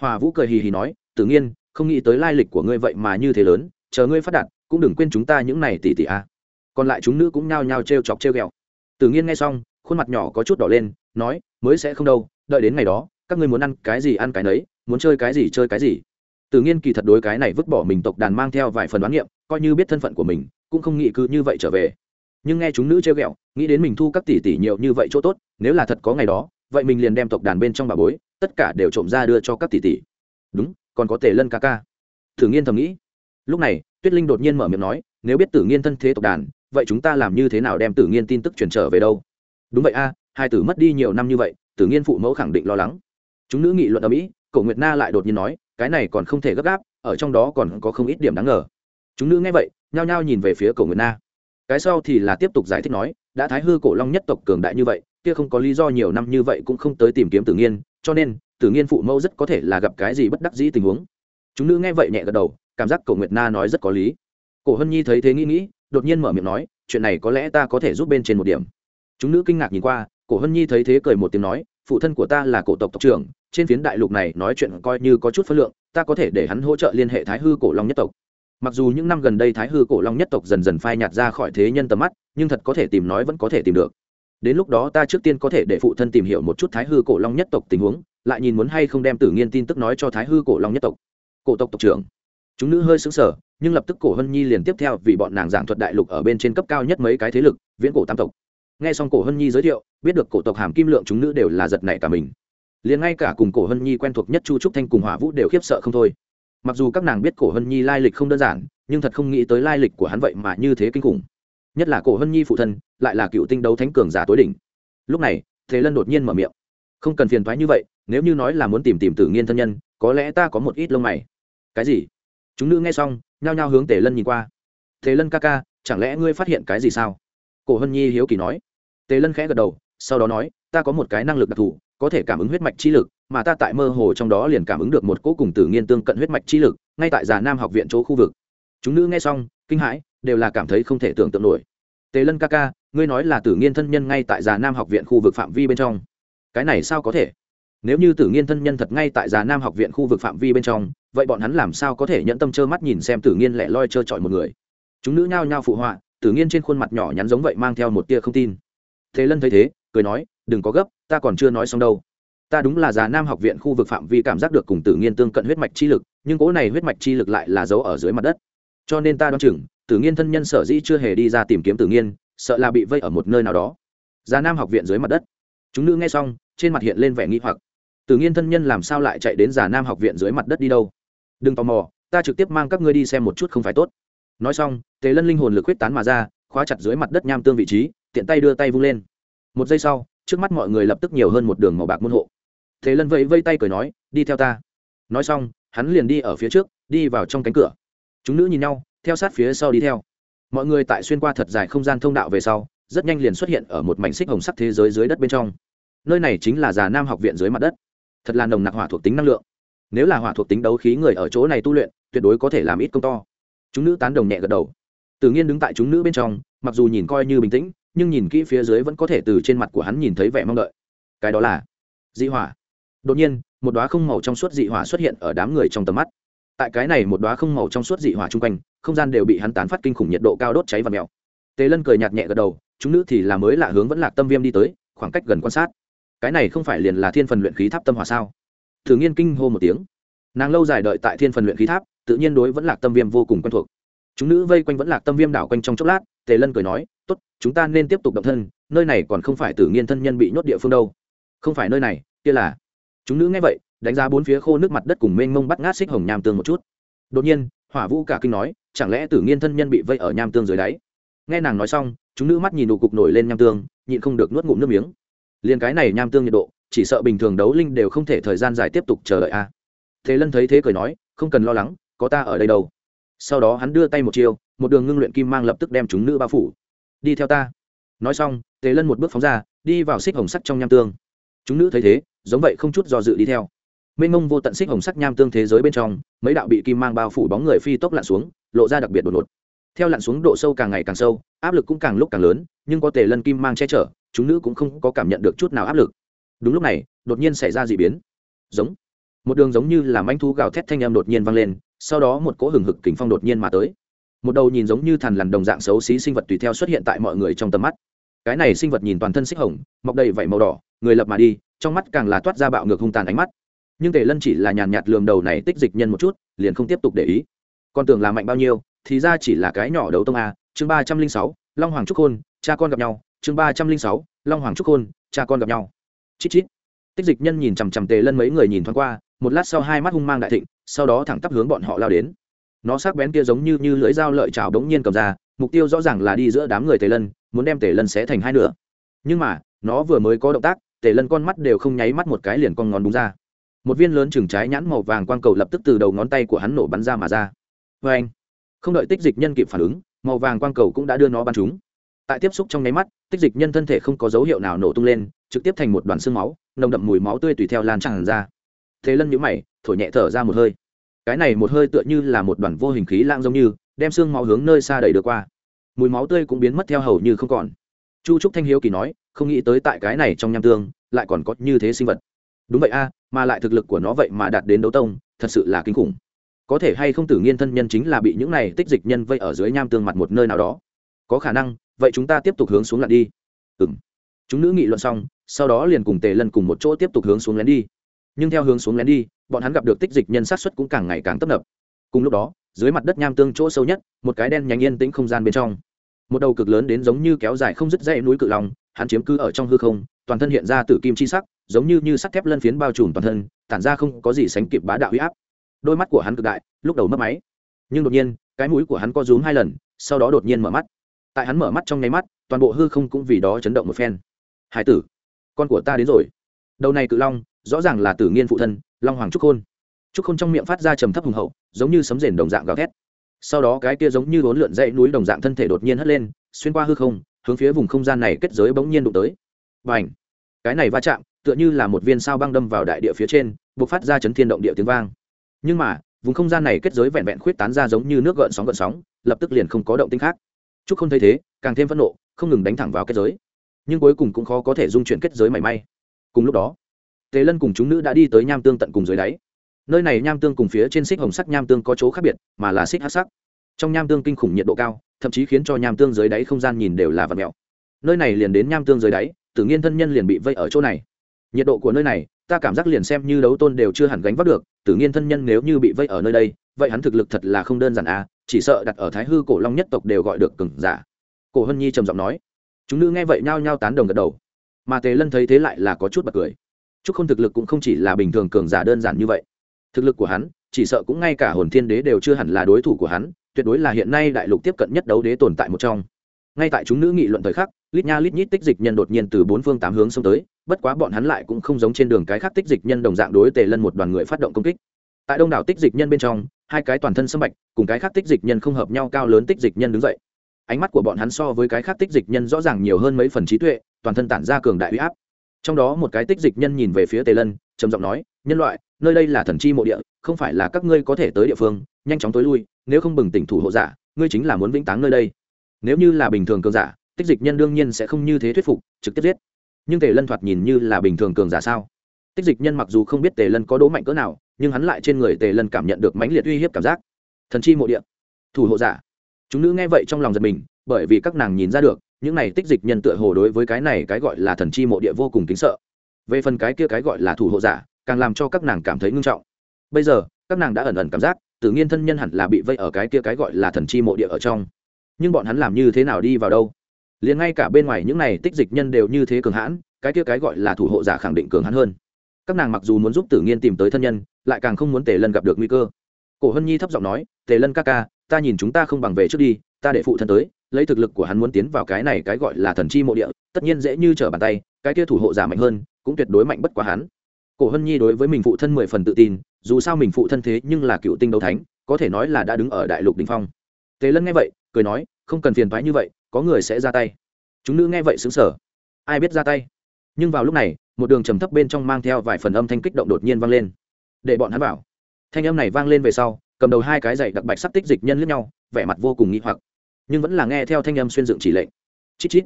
Hòa vũ cười hì hì nói, tử nghiên, không nghĩ tới lai lịch của ngươi vậy mà như thế lớn, chờ ngươi phát đạt, cũng đừng quên chúng ta những này tỷ tỷ a. Còn lại chúng nữ cũng nhao nhao t chọc t r ghẹo. Tử nghiên nghe xong, khuôn mặt nhỏ có chút đỏ lên, nói, mới sẽ không đâu, đợi đến ngày đó các ngươi muốn ăn cái gì ăn cái nấy muốn chơi cái gì chơi cái gì. Tự nhiên kỳ thật đối cái này vứt bỏ mình tộc đàn mang theo vài phần đoán nghiệm, coi như biết thân phận của mình cũng không nghĩ cứ như vậy trở về. Nhưng nghe chúng nữ trêu ghẹo nghĩ đến mình thu các tỷ tỷ nhiều như vậy chỗ tốt nếu là thật có ngày đó vậy mình liền đem tộc đàn bên trong bà bối tất cả đều trộm ra đưa cho các tỷ tỷ. Đúng còn có tề lân ca ca. Thử nghiên thầm nghĩ. Lúc này tuyết linh đột nhiên mở miệng nói nếu biết tử nghiên thân thế tộc đàn vậy chúng ta làm như thế nào đem tử nghiên tin tức truyền trở về đâu? Đúng vậy a hai tử mất đi nhiều năm như vậy tử nghiên phụ mẫu khẳng định lo lắng chúng nữ nghị luận ở mỹ cổ nguyệt na lại đột nhiên nói, cái này còn không thể gấp gáp, ở trong đó còn có không ít điểm đáng ngờ. Chúng nữ nghe vậy, nhao nhao nhìn về phía cổ nguyệt na. Cái sau thì là tiếp tục giải thích nói, đã thái hư cổ long nhất tộc cường đại như vậy, kia không có lý do nhiều năm như vậy cũng không tới tìm kiếm tử nghiên, cho nên, tử nghiên phụ mẫu rất có thể là gặp cái gì bất đắc dĩ tình huống. Chúng nữ nghe vậy nhẹ gật đầu, cảm giác cổ nguyệt na nói rất có lý. Cổ hân nhi thấy thế nghĩ nghĩ, đột nhiên mở miệng nói, chuyện này có lẽ ta có thể giúp bên trên một điểm. Chúng nữ kinh ngạc nhìn qua, cổ hân nhi thấy thế cười một tiếng nói phụ thân của ta là cổ tộc tộc trưởng, trên phiến đại lục này nói chuyện coi như có chút phân lượng, ta có thể để hắn hỗ trợ liên hệ thái hư cổ long nhất tộc. Mặc dù những năm gần đây thái hư cổ long nhất tộc dần dần phai nhạt ra khỏi thế nhân tầm mắt, nhưng thật có thể tìm nói vẫn có thể tìm được. Đến lúc đó ta trước tiên có thể để phụ thân tìm hiểu một chút thái hư cổ long nhất tộc tình huống, lại nhìn muốn hay không đem tử nghiên tin tức nói cho thái hư cổ long nhất tộc. Cổ tộc tộc trưởng. Chúng nữ hơi xứng sở nhưng lập tức cổ hân nhi liền tiếp theo vì bọn nàng giảng thuật đại lục ở bên trên cấp cao nhất mấy cái thế lực, viễn cổ tam tộc nghe xong cổ hân nhi giới thiệu, biết được cổ tộc hàm kim lượng chúng nữ đều là giật nảy cả mình. Liền ngay cả cùng cổ hân nhi quen thuộc nhất chu trúc thanh cùng hỏa vũ đều khiếp sợ không thôi. Mặc dù các nàng biết cổ hân nhi lai lịch không đơn giản, nhưng thật không nghĩ tới lai lịch của hắn vậy mà như thế kinh khủng. Nhất là cổ hân nhi phụ thân, lại là cựu tinh đấu thánh cường giả tối đỉnh. Lúc này, thế lân đột nhiên mở miệng. Không cần phiền thoái như vậy, nếu như nói là muốn tìm tìm tử nghiên thân nhân, có lẽ ta có một ít lông mày. Cái gì? Chúng nữ nghe xong, nhao nhao hướng tề lân nhìn qua. Tề lân ca ca, chẳng lẽ ngươi phát hiện cái gì sao? Cổ hân nhi hiếu kỳ nói tề lân khẽ gật đầu, sau đó nói, ta có một cái năng lực đặc thù, có thể cảm ứng huyết mạch chi lực, mà ta tại mơ hồ trong đó liền cảm ứng được một cỗ cùng tử nghiên tương cận huyết mạch chi lực, ngay tại già nam học viện chỗ khu vực. Chúng nữ nghe xong, kinh hãi, đều là cảm thấy không thể tưởng tượng nổi. Tề lân ca ca, ngươi nói là tử nghiên thân nhân ngay tại già nam học viện khu vực phạm vi bên trong. Cái này sao có thể? Nếu như tử nghiên thân nhân thật ngay tại già nam học viện khu vực phạm vi bên trong, vậy bọn hắn làm sao có thể nhận tâm trơ mắt nhìn xem tử nghiên lẻ loi trơ trọi một người? Chúng nữ nhao nhao phụ họa tử nghiên trên khuôn mặt nhỏ nhắn giống vậy mang theo một tia không tin thế lân thấy thế, cười nói, đừng có gấp, ta còn chưa nói xong đâu. Ta đúng là già nam học viện khu vực phạm vi cảm giác được cùng tử nghiên tương cận huyết mạch chi lực, nhưng cỗ này huyết mạch chi lực lại là giấu ở dưới mặt đất. Cho nên ta đoán chừng, tử nghiên thân nhân sở dĩ chưa hề đi ra tìm kiếm tử nghiên, sợ là bị vây ở một nơi nào đó. Già nam học viện dưới mặt đất. Chúng nữ nghe xong, trên mặt hiện lên vẻ nghi hoặc. Tử nghiên thân nhân làm sao lại chạy đến già nam học viện dưới mặt đất đi đâu? Đừng tò mò, ta trực tiếp mang các ngươi đi xem một chút không phải tốt. Nói xong tề lân linh hồn lực huyết tán mà ra, khóa chặt dưới mặt đất nham tương vị trí tiện tay đưa tay vung lên. Một giây sau, trước mắt mọi người lập tức nhiều hơn một đường màu bạc môn hộ. Thế lân vẫy vây tay cười nói, đi theo ta. Nói xong, hắn liền đi ở phía trước, đi vào trong cánh cửa. Chúng nữ nhìn nhau, theo sát phía sau đi theo. Mọi người tại xuyên qua thật dài không gian thông đạo về sau, rất nhanh liền xuất hiện ở một mảnh xích hồng sắc thế giới dưới đất bên trong. Nơi này chính là già nam học viện dưới mặt đất. Thật là nồng nặc hỏa thuộc tính năng lượng. Nếu là hỏa thuộc tính đấu khí người ở chỗ này tu luyện, tuyệt đối có thể làm ít công to. Chúng nữ tán đồng nhẹ gật đầu. Tự nhiên đứng tại chúng nữ bên trong, mặc dù nhìn coi như bình tĩnh nhưng nhìn kỹ phía dưới vẫn có thể từ trên mặt của hắn nhìn thấy vẻ mong đợi. Cái đó là dị hỏa. Đột nhiên, một đoá không màu trong suốt dị hỏa xuất hiện ở đám người trong tầm mắt. Tại cái này một đoá không màu trong suốt dị hỏa chung quanh, không gian đều bị hắn tán phát kinh khủng nhiệt độ cao đốt cháy và mèo. Tề lân cười nhạt nhẹ gật đầu, chúng nữ thì là mới lạ hướng vẫn lạc tâm viêm đi tới, khoảng cách gần quan sát. Cái này không phải liền là thiên phần luyện khí tháp tâm hỏa sao? Thử nghiên kinh hô một tiếng. Nàng lâu dài đợi tại thiên phần luyện khí tháp, tự nhiên đối vẫn lạc tâm viêm vô cùng quen thuộc. Chúng nữ vây quanh vẫn lạc tâm viêm đảo quanh trong chốc lát, tề lân cười nói, tốt chúng ta nên tiếp tục động thân, nơi này còn không phải tử nghiên thân nhân bị nhốt địa phương đâu. Không phải nơi này, kia là. Chúng nữ nghe vậy, đánh giá bốn phía khô nước mặt đất cùng mênh mông bắt ngát xích hồng nham tương một chút. Đột nhiên, hỏa vũ cả kinh nói, chẳng lẽ tử nghiên thân nhân bị vây ở nham tương dưới đáy? Nghe nàng nói xong, chúng nữ mắt nhìn đủ cục nổi lên nham tương, nhịn không được nuốt ngụm nước miếng. Liền cái này nham tương nhiệt độ, chỉ sợ bình thường đấu linh đều không thể thời gian dài tiếp tục chờ đợi a. Thế lân thấy thế cười nói, không cần lo lắng, có ta ở đây đâu. Sau đó hắn đưa tay một chiêu, một đường ngưng luyện kim mang lập tức đem chúng nữ bao phủ đi theo ta. Nói xong, tề lân một bước phóng ra, đi vào xích hồng sắc trong nham tương. Chúng nữ thấy thế, giống vậy không chút do dự đi theo. Mênh mông vô tận xích hồng sắc nham tương thế giới bên trong, mấy đạo bị kim mang bao phủ bóng người phi tốc lặn xuống, lộ ra đặc biệt đột ngột. Theo lặn xuống độ sâu càng ngày càng sâu, áp lực cũng càng lúc càng lớn, nhưng có tề lân kim mang che chở, chúng nữ cũng không có cảm nhận được chút nào áp lực. Đúng lúc này, đột nhiên xảy ra d ị biến. Giống. Một đường giống như là manh thu gào thét thanh em đột nhiên vang lên, sau đó một cỗ hừng hực kính phong đột nhiên mà tới một đầu nhìn giống như thằn lằn đồng dạng xấu xí sinh vật tùy theo xuất hiện tại mọi người trong tầm mắt. Cái này sinh vật nhìn toàn thân xích hồng, mọc đầy vảy màu đỏ, người lập mà đi, trong mắt càng là toát ra bạo ngược hung tàn ánh mắt. Nhưng tề lân chỉ là nhàn nhạt lường đầu này tích dịch nhân một chút, liền không tiếp tục để ý. Con tưởng là mạnh bao nhiêu, thì ra chỉ là cái nhỏ đấu tông a, chương ba trăm linh sáu, long hoàng trúc khôn, cha con gặp nhau, chương ba trăm linh sáu, long hoàng trúc khôn, cha con gặp nhau. Chít chít. Tích dịch nhân nhìn chằm chằm tề lân mấy người nhìn thoáng qua, một lát sau hai mắt hung mang đại thịnh, sau đó thẳng tắp hướng bọn họ lao đến nó sắc bén kia giống như như lưỡi dao lợi chảo đống nhiên cầm ra, mục tiêu rõ ràng là đi giữa đám người tề lân, muốn đem tề lân xé thành hai nửa. Nhưng mà, nó vừa mới có động tác, tề lân con mắt đều không nháy mắt một cái liền con ngón đúng ra. Một viên lớn chừng trái nhãn màu vàng quang cầu lập tức từ đầu ngón tay của hắn nổ bắn ra mà ra. Vê anh không đợi tích dịch nhân kịp phản ứng, màu vàng quang cầu cũng đã đưa nó bắn trúng. Tại tiếp xúc trong nháy mắt, tích dịch nhân thân thể không có dấu hiệu nào nổ tung lên, trực tiếp thành một đoàn xương máu, nồng đậm mùi máu tươi tùy theo lan tràn ra. Thế lân nhũ mày, thổi nhẹ thở ra một hơi cái này một hơi tựa như là một đoàn vô hình khí lãng giống như, đem xương máu hướng nơi xa đẩy được qua. Mùi máu tươi cũng biến mất theo hầu như không còn. Chu trúc thanh hiếu kỳ nói, không nghĩ tới tại cái này trong nham tương, lại còn có như thế sinh vật. Đúng vậy a, mà lại thực lực của nó vậy mà đạt đến đấu tông, thật sự là kinh khủng. Có thể hay không tử nghiên thân nhân chính là bị những này tích dịch nhân vây ở dưới nham tương mặt một nơi nào đó. Có khả năng, vậy chúng ta tiếp tục hướng xuống lặn đi. Ừ m chúng nữ nghị luận xong, sau đó liền cùng tề lân cùng một chỗ tiếp tục hướng xuống lén đi nhưng theo hướng xuống lén đi, bọn hắn gặp được tích dịch nhân sát xuất cũng càng ngày càng tấp nập. Cùng lúc đó, dưới mặt đất nham tương chỗ sâu nhất, một cái đen nhánh yên tĩnh không gian bên trong. Một đầu cực lớn đến giống như kéo dài không dứt dãy núi cự lòng hắn chiếm cứ ở trong hư không, toàn thân hiện ra từ kim chi sắc, giống như như sắt thép lân phiến bao trùm toàn thân, tản ra không có gì sánh kịp bá đạo huy áp. Đôi mắt của hắn cực đại, lúc đầu mất máy. Nhưng đột nhiên, cái mũi của hắn co rúm hai lần, sau đó đột nhiên mở mắt. Tại hắn mở mắt trong nháy mắt, toàn bộ hư không cũng vì đó chấn động một phen. Hải tử, con của ta đến rồi. Đầu này cự long rõ ràng là tử nghiên phụ thân, long hoàng trúc khôn. Trúc khôn trong miệng phát ra trầm thấp hùng hậu, giống như sấm rền đồng dạng gào thét. Sau đó cái kia giống như bốn lượn dãy núi đồng dạng thân thể đột nhiên hất lên, xuyên qua hư không, hướng phía vùng không gian này kết giới bỗng nhiên đụng tới. Và ảnh cái này va chạm, tựa như là một viên sao băng đâm vào đại địa phía trên buộc phát ra chấn thiên động địa tiếng vang. Nhưng mà, vùng không gian này kết giới vẹn vẹn khuyết tán ra giống như nước gợn sóng gợn sóng, lập tức liền không có động tinh khác. Trúc không thấy thế, càng thêm phẫn nộ, không ngừng đánh thẳng vào kết giới. Nhưng cuối cùng cũng khó có thể dung chuyển kết giới mảy may. Cùng lúc đó tề lân cùng chúng nữ đã đi tới nham tương tận cùng dưới đáy. Nơi này nham tương cùng phía trên xích hồng sắc nham tương có chỗ khác biệt, mà là xích hát sắc. Trong nham tương kinh khủng nhiệt độ cao, thậm chí khiến cho nham tương dưới đáy không gian nhìn đều là vật mèo. Nơi này liền đến nham tương dưới đáy, tự nhiên thân nhân liền bị vây ở chỗ này. Nhiệt độ của nơi này, ta cảm giác liền xem như đấu tôn đều chưa hẳn gánh vác được, tự nhiên thân nhân nếu như bị vây ở nơi đây, vậy hắn thực lực thật là không đơn giản à chỉ sợ đặt ở thái hư cổ long nhất tộc đều gọi được cừng giả. Cổ hân nhi trầm giọng nói. Chúng nữ nghe vậy nhao nhao tán đồng gật đầu. Mà tề lân thấy thế lại là có chút bật cười chúc không thực lực cũng không chỉ là bình thường cường giả đơn giản như vậy. Thực lực của hắn, chỉ sợ cũng ngay cả hồn thiên đế đều chưa hẳn là đối thủ của hắn, tuyệt đối là hiện nay đại lục tiếp cận nhất đấu đế tồn tại một trong. Ngay tại chúng nữ nghị luận thời khắc, lít nha lít nhít tích dịch nhân đột nhiên từ bốn phương tám hướng xông tới, bất quá bọn hắn lại cũng không giống trên đường cái khác tích dịch nhân đồng dạng đối tề lân một đoàn người phát động công kích. Tại đông đảo tích dịch nhân bên trong, hai cái toàn thân sâm bạch, cùng cái khác tích dịch nhân không hợp nhau cao lớn tích dịch nhân đứng dậy. Ánh mắt của bọn hắn so với cái khác tích dịch nhân rõ ràng nhiều hơn mấy phần trí tuệ, toàn thân tản ra cường đại uy áp trong đó một cái tích dịch nhân nhìn về phía tề lân, trầm giọng nói, nhân loại, nơi đây là thần chi mộ địa, không phải là các ngươi có thể tới địa phương, nhanh chóng tối lui, nếu không bừng tỉnh thủ hộ giả, ngươi chính là muốn vĩnh táng nơi đây. Nếu như là bình thường cường giả, tích dịch nhân đương nhiên sẽ không như thế thuyết phục, trực tiếp giết. Nhưng tề lân thoạt nhìn như là bình thường cường giả sao? Tích dịch nhân mặc dù không biết tề lân có đố mạnh cỡ nào, nhưng hắn lại trên người tề lân cảm nhận được mãnh liệt uy hiếp cảm giác. Thần chi mộ địa. Thủ hộ giả. Chúng nữ nghe vậy trong lòng giật mình, bởi vì các nàng nhìn ra được những này tích dịch nhân tựa hồ đối với cái này cái gọi là thần chi mộ địa vô cùng kính sợ. Về phần cái kia cái gọi là thủ hộ giả, càng làm cho các nàng cảm thấy ngưng trọng. Bây giờ, các nàng đã ẩn ẩn cảm giác, tự nhiên thân nhân hẳn là bị vây ở cái kia cái gọi là thần chi mộ địa ở trong. Nhưng bọn hắn làm như thế nào đi vào đâu? Liền ngay cả bên ngoài những này tích dịch nhân đều như thế cường hãn, cái kia cái gọi là thủ hộ giả khẳng định cường hãn hơn. Các nàng mặc dù muốn giúp tử nghiên tìm tới thân nhân, lại càng không muốn tề lân gặp được nguy cơ. Cổ hân nhi thấp giọng nói, tề lân ca ca, ta nhìn chúng ta không bằng về trước đi, ta để phụ thân tới lấy thực lực của hắn muốn tiến vào cái này cái gọi là thần chi mộ địa, tất nhiên dễ như trở bàn tay, cái kia thủ hộ giả mạnh hơn, cũng tuyệt đối mạnh bất quá hắn. Cổ hân nhi đối với mình phụ thân mười phần tự tin, dù sao mình phụ thân thế nhưng là cựu tinh đấu thánh, có thể nói là đã đứng ở đại lục đình phong. Tế lân nghe vậy, cười nói, không cần phiền thoái như vậy, có người sẽ ra tay. Chúng nữ nghe vậy xứng sở ai biết ra tay? Nhưng vào lúc này, một đường trầm thấp bên trong mang theo vài phần âm thanh kích động đột nhiên vang lên. Để bọn hắn bảo thanh âm này vang lên về sau, cầm đầu hai cái giày đặc bạch sắc tích dịch nhân lướt nhau, vẻ mặt vô cùng nghi hoặc nhưng vẫn là nghe theo thanh âm xuyên dựng chỉ lệnh. Chít chít.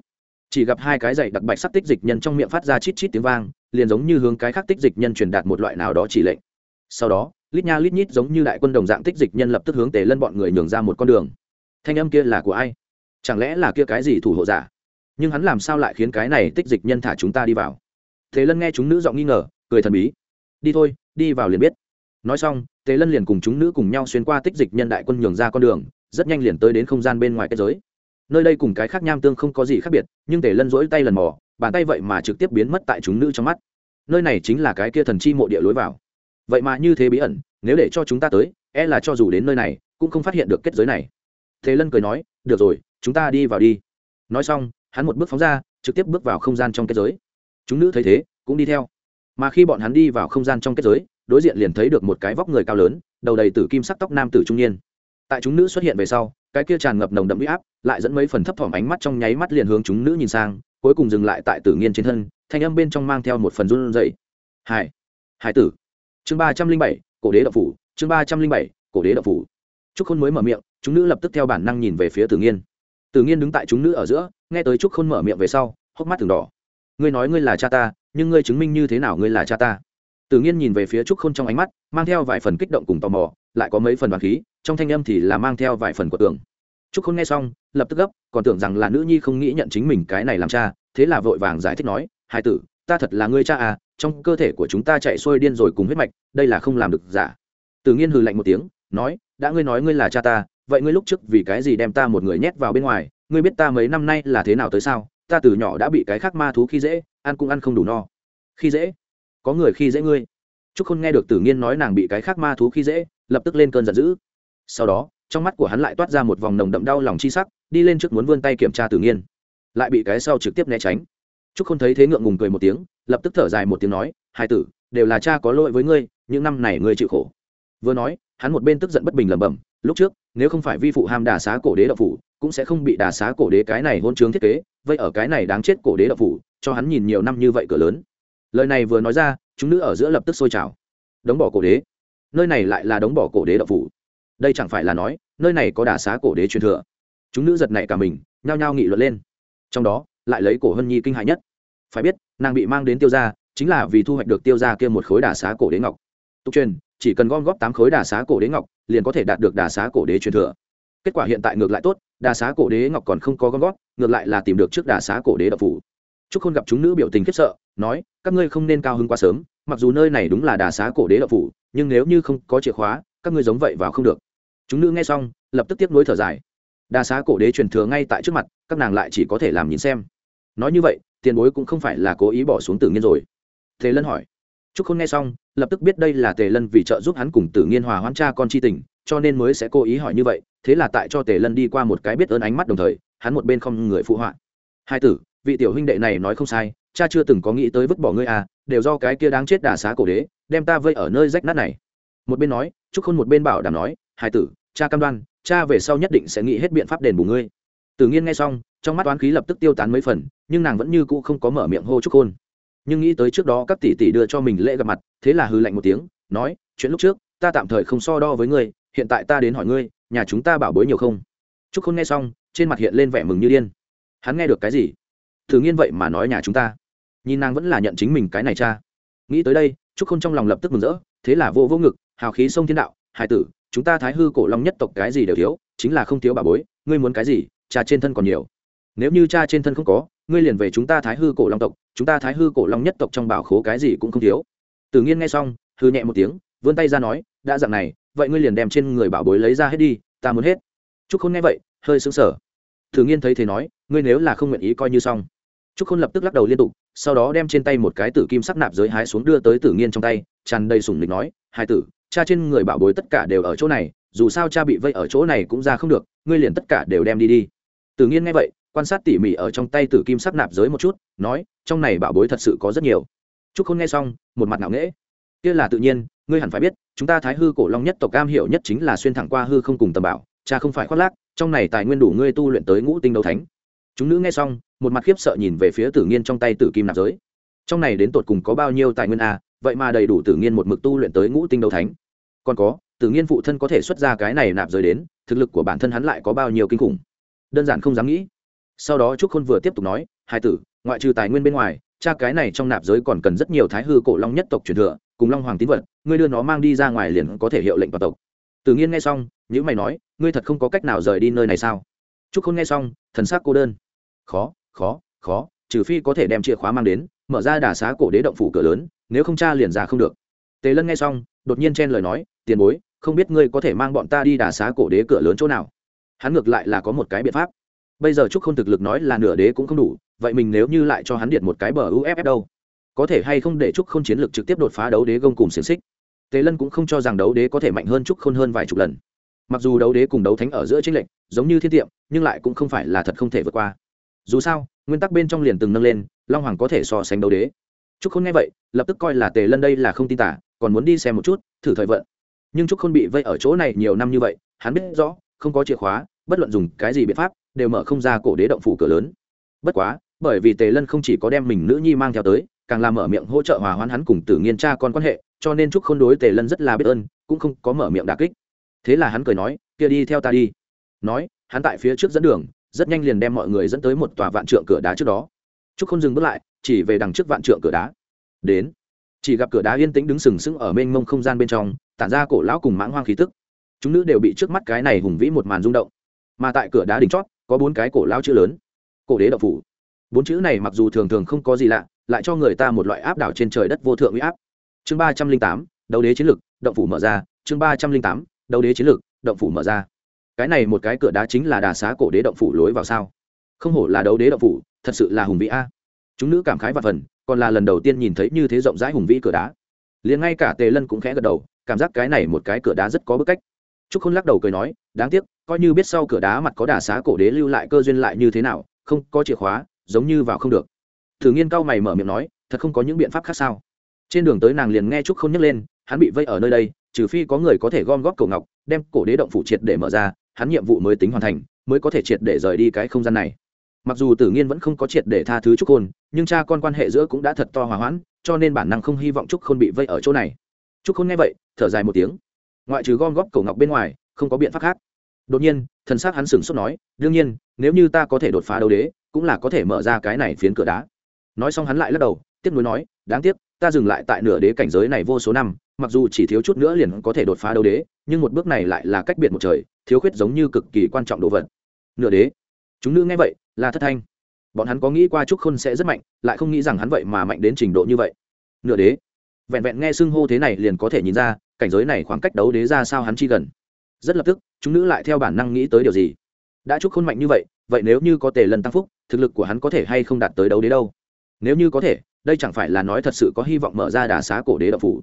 Chỉ gặp hai cái dày đặc bạch sắc tích dịch nhân trong miệng phát ra chít chít tiếng vang, liền giống như hướng cái khác tích dịch nhân truyền đạt một loại nào đó chỉ lệnh. Sau đó, lít nha lít nhít giống như đại quân đồng dạng tích dịch nhân lập tức hướng tề lân bọn người nhường ra một con đường. Thanh âm kia là của ai? Chẳng lẽ là kia cái gì thủ hộ giả? Nhưng hắn làm sao lại khiến cái này tích dịch nhân thả chúng ta đi vào? Thế lân nghe chúng nữ giọng nghi ngờ, cười thần bí. Đi thôi, đi vào liền biết. Nói xong, tề lân liền cùng chúng nữ cùng nhau xuyên qua tích dịch nhân đại quân nhường ra con đường rất nhanh liền tới đến không gian bên ngoài kết giới. Nơi đây cùng cái khác nham tương không có gì khác biệt, nhưng tề lân rỗi tay lần mò, bàn tay vậy mà trực tiếp biến mất tại chúng nữ trong mắt. Nơi này chính là cái kia thần chi mộ địa lối vào. Vậy mà như thế bí ẩn, nếu để cho chúng ta tới e là cho dù đến nơi này, cũng không phát hiện được kết giới này. Thế lân cười nói, được rồi, chúng ta đi vào đi. Nói xong, hắn một bước phóng ra, trực tiếp bước vào không gian trong kết giới. Chúng nữ thấy thế, cũng đi theo. Mà khi bọn hắn đi vào không gian trong kết giới, đối diện liền thấy được một cái vóc người cao lớn, đầu đầy tử kim sắc tóc nam tử trung niên tại chúng nữ xuất hiện về sau, cái kia tràn ngập nồng đậm huy áp lại dẫn mấy phần thấp thỏm ánh mắt trong nháy mắt liền hướng chúng nữ nhìn sang, cuối cùng dừng lại tại tử nghiên trên thân, thanh âm bên trong mang theo một phần run dậy hải hải tử. Chương ba trăm linh bảy, cổ đế đậu phủ, chương ba trăm linh bảy, cổ đế đậu phủ. Trúc khôn mới mở miệng, chúng nữ lập tức theo bản năng nhìn về phía tử nghiên. Tử nghiên đứng tại chúng nữ ở giữa, nghe tới trúc khôn mở miệng về sau, hốc mắt từng đỏ. Ngươi nói ngươi là cha ta, nhưng ngươi chứng minh như thế nào ngươi là cha ta? Tử nghiên nhìn về phía trúc khôn trong ánh mắt, mang theo vài phần kích động cùng tò mò lại có mấy phần đoàn khí, trong thanh âm thì là mang theo vài phần của tưởng. Trúc khôn nghe xong, lập tức gấp, còn tưởng rằng là nữ nhi không nghĩ nhận chính mình cái này làm cha, thế là vội vàng giải thích nói, hai tử, ta thật là ngươi cha à trong cơ thể của chúng ta chạy xuôi điên rồi cùng huyết mạch, đây là không làm được giả. Tử nghiên hừ lạnh một tiếng, nói, đã ngươi nói ngươi là cha ta, vậy ngươi lúc trước vì cái gì đem ta một người nhét vào bên ngoài, ngươi biết ta mấy năm nay là thế nào tới sao? Ta từ nhỏ đã bị cái khác ma thú khi dễ, ăn cũng ăn không đủ no. Khi dễ? Có người khi dễ ngươi? Trúc khôn nghe được tử nghiên nói nàng bị cái khác ma thú khi dễ lập tức lên cơn giận dữ. Sau đó, trong mắt của hắn lại toát ra một vòng nồng đậm đau lòng chi sắc, đi lên trước muốn vươn tay kiểm tra tử nghiên. Lại bị cái sau trực tiếp né tránh. Trúc khôn thấy thế ngượng ngùng cười một tiếng, lập tức thở dài một tiếng nói hai tử, đều là cha có lỗi với ngươi, những năm này ngươi chịu khổ. Vừa nói, hắn một bên tức giận bất bình lẩm bẩm, lúc trước, nếu không phải vi phụ ham đà xá cổ đế đậu phủ, cũng sẽ không bị đà xá cổ đế cái này hôn chứng thiết kế, vậy ở cái này đáng chết cổ đế đậu phủ, cho hắn nhìn nhiều năm như vậy cửa lớn. Lời này vừa nói ra, chúng nữ ở giữa lập tức sôi trào. Đống bỏ cổ đế nơi này lại là đống bỏ cổ đế đậu phủ. Đây chẳng phải là nói, nơi này có đà xá cổ đế truyền thừa. Chúng nữ giật nảy cả mình, nhao nhao nghị luận lên. Trong đó, lại lấy cổ hân nhi kinh hại nhất. Phải biết, nàng bị mang đến tiêu g i a chính là vì thu hoạch được tiêu g i a kia một khối đà xá cổ đế ngọc. Tục truyền, chỉ cần gom góp tám khối đà xá cổ đế ngọc, liền có thể đạt được đà xá cổ đế truyền thừa. Kết quả hiện tại ngược lại tốt, đà xá cổ đế ngọc còn không có gom góp, ngược lại là tìm được trước đà xá cổ đế đập phủ. Chúc không gặp chúng nữ biểu tình khiếp sợ, nói, các ngươi không nên cao hơn quá sớm, mặc dù nơi này đúng là đà xá cổ đế đập phủ nhưng nếu như không có chìa khóa, các ngươi giống vậy vào không được. Chúng nữ nghe xong, lập tức tiếp nối thở dài. Đa xá cổ đế truyền thừa ngay tại trước mặt, các nàng lại chỉ có thể làm nhìn xem. Nói như vậy, tiền bối cũng không phải là cố ý bỏ xuống tử nghiên rồi. Thế lân hỏi. Trúc khôn nghe xong, lập tức biết đây là tề lân vì trợ giúp hắn cùng tử nghiên hòa hoãn cha con chi tình, cho nên mới sẽ cố ý hỏi như vậy, thế là tại cho tề lân đi qua một cái biết ơn ánh mắt đồng thời, hắn một bên không người phụ họa. Hai tử, vị tiểu huynh đệ này nói không sai, cha chưa từng có nghĩ tới vứt bỏ ngươi à đều do cái kia đáng chết đà xá cổ đế đem ta vây ở nơi rách nát này. Một bên nói, trúc khôn một bên bảo đảm nói hai tử, cha cam đoan, cha về sau nhất định sẽ nghĩ hết biện pháp đền bù ngươi. Tử nghiên nghe xong, trong mắt toán khí lập tức tiêu tán mấy phần, nhưng nàng vẫn như cũ không có mở miệng hô trúc khôn. Nhưng nghĩ tới trước đó các tỷ tỷ đưa cho mình lễ gặp mặt, thế là hư lạnh một tiếng, nói, chuyện lúc trước, ta tạm thời không so đo với ngươi, hiện tại ta đến hỏi ngươi, nhà chúng ta bảo bối nhiều không? Trúc khôn nghe xong, trên mặt hiện lên vẻ mừng như điên. Hắn nghe được cái gì? Thử nghiên vậy mà nói nhà chúng ta. Nhìn nàng vẫn là nhận chính mình cái này cha. Nghĩ tới đây trúc khôn trong lòng lập tức mừng rỡ, thế là vô vô ngực, hào khí sông thiên đạo, hải tử, chúng ta thái hư cổ long nhất tộc cái gì đều thiếu, chính là không thiếu bà bối, ngươi muốn cái gì, cha trên thân còn nhiều. Nếu như cha trên thân không có, ngươi liền về chúng ta thái hư cổ long tộc, chúng ta thái hư cổ long nhất tộc trong bảo khố cái gì cũng không thiếu. Tự nhiên nghe xong hư nhẹ một tiếng, vươn tay ra nói, đã dặn này, vậy ngươi liền đem trên người bảo bối lấy ra hết đi, ta muốn hết. Trúc khôn nghe vậy, hơi sững sờ. Tử nghiên thấy thế nói, ngươi nếu là không nguyện ý coi như xong trúc khôn lập tức lắc đầu liên tục, sau đó đem trên tay một cái tử kim sắc nạp giới hái xuống đưa tới tử nghiên trong tay, tràn đầy sủng lịch nói, hai tử, cha trên người bảo bối tất cả đều ở chỗ này, dù sao cha bị vây ở chỗ này cũng ra không được, ngươi liền tất cả đều đem đi đi. Tử nghiên nghe vậy, quan sát tỉ mỉ ở trong tay tử kim sắc nạp giới một chút, nói, trong này bảo bối thật sự có rất nhiều. Trúc khôn nghe xong, một mặt ngạo nghễ. Kia là tự nhiên, ngươi hẳn phải biết, chúng ta thái hư cổ long nhất tộc cam hiểu nhất chính là xuyên thẳng qua hư không cùng tầm bảo, cha không phải khoác lác, trong này tài nguyên đủ ngươi tu luyện tới ngũ tinh đấu thánh. Chúng nữ nghe xong một mặt khiếp sợ nhìn về phía tử nghiên trong tay tử kim nạp giới. Trong này đến tột cùng có bao nhiêu tài nguyên a vậy mà đầy đủ tử nghiên một mực tu luyện tới ngũ tinh đấu thánh. Còn có, tử nghiên phụ thân có thể xuất ra cái này nạp giới đến, thực lực của bản thân hắn lại có bao nhiêu kinh khủng? Đơn giản không dám nghĩ. Sau đó trúc khôn vừa tiếp tục nói, hai tử, ngoại trừ tài nguyên bên ngoài, cha cái này trong nạp giới còn cần rất nhiều thái hư cổ long nhất tộc truyền thừa, cùng long hoàng tín vật, ngươi đưa nó mang đi ra ngoài liền có thể hiệu lệnh vào tộc. Tự nhiên nghe xong những mày nói, ngươi thật không có cách nào rời đi nơi này sao? Trúc khôn nghe xong, thần sắc cô đơn. Khó khó khó, trừ phi có thể đem chìa khóa mang đến, mở ra đà xá cổ đế động phủ cửa lớn, nếu không cha liền ra không được. Tề lân nghe xong, đột nhiên chen lời nói, tiền bối, không biết ngươi có thể mang bọn ta đi đà xá cổ đế cửa lớn chỗ nào? Hắn ngược lại là có một cái biện pháp. Bây giờ trúc k h ô n thực lực nói là nửa đế cũng không đủ, vậy mình nếu như lại cho hắn điện một cái bờ uff đâu? Có thể hay không để trúc k h ô n chiến lược trực tiếp đột phá đấu đế gông cùng xiềng xích? Tề lân cũng không cho rằng đấu đế có thể mạnh hơn trúc khôn hơn vài chục lần. Mặc dù đấu đế cùng đấu thánh ở giữa tranh lệch, giống như thiên tiệm, nhưng lại cũng không phải là thật không thể vượt qua dù sao, nguyên tắc bên trong liền từng nâng lên, long hoàng có thể so sánh đấu đế. Trúc khôn nghe vậy, lập tức coi là tề lân đây là không tin tả, còn muốn đi xem một chút, thử thời vận. Nhưng trúc khôn bị vây ở chỗ này nhiều năm như vậy, hắn biết rõ, không có chìa khóa, bất luận dùng cái gì biện pháp, đều mở không ra cổ đế động phủ cửa lớn. Bất quá, bởi vì tề lân không chỉ có đem mình nữ nhi mang theo tới, càng làm mở miệng hỗ trợ hòa hoãn hắn cùng tử nghiên cha con quan hệ, cho nên trúc khôn đối tề lân rất là biết ơn, cũng không có mở miệng đà kích. Thế là hắn cười nói, kia đi theo ta đi. Nói, hắn tại phía trước dẫn đường rất nhanh liền đem mọi người dẫn tới một tòa vạn trượng cửa đá trước đó. Trúc không dừng bước lại, chỉ về đằng trước vạn trượng cửa đá. Đến, chỉ gặp cửa đá yên tĩnh đứng sừng sững ở mênh mông không gian bên trong, tản ra cổ lão cùng mãng hoang khí tức. Chúng nữ đều bị trước mắt cái này hùng vĩ một màn rung động. Mà tại cửa đá đỉnh chót, có bốn cái cổ lao chữ lớn. Cổ đế đậu phủ. Bốn chữ này mặc dù thường thường không có gì lạ, lại cho người ta một loại áp đảo trên trời đất vô thượng uy áp. Chương ba trăm linh tám, đấu đế chiến lược, động phủ mở ra. Chương ba trăm linh tám, đấu đế chiến lược, động phủ mở ra cái này một cái cửa đá chính là đà xá cổ đế động phủ lối vào sao? Không hổ là đấu đế động phủ, thật sự là hùng vĩ a. Chúng nữ cảm khái và phần, còn là lần đầu tiên nhìn thấy như thế rộng rãi hùng vĩ cửa đá. Liền ngay cả tề lân cũng khẽ gật đầu, cảm giác cái này một cái cửa đá rất có bức cách. Trúc khôn lắc đầu cười nói, đáng tiếc, coi như biết sau cửa đá mặt có đà xá cổ đế lưu lại cơ duyên lại như thế nào, không có chìa khóa, giống như vào không được. Thử nghiên cao mày mở miệng nói, thật không có những biện pháp khác sao? Trên đường tới nàng liền nghe trúc không nhấc lên, hắn bị vây ở nơi đây, trừ phi có người có thể gom góp cổ ngọc, đem cổ đế động phủ triệt để mở ra hắn nhiệm vụ mới tính hoàn thành, mới có thể triệt để rời đi cái không gian này. Mặc dù tử nghiên vẫn không có triệt để tha thứ trúc khôn, nhưng cha con quan hệ giữa cũng đã thật to hòa hoãn, cho nên bản năng không hy vọng trúc khôn bị vây ở chỗ này. Trúc khôn nghe vậy, thở dài một tiếng. Ngoại trừ gom góp cổ ngọc bên ngoài, không có biện pháp khác. Đột nhiên, thần xác hắn sửng sốt nói, đương nhiên, nếu như ta có thể đột phá đấu đế, cũng là có thể mở ra cái này phiến cửa đá. Nói xong hắn lại lắc đầu, tiếp nối nói, đáng tiếc ta dừng lại tại nửa đế cảnh giới này vô số năm, mặc dù chỉ thiếu chút nữa liền có thể đột phá đấu đế, nhưng một bước này lại là cách biệt một trời, thiếu khuyết giống như cực kỳ quan trọng đồ vật. Nửa đế. Chúng nữ nghe vậy, là thất thanh. Bọn hắn có nghĩ qua trúc khôn sẽ rất mạnh, lại không nghĩ rằng hắn vậy mà mạnh đến trình độ như vậy. Nửa đế. Vẹn vẹn nghe xưng hô thế này liền có thể nhìn ra, cảnh giới này khoảng cách đấu đế ra sao hắn chi gần. Rất lập tức, chúng nữ lại theo bản năng nghĩ tới điều gì. Đã trúc khôn mạnh như vậy vậy nếu như có tề lần tăng phúc, thực lực của hắn có thể hay không đạt tới đấu đế đâu? Nếu như có thể đây chẳng phải là nói thật sự có hy vọng mở ra đà xá cổ đế động phủ.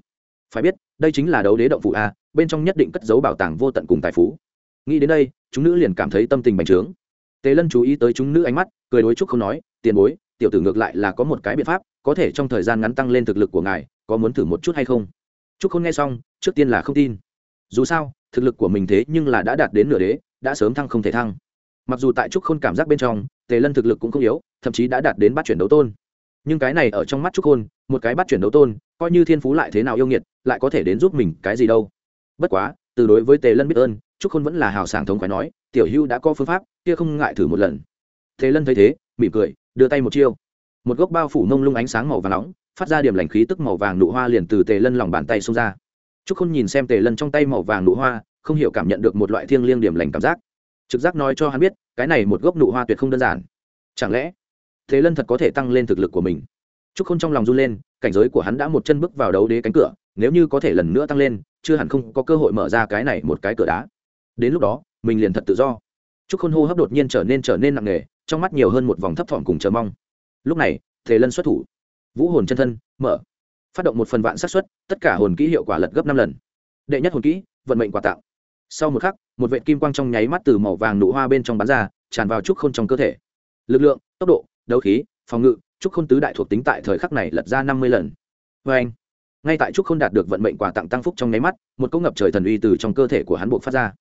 Phải biết, đây chính là đấu đế động phủ a, bên trong nhất định cất giấu bảo tàng vô tận cùng tài phú. Nghĩ đến đây, chúng nữ liền cảm thấy tâm tình bành trướng. Tề lân chú ý tới chúng nữ ánh mắt, cười đối chúc không nói, tiền bối, tiểu tử ngược lại là có một cái biện pháp, có thể trong thời gian ngắn tăng lên thực lực của ngài, có muốn thử một chút hay không? Chúc không nghe xong, trước tiên là không tin. Dù sao, thực lực của mình thế nhưng là đã đạt đến nửa đế, đã sớm thăng không thể thăng. Mặc dù tại trúc khôn cảm giác bên trong, tề lân thực lực cũng không yếu, thậm chí đã đạt đến bắt chuyển đấu tôn nhưng cái này ở trong mắt trúc khôn một cái bắt chuyển đấu tôn coi như thiên phú lại thế nào yêu nghiệt lại có thể đến giúp mình cái gì đâu bất quá từ đối với tề lân biết ơn trúc khôn vẫn là hào sảng thống khói nói tiểu hưu đã có phương pháp kia không ngại thử một lần tề lân thấy thế mỉm cười đưa tay một chiêu một gốc bao phủ nông lung ánh sáng màu vàng nóng phát ra điểm lành khí tức màu vàng nụ hoa liền từ tề lân lòng bàn tay xông ra Trúc Khôn nhìn xem Tề Lân trong tay màu vàng nụ hoa, không hiểu cảm nhận được một loại thiêng liêng điểm lành cảm giác. Trực giác nói cho hắn biết, cái này một gốc nụ hoa tuyệt không đơn giản. Chẳng lẽ, Thế Lân thật có thể tăng lên thực lực của mình? Trúc Khôn trong lòng run lên, cảnh giới của hắn đã một chân bước vào đấu đế cánh cửa, nếu như có thể lần nữa tăng lên, chưa hẳn không có cơ hội mở ra cái này một cái cửa đá. Đến lúc đó, mình liền thật tự do. Trúc Khôn hô hấp đột nhiên trở nên trở nên nặng nề, trong mắt nhiều hơn một vòng thấp thỏm cùng chờ mong. Lúc này, Thế Lân xuất thủ. Vũ hồn chân thân, mở phát động một phần vạn xác suất tất cả hồn kỹ hiệu quả lật gấp năm lần đệ nhất hồn kỹ vận mệnh quà tạo sau một khắc một vệ kim quang trong nháy mắt từ màu vàng nụ hoa bên trong bán ra tràn vào trúc k h ô n trong cơ thể lực lượng tốc độ đấu khí, phòng ngự trúc khôn tứ đại thuộc tính tại thời khắc này lật ra năm mươi lần. Vê anh, ngay tại trúc khôn đạt được vận mệnh quà tặng tăng phúc trong nháy mắt, một cỗ ngập trời thần uy từ trong cơ thể của hắn buộc phát ra.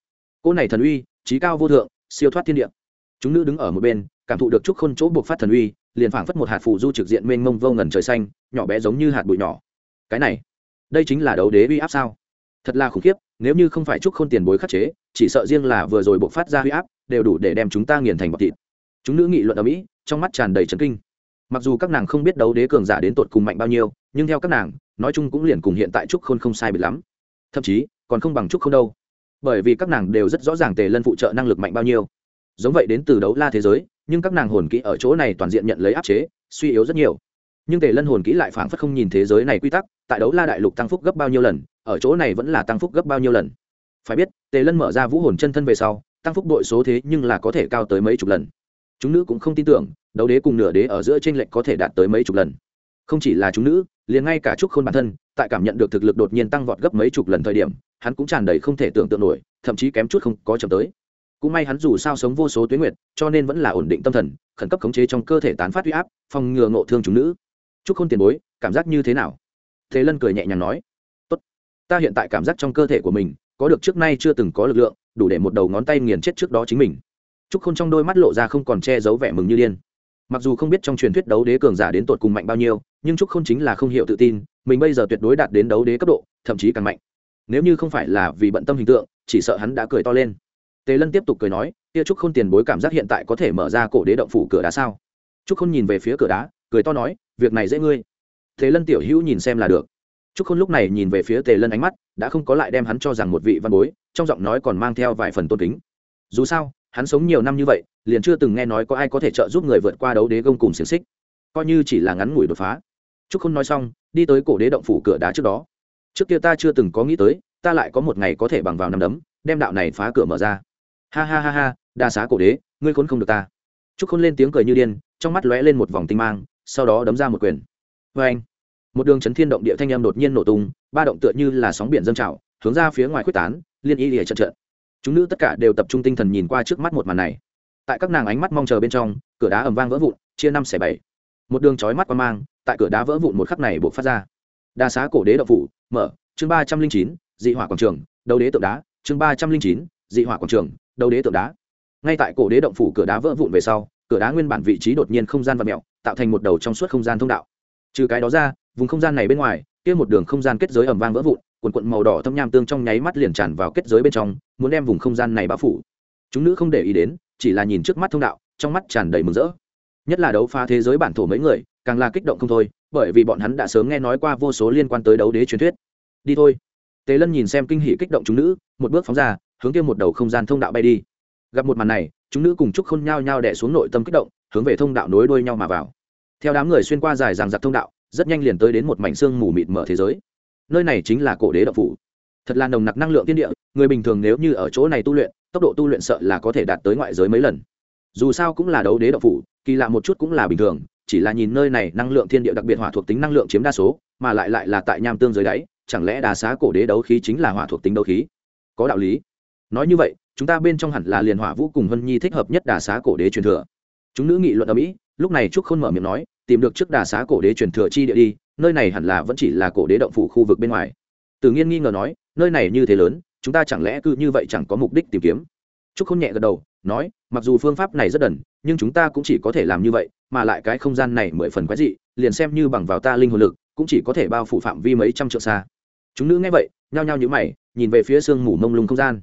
Cỗ này thần uy, trí cao vô thượng, siêu thoát thiên địa. Chúng nữ đứng ở một bên, cảm thụ được trúc khôn chỗ buộc phát thần uy, liền phảng phất một hạt phụ du trực diện mênh mông vô ngần trời xanh, nhỏ bé giống như hạt bụi nhỏ. Cái này, đây chính là đấu đế uy áp sao? Thật là khủng khiếp, nếu như không phải trúc khôn tiền bối khắc chế, chỉ sợ riêng là vừa rồi buộc phát ra uy áp, đều đủ để đem chúng ta nghiền thành bọc thịt chúng nữ nghị luận ở mỹ, trong mắt tràn đầy trấn kinh. Mặc dù các nàng không biết đấu đế cường giả đến tột cùng mạnh bao nhiêu, nhưng theo các nàng, nói chung cũng liền cùng hiện tại trúc khôn không sai biệt lắm. Thậm chí, còn không bằng trúc khôn đâu. Bởi vì các nàng đều rất rõ ràng tề lân phụ trợ năng lực mạnh bao nhiêu. Giống vậy đến từ đấu la thế giới, nhưng các nàng hồn kỹ ở chỗ này toàn diện nhận lấy áp chế, suy yếu rất nhiều. Nhưng tề lân hồn kỹ lại phảng phất không nhìn thế giới này quy tắc, tại đấu la đại lục tăng phúc gấp bao nhiêu lần, ở chỗ này vẫn là tăng phúc gấp bao nhiêu lần. Phải biết, tề lân mở ra vũ hồn chân thân về sau, tăng phúc đội số thế nhưng là có thể cao tới mấy chục lần chúng nữ cũng không tin tưởng, đấu đế cùng nửa đế ở giữa tranh lệch có thể đạt tới mấy chục lần. Không chỉ là chúng nữ, liền ngay cả trúc khôn bản thân, tại cảm nhận được thực lực đột nhiên tăng vọt gấp mấy chục lần thời điểm, hắn cũng tràn đầy không thể tưởng tượng nổi, thậm chí kém chút không có chậm tới. Cũng may hắn dù sao sống vô số tuyến nguyệt, cho nên vẫn là ổn định tâm thần, khẩn cấp khống chế trong cơ thể tán phát huy áp, phòng ngừa ngộ thương chúng nữ. Trúc khôn tiền bối, cảm giác như thế nào? Thế lân cười nhẹ nhàng nói. Tốt. Ta hiện tại cảm giác trong cơ thể của mình, có được trước nay chưa từng có lực lượng, đủ để một đầu ngón tay nghiền chết trước đó chính mình trúc khôn trong đôi mắt lộ ra không còn che giấu vẻ mừng như điên. Mặc dù không biết trong truyền thuyết đấu đế cường giả đến tột cùng mạnh bao nhiêu, nhưng trúc khôn chính là không hiểu tự tin, mình bây giờ tuyệt đối đạt đến đấu đế cấp độ, thậm chí càng mạnh. Nếu như không phải là vì bận tâm hình tượng, chỉ sợ hắn đã cười to lên. Tề lân tiếp tục cười nói, kia trúc khôn tiền bối cảm giác hiện tại có thể mở ra cổ đế động phủ cửa đá sao? Trúc khôn nhìn về phía cửa đá, cười to nói, việc này dễ ngươi. Tề lân tiểu hữu nhìn xem là được. Trúc khôn lúc này nhìn về phía tề lân ánh mắt, đã không có lại đem hắn cho rằng một vị văn bối, trong giọng nói còn mang theo vài phần tôn kính. Dù sao hắn sống nhiều năm như vậy, liền chưa từng nghe nói có ai có thể trợ giúp người vượt qua đấu đế gông cùng xiềng xích. Coi như chỉ là ngắn ngủi đột phá. Trúc khôn nói xong, đi tới cổ đế động phủ cửa đá trước đó. Trước kia ta chưa từng có nghĩ tới, ta lại có một ngày có thể bằng vào năm đấm, đem đạo này phá cửa mở ra. Ha ha ha ha, đa xá cổ đế, ngươi khốn không được ta. Trúc khôn lên tiếng cười như điên, trong mắt lóe lên một vòng tinh mang, sau đó đấm ra một quyền. Vê anh, một đường chấn thiên động địa thanh âm đột nhiên nổ tung, ba động tựa như là sóng biển dâng trào, hướng ra phía ngoài quyết tán, liên y lìa trận trận chúng nữ tất cả đều tập trung tinh thần nhìn qua trước mắt một màn này. Tại các nàng ánh mắt mong chờ bên trong, cửa đá ầm vang vỡ vụn, chia năm xẻ bảy. Một đường chói mắt qua mang, tại cửa đá vỡ vụn một khắc này buộc phát ra. Đa xá cổ đế đậu phủ, mở, chương ba trăm linh chín, dị hỏa quảng trường, đầu đế tượng đá, chương ba trăm linh chín, dị hỏa quảng trường, đầu đế tượng đá. Ngay tại cổ đế động phủ cửa đá vỡ vụn về sau, cửa đá nguyên bản vị trí đột nhiên không gian và mẹo tạo thành một đầu trong suốt không gian thông đạo. Trừ cái đó ra, vùng không gian này bên ngoài, kia một đường không gian kết giới ẩm vang vỡ vụn quần quận màu đỏ thâm nham tương trong nháy mắt liền tràn vào kết giới bên trong, muốn đem vùng không gian này bao phủ. Chúng nữ không để ý đến, chỉ là nhìn trước mắt thông đạo, trong mắt tràn đầy mừng rỡ. Nhất là đấu phá thế giới bản thổ mấy người, càng là kích động không thôi, bởi vì bọn hắn đã sớm nghe nói qua vô số liên quan tới đấu đế truyền thuyết. Đi thôi. Tề lân nhìn xem kinh hỷ kích động chúng nữ, một bước phóng ra, hướng kia một đầu không gian thông đạo bay đi. Gặp một màn này, chúng nữ cùng chúc khôn nhao nhao đẻ xuống nội tâm kích động, hướng về thông đạo nối đuôi nhau mà vào. Theo đám người xuyên qua dài ràng giặc thông đạo, rất nhanh liền tới đến một mảnh xương mù mịt mở thế giới nơi này chính là cổ đế động phủ. Thật là nồng nặc năng lượng tiên địa, người bình thường nếu như ở chỗ này tu luyện, tốc độ tu luyện sợ là có thể đạt tới ngoại giới mấy lần. Dù sao cũng là đấu đế động phủ, kỳ lạ một chút cũng là bình thường, chỉ là nhìn nơi này năng lượng thiên địa đặc biệt hỏa thuộc tính năng lượng chiếm đa số, mà lại lại là tại nham tương dưới đáy, chẳng lẽ đà xá cổ đế đấu khí chính là hỏa thuộc tính đấu khí? Có đạo lý. Nói như vậy, chúng ta bên trong hẳn là liền hỏa vũ cùng hân nhi thích hợp nhất đà xá cổ đế truyền thừa. Chúng nữ nghị luận ở mỹ, lúc này trúc không mở miệng nói, tìm được trước đà xá cổ đế truyền thừa chi địa đi nơi này hẳn là vẫn chỉ là cổ đế động phủ khu vực bên ngoài. Tự nhiên nghi ngờ nói, nơi này như thế lớn, chúng ta chẳng lẽ cứ như vậy chẳng có mục đích tìm kiếm? Trúc không nhẹ gật đầu, nói, mặc dù phương pháp này rất đần, nhưng chúng ta cũng chỉ có thể làm như vậy, mà lại cái không gian này mười phần quái dị, liền xem như bằng vào ta linh hồn lực, cũng chỉ có thể bao phủ phạm vi mấy trăm triệu xa. Chúng nữ nghe vậy, nhao nhao nhữ mày, nhìn về phía sương mù mông lung không gian.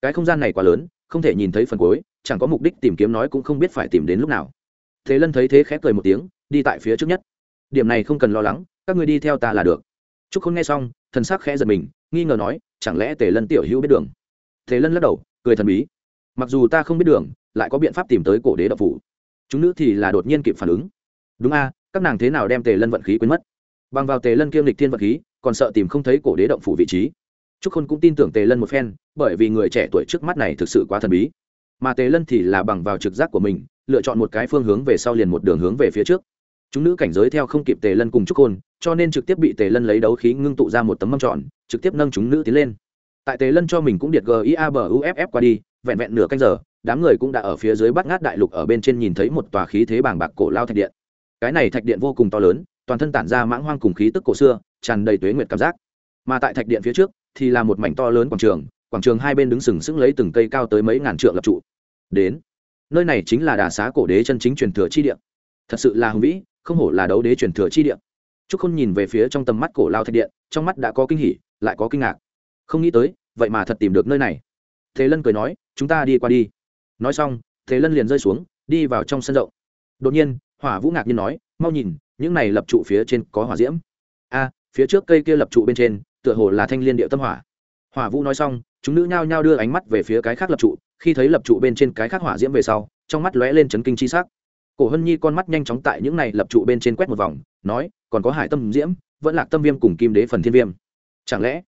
Cái không gian này quá lớn, không thể nhìn thấy phần cuối, chẳng có mục đích tìm kiếm nói cũng không biết phải tìm đến lúc nào. Thế lân thấy thế khép cười một tiếng, đi tại phía trước nhất điểm này không cần lo lắng, các người đi theo ta là được. T r ú c khôn nghe xong, thần sắc khẽ giật mình, nghi ngờ nói, chẳng lẽ tề lân tiểu hữu biết đường? Thế lân lắc đầu, cười thần bí. Mặc dù ta không biết đường, lại có biện pháp tìm tới cổ đế đậu phủ. Chúng nữ thì là đột nhiên kịp phản ứng. Đúng a, các nàng thế nào đem tề lân vận khí quên mất? Bằng vào tề lân kiêm lịch thiên vận khí, còn sợ tìm không thấy cổ đế động phủ vị trí. Trúc khôn cũng tin tưởng tề lân một phen, bởi vì người trẻ tuổi trước mắt này thực sự quá thần bí. Mà tề lân thì là bằng vào trực giác của mình, lựa chọn một cái phương hướng về sau liền một đường hướng về phía trước chúng nữ cảnh giới theo không kịp tề lân cùng trúc khôn cho nên trực tiếp bị tề lân lấy đấu khí ngưng tụ ra một tấm mâm tròn, trực tiếp nâng chúng nữ tiến lên. Tại tề lân cho mình cũng điệt gia qua đi, vẹn vẹn nửa canh giờ, đám người cũng đã ở phía dưới bắt ngát đại lục ở bên trên nhìn thấy một tòa khí thế bàng bạc cổ lao thạch điện. Cái này thạch điện vô cùng to lớn, toàn thân tản ra mãng hoang cùng khí tức cổ xưa, tràn đầy tuế nguyệt cảm giác. Mà tại thạch điện phía trước thì là một mảnh to lớn quảng trường quảng trường hai bên đứng sừng sững lấy từng cây cao tới mấy ngàn trượng lập trụ. Đến, nơi này chính là đà xá cổ đế chân chính truyền thừa chi điện thật sự là hùng vĩ không hổ là đấu đế truyền thừa chi điện trúc khôn nhìn về phía trong tầm mắt cổ lao thạch điện, trong mắt đã có kinh hỉ, lại có kinh ngạc. Không nghĩ tới, vậy mà thật tìm được nơi này. Thế lân cười nói, chúng ta đi qua đi. Nói xong, thế lân liền rơi xuống, đi vào trong sân rộng. Đột nhiên, hỏa vũ ngạc nhiên nói, mau nhìn, những này lập trụ phía trên có hỏa diễm. A, phía trước cây kia lập trụ bên trên, tựa hồ là thanh liên điệu tâm hỏa. Hỏa vũ nói xong, chúng nữ nhao nhao đưa ánh mắt về phía cái khác lập trụ, khi thấy lập trụ bên trên cái khác hỏa diễm về sau, trong mắt lóe lên chấn kinh chi sắc cổ hân nhi con mắt nhanh chóng tại những này lập trụ bên trên quét một vòng, nói, còn có hải tâm diễm, vẫn lạc tâm viêm cùng kim đế phần thiên viêm. Chẳng lẽ,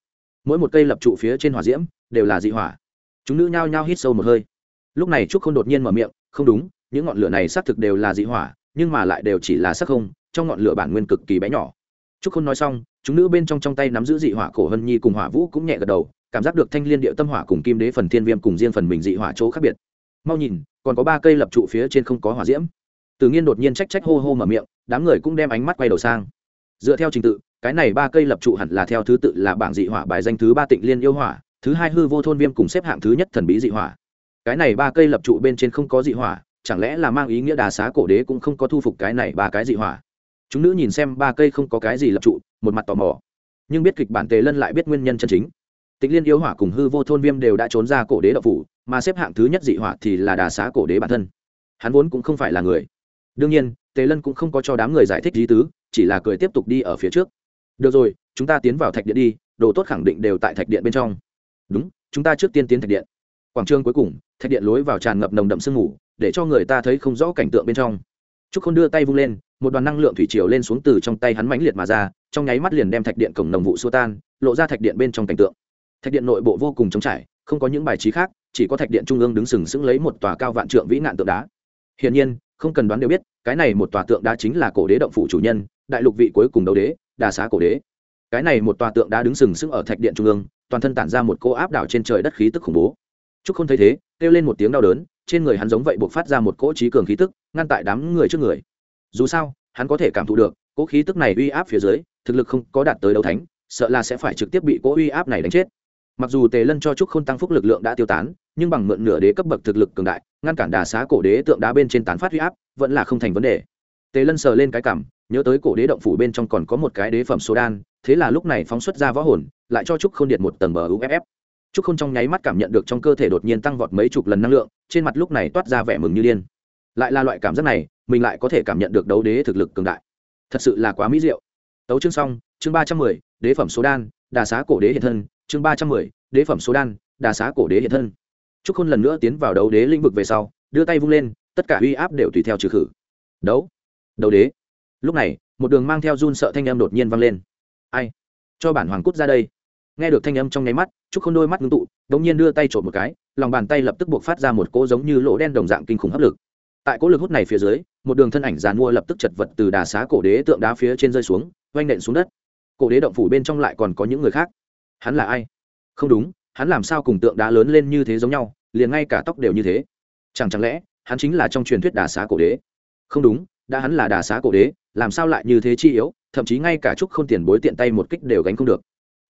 mỗi một cây lập trụ phía trên hỏa diễm đều là dị hỏa? Chúng nữ nhao nhao hít sâu một hơi. Lúc này trúc không đột nhiên mở miệng, không đúng, những ngọn lửa này xác thực đều là dị hỏa, nhưng mà lại đều chỉ là sắc không, trong ngọn lửa bản nguyên cực kỳ bé nhỏ. Trúc không nói xong, chúng nữ bên trong trong tay nắm giữ dị hỏa cổ hân nhi cùng hỏa vũ cũng nhẹ gật đầu, cảm giác được thanh liên điệu tâm hỏa cùng kim đế phần thiên viêm cùng riêng phần mình dị hỏa chỗ khác biệt. Mau nhìn, còn có ba cây lập trụ phía trên không có hỏa diễm tự nhiên đột nhiên trách trách hô hô mở miệng, đám người cũng đem ánh mắt quay đầu sang. Dựa theo trình tự, cái này ba cây lập trụ hẳn là theo thứ tự là bảng dị hỏa bài danh thứ ba tịnh liên yêu hỏa, thứ hai hư vô thôn viêm cùng xếp hạng thứ nhất thần bí dị hỏa. Cái này ba cây lập trụ bên trên không có dị hỏa, chẳng lẽ là mang ý nghĩa đà xá cổ đế cũng không có thu phục cái này ba cái dị hỏa? Chúng nữ nhìn xem ba cây không có cái gì lập trụ, một mặt tò mò. Nhưng biết kịch bản tề lân lại biết nguyên nhân chân chính. Tịnh liên yêu hỏa cùng hư vô thôn viêm đều đã trốn ra cổ đế đậu phủ, mà xếp hạng thứ nhất dị hỏa thì là đà xá cổ đế bản thân. Hắn vốn cũng không phải là người đương nhiên, tề lân cũng không có cho đám người giải thích lý tứ, chỉ là cười tiếp tục đi ở phía trước. Được rồi, chúng ta tiến vào thạch điện đi, đồ tốt khẳng định đều tại thạch điện bên trong. Đúng, chúng ta trước tiên tiến thạch điện. Quảng trường cuối cùng, thạch điện lối vào tràn ngập nồng đậm sương mù, để cho người ta thấy không rõ cảnh tượng bên trong. Trúc không đưa tay vung lên, một đoàn năng lượng thủy triều lên xuống từ trong tay hắn mãnh liệt mà ra, trong nháy mắt liền đem thạch điện cổng nồng vụ xua tan, lộ ra thạch điện bên trong cảnh tượng. Thạch điện nội bộ vô cùng trống trải, không có những bài trí khác, chỉ có thạch điện trung ương đứng sừng sững lấy một tòa cao vạn trượng vĩ nạn tượng đá. Hiển nhiên không cần đoán đều biết, cái này một tòa tượng đá chính là cổ đế động phủ chủ nhân, đại lục vị cuối cùng đấu đế, đà xá cổ đế. Cái này một tòa tượng đá đứng sừng sững ở thạch điện trung ương, toàn thân tản ra một cô áp đảo trên trời đất khí tức khủng bố. Trúc không thấy thế, kêu lên một tiếng đau đớn, trên người hắn giống vậy buộc phát ra một cỗ trí cường khí tức, ngăn tại đám người trước người. Dù sao, hắn có thể cảm thụ được, cỗ khí tức này uy áp phía dưới, thực lực không có đạt tới đấu thánh, sợ là sẽ phải trực tiếp bị cỗ uy áp này đánh chết mặc dù tề lân cho trúc không tăng phúc lực lượng đã tiêu tán, nhưng bằng mượn nửa đế cấp bậc thực lực cường đại, ngăn cản đà xá cổ đế tượng đá bên trên tán phát huy áp, vẫn là không thành vấn đề. Tề lân sờ lên cái cảm, nhớ tới cổ đế động phủ bên trong còn có một cái đế phẩm số đan, thế là lúc này phóng xuất ra võ hồn, lại cho trúc không điện một tầng bờ uff trúc không trong nháy mắt cảm nhận được trong cơ thể đột nhiên tăng vọt mấy chục lần năng lượng, trên mặt lúc này toát ra vẻ mừng như điên. Lại là loại cảm giác này, mình lại có thể cảm nhận được đấu đế thực lực cường đại. Thật sự là quá mỹ diệu. Tấu chương xong, chương ba trăm mười, đế phẩm số đan, đà xá cổ đế hiện thân chương ba trăm mười, đế phẩm số đan, đà xá cổ đế hiện thân. Trúc khôn lần nữa tiến vào đấu đế lĩnh vực về sau, đưa tay vung lên, tất cả uy áp đều tùy theo trừ khử. Đấu đấu đế. Lúc này, một đường mang theo run sợ thanh âm đột nhiên vang lên. Ai? Cho bản hoàng cút ra đây. Nghe được thanh âm trong nháy mắt, trúc khôn đôi mắt ngưng tụ, đột nhiên đưa tay trộm một cái, lòng bàn tay lập tức buộc phát ra một cỗ giống như lỗ đen đồng dạng kinh khủng hấp lực. Tại cỗ lực hút này phía dưới, một đường thân ảnh giàn mua lập tức chật vật từ đà xá cổ đế tượng đá phía trên rơi xuống oanh nện xuống đất. Cổ đế động phủ bên trong lại còn có những người khác hắn là ai? Không đúng, hắn làm sao cùng tượng đá lớn lên như thế giống nhau, liền ngay cả tóc đều như thế. Chẳng chẳng lẽ, hắn chính là trong truyền thuyết đà xá cổ đế? Không đúng, đã hắn là đà xá cổ đế, làm sao lại như thế chi yếu, thậm chí ngay cả trúc không tiền bối tiện tay một kích đều gánh không được.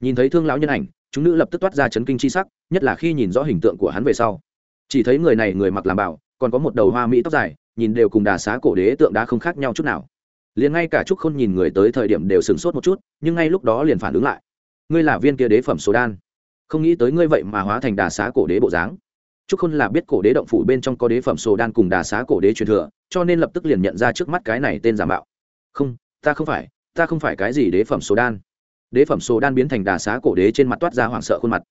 Nhìn thấy thương lão nhân ảnh, chúng nữ lập tức toát ra chấn kinh chi sắc, nhất là khi nhìn rõ hình tượng của hắn về sau. Chỉ thấy người này người mặc làm bảo, còn có một đầu hoa mỹ tóc dài, nhìn đều cùng đà xá cổ đế tượng đá không khác nhau chút nào. Liền ngay cả trúc không nhìn người tới thời điểm đều sửng sốt một chút, nhưng ngay lúc đó liền phản ứng lại ngươi là viên kia đế phẩm số đan không nghĩ tới ngươi vậy mà hóa thành đà xá cổ đế bộ dáng Chúc Khôn là biết cổ đế động phủ bên trong có đế phẩm số đan cùng đà xá cổ đế truyền thừa, cho nên lập tức liền nhận ra trước mắt cái này tên giả mạo. Không, ta không phải, ta không phải cái gì đế phẩm số đan. Đế phẩm số đan biến thành đà xá cổ đế trên mặt toát ra hoảng sợ khuôn mặt.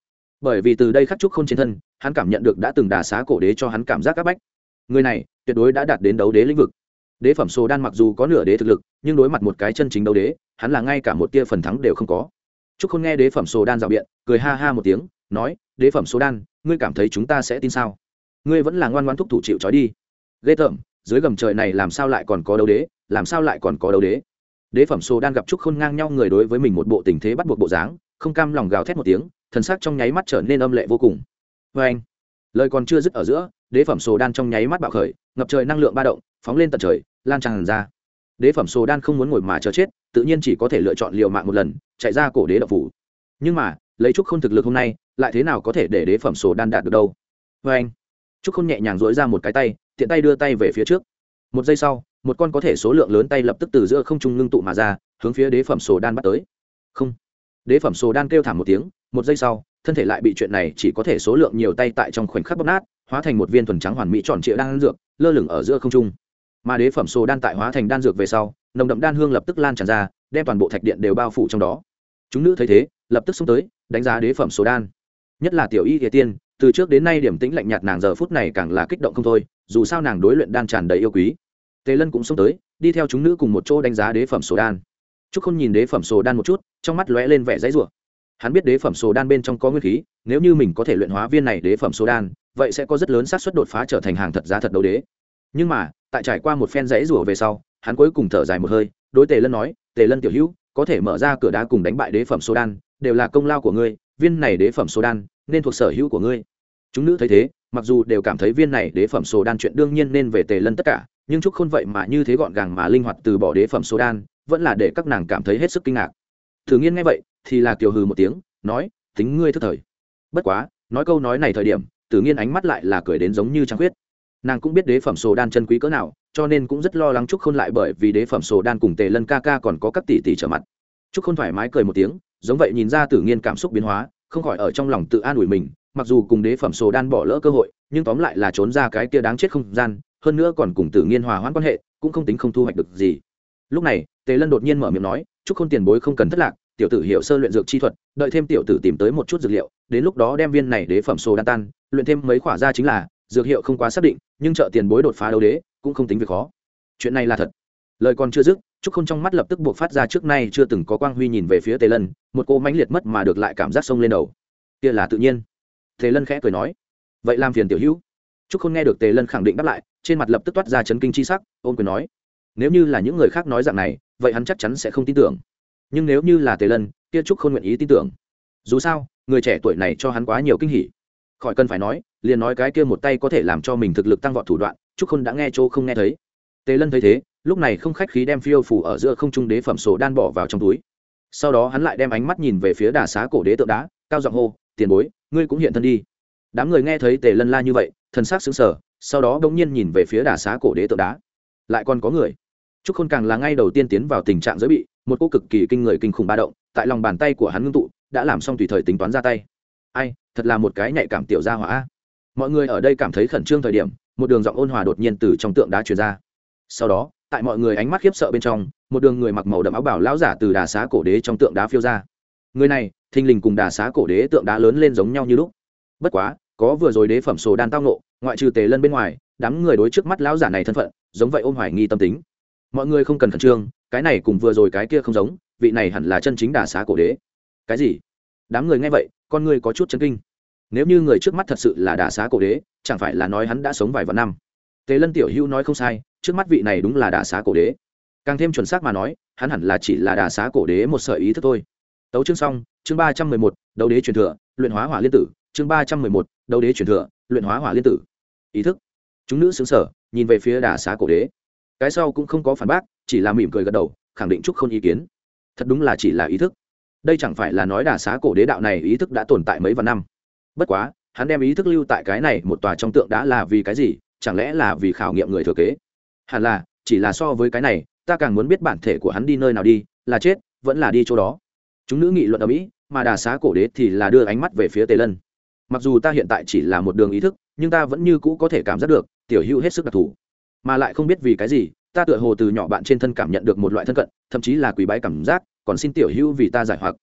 Bởi vì từ đây khắc chúc Khôn trên thân, hắn cảm nhận được đã từng đà xá cổ đế cho hắn cảm giác áp bách. Người này, tuyệt đối đã đạt đến đấu đế lĩnh vực. Đế phẩm số đan mặc dù có nửa đế thực lực, nhưng đối mặt một cái chân chính đấu đế, hắn là ngay cả một tia phần thắng đều không có. Trúc Khôn nghe đế phẩm số đan dạo biện, cười ha ha một tiếng, nói, đế phẩm số đan, ngươi cảm thấy chúng ta sẽ tin sao? Ngươi vẫn là ngoan ngoãn thúc thủ chịu trói đi. Ghê tởm dưới gầm trời này làm sao lại còn có đấu đế làm sao lại còn có đấu đế? Đế phẩm số đan gặp trúc khôn ngang nhau người đối với mình một bộ tình thế bắt buộc bộ dáng không cam lòng gào thét một tiếng thần sắc trong nháy mắt trở nên âm lệ vô cùng. Vê anh lời còn chưa dứt ở giữa đế phẩm số đan trong nháy mắt bạo khởi ngập trời năng lượng ba động phóng lên tận trời lan tràn ra đế phẩm sô đan không muốn ngồi mà chờ chết, tự nhiên chỉ có thể lựa chọn liều mạng một lần, chạy ra cổ đế đậu phủ. Nhưng mà, lấy trúc khôn thực lực hôm nay, lại thế nào có thể để đế phẩm Sô đan đạt được đâu? Vê anh, trúc khôn nhẹ nhàng dối ra một cái tay, tiện tay đưa tay về phía trước. Một giây sau, một con có thể số lượng lớn tay lập tức từ giữa không trung ngưng tụ mà ra, hướng phía đế phẩm sổ đan bắt tới. Không. Đế phẩm sổ đan kêu thảm một tiếng, một giây sau, thân thể lại bị chuyện này chỉ có thể số lượng nhiều tay tại trong khoảnh khắc bóp nát, hóa thành một viên thuần trắng hoàn mỹ tròn trịa đan dược, lơ lửng ở giữa không trung mà đế phẩm sồ đan tại hóa thành đan dược về sau, nồng đậm đan hương lập tức lan tràn ra, đem toàn bộ thạch điện đều bao phủ trong đó. Chúng nữ thấy thế, lập tức xông tới, đánh giá đế phẩm số đan. Nhất là tiểu y địa tiên, từ trước đến nay điểm tĩnh lạnh nhạt nàng giờ phút này càng là kích động không thôi, dù sao nàng đối luyện đan tràn đầy yêu quý. Tề lân cũng xông tới, đi theo chúng nữ cùng một chỗ đánh giá đế phẩm sổ đan. Trúc khôn nhìn đế phẩm sổ đan một chút, trong mắt lóe lên vẻ dãy rủa. Hắn biết đế phẩm sổ đan bên trong có nguyên khí, nếu như mình có thể luyện hóa viên này đế phẩm sổ đan, vậy sẽ có rất lớn xác suất đột phá trở thành hàng thật giá thật đấu đế. Nhưng mà tại trải qua một phen rẫy rủa về sau, hắn cuối cùng thở dài một hơi, đối tề lân nói, tề lân tiểu hữu, có thể mở ra cửa đá cùng đánh bại đế phẩm số đan, đều là công lao của ngươi, viên này đế phẩm số đan nên thuộc sở hữu của ngươi. Chúng nữ thấy thế, mặc dù đều cảm thấy viên này đế phẩm số đan chuyện đương nhiên nên về tề lân tất cả, nhưng chúc khôn vậy mà như thế gọn gàng mà linh hoạt từ bỏ đế phẩm số đan, vẫn là để các nàng cảm thấy hết sức kinh ngạc. Thử nghiên nghe vậy, thì là kiều hừ một tiếng, nói, tính ngươi thức thời. Bất quá, nói câu nói này thời điểm, tử nghiên ánh mắt lại là cười đến giống như trăng khuyết nàng cũng biết đế phẩm sổ đan chân quý cỡ nào, cho nên cũng rất lo lắng chúc khôn lại bởi vì đế phẩm sổ đan cùng tề lân ca ca còn có các tỷ tỷ trở mặt. Chúc khôn thoải mái cười một tiếng, giống vậy nhìn ra tử nghiên cảm xúc biến hóa, không khỏi ở trong lòng tự an ủi mình, mặc dù cùng đế phẩm sổ đan bỏ lỡ cơ hội, nhưng tóm lại là trốn ra cái kia đáng chết không gian, hơn nữa còn cùng tử nghiên hòa hoãn quan hệ, cũng không tính không thu hoạch được gì. Lúc này, tề lân đột nhiên mở miệng nói chúc khôn tiền bối không cần thất lạc, tiểu tử hiểu sơ luyện dược chi thuật, đợi thêm tiểu tử tìm tới một chút dược liệu, đến lúc đó đem viên này đế phẩm sổ đan tan, luyện thêm mấy khỏa ra chính là dược hiệu không quá xác định, nhưng trợ tiền bối đột phá đấu đế, cũng không tính việc khó. Chuyện này là thật. Lời còn chưa dứt, trúc khôn trong mắt lập tức buộc phát ra trước nay chưa từng có quang huy nhìn về phía tề lân, một cô mãnh liệt mất mà được lại cảm giác sông lên đầu. Kia là tự nhiên. Tề lân khẽ cười nói, vậy làm phiền tiểu hữu. Trúc khôn nghe được tề lân khẳng định đáp lại, trên mặt lập tức toát ra chấn kinh chi sắc ôm quyền nói, nếu như là những người khác nói dạng này, vậy hắn chắc chắn sẽ không tin tưởng. Nhưng nếu như là tề lân, kia trúc khôn nguyện ý tin tưởng. Dù sao, người trẻ tuổi này cho hắn quá nhiều kinh hỉ khỏi cần phải nói, liền nói cái kia một tay có thể làm cho mình thực lực tăng vọt thủ đoạn, trúc khôn đã nghe chỗ không nghe thấy. Tề lân thấy thế, lúc này không khách khí đem phiêu phủ ở giữa không trung đế phẩm sổ đan bỏ vào trong túi. Sau đó hắn lại đem ánh mắt nhìn về phía đà xá cổ đế tượng đá, cao giọng hô, tiền bối, ngươi cũng hiện thân đi. Đám người nghe thấy tề lân la như vậy, thần sắc xứng sở sau đó đ ỗ n g nhiên nhìn về phía đà xá cổ đế tượng đá. Lại còn có người. Trúc khôn càng là ngay đầu tiên tiến vào tình trạng giới bị, một cô cực kỳ kinh người kinh khủng ba động, tại lòng bàn tay của hắn ngưng tụ, đã làm xong tùy thời tính toán ra tay ai, thật là một cái nhạy cảm tiểu gia hỏa mọi người ở đây cảm thấy khẩn trương thời điểm, một đường giọng ôn hòa đột nhiên từ trong tượng đá truyền ra. Sau đó, tại mọi người ánh mắt khiếp sợ bên trong, một đường người mặc màu đậm áo bảo lão giả từ đà xá cổ đế trong tượng đá phiêu ra. Người này, thình lình cùng đà xá cổ đế tượng đá lớn lên giống nhau như lúc. Bất quá, có vừa rồi đế phẩm sổ đan tao nộ ngoại trừ tề lân bên ngoài, đám người đối trước mắt lão giả này thân phận, giống vậy ôm hoài nghi tâm tính. Mọi người không cần khẩn trương, cái này cùng vừa rồi cái kia không giống, vị này hẳn là chân chính đà xá cổ đế. Cái gì? Đám người nghe vậy con người có chút chân kinh. Nếu như người trước mắt thật sự là đà xá cổ đế, chẳng phải là nói hắn đã sống vài vạn năm. Tề lân tiểu hữu nói không sai, trước mắt vị này đúng là đà xá cổ đế. Càng thêm chuẩn xác mà nói, hắn hẳn là chỉ là đà xá cổ đế một sợi ý thức thôi. Tấu chương xong, chương ba trăm mười một, đấu đế truyền thừa, luyện hóa hỏa liên tử. Chương ba trăm mười một, đấu đế truyền thừa, luyện hóa hỏa liên tử. Ý thức. Chúng nữ xứng sở nhìn về phía đà xá cổ đế. Cái sau cũng không có phản bác, chỉ là mỉm cười gật đầu, khẳng định chúc không ý kiến. Thật đúng là chỉ là ý thức đây chẳng phải là nói đà xá cổ đế đạo này ý thức đã tồn tại mấy vạn năm. Bất quá, hắn đem ý thức lưu tại cái này một tòa trong tượng đã là vì cái gì, chẳng lẽ là vì khảo nghiệm người thừa kế? Hẳn là, chỉ là so với cái này, ta càng muốn biết bản thể của hắn đi nơi nào đi, là chết, vẫn là đi chỗ đó. Chúng nữ nghị luận ở mỹ, mà đà xá cổ đế thì là đưa ánh mắt về phía tề lân. Mặc dù ta hiện tại chỉ là một đường ý thức, nhưng ta vẫn như cũ có thể cảm giác được, tiểu hữu hết sức đặc thù. Mà lại không biết vì cái gì, ta tựa hồ từ nhỏ bạn trên thân cảm nhận được một loại thân cận, thậm chí là quý bái cảm giác còn xin tiểu hữu vì ta giải hoặc.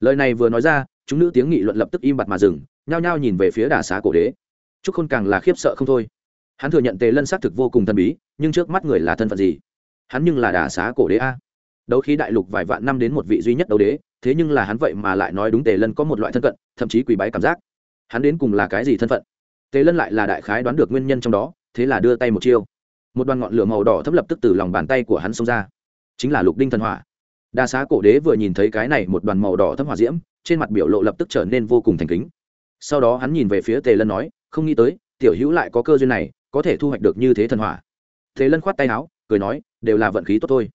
Lời này vừa nói ra, chúng nữ tiếng nghị luận lập tức im bặt mà dừng, nhao nhao nhìn về phía đà xá cổ đế. Trúc khôn càng là khiếp sợ không thôi. Hắn thừa nhận tề lân xác thực vô cùng thần bí, nhưng trước mắt người là thân phận gì? Hắn nhưng là đà xá cổ đế a. Đấu khí đại lục vài vạn năm đến một vị duy nhất đấu đế, thế nhưng là hắn vậy mà lại nói đúng tề lân có một loại thân cận, thậm chí quỳ bái cảm giác. Hắn đến cùng là cái gì thân phận? Tề lân lại là đại khái đoán được nguyên nhân trong đó, thế là đưa tay một chiêu. Một đoàn ngọn lửa màu đỏ thấp lập tức từ lòng bàn tay của hắn xông ra. Chính là lục đinh thần hỏa đa xá cổ đế vừa nhìn thấy cái này một đoàn màu đỏ thấm hỏa diễm, trên mặt biểu lộ lập tức trở nên vô cùng thành kính. Sau đó hắn nhìn về phía tề lân nói, không nghĩ tới, tiểu hữu lại có cơ duyên này, có thể thu hoạch được như thế thần hỏa. Tề lân khoát tay áo, cười nói, đều là vận khí tốt thôi.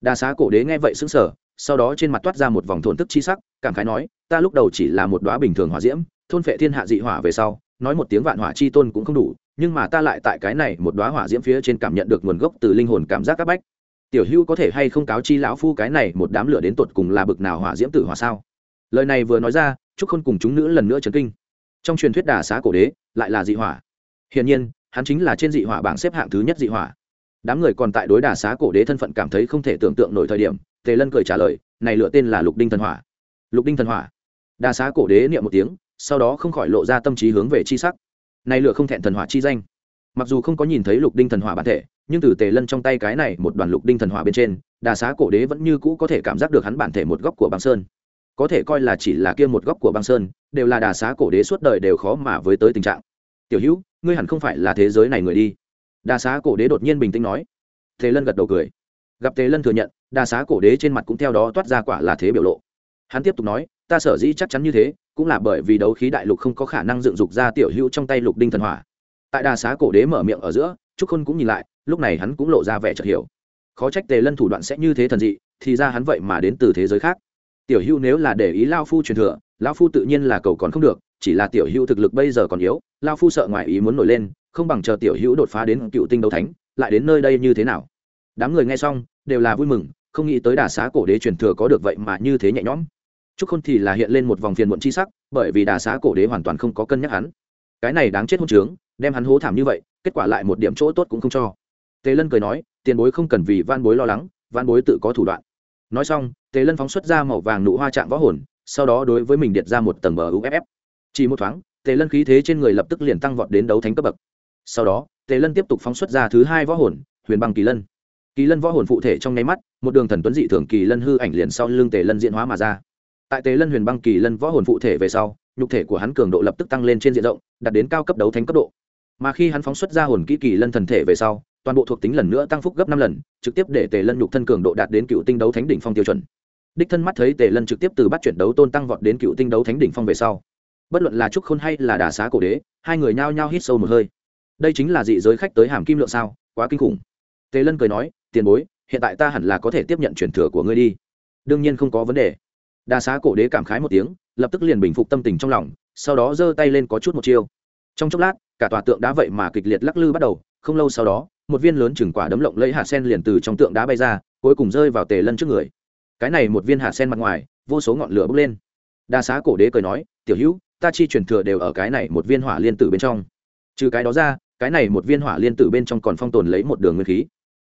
Đa xá cổ đế nghe vậy xứng sở sau đó trên mặt toát ra một vòng thổn thức chi sắc, cảm khái nói, ta lúc đầu chỉ là một đoá bình thường hỏa diễm, thôn phệ thiên hạ dị hỏa về sau, nói một tiếng vạn hỏa chi tôn cũng không đủ, nhưng mà ta lại tại cái này một đoá hỏa diễm phía trên cảm nhận được nguồn gốc từ linh hồn cảm giác các bách tiểu hữu có thể hay không cáo chi lão phu cái này một đám lửa đến tột cùng là bực nào hỏa diễm tử hỏa sao? Lời này vừa nói ra chúc khôn cùng chúng nữ lần nữa chấn kinh. Trong truyền thuyết đà xá cổ đế, lại là dị hỏa. Hiển nhiên, hắn chính là trên dị hỏa bảng xếp hạng thứ nhất dị hỏa. Đám người còn tại đối đà xá cổ đế thân phận cảm thấy không thể tưởng tượng nổi thời điểm, tề lân cười trả lời, này lựa tên là lục đinh thần hỏa. Lục đinh thần hỏa. Đà xá cổ đế niệm một tiếng, sau đó không khỏi lộ ra tâm trí hướng về chi sắc. Này lựa không thẹn thần hỏa chi danh mặc dù không có nhìn thấy lục đinh thần hỏa bản thể, nhưng từ tề lân trong tay cái này một đoàn lục đinh thần hỏa bên trên, đà xá cổ đế vẫn như cũ có thể cảm giác được hắn bản thể một góc của băng sơn. Có thể coi là chỉ là kia một góc của băng sơn, đều là đà xá cổ đế suốt đời đều khó mà với tới tình trạng. Tiểu hữu, ngươi hẳn không phải là thế giới này người đi. Đà xá cổ đế đột nhiên bình tĩnh nói. Tề lân gật đầu cười. Gặp tề lân thừa nhận, đà xá cổ đế trên mặt cũng theo đó toát ra quả là thế biểu lộ. Hắn tiếp tục nói, ta sở dĩ chắc chắn như thế, cũng là bởi vì đấu khí đại lục không có khả năng dựng dục ra tiểu hữu trong tay lục đinh thần hỏa tại đà xá cổ đế mở miệng ở giữa, trúc khôn cũng nhìn lại, lúc này hắn cũng lộ ra vẻ chợt hiểu. Khó trách tề lân thủ đoạn sẽ như thế thần dị, thì ra hắn vậy mà đến từ thế giới khác. Tiểu hưu nếu là để ý lao phu truyền thừa, lao phu tự nhiên là cầu còn không được, chỉ là tiểu hưu thực lực bây giờ còn yếu, lao phu sợ ngoài ý muốn nổi lên, không bằng chờ tiểu hữu đột phá đến cựu tinh đấu thánh, lại đến nơi đây như thế nào? Đám người nghe xong, đều là vui mừng, không nghĩ tới đà xá cổ đế truyền thừa có được vậy mà như thế nhẹ nhõm. Chúc khôn thì là hiện lên một vòng phiền muộn chi sắc, bởi vì đà xá cổ đế hoàn toàn không có cân nhắc hắn. Cái này đáng chết hôn trướng đem hắn hố thảm như vậy, kết quả lại một điểm chỗ tốt cũng không cho. Tề lân cười nói, tiền bối không cần vì van bối lo lắng van bối tự có thủ đoạn. Nói xong, tề lân phóng xuất ra màu vàng nụ hoa chạm võ hồn, sau đó đối với mình điện ra một tầng bờ uff chỉ một thoáng, tề lân khí thế trên người lập tức liền tăng vọt đến đấu thánh cấp bậc. Sau đó, tề lân tiếp tục phóng xuất ra thứ hai võ hồn, huyền băng kỳ lân. Kỳ lân võ hồn phụ thể trong nháy mắt, một đường thần tuấn dị thường kỳ lân hư ảnh liền sau lưng tề lân diễn hóa mà ra. Tại tề lân huyền băng kỳ lân võ hồn phụ thể về sau, nhục thể của hắn cường độ lập tức tăng lên trên diện rộng, đạt đến cao cấp đấu thánh cấp độ mà khi hắn phóng xuất ra hồn kỹ kỳ lân thần thể về sau, toàn bộ thuộc tính lần nữa tăng phúc gấp năm lần, trực tiếp để tề lân nhục thân cường độ đạt đến cựu tinh đấu thánh đỉnh phong tiêu chuẩn. Đích thân mắt thấy tề lân trực tiếp từ bắt chuyển đấu tôn tăng vọt đến cựu tinh đấu thánh đỉnh phong về sau. Bất luận là trúc khôn hay là đà xá cổ đế, hai người nhao nhao hít sâu một hơi. Đây chính là dị giới khách tới hàm kim lượng sao, quá kinh khủng. Tề lân cười nói, tiền bối, hiện tại ta hẳn là có thể tiếp nhận truyền thừa của ngươi đi. Đương nhiên không có vấn đề. Đà xá cổ đế cảm khái một tiếng, lập tức liền bình phục tâm tình trong lòng, sau đó giơ tay lên có chút một chiêu. Trong chốc lát cả tòa tượng đá vậy mà kịch liệt lắc lư bắt đầu, không lâu sau đó, một viên lớn chừng quả đấm lộng lấy hạt sen liền từ trong tượng đá bay ra, cuối cùng rơi vào tề lân trước người. Cái này một viên hạt sen mặt ngoài, vô số ngọn lửa bốc lên. Đa xá cổ đế cười nói, tiểu hữu, ta chi truyền thừa đều ở cái này một viên hỏa liên tử bên trong. Trừ cái đó ra, cái này một viên hỏa liên tử bên trong còn phong tồn lấy một đường nguyên khí.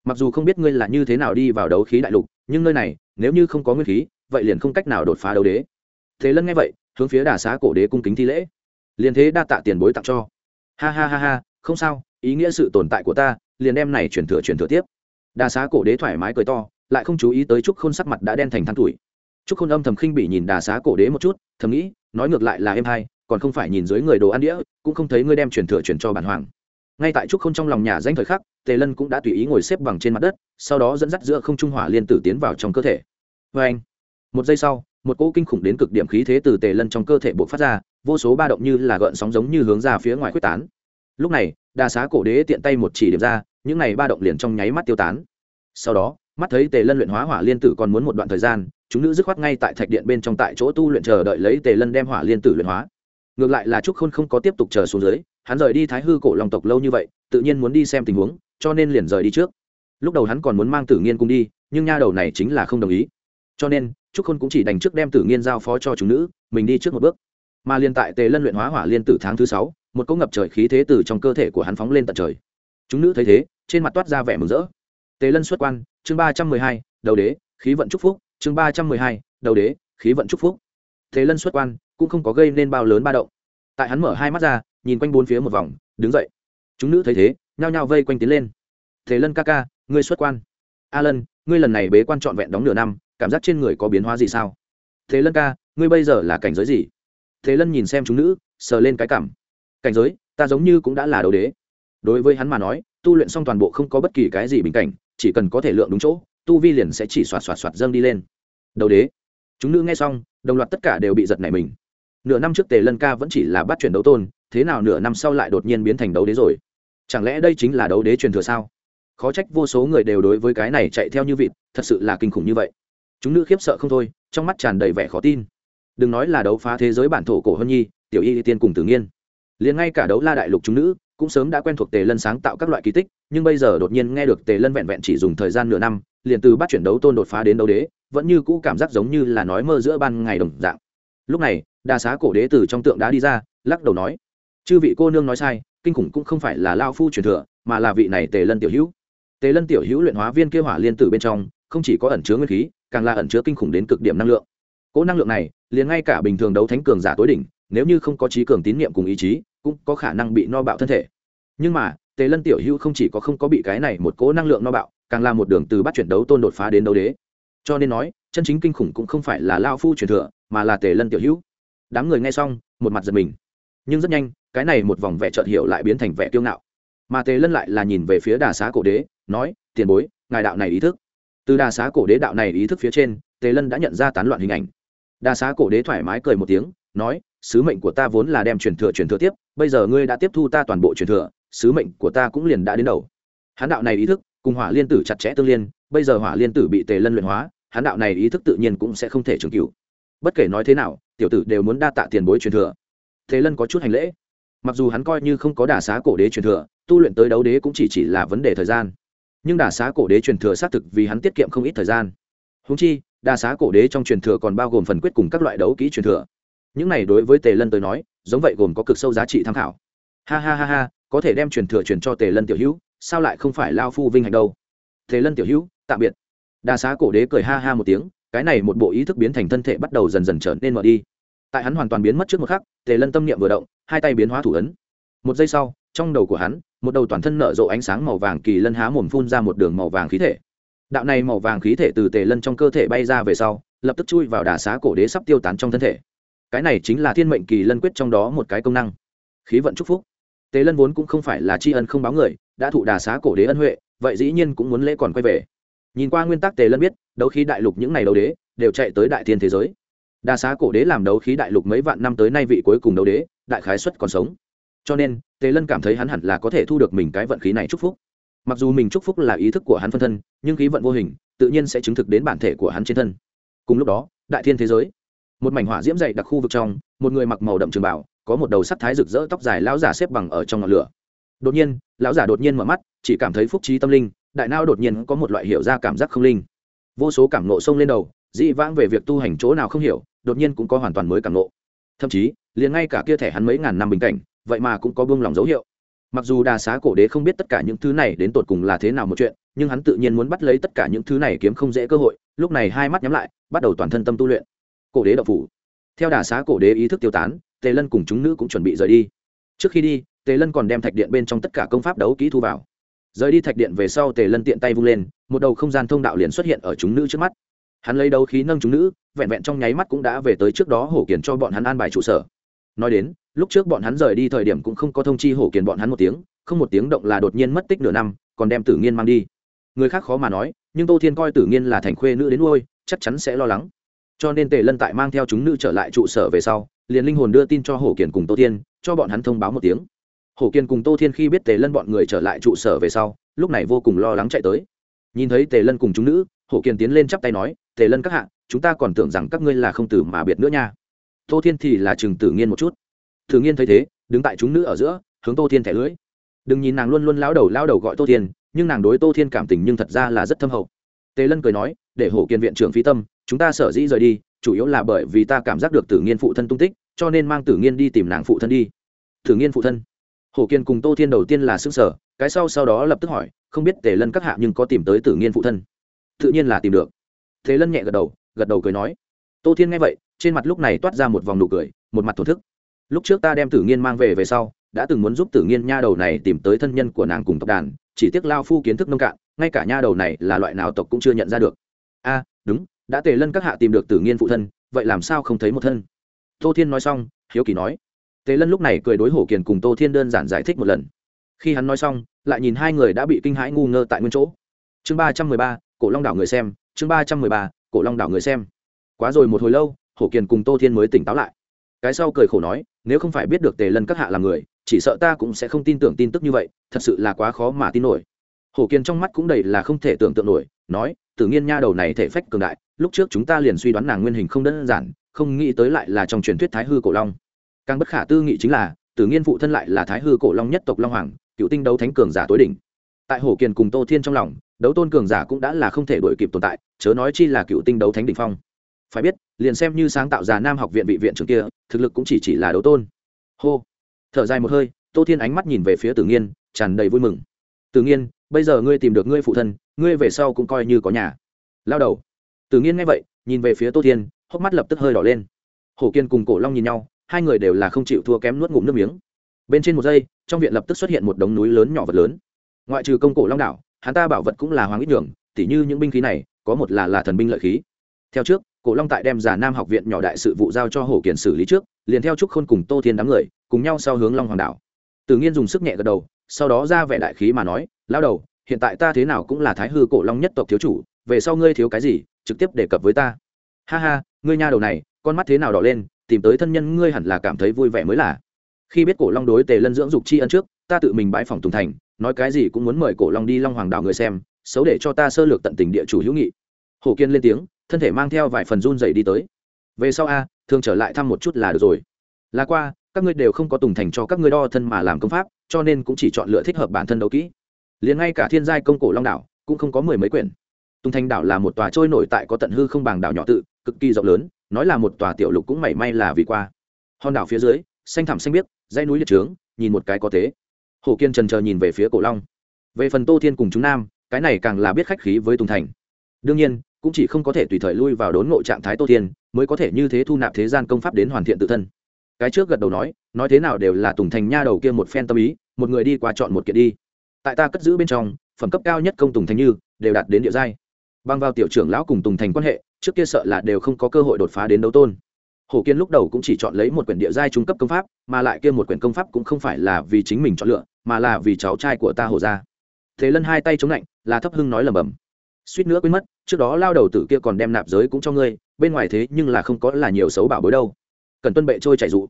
Mặc dù không biết ngươi là như thế nào đi vào đấu khí đại lục, nhưng nơi này, nếu như không có nguyên khí, vậy liền không cách nào đột phá đấu đế. Thế lân nghe vậy, hướng phía đà xá cổ đế cung kính thi lễ. Liền thế đa tạ tiền bối tặng cho ha ha ha ha, không sao, ý nghĩa sự tồn tại của ta, liền đem này chuyển thừa chuyển thừa tiếp. Đà xá cổ đế thoải mái cười to, lại không chú ý tới trúc khôn sắc mặt đã đen thành than tuổi. Trúc khôn âm thầm khinh bị nhìn đà xá cổ đế một chút, thầm nghĩ, nói ngược lại là em hai, còn không phải nhìn dưới người đồ ăn đĩa, cũng không thấy ngươi đem chuyển thừa chuyển cho bản hoàng. Ngay tại trúc khôn trong lòng nhà danh thời khắc, tề lân cũng đã tùy ý ngồi xếp bằng trên mặt đất, sau đó dẫn dắt giữa không trung hỏa liên tử tiến vào trong cơ thể. Vê anh một giây sau một cỗ kinh khủng đến cực điểm khí thế từ tề lân trong cơ thể buộc phát ra, vô số ba động như là gợn sóng giống như hướng ra phía ngoài quyết tán. Lúc này, đa xá cổ đế tiện tay một chỉ điểm ra, những này ba động liền trong nháy mắt tiêu tán. Sau đó, mắt thấy tề lân luyện hóa hỏa liên tử còn muốn một đoạn thời gian, chúng nữ dứt khoát ngay tại thạch điện bên trong tại chỗ tu luyện chờ đợi lấy tề lân đem hỏa liên tử luyện hóa. Ngược lại là trúc khôn không có tiếp tục chờ xuống dưới, hắn rời đi thái hư cổ long tộc lâu như vậy, tự nhiên muốn đi xem tình huống, cho nên liền rời đi trước. Lúc đầu hắn còn muốn mang tử nghiên cung đi, nhưng nha đầu này chính là không đồng ý cho nên, trúc khôn cũng chỉ đành trước đem tử nghiên giao phó cho chúng nữ, mình đi trước một bước. Mà liên tại tề lân luyện hóa hỏa liên tử tháng thứ sáu, một cỗ ngập trời khí thế từ trong cơ thể của hắn phóng lên tận trời. Chúng nữ thấy thế, trên mặt toát ra vẻ mừng rỡ. Tề lân xuất quan, chương ba trăm mười hai, đầu đế, khí vận chúc phúc, chương ba trăm mười hai, đầu đế, khí vận chúc phúc. Tề lân xuất quan, cũng không có gây nên bao lớn ba động. Tại hắn mở hai mắt ra, nhìn quanh bốn phía một vòng, đứng dậy. Chúng nữ thấy thế, nhao nhao vây quanh tiến lên. Tề lân ca ca, ngươi xuất quan. A lân ngươi lần này bế quan trọn vẹn đóng nửa năm cảm giác trên người có biến hóa gì sao? Thế lân ca, ngươi bây giờ là cảnh giới gì? Thế lân nhìn xem chúng nữ, sờ lên cái cảm. Cảnh giới, ta giống như cũng đã là đầu đế. Đối với hắn mà nói, tu luyện xong toàn bộ không có bất kỳ cái gì bình cảnh, chỉ cần có thể lượng đúng chỗ, tu vi liền sẽ chỉ xoạt xoạt xoạt dâng đi lên. Đầu đế. Chúng nữ nghe xong, đồng loạt tất cả đều bị giật nảy mình. Nửa năm trước tề lân ca vẫn chỉ là bắt chuyển đấu tôn, thế nào nửa năm sau lại đột nhiên biến thành đấu đế rồi? Chẳng lẽ đây chính là đấu đế truyền thừa sao? Khó trách vô số người đều đối với cái này chạy theo như vịt, thật sự là kinh khủng như vậy chúng nữ khiếp sợ không thôi, trong mắt tràn đầy vẻ khó tin. Đừng nói là đấu phá thế giới bản thổ cổ hân nhi, tiểu y tiên cùng tử nghiên. Liền ngay cả đấu la đại lục chúng nữ cũng sớm đã quen thuộc tề lân sáng tạo các loại kỳ tích, nhưng bây giờ đột nhiên nghe được tề lân vẹn vẹn chỉ dùng thời gian nửa năm, liền từ bắt chuyển đấu tôn đột phá đến đấu đế, vẫn như cũ cảm giác giống như là nói mơ giữa ban ngày đồng dạng. Lúc này đa xá cổ đế từ trong tượng đá đi ra, lắc đầu nói, chư vị cô nương nói sai, kinh khủng cũng không phải là lao phu truyền thừa, mà là vị này tề lân tiểu hữu. Tề lân tiểu hữu luyện hóa viên kia hỏa liên tử bên trong không chỉ có ẩn chứa nguyên khí, càng là ẩn chứa kinh khủng đến cực điểm năng lượng. Cỗ năng lượng này, liền ngay cả bình thường đấu thánh cường giả tối đỉnh, nếu như không có trí cường tín nhiệm cùng ý chí, cũng có khả năng bị no bạo thân thể. Nhưng mà, tề lân tiểu hữu không chỉ có không có bị cái này một cỗ năng lượng no bạo, càng là một đường từ bắt chuyển đấu tôn đột phá đến đấu đế. Cho nên nói, chân chính kinh khủng cũng không phải là lao phu truyền thừa, mà là tề lân tiểu hữu. Đám người nghe xong, một mặt giật mình. Nhưng rất nhanh, cái này một vòng vẻ trợt hiểu lại biến thành vẻ kiêu ngạo. Mà tề lân lại là nhìn về phía đà xá cổ đế, nói, tiền bối, ngài đạo này ý thức từ đà xá cổ đế đạo này ý thức phía trên, tề lân đã nhận ra tán loạn hình ảnh. Đà xá cổ đế thoải mái cười một tiếng, nói, sứ mệnh của ta vốn là đem truyền thừa truyền thừa tiếp, bây giờ ngươi đã tiếp thu ta toàn bộ truyền thừa, sứ mệnh của ta cũng liền đã đến đầu. Hán đạo này ý thức, cùng hỏa liên tử chặt chẽ tương liên, bây giờ hỏa liên tử bị tề lân luyện hóa hán đạo này ý thức tự nhiên cũng sẽ không thể trường cửu. Bất kể nói thế nào, tiểu tử đều muốn đa tạ tiền bối truyền thừa. Tề lân có chút hành lễ. Mặc dù hắn coi như không có đà xá cổ đế truyền thừa, tu luyện tới đấu đế cũng chỉ chỉ là vấn đề thời gian nhưng đà xá cổ đế truyền thừa xác thực vì hắn tiết kiệm không ít thời gian. Húng chi, đà xá cổ đế trong truyền thừa còn bao gồm phần quyết cùng các loại đấu kỹ truyền thừa. Những này đối với tề lân tới nói, giống vậy gồm có cực sâu giá trị tham khảo. Ha ha ha ha, có thể đem truyền thừa truyền cho tề lân tiểu hữu, sao lại không phải lao phu vinh hạnh đâu? Tề lân tiểu hữu, tạm biệt. Đà xá cổ đế cười ha ha một tiếng, cái này một bộ ý thức biến thành thân thể bắt đầu dần dần trở nên mở đi. Tại hắn hoàn toàn biến mất trước một khắc, tề lân tâm niệm vừa động, hai tay biến hóa thủ ấn. Một giây sau trong đầu của hắn, một đầu toàn thân nở rộ ánh sáng màu vàng kỳ lân há mồm phun ra một đường màu vàng khí thể. Đạo này màu vàng khí thể từ tề lân trong cơ thể bay ra về sau, lập tức chui vào đà xá cổ đế sắp tiêu tán trong thân thể. Cái này chính là thiên mệnh kỳ lân quyết trong đó một cái công năng. Khí vận chúc phúc. Tề lân vốn cũng không phải là tri ân không báo người, đã thụ đà xá cổ đế ân huệ, vậy dĩ nhiên cũng muốn lễ còn quay về. Nhìn qua nguyên tắc tề lân biết, đấu khí đại lục những ngày đấu đế, đều chạy tới đại thiên thế giới. Đà xá cổ đế làm đấu khí đại lục mấy vạn năm tới nay vị cuối cùng đấu đế, đại khái xuất còn sống cho nên, tề lân cảm thấy hắn hẳn là có thể thu được mình cái vận khí này chúc phúc. Mặc dù mình chúc phúc là ý thức của hắn phân thân, nhưng khí vận vô hình, tự nhiên sẽ chứng thực đến bản thể của hắn trên thân. Cùng lúc đó, đại thiên thế giới. Một mảnh hỏa diễm dày đặc khu vực trong, một người mặc màu đậm trường bảo có một đầu sắt thái rực rỡ tóc dài lão giả xếp bằng ở trong ngọn lửa. Đột nhiên, lão giả đột nhiên mở mắt, chỉ cảm thấy phúc trí tâm linh, đại nao đột nhiên có một loại hiểu ra cảm giác không linh. Vô số cảm nộ sông lên đầu dị vãng về việc tu hành chỗ nào không hiểu, đột nhiên cũng có hoàn toàn mới cảm nộ thậm chí, liền ngay cả kia thẻ hắn mấy ngàn năm bình cảnh vậy mà cũng có buông lòng dấu hiệu. Mặc dù đà xá cổ đế không biết tất cả những thứ này đến tột cùng là thế nào một chuyện, nhưng hắn tự nhiên muốn bắt lấy tất cả những thứ này kiếm không dễ cơ hội, lúc này hai mắt nhắm lại, bắt đầu toàn thân tâm tu luyện. Cổ đế đậu phủ. Theo đà xá cổ đế ý thức tiêu tán, tề lân cùng chúng nữ cũng chuẩn bị rời đi. Trước khi đi, tề lân còn đem thạch điện bên trong tất cả công pháp đấu kỹ thu vào. Rời đi thạch điện về sau, tề lân tiện tay vung lên, một đầu không gian thông đạo liền xuất hiện ở chúng nữ trước mắt. Hắn lấy đấu khí nâng chúng nữ, vẹn vẹn trong nháy mắt cũng đã về tới trước đó hổ kiền cho bọn hắn an bài trụ sở. Nói đến lúc trước bọn hắn rời đi thời điểm cũng không có thông chi hổ kiền bọn hắn một tiếng, không một tiếng động là đột nhiên mất tích nửa năm, còn đem tử nghiên mang đi. Người khác khó mà nói, nhưng tô thiên coi tử nghiên là thành khuê nữ đến nuôi, chắc chắn sẽ lo lắng. Cho nên tề lân tại mang theo chúng nữ trở lại trụ sở về sau, liền linh hồn đưa tin cho hổ kiền cùng tô thiên, cho bọn hắn thông báo một tiếng. Hổ kiền cùng tô thiên khi biết tề lân bọn người trở lại trụ sở về sau, lúc này vô cùng lo lắng chạy tới. Nhìn thấy tề lân cùng chúng nữ, hổ kiền tiến lên chắp tay nói, tề lân các hạ, chúng ta còn tưởng rằng các ngươi là không tử mà biệt nữa nha. Tô thiên thì là chừng tử nghiên một chút thử nghiên thấy thế, đứng tại chúng nữ ở giữa, hướng tô thiên thẻ lưỡi. Đừng nhìn nàng luôn luôn lao đầu lao đầu gọi tô thiên, nhưng nàng đối tô thiên cảm tình nhưng thật ra là rất thâm hậu. Tề lân cười nói, để hổ Kiên viện trưởng phi tâm, chúng ta sở dĩ rời đi, chủ yếu là bởi vì ta cảm giác được tử nghiên phụ thân tung tích, cho nên mang tử nghiên đi tìm nàng phụ thân đi. Tử nghiên phụ thân? Hổ kiên cùng tô thiên đầu tiên là xương sở cái sau sau đó lập tức hỏi, không biết tề lân các hạ nhưng có tìm tới tử nghiên phụ thân? Tự nhiên là tìm được. Thế lân nhẹ gật đầu gật đầu cười nói. Tô thiên nghe vậy, trên mặt lúc này toát ra một vòng nụ cười, một mặt thổ thức lúc trước ta đem tử nghiên mang về về sau, đã từng muốn giúp tử nghiên nha đầu này tìm tới thân nhân của nàng cùng tộc đàn, chỉ tiếc lao phu kiến thức nông cạn, ngay cả nha đầu này là loại nào tộc cũng chưa nhận ra được. A, đúng, đã tề lân các hạ tìm được tử nghiên phụ thân, vậy làm sao không thấy một thân? Tô thiên nói xong, hiếu kỳ nói. Tề lân lúc này cười đối hổ kiền cùng tô thiên đơn giản giải thích một lần. Khi hắn nói xong, lại nhìn hai người đã bị kinh hãi ngu ngơ tại nguyên chỗ. Chương ba trăm mười ba, cổ long đảo người xem, chương ba trăm mười ba, cổ long đảo người xem. Quá rồi một hồi lâu, hổ kiền cùng tô thiên mới tỉnh táo lại cái sau cười khổ nói, nếu không phải biết được tề lân các hạ là người, chỉ sợ ta cũng sẽ không tin tưởng tin tức như vậy, thật sự là quá khó mà tin nổi. Hổ Kiên trong mắt cũng đầy là không thể tưởng tượng nổi, nói tự nhiên nha đầu này thể phách cường đại, lúc trước chúng ta liền suy đoán nàng nguyên hình không đơn giản, không nghĩ tới lại là trong truyền thuyết thái hư cổ long. Càng bất khả tư nghị chính là tự nhiên phụ thân lại là thái hư cổ long nhất tộc long hoàng, cựu tinh đấu thánh cường giả tối đỉnh. Tại hổ kiền cùng tô thiên trong lòng, đấu tôn cường giả cũng đã là không thể đổi kịp tồn tại, chớ nói chi là cựu tinh đấu thánh đ ỉ n h phong. Phải biết liền xem như sáng tạo ra nam học viện vị viện trưởng kia, thực lực cũng chỉ chỉ là đấu tôn. Hô. Thở dài một hơi, tô thiên ánh mắt nhìn về phía tử nghiên, tràn đầy vui mừng. Tử nghiên, bây giờ ngươi tìm được ngươi phụ thân, ngươi về sau cũng coi như có nhà. Lao đầu. Tử nghiên nghe vậy, nhìn về phía tô thiên, hốc mắt lập tức hơi đỏ lên. Hổ kiên cùng cổ long nhìn nhau, hai người đều là không chịu thua kém nuốt ngụm nước miếng. Bên trên một giây, trong viện lập tức xuất hiện một đống núi lớn nhỏ vật lớn. Ngoại trừ công cổ long đảo, hắn ta bảo vật cũng là hoàng ít nhường tỉ như những binh khí này, có một là là thần binh lợi khí. Theo trước cổ long tại đem giả nam học viện nhỏ đại sự vụ giao cho hổ kiển xử lý trước, liền theo trúc khôn cùng tô thiên đám người, cùng nhau sau hướng long hoàng đảo. Tự nhiên dùng sức nhẹ gật đầu, sau đó ra vẻ đại khí mà nói lao đầu, hiện tại ta thế nào cũng là thái hư cổ long nhất tộc thiếu chủ, về sau ngươi thiếu cái gì, trực tiếp đề cập với ta. Ha ha, ngươi nha đầu này, con mắt thế nào đỏ lên, tìm tới thân nhân ngươi hẳn là cảm thấy vui vẻ mới là. Khi biết cổ long đối tề lân dưỡng dục tri ân trước, ta tự mình bãi phòng tùng thành, nói cái gì cũng muốn mời cổ long đi long hoàng đảo người xem, xấu để cho ta sơ lược tận tình địa chủ hữu nghị. Hồ kiên lên tiếng thân thể mang theo vài phần run dày đi tới. Về sau a, thường trở lại thăm một chút là được rồi. Là qua, các ngươi đều không có tùng thành cho các ngươi đo thân mà làm công pháp, cho nên cũng chỉ chọn lựa thích hợp bản thân đấu kỹ. Liền ngay cả thiên giai công cổ long đảo, cũng không có mười mấy quyển. Tùng thành đảo là một tòa trôi nổi tại có tận hư không bằng đảo nhỏ tự, cực kỳ rộng lớn, nói là một tòa tiểu lục cũng mảy may là vì qua. Hòn đảo phía dưới, xanh thẳm xanh biếc, dãy núi liệt trướng, nhìn một cái có thế. Hồ kiên trần chờ nhìn về phía cổ long. Về phần tô thiên cùng chúng nam, cái này càng là biết khách khí với tùng thành. Đương nhiên cũng chỉ không có thể tùy thời lui vào đốn ngộ trạng thái tô thiên mới có thể như thế thu nạp thế gian công pháp đến hoàn thiện tự thân cái trước gật đầu nói nói thế nào đều là tùng thành nha đầu kia một phen tâm ý một người đi qua chọn một kiện đi tại ta cất giữ bên trong phẩm cấp cao nhất công tùng thành như đều đạt đến địa giai băng vào tiểu trưởng lão cùng tùng thành quan hệ trước kia sợ là đều không có cơ hội đột phá đến đấu tôn Hổ Kiên lúc đầu cũng chỉ chọn lấy một quyển địa giai trung cấp công pháp, mà lại kia một quyển công pháp cũng không phải là vì chính mình chọn lựa, mà là vì cháu trai của ta Hổ gia. Thế Lân hai tay chống lạnh, là thấp hưng nói lẩm bẩm. Suýt nữa quên mất, trước đó lao đầu tử kia còn đem nạp giới cũng cho ngươi, bên ngoài thế nhưng là không có là nhiều xấu bảo bối đâu. Cần tuân bệ trôi chảy dụ.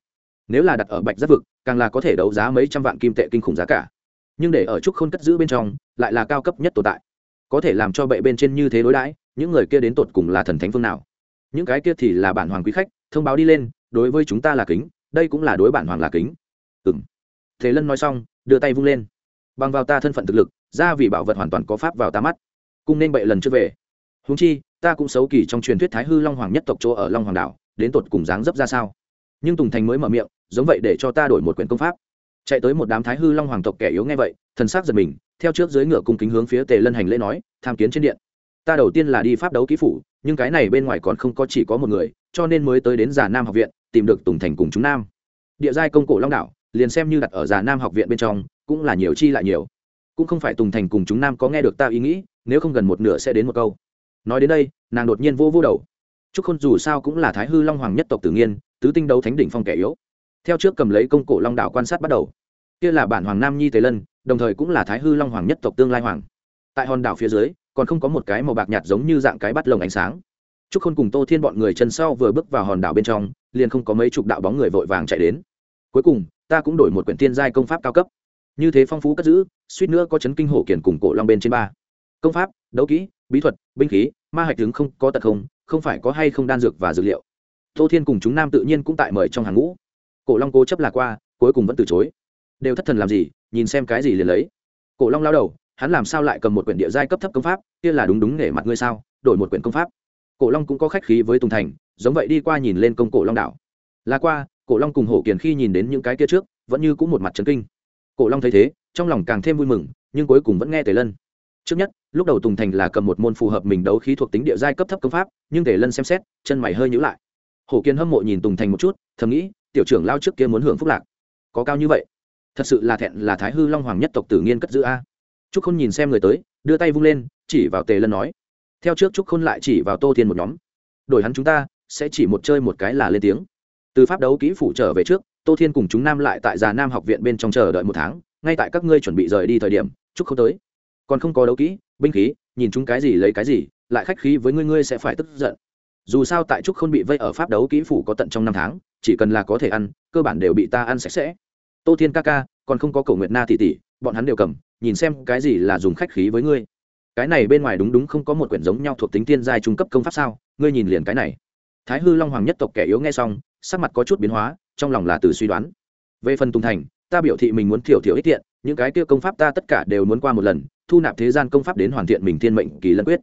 Nếu là đặt ở Bạch Giáp vực, càng là có thể đấu giá mấy trăm vạn kim tệ kinh khủng giá cả. Nhưng để ở trúc khôn cất giữ bên trong, lại là cao cấp nhất tồn tại. Có thể làm cho bệ bên trên như thế đối đãi, những người kia đến tột cùng là thần thánh phương nào? Những cái kia thì là bản hoàng quý khách, thông báo đi lên đối với chúng ta là kính đây cũng là đối bản hoàng là kính ừ m thế lân nói xong đưa tay vung lên bằng vào ta thân phận thực lực ra vì bảo vật hoàn toàn có pháp vào ta mắt cung nên bậy lần chưa về. Húng chi, ta cũng xấu kỳ trong truyền thuyết thái hư long hoàng nhất tộc chỗ ở long hoàng đảo, đến tột cùng dáng dấp ra sao? Nhưng tùng thành mới mở miệng, giống vậy để cho ta đổi một quyển công pháp. Chạy tới một đám thái hư long hoàng tộc kẻ yếu nghe vậy, thần s á c giật mình, theo trước dưới ngựa cung kính hướng phía tề lân hành lễ nói, tham kiến trên điện. Ta đầu tiên là đi pháp đấu ký phủ, nhưng cái này bên ngoài còn không có chỉ có một người, cho nên mới tới đến già nam học viện, tìm được tùng thành cùng chúng nam. Địa giai công cổ long đảo, liền xem như đặt ở già nam học viện bên trong, cũng là nhiều chi lại nhiều. Cũng không phải tùng thành cùng chúng nam có nghe được ta ý nghĩ nếu không gần một nửa sẽ đến một câu nói đến đây nàng đột nhiên vô vô đầu chúc khôn dù sao cũng là thái hư long hoàng nhất tộc tự nhiên tứ tinh đấu thánh đỉnh phong kẻ yếu theo trước cầm lấy công cổ long đảo quan sát bắt đầu kia là bản hoàng nam nhi tế lân đồng thời cũng là thái hư long hoàng nhất tộc tương lai hoàng tại hòn đảo phía dưới còn không có một cái màu bạc nhạt giống như dạng cái bắt lồng ánh sáng Trúc Khôn cùng Tô Thiên bọn người chân sau vừa bước vào hòn đảo bên trong, liền không có mấy chục đạo bóng người vội vàng chạy đến. Cuối cùng, ta cũng đổi một quyển tiên giai công pháp cao cấp. Như thế phong phú cất giữ, suýt nữa có chấn kinh hổ kiển cùng cổ long bên trên ba. Công pháp, đấu kỹ, bí thuật, binh khí, ma hạch tướng không có tật không, không phải có hay không đan dược và dược liệu. Tô Thiên cùng chúng nam tự nhiên cũng tại mời trong hàng ngũ. Cổ Long cố chấp là qua, cuối cùng vẫn từ chối. Đều thất thần làm gì, nhìn xem cái gì liền lấy. Cổ Long lao đầu, hắn làm sao lại cầm một quyển địa giai cấp thấp công pháp, kia là đúng đúng để mặt ngươi sao, đổi một quyển công pháp cổ long cũng có khách khí với tùng thành giống vậy đi qua nhìn lên công cổ long đảo là qua cổ long cùng hổ kiền khi nhìn đến những cái kia trước vẫn như cũng một mặt trấn kinh cổ long thấy thế trong lòng càng thêm vui mừng nhưng cuối cùng vẫn nghe tề lân trước nhất, lúc đầu tùng thành là cầm một môn phù hợp mình đấu khí thuộc tính địa giai cấp thấp công pháp, nhưng tề lân xem xét, chân mày hơi nhữ lại. Hổ kiên hâm mộ nhìn tùng thành một chút, thầm nghĩ, tiểu trưởng lao trước kia muốn hưởng phúc lạc. Có cao như vậy? Thật sự là thẹn là thái hư long hoàng nhất tộc tử nghiên cất giữ a. Trúc Khôn nhìn xem người tới, đưa tay vung lên, chỉ vào tề lân nói. Theo trước trúc khôn lại chỉ vào tô thiên một nhóm. Đổi hắn chúng ta, sẽ chỉ một chơi một cái là lên tiếng. Từ pháp đấu kỹ phủ trở về trước, tô thiên cùng chúng nam lại tại già nam học viện bên trong chờ đợi một tháng. Ngay tại các ngươi chuẩn bị rời đi thời điểm, trúc không tới còn không có đấu kỹ, binh khí, nhìn chúng cái gì lấy cái gì, lại khách khí với ngươi ngươi sẽ phải tức giận. Dù sao tại trúc không bị vây ở pháp đấu kỹ phủ có tận trong năm tháng, chỉ cần là có thể ăn, cơ bản đều bị ta ăn sạch sẽ. Tô thiên ca ca, còn không có cầu nguyệt na tỷ tỷ, bọn hắn đều cầm, nhìn xem cái gì là dùng khách khí với ngươi. Cái này bên ngoài đúng đúng không có một quyển giống nhau thuộc tính tiên giai trung cấp công pháp sao? Ngươi nhìn liền cái này. Thái hư long hoàng nhất tộc kẻ yếu nghe xong, sắc mặt có chút biến hóa, trong lòng là từ suy đoán. Về phần tùng thành, ta biểu thị mình muốn thiểu thiểu ít tiện, những cái kia công pháp ta tất cả đều muốn qua một lần thu nạp thế gian công pháp đến hoàn thiện mình thiên mệnh kỳ lân quyết.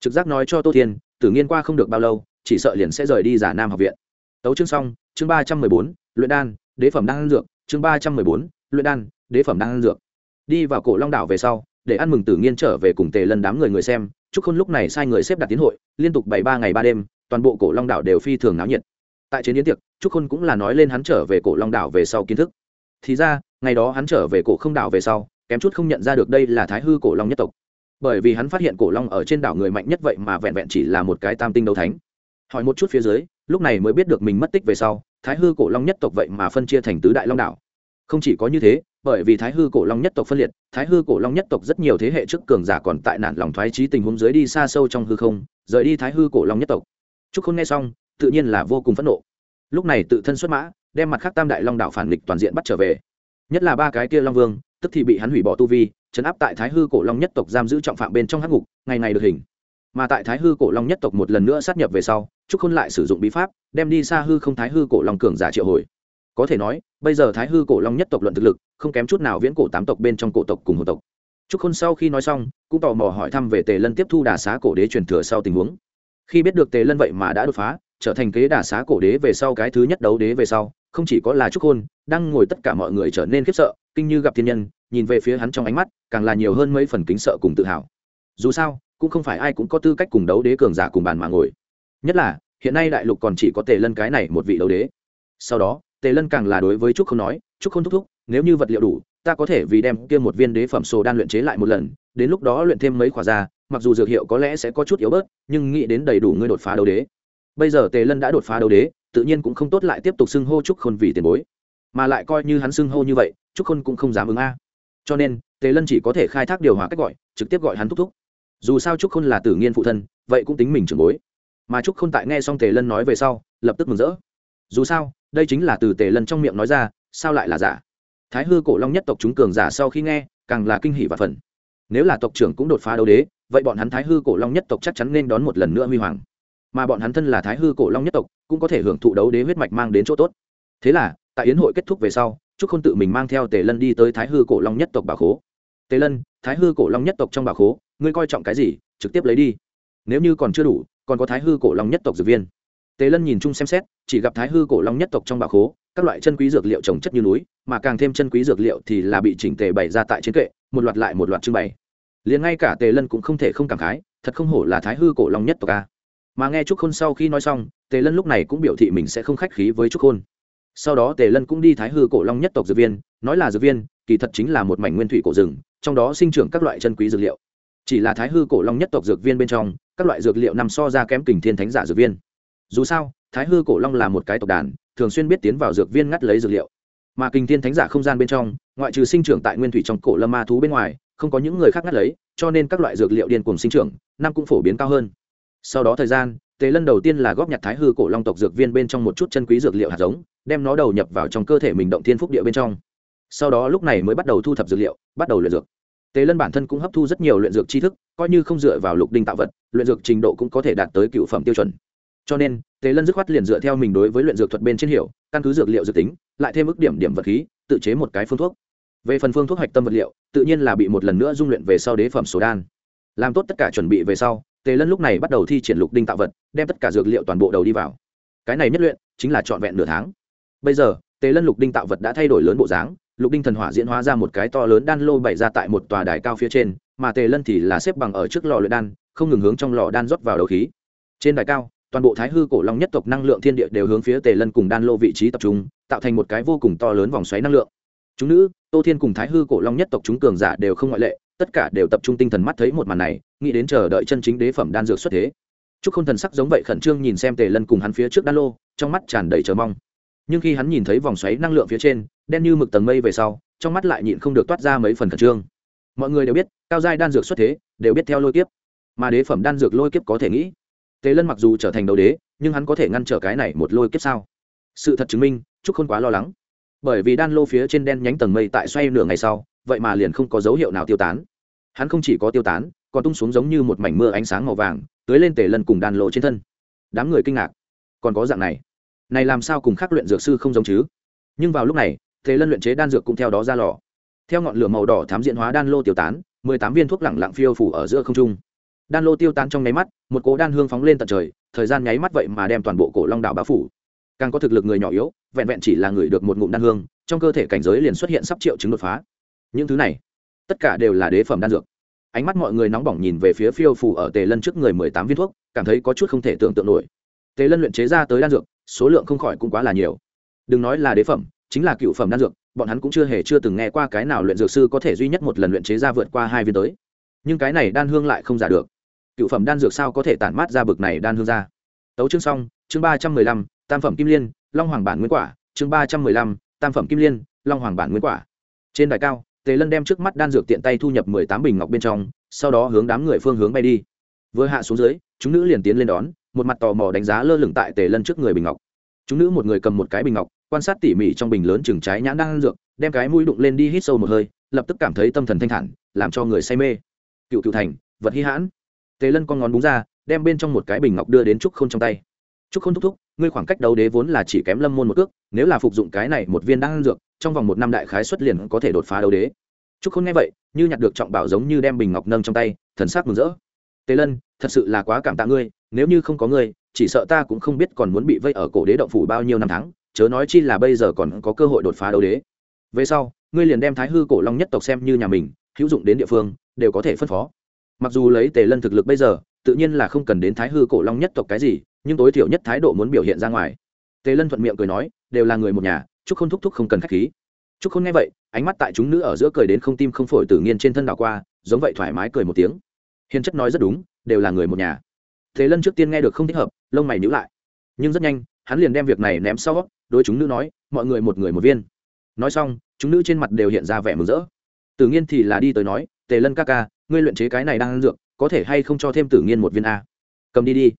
Trực giác nói cho tô thiên, tử nghiên qua không được bao lâu, chỉ sợ liền sẽ rời đi giả nam học viện. Tấu chương xong, chương ba trăm mười bốn, luyện đan, đế phẩm đan dược, chương ba trăm mười bốn, luyện đan, đế phẩm đan dược. Đi vào cổ long đảo về sau, để ăn mừng tử nghiên trở về cùng tề lân đám người người xem, chúc khôn lúc này sai người xếp đặt tiến hội, liên tục bảy ba ngày ba đêm, toàn bộ cổ long đảo đều phi thường náo nhiệt. Tại chiến yến tiệc, chúc khôn cũng là nói lên hắn trở về cổ long đảo về sau kiến thức. Thì ra, ngày đó hắn trở về cổ không đảo về sau kém chút không nhận ra được đây là thái hư cổ long nhất tộc. Bởi vì hắn phát hiện cổ long ở trên đảo người mạnh nhất vậy mà vẹn vẹn chỉ là một cái tam tinh đấu thánh. Hỏi một chút phía dưới, lúc này mới biết được mình mất tích về sau, thái hư cổ long nhất tộc vậy mà phân chia thành tứ đại long đảo. Không chỉ có như thế, bởi vì thái hư cổ long nhất tộc phân liệt, thái hư cổ long nhất tộc rất nhiều thế hệ trước cường giả còn tại nạn lòng thoái trí tình huống dưới đi xa sâu trong hư không, rời đi thái hư cổ long nhất tộc. Trúc khôn nghe xong, tự nhiên là vô cùng phẫn nộ. Lúc này tự thân xuất mã, đem mặt khác tam đại long đảo phản nghịch toàn diện bắt trở về. Nhất là ba cái kia long vương tức thì bị hắn hủy bỏ tu vi, chấn áp tại thái hư cổ long nhất tộc giam giữ trọng phạm bên trong hắc ngục, ngày ngày được hình. Mà tại thái hư cổ long nhất tộc một lần nữa sát nhập về sau, trúc khôn lại sử dụng bí pháp, đem đi xa hư không thái hư cổ long cường giả triệu hồi. Có thể nói, bây giờ thái hư cổ long nhất tộc luận thực lực, không kém chút nào viễn cổ tám tộc bên trong cổ tộc cùng hồ tộc. Trúc khôn sau khi nói xong, cũng tò mò hỏi thăm về tề lân tiếp thu đà xá cổ đế truyền thừa sau tình huống. Khi biết được tề lân vậy mà đã đột phá, trở thành kế đà xá cổ đế về sau cái thứ nhất đấu đế về sau không chỉ có là trúc Hôn, đang ngồi tất cả mọi người trở nên khiếp sợ kinh như gặp thiên nhân nhìn về phía hắn trong ánh mắt càng là nhiều hơn mấy phần kính sợ cùng tự hào. Dù sao cũng không phải ai cũng có tư cách cùng đấu đế cường giả cùng bàn mà ngồi. Nhất là hiện nay đại lục còn chỉ có tề lân cái này một vị đấu đế. Sau đó tề lân càng là đối với trúc không nói trúc không thúc thúc nếu như vật liệu đủ ta có thể vì đem kia một viên đế phẩm sồ đan luyện chế lại một lần đến lúc đó luyện thêm mấy khỏa ra mặc dù dược hiệu có lẽ sẽ có chút yếu bớt nhưng nghĩ đến đầy đủ ngươi đột phá đấu đế. Bây giờ tề lân đã đột phá đấu đế tự nhiên cũng không tốt lại tiếp tục xưng hô trúc khôn vì tiền bối. Mà lại coi như hắn xưng hô như vậy, trúc khôn cũng không dám ứng a. Cho nên, tề lân chỉ có thể khai thác điều hòa cách gọi, trực tiếp gọi hắn thúc thúc. Dù sao trúc khôn là tử nghiên phụ thân, vậy cũng tính mình trưởng bối. Mà trúc khôn tại nghe xong tề lân nói về sau, lập tức mừng rỡ. Dù sao, đây chính là từ tề lân trong miệng nói ra, sao lại là giả? Thái hư cổ long nhất tộc chúng cường giả sau khi nghe, càng là kinh hỷ và phần nếu là tộc trưởng cũng đột phá đấu đế, vậy bọn hắn thái hư cổ long nhất tộc chắc chắn nên đón một lần nữa huy hoàng mà bọn hắn thân là thái hư cổ long nhất tộc, cũng có thể hưởng thụ đấu đế huyết mạch mang đến chỗ tốt. Thế là, tại yến hội kết thúc về sau chúc khôn tự mình mang theo tề lân đi tới thái hư cổ long nhất tộc bà khố. Tề lân, thái hư cổ long nhất tộc trong bà khố, ngươi coi trọng cái gì, trực tiếp lấy đi. Nếu như còn chưa đủ, còn có thái hư cổ long nhất tộc dược viên. Tề lân nhìn chung xem xét, chỉ gặp thái hư cổ long nhất tộc trong bà khố, các loại chân quý dược liệu trồng chất như núi, mà càng thêm chân quý dược liệu thì là bị chỉnh tề bày ra tại trên kệ, một loạt lại một loạt trưng bày. Liền ngay cả tề lân cũng không thể không cảm khái, thật không hổ là thái hư cổ long nhất tộc a mà nghe trúc khôn sau khi nói xong, tề lân lúc này cũng biểu thị mình sẽ không khách khí với trúc khôn. Sau đó tề lân cũng đi thái hư cổ long nhất tộc dược viên, nói là dược viên, kỳ thật chính là một mảnh nguyên thủy cổ rừng, trong đó sinh trưởng các loại chân quý dược liệu. Chỉ là thái hư cổ long nhất tộc dược viên bên trong, các loại dược liệu nằm so ra kém kình thiên thánh giả dược viên. Dù sao, thái hư cổ long là một cái tộc đàn, thường xuyên biết tiến vào dược viên ngắt lấy dược liệu. Mà kình thiên thánh giả không gian bên trong, ngoại trừ sinh trưởng tại nguyên thủy trong cổ lâm ma thú bên ngoài, không có những người khác ngắt lấy, cho nên các loại dược liệu điên cùng sinh trưởng, năm cũng phổ biến cao hơn sau đó thời gian, tề lân đầu tiên là góp nhặt thái hư cổ long tộc dược viên bên trong một chút chân quý dược liệu hạt giống, đem nó đầu nhập vào trong cơ thể mình động thiên phúc địa bên trong. Sau đó lúc này mới bắt đầu thu thập dược liệu, bắt đầu luyện dược. Tề lân bản thân cũng hấp thu rất nhiều luyện dược tri thức, coi như không dựa vào lục đinh tạo vật, luyện dược trình độ cũng có thể đạt tới cựu phẩm tiêu chuẩn. Cho nên, tề lân dứt khoát liền dựa theo mình đối với luyện dược thuật bên trên hiểu, căn cứ dược liệu dự tính, lại thêm mức điểm điểm vật khí, tự chế một cái phương thuốc. Về phần phương thuốc hạch tâm vật liệu, tự nhiên là bị một lần nữa dung luyện về sau đế phẩm số đan. Làm tốt tất cả chuẩn bị về sau tề lân lúc này bắt đầu thi triển lục đinh tạo vật, đem tất cả dược liệu toàn bộ đầu đi vào. Cái này nhất luyện chính là trọn vẹn nửa tháng. Bây giờ, tề lân lục đinh tạo vật đã thay đổi lớn bộ dáng, lục đinh thần hỏa diễn hóa ra một cái to lớn đan lô bày ra tại một tòa đài cao phía trên, mà tề lân thì là xếp bằng ở trước lò luyện đan, không ngừng hướng trong lò đan rót vào đầu khí. Trên đài cao, toàn bộ thái hư cổ long nhất tộc năng lượng thiên địa đều hướng phía tề lân cùng đan lô vị trí tập trung, tạo thành một cái vô cùng to lớn vòng xoáy năng lượng chúng nữ, tô thiên cùng thái hư cổ long nhất tộc chúng cường giả đều không ngoại lệ, tất cả đều tập trung tinh thần mắt thấy một màn này, nghĩ đến chờ đợi chân chính đế phẩm đan dược xuất thế. Chúc không thần sắc giống vậy khẩn trương nhìn xem tề lân cùng hắn phía trước đan lô, trong mắt tràn đầy chờ mong. Nhưng khi hắn nhìn thấy vòng xoáy năng lượng phía trên, đen như mực tầng mây về sau, trong mắt lại nhịn không được toát ra mấy phần khẩn trương. Mọi người đều biết, cao giai đan dược xuất thế, đều biết theo lôi kiếp. Mà đế phẩm đan dược lôi kiếp có thể nghĩ. Tề lân mặc dù trở thành đầu đế, nhưng hắn có thể ngăn trở cái này một lôi kiếp sao? Sự thật chứng minh chúc khôn quá lo lắng bởi vì đan lô phía trên đen nhánh tầng mây tại xoay nửa ngày sau, vậy mà liền không có dấu hiệu nào tiêu tán. Hắn không chỉ có tiêu tán, còn tung xuống giống như một mảnh mưa ánh sáng màu vàng, tưới lên tề lân cùng đan lô trên thân. Đám người kinh ngạc. Còn có dạng này. Này làm sao cùng khác luyện dược sư không giống chứ? Nhưng vào lúc này, tề lân luyện chế đan dược cũng theo đó ra lò. Theo ngọn lửa màu đỏ thám diện hóa đan lô tiêu tán, mười tám viên thuốc lẳng lặng phiêu phủ ở giữa không trung. Đan lô tiêu tán trong nháy mắt, một cố đan hương phóng lên tận trời, thời gian nháy mắt vậy mà đem toàn bộ cổ long đảo bá phủ càng có thực lực người nhỏ yếu, vẹn vẹn chỉ là người được một ngụm đan hương, trong cơ thể cảnh giới liền xuất hiện sắp triệu chứng đột phá. Những thứ này, tất cả đều là đế phẩm đan dược. Ánh mắt mọi người nóng bỏng nhìn về phía phiêu phủ ở tề lân trước người mười tám viên thuốc, cảm thấy có chút không thể tưởng tượng nổi. Tề lân luyện chế ra tới đan dược, số lượng không khỏi cũng quá là nhiều. Đừng nói là đế phẩm, chính là cựu phẩm đan dược, bọn hắn cũng chưa hề chưa từng nghe qua cái nào luyện dược sư có thể duy nhất một lần luyện chế ra vượt qua hai viên tới. Nhưng cái này đan hương lại không giả được. Cựu phẩm đan dược sao có thể tản mát ra bực này đan hương ra? Tấu chương xong, chương ba trăm mười lăm tam phẩm kim liên, long hoàng bản nguyên quả, chương ba trăm mười lăm, tam phẩm kim liên, long hoàng bản nguyên quả. Trên đài cao, tề lân đem trước mắt đan dược tiện tay thu nhập mười tám bình ngọc bên trong, sau đó hướng đám người phương hướng bay đi. Vừa hạ xuống dưới, chúng nữ liền tiến lên đón, một mặt tò mò đánh giá lơ lửng tại tề lân trước người bình ngọc. Chúng nữ một người cầm một cái bình ngọc, quan sát tỉ mỉ trong bình lớn chừng trái nhãn đang dược, đem cái mũi đụng lên đi hít sâu một hơi, lập tức cảm thấy tâm thần thanh thản, làm cho người say mê. Cựu cựu thành, vật hy hãn. Tề lân con ngón búng ra, đem bên trong một cái bình ngọc đưa đến trúc k h ô n trong tay trúc khôn thúc thúc, ngươi khoảng cách đấu đế vốn là chỉ kém lâm môn một cước, nếu là phục dụng cái này một viên đan dược, trong vòng một năm đại khái xuất liền có thể đột phá đấu đế. Trúc khôn nghe vậy, như nhặt được trọng bảo giống như đem bình ngọc nâng trong tay, thần sắc mừng rỡ. Tề lân, thật sự là quá cảm tạ ngươi, nếu như không có ngươi, chỉ sợ ta cũng không biết còn muốn bị vây ở cổ đế động phủ bao nhiêu năm tháng, chớ nói chi là bây giờ còn có cơ hội đột phá đấu đế. Về sau, ngươi liền đem thái hư cổ long nhất tộc xem như nhà mình, hữu dụng đến địa phương, đều có thể phân phó. Mặc dù lấy tề lân thực lực bây giờ, tự nhiên là không cần đến thái hư cổ long nhất tộc cái gì nhưng tối thiểu nhất thái độ muốn biểu hiện ra ngoài. Tề lân thuận miệng cười nói, đều là người một nhà, chúc không thúc thúc không cần k h á c h khí. Chúc không nghe vậy, ánh mắt tại chúng nữ ở giữa cười đến không tim không phổi tự nhiên trên thân đảo qua, giống vậy thoải mái cười một tiếng. Hiền chất nói rất đúng, đều là người một nhà. Tề lân trước tiên nghe được không thích hợp, lông mày nhữ lại. Nhưng rất nhanh, hắn liền đem việc này ném sau đôi chúng nữ nói, mọi người một người một viên. Nói xong, chúng nữ trên mặt đều hiện ra vẻ mừng rỡ. Tự nhiên thì là đi tới nói, tề lân ca ca, ngươi luyện chế cái này đang ăn dược, có thể hay không cho thêm tự nhiên một viên a? Cầm đi đi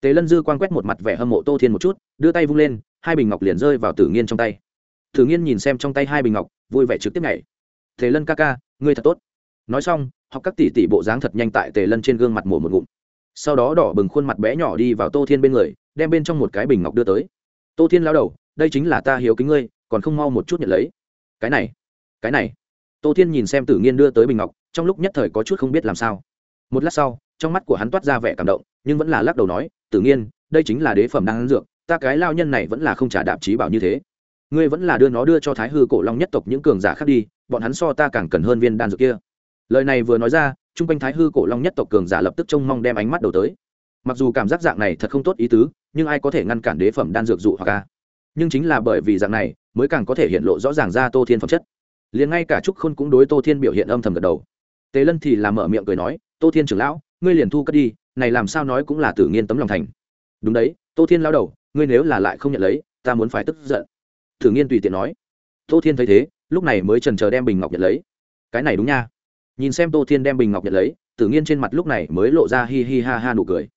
tề lân dư quan quét một mặt vẻ hâm mộ tô thiên một chút, đưa tay vung lên, hai bình ngọc liền rơi vào tử nghiên trong tay. Tử nghiên nhìn xem trong tay hai bình ngọc, vui vẻ trực tiếp nhảy. Tề lân ca ca, ngươi thật tốt. Nói xong, học các tỷ tỷ bộ dáng thật nhanh tại tề lân trên gương mặt mổ một ngụm. Sau đó đỏ bừng khuôn mặt bé nhỏ đi vào tô thiên bên người, đem bên trong một cái bình ngọc đưa tới. Tô thiên lao đầu, đây chính là ta hiếu kính ngươi, còn không mau một chút nhận lấy. Cái này cái này. Tô thiên nhìn xem tử nghiên đưa tới bình ngọc, trong lúc nhất thời có chút không biết làm sao. Một lát sau, trong mắt của hắn toát ra vẻ cảm động nhưng vẫn là lắc đầu nói tự nhiên, đây chính là đế phẩm đang ăn dược ta cái lao nhân này vẫn là không trả đạp trí bảo như thế. Ngươi vẫn là đưa nó đưa cho thái hư cổ long nhất tộc những cường giả khác đi bọn hắn so ta càng cần hơn viên đan dược kia. Lời này vừa nói ra chung quanh thái hư cổ long nhất tộc cường giả lập tức trông mong đem ánh mắt đầu tới. Mặc dù cảm giác dạng này thật không tốt ý tứ nhưng ai có thể ngăn cản đế phẩm đan dược dụ hoặc ca nhưng chính là bởi vì dạng này mới càng có thể hiện lộ rõ ràng ra tô thiên phẩm chất. Liền ngay cả trúc khôn cũng đối tô thiên biểu hiện âm thầm gật đầu. Tề lân thì làm mở miệng cười nói tô thiên trưởng lão ngươi liền thu cất đi này làm sao nói cũng là tử nhiên tấm lòng thành. Đúng đấy, tô thiên lao đầu, ngươi nếu là lại không nhận lấy, ta muốn phải tức giận. Tử nghiên tùy tiện nói. Tô thiên thấy thế, lúc này mới trần chờ đem bình ngọc nhận lấy. Cái này đúng nha. Nhìn xem tô thiên đem bình ngọc nhận lấy, tử nghiên trên mặt lúc này mới lộ ra hi hi ha ha nụ cười.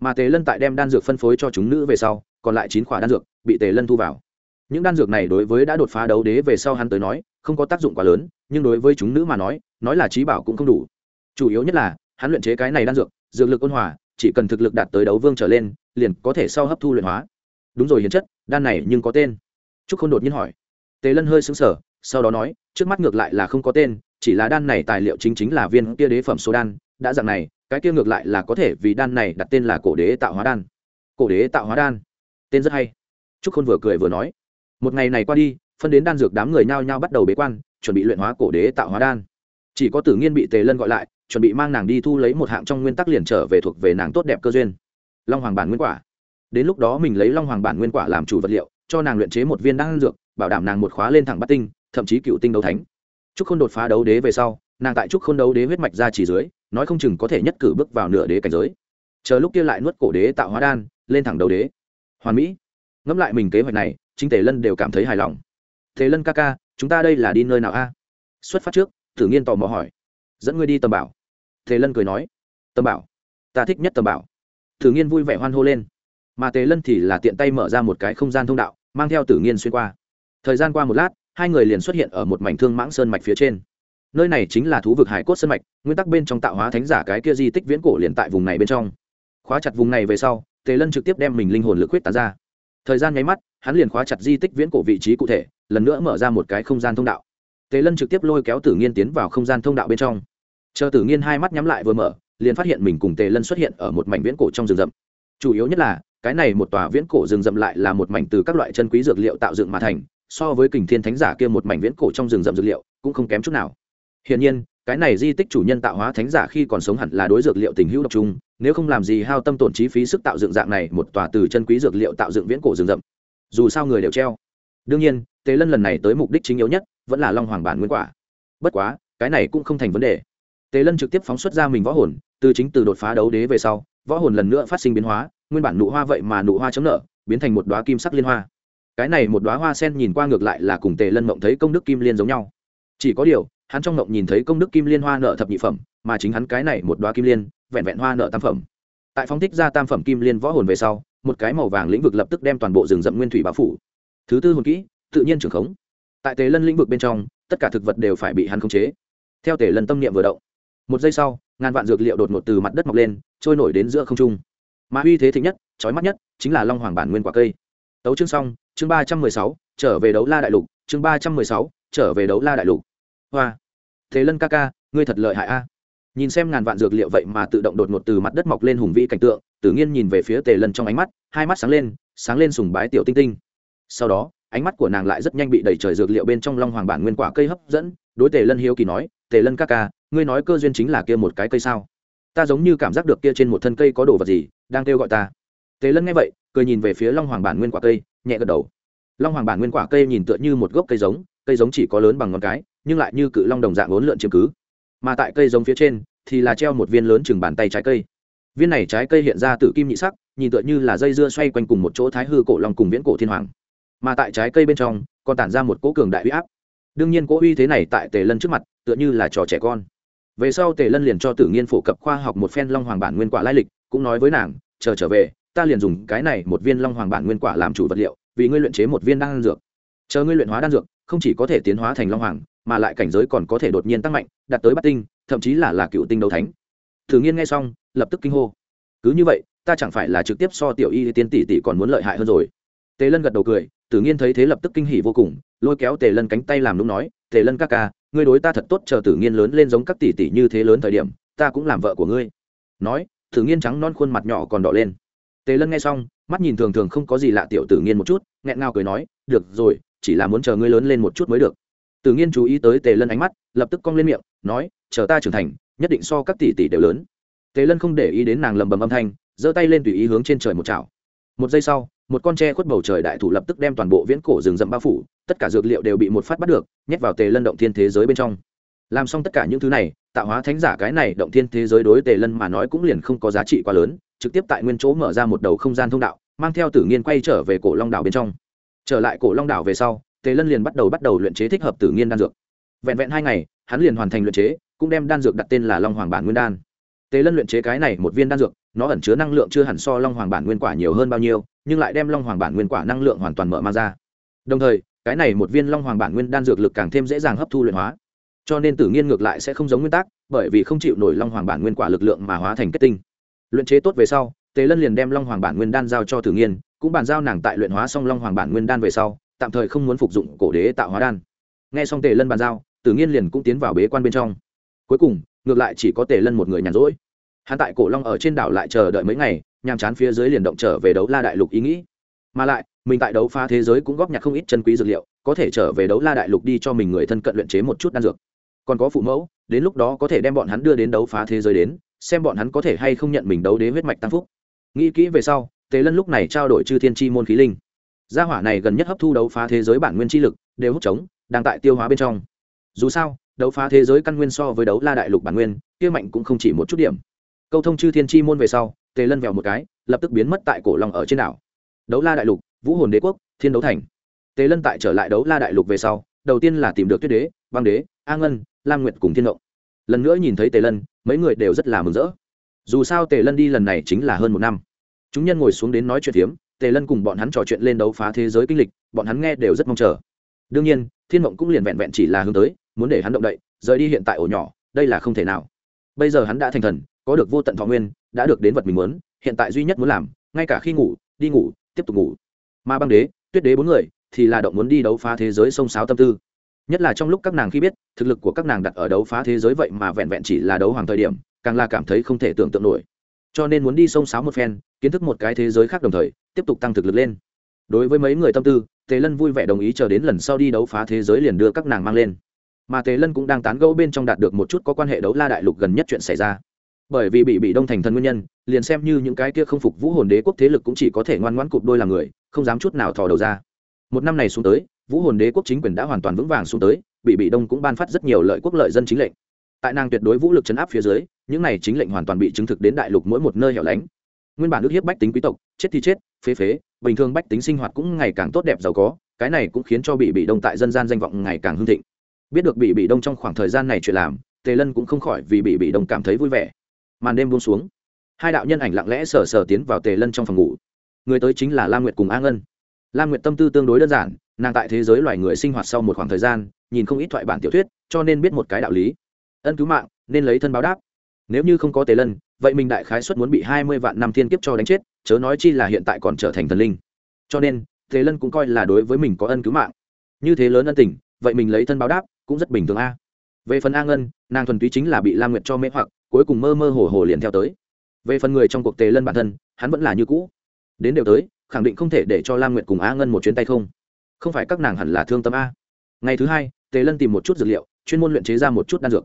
Mà tề lân tại đem đan dược phân phối cho chúng nữ về sau, còn lại chín khỏa đan dược bị tề lân thu vào. Những đan dược này đối với đã đột phá đấu đế về sau hắn tới nói, không có tác dụng quá lớn, nhưng đối với chúng nữ mà nói nói là trí bảo cũng không đủ. Chủ yếu nhất là, hắn luyện chế cái này đan dược dược lực ôn hòa, chỉ cần thực lực đạt tới đấu vương trở lên, liền có thể sau hấp thu luyện hóa. Đúng rồi hiền chất, đan này nhưng có tên. Trúc Khôn đột nhiên hỏi. Tề lân hơi xứng sở sau đó nói, trước mắt ngược lại là không có tên, chỉ là đan này tài liệu chính chính là viên kia đế phẩm số đan, đã dạng này, cái kia ngược lại là có thể vì đan này đặt tên là cổ đế tạo hóa đan. Cổ đế tạo hóa đan. Tên rất hay. Trúc khôn vừa cười vừa nói. Một ngày này qua đi, phân đến đan dược đám người nhao nhao bắt đầu bế quan, chuẩn bị luyện hóa cổ đế tạo hóa đan. Chỉ có tử nghiên bị tề lân gọi lại chuẩn bị mang nàng đi thu lấy một hạng trong nguyên tắc liền trở về thuộc về nàng tốt đẹp cơ duyên. Long hoàng bản nguyên quả. Đến lúc đó mình lấy long hoàng bản nguyên quả làm chủ vật liệu, cho nàng luyện chế một viên đan dược, bảo đảm nàng một khóa lên thẳng bắt tinh, thậm chí cựu tinh đấu thánh. Trúc khôn đột phá đấu đế về sau, nàng tại trúc khôn đấu đế huyết mạch ra chỉ dưới, nói không chừng có thể nhất cử bước vào nửa đế cảnh giới. Chờ lúc kia lại nuốt cổ đế tạo hóa đan, lên thẳng đấu đế. Hoàn mỹ. Ngẫm lại mình kế hoạch này chính tề lân đều cảm thấy hài lòng. Thế lân ca ca, chúng ta đây là đi nơi nào a? Xuất phát trước thử nghiên tò mò hỏi. Dẫn ngươi đi tầm bảo tề lân cười nói tầm bảo, ta thích nhất tầm bảo. Tử nghiên vui vẻ hoan hô lên. Mà tề lân thì là tiện tay mở ra một cái không gian thông đạo, mang theo tử nghiên xuyên qua. Thời gian qua một lát, hai người liền xuất hiện ở một mảnh thương mãng sơn mạch phía trên. Nơi này chính là thú vực hải cốt sơn mạch, nguyên tắc bên trong tạo hóa thánh giả cái kia di tích viễn cổ liền tại vùng này bên trong. Khóa chặt vùng này về sau, tề lân trực tiếp đem mình linh hồn lực huyết tán ra. Thời gian nháy mắt, hắn liền khóa chặt di tích viễn cổ vị trí cụ thể, lần nữa mở ra một cái không gian thông đạo. Tề lân trực tiếp lôi kéo tử nghiên tiến vào không gian thông đạo bên trong chờ tử nghiên hai mắt nhắm lại vừa mở, liền phát hiện mình cùng tề lân xuất hiện ở một mảnh viễn cổ trong rừng rậm. Chủ yếu nhất là, cái này một tòa viễn cổ rừng rậm lại là một mảnh từ các loại chân quý dược liệu tạo dựng mà thành, so với kình thiên thánh giả kia một mảnh viễn cổ trong rừng rậm dược liệu, cũng không kém chút nào. Hiển nhiên, cái này di tích chủ nhân tạo hóa thánh giả khi còn sống hẳn là đối dược liệu tình hữu độc trung nếu không làm gì hao tâm tổn chi phí sức tạo dựng dạng này một tòa từ chân quý dược liệu tạo dựng viễn cổ rừng rậm. Dù sao người đều treo. Đương nhiên, tề lân lần này tới mục đích chính yếu nhất vẫn là long hoàng bản nguyên quả. Bất quá, cái này cũng không thành vấn đề tề lân trực tiếp phóng xuất ra mình võ hồn, từ chính từ đột phá đấu đế về sau, võ hồn lần nữa phát sinh biến hóa, nguyên bản nụ hoa vậy mà nụ hoa chấm nợ biến thành một đoá kim sắc liên hoa. Cái này một đoá hoa sen nhìn qua ngược lại là cùng tề lân mộng thấy công đức kim liên giống nhau. Chỉ có điều, hắn trong mộng nhìn thấy công đức kim liên hoa nợ thập nhị phẩm, mà chính hắn cái này một đoá kim liên, vẹn vẹn hoa nợ tam phẩm. Tại phóng thích ra tam phẩm kim liên võ hồn về sau, một cái màu vàng lĩnh vực lập tức đem toàn bộ rừng rậm nguyên thủy bao phủ. Thứ tư hồn kỹ, tự nhiên trưởng khống. Tại tề lân lĩnh vực bên trong, tất cả thực vật đều phải bị hắn khống chế. Theo tề lân tâm niệm vừa động một giây sau, ngàn vạn dược liệu đột ngột từ mặt đất mọc lên, trôi nổi đến giữa không trung. Mà uy thế thịnh nhất trói mắt nhất, chính là long hoàng bản nguyên quả cây. Tấu chương xong, chương ba trăm mười sáu, trở về đấu la đại lục, chương ba trăm mười sáu, trở về đấu la đại lục. Hoa. Thế lân ca ca, ngươi thật lợi hại a. Nhìn xem ngàn vạn dược liệu vậy mà tự động đột ngột từ mặt đất mọc lên hùng vĩ cảnh tượng tự nhiên nhìn về phía tề lân trong ánh mắt, hai mắt sáng lên sáng lên sùng bái tiểu tinh tinh. Sau đó, ánh mắt của nàng lại rất nhanh bị đẩy trời dược liệu bên trong long hoàng bản nguyên quả cây hấp dẫn, đối tề lân hiếu kỳ nói, tề lân ca ca ngươi nói cơ duyên chính là kia một cái cây sao? Ta giống như cảm giác được kia trên một thân cây có đồ vật gì đang kêu gọi ta. Tề lân nghe vậy, cười nhìn về phía long hoàng bản nguyên quả cây, nhẹ gật đầu. Long hoàng bản nguyên quả cây nhìn tựa như một gốc cây giống cây giống chỉ có lớn bằng ngón cái, nhưng lại như cự long đồng dạng ốn lượn chiếm cứ. Mà tại cây giống phía trên thì là treo một viên lớn chừng bàn tay trái cây. Viên này trái cây hiện ra từ kim nhị sắc, nhìn tựa như là dây dưa xoay quanh cùng một chỗ thái hư cổ long cùng viễn cổ thiên hoàng. Mà tại trái cây bên trong, còn tản ra một cỗ cường đại huy áp. Đương nhiên cỗ uy thế này tại tề lân trước mặt, tựa như là trò trẻ con về sau tề lân liền cho tử nghiên phổ cập khoa học một phen long hoàng bản nguyên quả lai lịch, cũng nói với nàng, chờ trở về, ta liền dùng cái này một viên long hoàng bản nguyên quả làm chủ vật liệu, vì ngươi luyện chế một viên đan dược. Chờ ngươi luyện hóa đan dược, không chỉ có thể tiến hóa thành long hoàng, mà lại cảnh giới còn có thể đột nhiên tăng mạnh, đạt tới bát tinh, thậm chí là là cựu tinh đấu thánh. Thử nghiên nghe xong, lập tức kinh hô. Cứ như vậy, ta chẳng phải là trực tiếp so tiểu y tiên tỷ tỷ còn muốn lợi hại hơn rồi. Tề lân gật đầu cười, tử nghiên thấy thế lập tức kinh hỉ vô cùng, lôi kéo tề lân cánh tay làm đúng nói, tề lân ca ca ngươi đối ta thật tốt, chờ tử nghiên lớn lên giống các tỷ tỷ như thế lớn thời điểm, ta cũng làm vợ của ngươi. Nói, tử nghiên trắng non khuôn mặt nhỏ còn đỏ lên. Tề lân nghe xong, mắt nhìn thường thường không có gì lạ tiểu tử nghiên một chút, nghẹn ngào cười nói, được rồi, chỉ là muốn chờ ngươi lớn lên một chút mới được. Tử nghiên chú ý tới tề lân ánh mắt, lập tức cong lên miệng, nói, chờ ta trưởng thành, nhất định so các tỷ tỷ đều lớn. Tề lân không để ý đến nàng lầm bầm âm thanh, giơ tay lên tùy ý hướng trên trời một chảo. Một giây sau một con tre khuất bầu trời đại thủ lập tức đem toàn bộ viễn cổ rừng rậm bao phủ, tất cả dược liệu đều bị một phát bắt được, nhét vào tề lân động thiên thế giới bên trong. Làm xong tất cả những thứ này, tạo hóa thánh giả cái này động thiên thế giới đối tề lân mà nói cũng liền không có giá trị quá lớn, trực tiếp tại nguyên chỗ mở ra một đầu không gian thông đạo, mang theo tử nghiên quay trở về cổ long đảo bên trong. Trở lại cổ long đảo về sau, tề lân liền bắt đầu bắt đầu luyện chế thích hợp tử nghiên đan dược. Vẹn vẹn hai ngày, hắn liền hoàn thành luyện chế, cũng đem đan dược đặt tên là long hoàng bản nguyên đan. Tề lân luyện chế cái này một viên đan dược, nó ẩn chứa năng lượng chưa hẳn so long hoàng bản nguyên quả nhiều hơn bao nhiêu nhưng lại đem long hoàng bản nguyên quả năng lượng hoàn toàn mở mang ra. Đồng thời, cái này một viên long hoàng bản nguyên đan dược lực càng thêm dễ dàng hấp thu luyện hóa. Cho nên tử nghiên ngược lại sẽ không giống nguyên tắc, bởi vì không chịu nổi long hoàng bản nguyên quả lực lượng mà hóa thành kết tinh. Luyện chế tốt về sau, tề lân liền đem long hoàng bản nguyên đan giao cho tử nghiên, cũng bàn giao nàng tại luyện hóa xong long hoàng bản nguyên đan về sau, tạm thời không muốn phục dụng cổ đế tạo hóa đan. Nghe xong tề lân bàn giao, tử nghiên liền cũng tiến vào bế quan bên trong. Cuối cùng, ngược lại chỉ có tề lân một người nhàn rỗi. Hắn tại cổ long ở trên đảo lại chờ đợi mấy ngày nhàm chán phía dưới liền động trở về đấu la đại lục ý nghĩ. Mà lại, mình tại đấu phá thế giới cũng góp nhặt không ít chân quý dược liệu, có thể trở về đấu la đại lục đi cho mình người thân cận luyện chế một chút đan dược. Còn có phụ mẫu, đến lúc đó có thể đem bọn hắn đưa đến đấu phá thế giới đến, xem bọn hắn có thể hay không nhận mình đấu đế huyết mạch tăng phúc. Nghĩ kỹ về sau, tề lân lúc này trao đổi chư thiên chi môn khí linh. Gia hỏa này gần nhất hấp thu đấu phá thế giới bản nguyên chi lực, đều hút trống, đang tại tiêu hóa bên trong. Dù sao, đấu phá thế giới căn nguyên so với đấu la đại lục bản nguyên, kia mạnh cũng không chỉ một chút điểm. Câu thông chư thiên chi môn về sau tề lân vèo một cái, lập tức biến mất tại cổ long ở trên đảo. Đấu la đại lục, vũ hồn đế quốc, thiên đấu thành. Tề lân tại trở lại đấu la đại lục về sau, đầu tiên là tìm được tuyết đế, băng đế, a ngân, lam nguyệt cùng thiên động. Lần nữa nhìn thấy tề lân, mấy người đều rất là mừng rỡ. Dù sao tề lân đi lần này chính là hơn một năm. Chúng nhân ngồi xuống đến nói chuyện phiếm, tề lân cùng bọn hắn trò chuyện lên đấu phá thế giới kinh lịch, bọn hắn nghe đều rất mong chờ. Đương nhiên, thiên mộng cũng liền vẹn vẹn chỉ là hướng tới, muốn để hắn động đậy, rời đi hiện tại ổ nhỏ, đây là không thể nào. Bây giờ hắn đã thành thần, có được vô tận thọ nguyên đã được đến vật mình muốn, hiện tại duy nhất muốn làm, ngay cả khi ngủ, đi ngủ, tiếp tục ngủ. Mà băng đế, tuyết đế bốn người, thì là động muốn đi đấu phá thế giới sông sáo tâm tư. Nhất là trong lúc các nàng khi biết, thực lực của các nàng đặt ở đấu phá thế giới vậy mà vẹn vẹn chỉ là đấu hoàng thời điểm, càng là cảm thấy không thể tưởng tượng nổi. Cho nên muốn đi sông sáo một phen, kiến thức một cái thế giới khác đồng thời, tiếp tục tăng thực lực lên. Đối với mấy người tâm tư, tề lân vui vẻ đồng ý chờ đến lần sau đi đấu phá thế giới liền đưa các nàng mang lên. Mà tề lân cũng đang tán gẫu bên trong đạt được một chút có quan hệ đấu la đại lục gần nhất chuyện xảy ra bởi vì bị bị đông thành thần nguyên nhân, liền xem như những cái kia không phục vũ hồn đế quốc thế lực cũng chỉ có thể ngoan ngoãn cụp đôi làm người, không dám chút nào thò đầu ra. Một năm này xuống tới, vũ hồn đế quốc chính quyền đã hoàn toàn vững vàng xuống tới, bị bị đông cũng ban phát rất nhiều lợi quốc lợi dân chính lệnh. Tại nàng tuyệt đối vũ lực chấn áp phía dưới, những này chính lệnh hoàn toàn bị chứng thực đến đại lục mỗi một nơi hẻo lánh. Nguyên bản ước hiếp bách tính quý tộc, chết thì chết, phế phế, bình thường bách tính sinh hoạt cũng ngày càng tốt đẹp giàu có, cái này cũng khiến cho bị bị đông tại dân gian danh vọng ngày càng hưng thịnh. Biết được bị bị đông trong khoảng thời gian này chuyện làm, tề lân cũng không khỏi vì bị bị đông cảm thấy vui vẻ màn đêm buông xuống. Hai đạo nhân ảnh lặng lẽ sờ sờ tiến vào tề lân trong phòng ngủ. Người tới chính là lam nguyệt cùng a ngân. Lam nguyệt tâm tư tương đối đơn giản, nàng tại thế giới loài người sinh hoạt sau một khoảng thời gian, nhìn không ít thoại bản tiểu thuyết, cho nên biết một cái đạo lý. Ân cứu mạng, nên lấy thân báo đáp. Nếu như không có tề lân, vậy mình đại khái xuất muốn bị hai mươi vạn năm thiên kiếp cho đánh chết, chớ nói chi là hiện tại còn trở thành thần linh. Cho nên, tề lân cũng coi là đối với mình có ân cứu mạng. Như thế lớn ân tình, vậy mình lấy thân báo đáp cũng rất bình thường a về phần a ngân, nàng thuần túy chính là bị lam nguyệt cho mê hoặc, cuối cùng mơ mơ hồ hồ liền theo tới. Về phần người trong cuộc tề lân bản thân, hắn vẫn là như cũ. Đến đều tới, khẳng định không thể để cho lam nguyệt cùng a ngân một chuyến tay không. Không phải các nàng hẳn là thương tâm a. Ngày thứ hai, tề lân tìm một chút dược liệu, chuyên môn luyện chế ra một chút đan dược.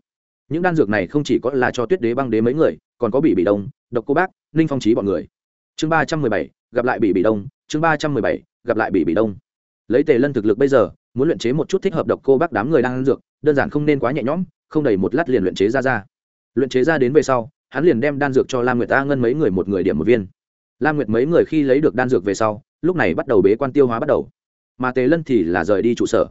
Những đan dược này không chỉ có là cho tuyết đế băng đế mấy người, còn có bị bị đông, độc cô bác, ninh phong trí bọn người. Chương ba trăm mười bảy, gặp lại bị bị đông, chương ba trăm mười bảy, gặp lại bị bị đông. Lấy tề lân thực lực bây giờ, muốn luyện chế một chút thích hợp độc cô bác đám người đang ăn dược đơn giản không nên quá nhẹ nhõm, không đầy một lát liền luyện chế ra ra. Luyện chế ra đến về sau, hắn liền đem đan dược cho lam nguyệt a ngân mấy người một người điểm một viên. Lam nguyệt mấy người khi lấy được đan dược về sau, lúc này bắt đầu bế quan tiêu hóa bắt đầu. Mà tề lân thì là rời đi trụ sở.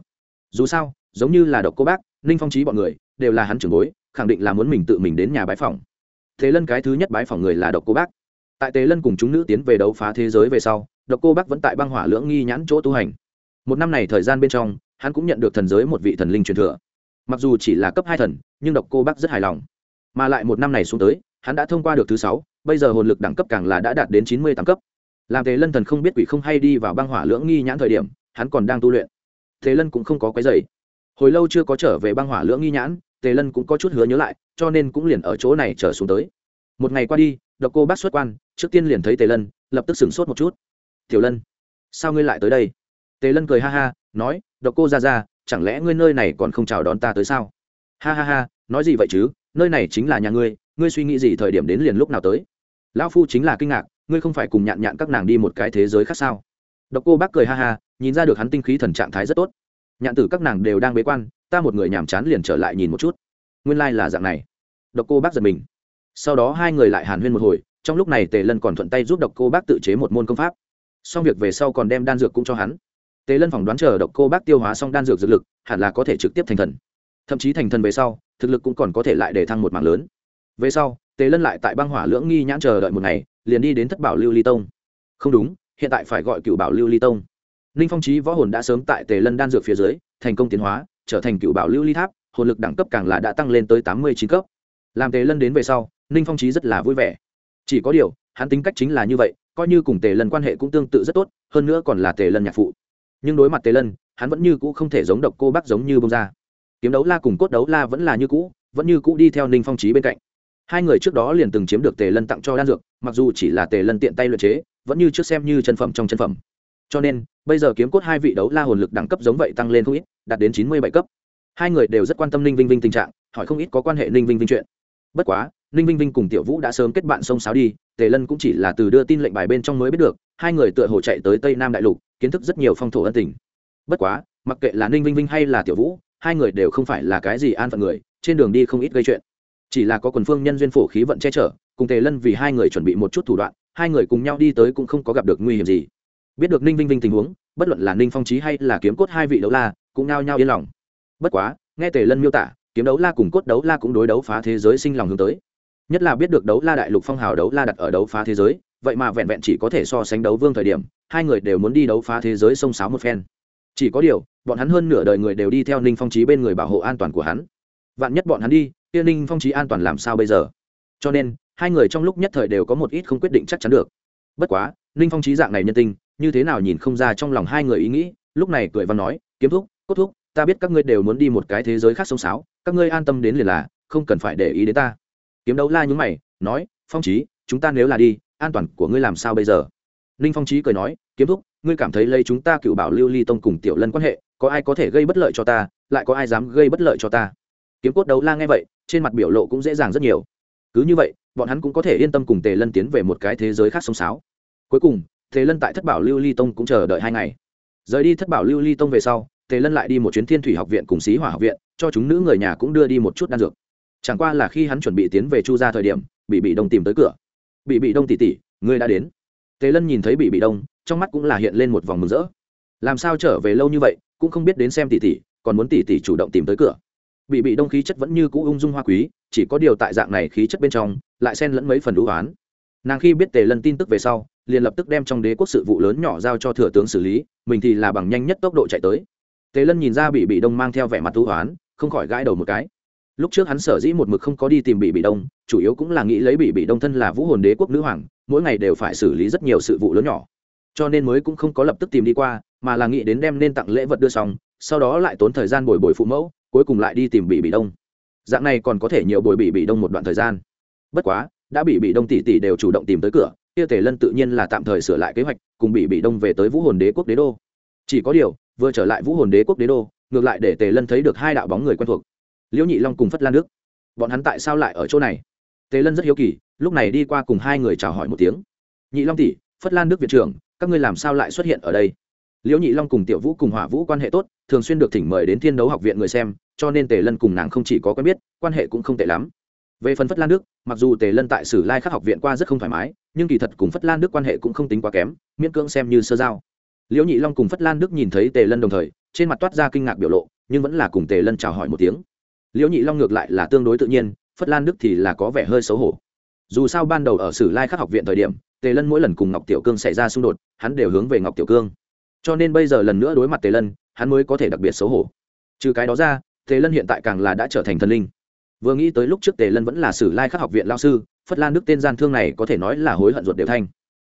Dù sao, giống như là độc cô bác, ninh phong trí bọn người, đều là hắn trưởng bối, khẳng định là muốn mình tự mình đến nhà bái phòng thế lân cái thứ nhất bái phòng người là độc cô bác. Tại tề lân cùng chúng nữ tiến về đấu phá thế giới về sau, độc cô bác vẫn tại băng hỏa lưỡng nghi nhãn chỗ tu hành. Một năm này thời gian bên trong, hắn cũng nhận được thần giới một vị thần linh truyền thừa mặc dù chỉ là cấp hai thần, nhưng độc cô bác rất hài lòng. Mà lại một năm này xuống tới, hắn đã thông qua được thứ sáu, bây giờ hồn lực đẳng cấp càng là đã đạt đến chín mươi tám cấp. Làm tề lân thần không biết quỷ không hay đi vào băng hỏa lưỡng nghi nhãn thời điểm, hắn còn đang tu luyện. Tề lân cũng không có cái dày hồi lâu chưa có trở về băng hỏa lưỡng nghi nhãn tề lân cũng có chút hứa nhớ lại, cho nên cũng liền ở chỗ này trở xuống tới. Một ngày qua đi, độc cô bác xuất quan, trước tiên liền thấy tề lân, lập tức sửng sốt một chút. Tiểu lân, sao ngươi lại tới đây? Tề lân cười ha ha, nói, độc cô ra ra chẳng lẽ ngươi nơi này còn không chào đón ta tới sao? Ha ha ha, nói gì vậy chứ? Nơi này chính là nhà ngươi ngươi suy nghĩ gì thời điểm đến liền lúc nào tới? Lão phu chính là kinh ngạc, ngươi không phải cùng nhạn nhạn các nàng đi một cái thế giới khác sao? Độc cô bác cười ha ha, nhìn ra được hắn tinh khí thần trạng thái rất tốt. Nhạn tử các nàng đều đang bế quan, ta một người nhàm chán liền trở lại nhìn một chút. Nguyên lai、like、là dạng này. Độc cô bác giật mình. Sau đó hai người lại hàn huyên một hồi, trong lúc này tề lân còn thuận tay giúp độc cô bác tự chế một môn công pháp. Xong việc về sau còn đem đan dược cũng cho hắn tề lân phỏng đoán chờ độc cô bác tiêu hóa xong đan dược dược lực, hẳn là có thể trực tiếp thành thần. Thậm chí thành thần về sau, thực lực cũng còn có thể lại để thăng một mạng lớn. Về sau tề lân lại tại băng hỏa lưỡng nghi nhãn chờ đợi một ngày, liền đi đến thất bảo lưu ly tông. Không đúng, hiện tại phải gọi cựu bảo lưu ly tông. Ninh phong trí võ hồn đã sớm tại tề lân đan dược phía dưới, thành công tiến hóa, trở thành cựu bảo lưu ly tháp, hồn lực đẳng cấp càng là đã tăng lên tới tám mươi chín cấp. Làm tề lân đến về sau, ninh phong trí rất là vui vẻ. Chỉ có điều, hắn tính cách chính là như vậy, coi như cùng tề lân quan hệ cũng tương tự rất tốt, hơn nữa còn là tề lân nhạc phụ nhưng đối mặt tề lân, hắn vẫn như cũ không thể giống độc cô bác giống như bông ra. Kiếm đấu la cùng cốt đấu la vẫn là như cũ, vẫn như cũ đi theo ninh phong trí bên cạnh. Hai người trước đó liền từng chiếm được tề lân tặng cho đan dược, mặc dù chỉ là tề lân tiện tay luyện chế, vẫn như trước xem như chân phẩm trong chân phẩm. Cho nên, bây giờ kiếm cốt hai vị đấu la hồn lực đẳng cấp giống vậy tăng lên không ít, đạt đến chín mươi bảy cấp. Hai người đều rất quan tâm ninh vinh vinh tình trạng, hỏi không ít có quan hệ ninh vinh vinh chuyện. Bất quá, ninh vinh vinh cùng tiểu vũ đã sớm kết bạn sông sáo đi, tề lân cũng chỉ là từ đưa tin lệnh bài bên trong mới biết được, hai người tựa hồ chạy tới tây nam đại lục kiến thức rất nhiều phong thổ ân tình. Bất quá, mặc kệ là ninh vinh vinh hay là tiểu vũ, hai người đều không phải là cái gì an phận người, trên đường đi không ít gây chuyện. Chỉ là có quần phương nhân duyên phổ khí vận che chở, cùng tề lân vì hai người chuẩn bị một chút thủ đoạn, hai người cùng nhau đi tới cũng không có gặp được nguy hiểm gì. Biết được ninh vinh vinh tình huống, bất luận là ninh phong trí hay là kiếm cốt hai vị đấu la, cũng nao nhao yên lòng. Bất quá, nghe tề lân miêu tả, kiếm đấu la cùng cốt đấu la cũng đối đấu phá thế giới sinh lòng hướng tới. Nhất là biết được đấu la đại lục phong hào đấu la đặt ở đấu phá thế giới, vậy mà vẹn vẹn chỉ có thể so sánh đấu vương thời điểm hai người đều muốn đi đấu phá thế giới sông sáo một phen. Chỉ có điều, bọn hắn hơn nửa đời người đều đi theo ninh phong trí bên người bảo hộ an toàn của hắn. Vạn nhất bọn hắn đi tiên ninh phong trí an toàn làm sao bây giờ? Cho nên, hai người trong lúc nhất thời đều có một ít không quyết định chắc chắn được. Bất quá, ninh phong trí dạng này nhân tình như thế nào nhìn không ra trong lòng hai người ý nghĩ, lúc này cười văn nói, kiếm thúc, cốt thúc, ta biết các ngươi đều muốn đi một cái thế giới khác sông sáo, các ngươi an tâm đến liền là, không cần phải để ý đến ta. Kiếm đấu la nhúng mày, nói, phong trí chúng ta nếu là đi, an toàn của ngươi làm sao bây giờ? Ninh phong trí cười nói kiếm thúc, ngươi cảm thấy lấy chúng ta cựu bảo lưu ly tông cùng tiểu lân quan hệ, có ai có thể gây bất lợi cho ta, lại có ai dám gây bất lợi cho ta? Kiếm cốt đấu la nghe vậy, trên mặt biểu lộ cũng dễ dàng rất nhiều. Cứ như vậy, bọn hắn cũng có thể yên tâm cùng tề lân tiến về một cái thế giới khác sông sáo. Cuối cùng, tề lân tại thất bảo lưu ly tông cũng chờ đợi hai ngày. Rời đi thất bảo lưu ly tông về sau, tề lân lại đi một chuyến thiên thủy học viện cùng xí hỏa học viện, cho chúng nữ người nhà cũng đưa đi một chút đan dược. Chẳng qua là khi hắn chuẩn bị tiến về chu ra thời điểm bị bị đông tìm tới cửa. Bị bị đông tỉ tỉ ngươi đã đến. Tề lân nhìn thấy bị bị đông trong mắt cũng là hiện lên một vòng mừng rỡ. Làm sao trở về lâu như vậy cũng không biết đến xem tỷ tỷ, còn muốn tỷ tỷ chủ động tìm tới cửa. Bị bị đông khí chất vẫn như cũ ung dung hoa quý chỉ có điều tại dạng này khí chất bên trong lại xen lẫn mấy phần đũ oán nàng khi biết tề lân tin tức về sau liền lập tức đem trong đế quốc sự vụ lớn nhỏ giao cho thừa tướng xử lý mình thì là bằng nhanh nhất tốc độ chạy tới. Tề lân nhìn ra bị bị đông mang theo vẻ mặt thú hoán, không khỏi gãi đầu một cái. Lúc trước hắn sở dĩ một mực không có đi tìm bị bị đông chủ yếu cũng là nghĩ lấy bị bị đông thân là vũ hồn đế quốc nữ hoàng mỗi ngày đều phải xử lý rất nhiều sự vụ lớn nhỏ cho nên mới cũng không có lập tức tìm đi qua, mà là nghĩ đến đem nên tặng lễ vật đưa xong, sau đó lại tốn thời gian bồi bồi phụ mẫu, cuối cùng lại đi tìm bị bị đông. Dạng này còn có thể nhiều bồi bị bị đông một đoạn thời gian. Bất quá, đã bị bị đông tỷ tỷ đều chủ động tìm tới cửa, kia tề lân tự nhiên là tạm thời sửa lại kế hoạch, cùng bị bị đông về tới vũ hồn đế quốc đế đô. Chỉ có điều, vừa trở lại vũ hồn đế quốc đế đô, ngược lại để tề lân thấy được hai đạo bóng người quen thuộc. Liễu nhị long cùng phất lan đức. Bọn hắn tại sao lại ở chỗ này? Tề lân rất hiếu kỳ, lúc này đi qua cùng hai người chào hỏi một tiếng. Nhị long tỷ, phất lan đức viện trưởng các ngươi làm sao lại xuất hiện ở đây? Liễu nhị long cùng tiểu vũ cùng hỏa vũ quan hệ tốt, thường xuyên được thỉnh mời đến thiên đấu học viện người xem, cho nên tề lân cùng nàng không chỉ có quen biết, quan hệ cũng không tệ lắm. Về phần phất lan đức, mặc dù tề lân tại sử lai khắc học viện qua rất không thoải mái, nhưng kỳ thật cùng phất lan đức quan hệ cũng không tính quá kém, miễn cưỡng xem như sơ giao. Liễu nhị long cùng phất lan đức nhìn thấy tề lân đồng thời, trên mặt toát ra kinh ngạc biểu lộ, nhưng vẫn là cùng tề lân chào hỏi một tiếng. Liễu nhị long ngược lại là tương đối tự nhiên, phất lan đức thì là có vẻ hơi xấu hổ. Dù sao ban đầu ở sử lai khắc học viện thời điểm tề lân mỗi lần cùng ngọc tiểu cương xảy ra xung đột, hắn đều hướng về ngọc tiểu cương. Cho nên bây giờ lần nữa đối mặt tề lân, hắn mới có thể đặc biệt xấu hổ. Trừ cái đó ra, tề lân hiện tại càng là đã trở thành thần linh. Vừa nghĩ tới lúc trước tề lân vẫn là sử lai khắc học viện lao sư, phất lan đức tên gian thương này có thể nói là hối hận ruột đều thanh.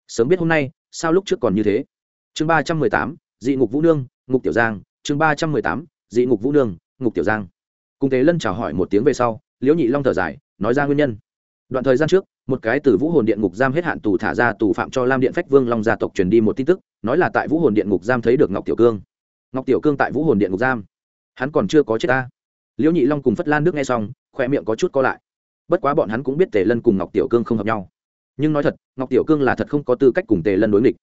Sớm biết hôm nay, sao lúc trước còn như thế? Chương ba trăm mười tám, dị ngục vũ nương, ngục tiểu giang. Chương ba trăm mười tám, dị ngục vũ nương, ngục tiểu giang. Cùng tề lân chào hỏi một tiếng về sau, liễu nhị long thở dài, nói ra nguyên nhân. Đoạn thời gian trước một cái từ vũ hồn điện ngục giam hết hạn tù thả ra tù phạm cho lam điện phách vương long gia tộc truyền đi một tin tức nói là tại vũ hồn điện ngục giam thấy được ngọc tiểu cương ngọc tiểu cương tại vũ hồn điện ngục giam hắn còn chưa có chết ta liễu nhị long cùng phất lan nước nghe xong khoe miệng có chút co lại bất quá bọn hắn cũng biết tề lân cùng ngọc tiểu cương không hợp nhau nhưng nói thật ngọc tiểu cương là thật không có tư cách cùng tề lân đối nghịch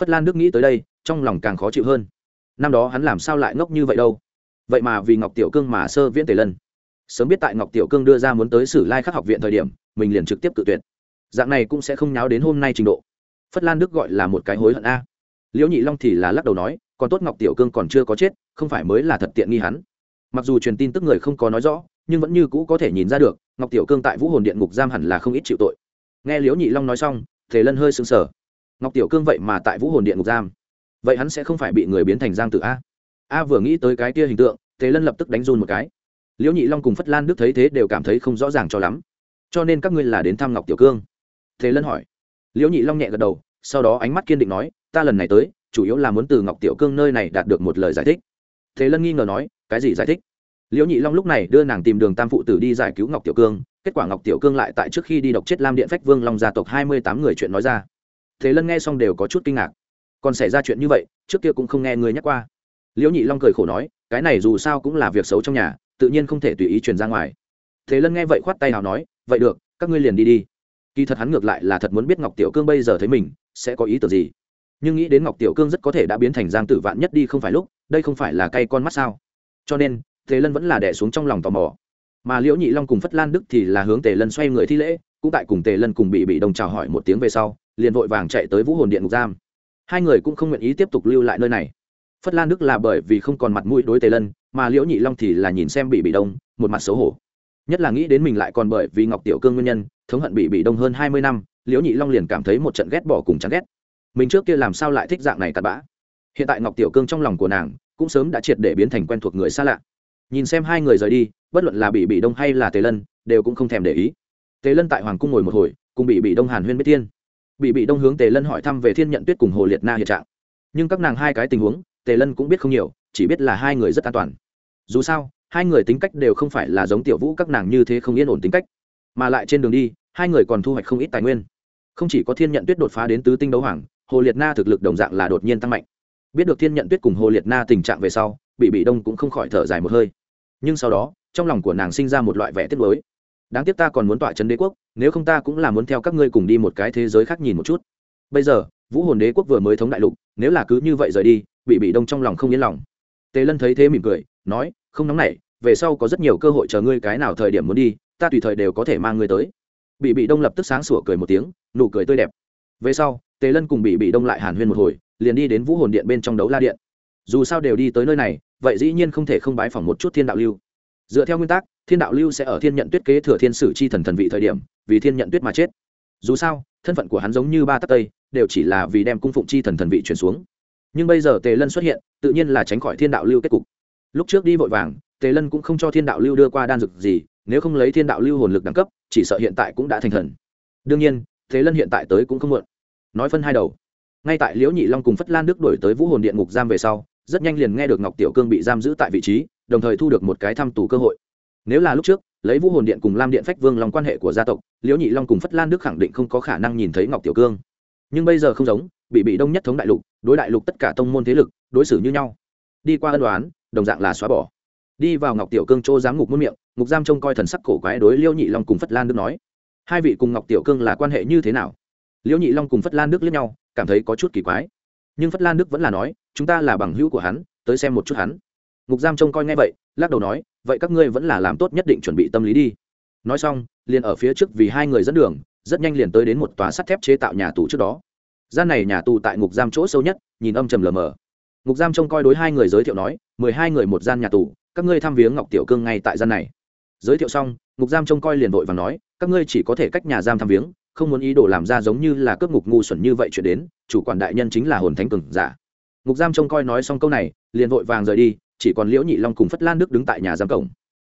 phất lan nước nghĩ tới đây trong lòng càng khó chịu hơn năm đó hắn làm sao lại ngốc như vậy đâu vậy mà vì ngọc tiểu cương mà sơ viễn tề lân sớm biết tại ngọc tiểu cương đưa ra muốn tới sử lai khắc học viện thời điểm mình liền trực tiếp cự tuyệt. Dạng này cũng sẽ không nháo đến hôm nay trình độ. Phất lan đức gọi là một cái hối hận a. Liễu nhị long thì là lắc đầu nói, còn tốt ngọc tiểu cương còn chưa có chết, không phải mới là thật tiện nghi hắn. Mặc dù truyền tin tức người không có nói rõ, nhưng vẫn như cũ có thể nhìn ra được, ngọc tiểu cương tại vũ hồn điện ngục giam hẳn là không ít chịu tội. Nghe liễu nhị long nói xong thể lân hơi sững sờ. Ngọc tiểu cương vậy mà tại vũ hồn điện ngục giam. Vậy hắn sẽ không phải bị người biến thành giang tử a? A vừa nghĩ tới cái kia hình tượng thế lân lập tức đánh run một cái. Liễu nhị long cùng phất lan đức thấy thế đều cảm thấy không rõ ràng cho lắm cho nên các ngươi là đến thăm ngọc tiểu cương. Thế lân hỏi. Liễu nhị long nhẹ gật đầu, sau đó ánh mắt kiên định nói, ta lần này tới, chủ yếu là muốn từ ngọc tiểu cương nơi này đạt được một lời giải thích. Thế lân nghi ngờ nói, cái gì giải thích? Liễu nhị long lúc này đưa nàng tìm đường tam phụ tử đi giải cứu ngọc tiểu cương, kết quả ngọc tiểu cương lại tại trước khi đi độc chết lam điện phách vương long gia tộc hai mươi tám người chuyện nói ra. Thế lân nghe xong đều có chút kinh ngạc. Còn xảy ra chuyện như vậy, trước kia cũng không nghe người nhắc qua. Liễu nhị long cười khổ nói, cái này dù sao cũng là việc xấu trong nhà, tự nhiên không thể tùy ý truyền ra ngoài. Thế lân nghe vậy khoát tay nào nói vậy được, các ngươi liền đi đi. Kỳ thật hắn ngược lại là thật muốn biết ngọc tiểu cương bây giờ thấy mình sẽ có ý tưởng gì. Nhưng nghĩ đến ngọc tiểu cương rất có thể đã biến thành giang tử vạn nhất đi không phải lúc, đây không phải là cay con mắt sao? Cho nên, tề lân vẫn là đẻ xuống trong lòng tò mò. Mà liễu nhị long cùng phất lan đức thì là hướng tề lân xoay người thi lễ, cũng tại cùng tề lân cùng bị bị đồng chào hỏi một tiếng về sau, liền vội vàng chạy tới vũ hồn điện ngục giam. Hai người cũng không nguyện ý tiếp tục lưu lại nơi này. Phất lan đức là bởi vì không còn mặt mũi đối tề lân, mà liễu nhị long thì là nhìn xem bị bị đông, một mặt xấu hổ nhất là nghĩ đến mình lại còn bởi vì ngọc tiểu cương nguyên nhân, thống hận bị bị đông hơn hai mươi năm, liễu nhị long liền cảm thấy một trận ghét bỏ cùng chán ghét. Mình trước kia làm sao lại thích dạng này tạt bã? Hiện tại ngọc tiểu cương trong lòng của nàng cũng sớm đã triệt để biến thành quen thuộc người xa lạ. Nhìn xem hai người rời đi, bất luận là bị bị đông hay là tề lân, đều cũng không thèm để ý. Tề lân tại hoàng cung ngồi một hồi, cùng bị bị đông hàn huyên biết tiên. Bị bị đông hướng tề lân hỏi thăm về thiên nhận tuyết cùng hồ liệt na hiện trạng. Nhưng các nàng hai cái tình huống, tề lân cũng biết không nhiều, chỉ biết là hai người rất an toàn. Dù sao hai người tính cách đều không phải là giống tiểu vũ các nàng như thế không yên ổn tính cách, mà lại trên đường đi, hai người còn thu hoạch không ít tài nguyên. Không chỉ có thiên nhận tuyết đột phá đến tứ tinh đấu hoàng, hồ liệt na thực lực đồng dạng là đột nhiên tăng mạnh. Biết được thiên nhận tuyết cùng hồ liệt na tình trạng về sau bị bị đông cũng không khỏi thở dài một hơi. Nhưng sau đó, trong lòng của nàng sinh ra một loại vẻ tiếc mới đáng tiếc ta còn muốn tọa trấn đế quốc, nếu không ta cũng là muốn theo các ngươi cùng đi một cái thế giới khác nhìn một chút. Bây giờ, vũ hồn đế quốc vừa mới thống đại lục, nếu là cứ như vậy rời đi bị bị đông trong lòng không yên lòng tề lân thấy thế mỉm cười, nói, không nóng nảy, về sau có rất nhiều cơ hội chờ ngươi cái nào thời điểm muốn đi, ta tùy thời đều có thể mang ngươi tới. Bị bị đông lập tức sáng sủa cười một tiếng, nụ cười tươi đẹp. Về sau tề lân cùng bị bị đông lại hàn huyên một hồi, liền đi đến vũ hồn điện bên trong đấu la điện. Dù sao đều đi tới nơi này, vậy dĩ nhiên không thể không bái phỏng một chút thiên đạo lưu. Dựa theo nguyên tắc, thiên đạo lưu sẽ ở thiên nhận tuyết kế thừa thiên sử chi thần thần vị thời điểm, vì thiên nhận tuyết mà chết. Dù sao, thân phận của hắn giống như ba tắc tây, đều chỉ là vì đem cung phụng chi thần thần vị chuyển xuống nhưng bây giờ tề lân xuất hiện, tự nhiên là tránh khỏi thiên đạo lưu kết cục. Lúc trước đi vội vàng, tề lân cũng không cho thiên đạo lưu đưa qua đan dược gì, nếu không lấy thiên đạo lưu hồn lực đẳng cấp, chỉ sợ hiện tại cũng đã thành thần. Đương nhiên, tề lân hiện tại tới cũng không muộn. Nói phân hai đầu. Ngay tại liễu nhị long cùng phất lan đức đổi tới vũ hồn điện ngục giam về sau, rất nhanh liền nghe được ngọc tiểu cương bị giam giữ tại vị trí, đồng thời thu được một cái thăm tù cơ hội. Nếu là lúc trước, lấy vũ hồn điện cùng lam điện phách vương lòng quan hệ của gia tộc, liễu nhị long cùng phất lan đức khẳng định không có khả năng nhìn thấy ngọc tiểu cương. Nhưng bây giờ không giống bị bị đông nhất thống đại lục, đối đại lục tất cả tông môn thế lực, đối xử như nhau. Đi qua ân đoán đồng dạng là xóa bỏ. Đi vào ngọc tiểu cương chỗ giám ngục muôn miệng, ngục giam trông coi thần sắc cổ quái đối liêu nhị long cùng phất lan đức nói. Hai vị cùng ngọc tiểu cương là quan hệ như thế nào? Liêu nhị long cùng phất lan đức liếc nhau, cảm thấy có chút kỳ quái. Nhưng phất lan đức vẫn là nói, chúng ta là bằng hữu của hắn, tới xem một chút hắn. Ngục giam trông coi ngay vậy, lắc đầu nói, vậy các ngươi vẫn là làm tốt nhất định chuẩn bị tâm lý đi. Nói xong, liền ở phía trước vì hai người dẫn đường, rất nhanh liền tới đến một tòa sắt thép chế tạo nhà tù trước đó gian này nhà tù tại ngục giam chỗ sâu nhất, nhìn âm trầm lờ mờ. Ngục giam trông coi đối hai người giới thiệu nói, mười hai người một gian nhà tù, các ngươi thăm viếng ngọc tiểu cương ngay tại gian này. Giới thiệu xong, ngục giam trông coi liền vội và nói, các ngươi chỉ có thể cách nhà giam thăm viếng, không muốn ý đồ làm ra giống như là cướp ngục ngu xuẩn như vậy chuyển đến, chủ quản đại nhân chính là hồn thánh cường giả. Ngục giam trông coi nói xong câu này, liền vội vàng rời đi, chỉ còn liễu nhị long cùng phất lan đức đứng tại nhà giam cổng.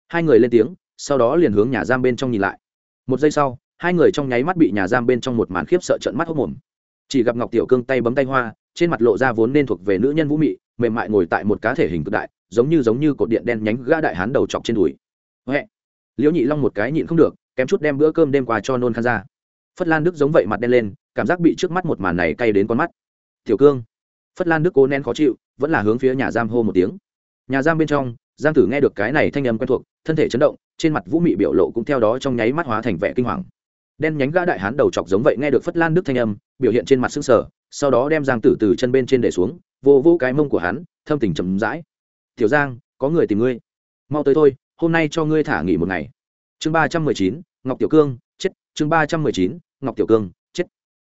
Hai người lên tiếng, sau đó liền hướng nhà giam bên trong nhìn lại. Một giây sau, hai người trong nháy mắt bị nhà giam bên trong một màn khiếp sợ trận mắt hốc mồm chỉ gặp ngọc tiểu cương tay bấm tay hoa, trên mặt lộ ra vốn nên thuộc về nữ nhân vũ mị, mềm mại ngồi tại một cá thể hình cực đại, giống như giống như cột điện đen nhánh gã đại hán đầu chọc trên đùi. Huệ! Liễu nhị long một cái nhịn không được, kém chút đem bữa cơm đêm qua cho nôn khan ra. Phất lan đức giống vậy mặt đen lên, cảm giác bị trước mắt một màn này cay đến con mắt. Tiểu cương! Phất lan đức cố nén khó chịu, vẫn là hướng phía nhà giam hô một tiếng. Nhà giam bên trong, giang tử nghe được cái này thanh âm quen thuộc, thân thể chấn động, trên mặt vũ mị biểu lộ cũng theo đó trong nháy mắt hóa thành vẻ kinh hoàng đen nhánh gã đại hán đầu chọc giống vậy nghe được phất lan đức thanh âm, biểu hiện trên mặt xương sở sau đó đem giang tử từ chân bên trên để xuống, vô vô cái mông của hắn, thâm tình chậm rãi. Tiểu giang, có người tìm ngươi. Mau tới thôi, hôm nay cho ngươi thả nghỉ một ngày. Chương ba trăm mười chín, ngọc tiểu cương, chết. Chương ba trăm mười chín, ngọc tiểu cương, chết.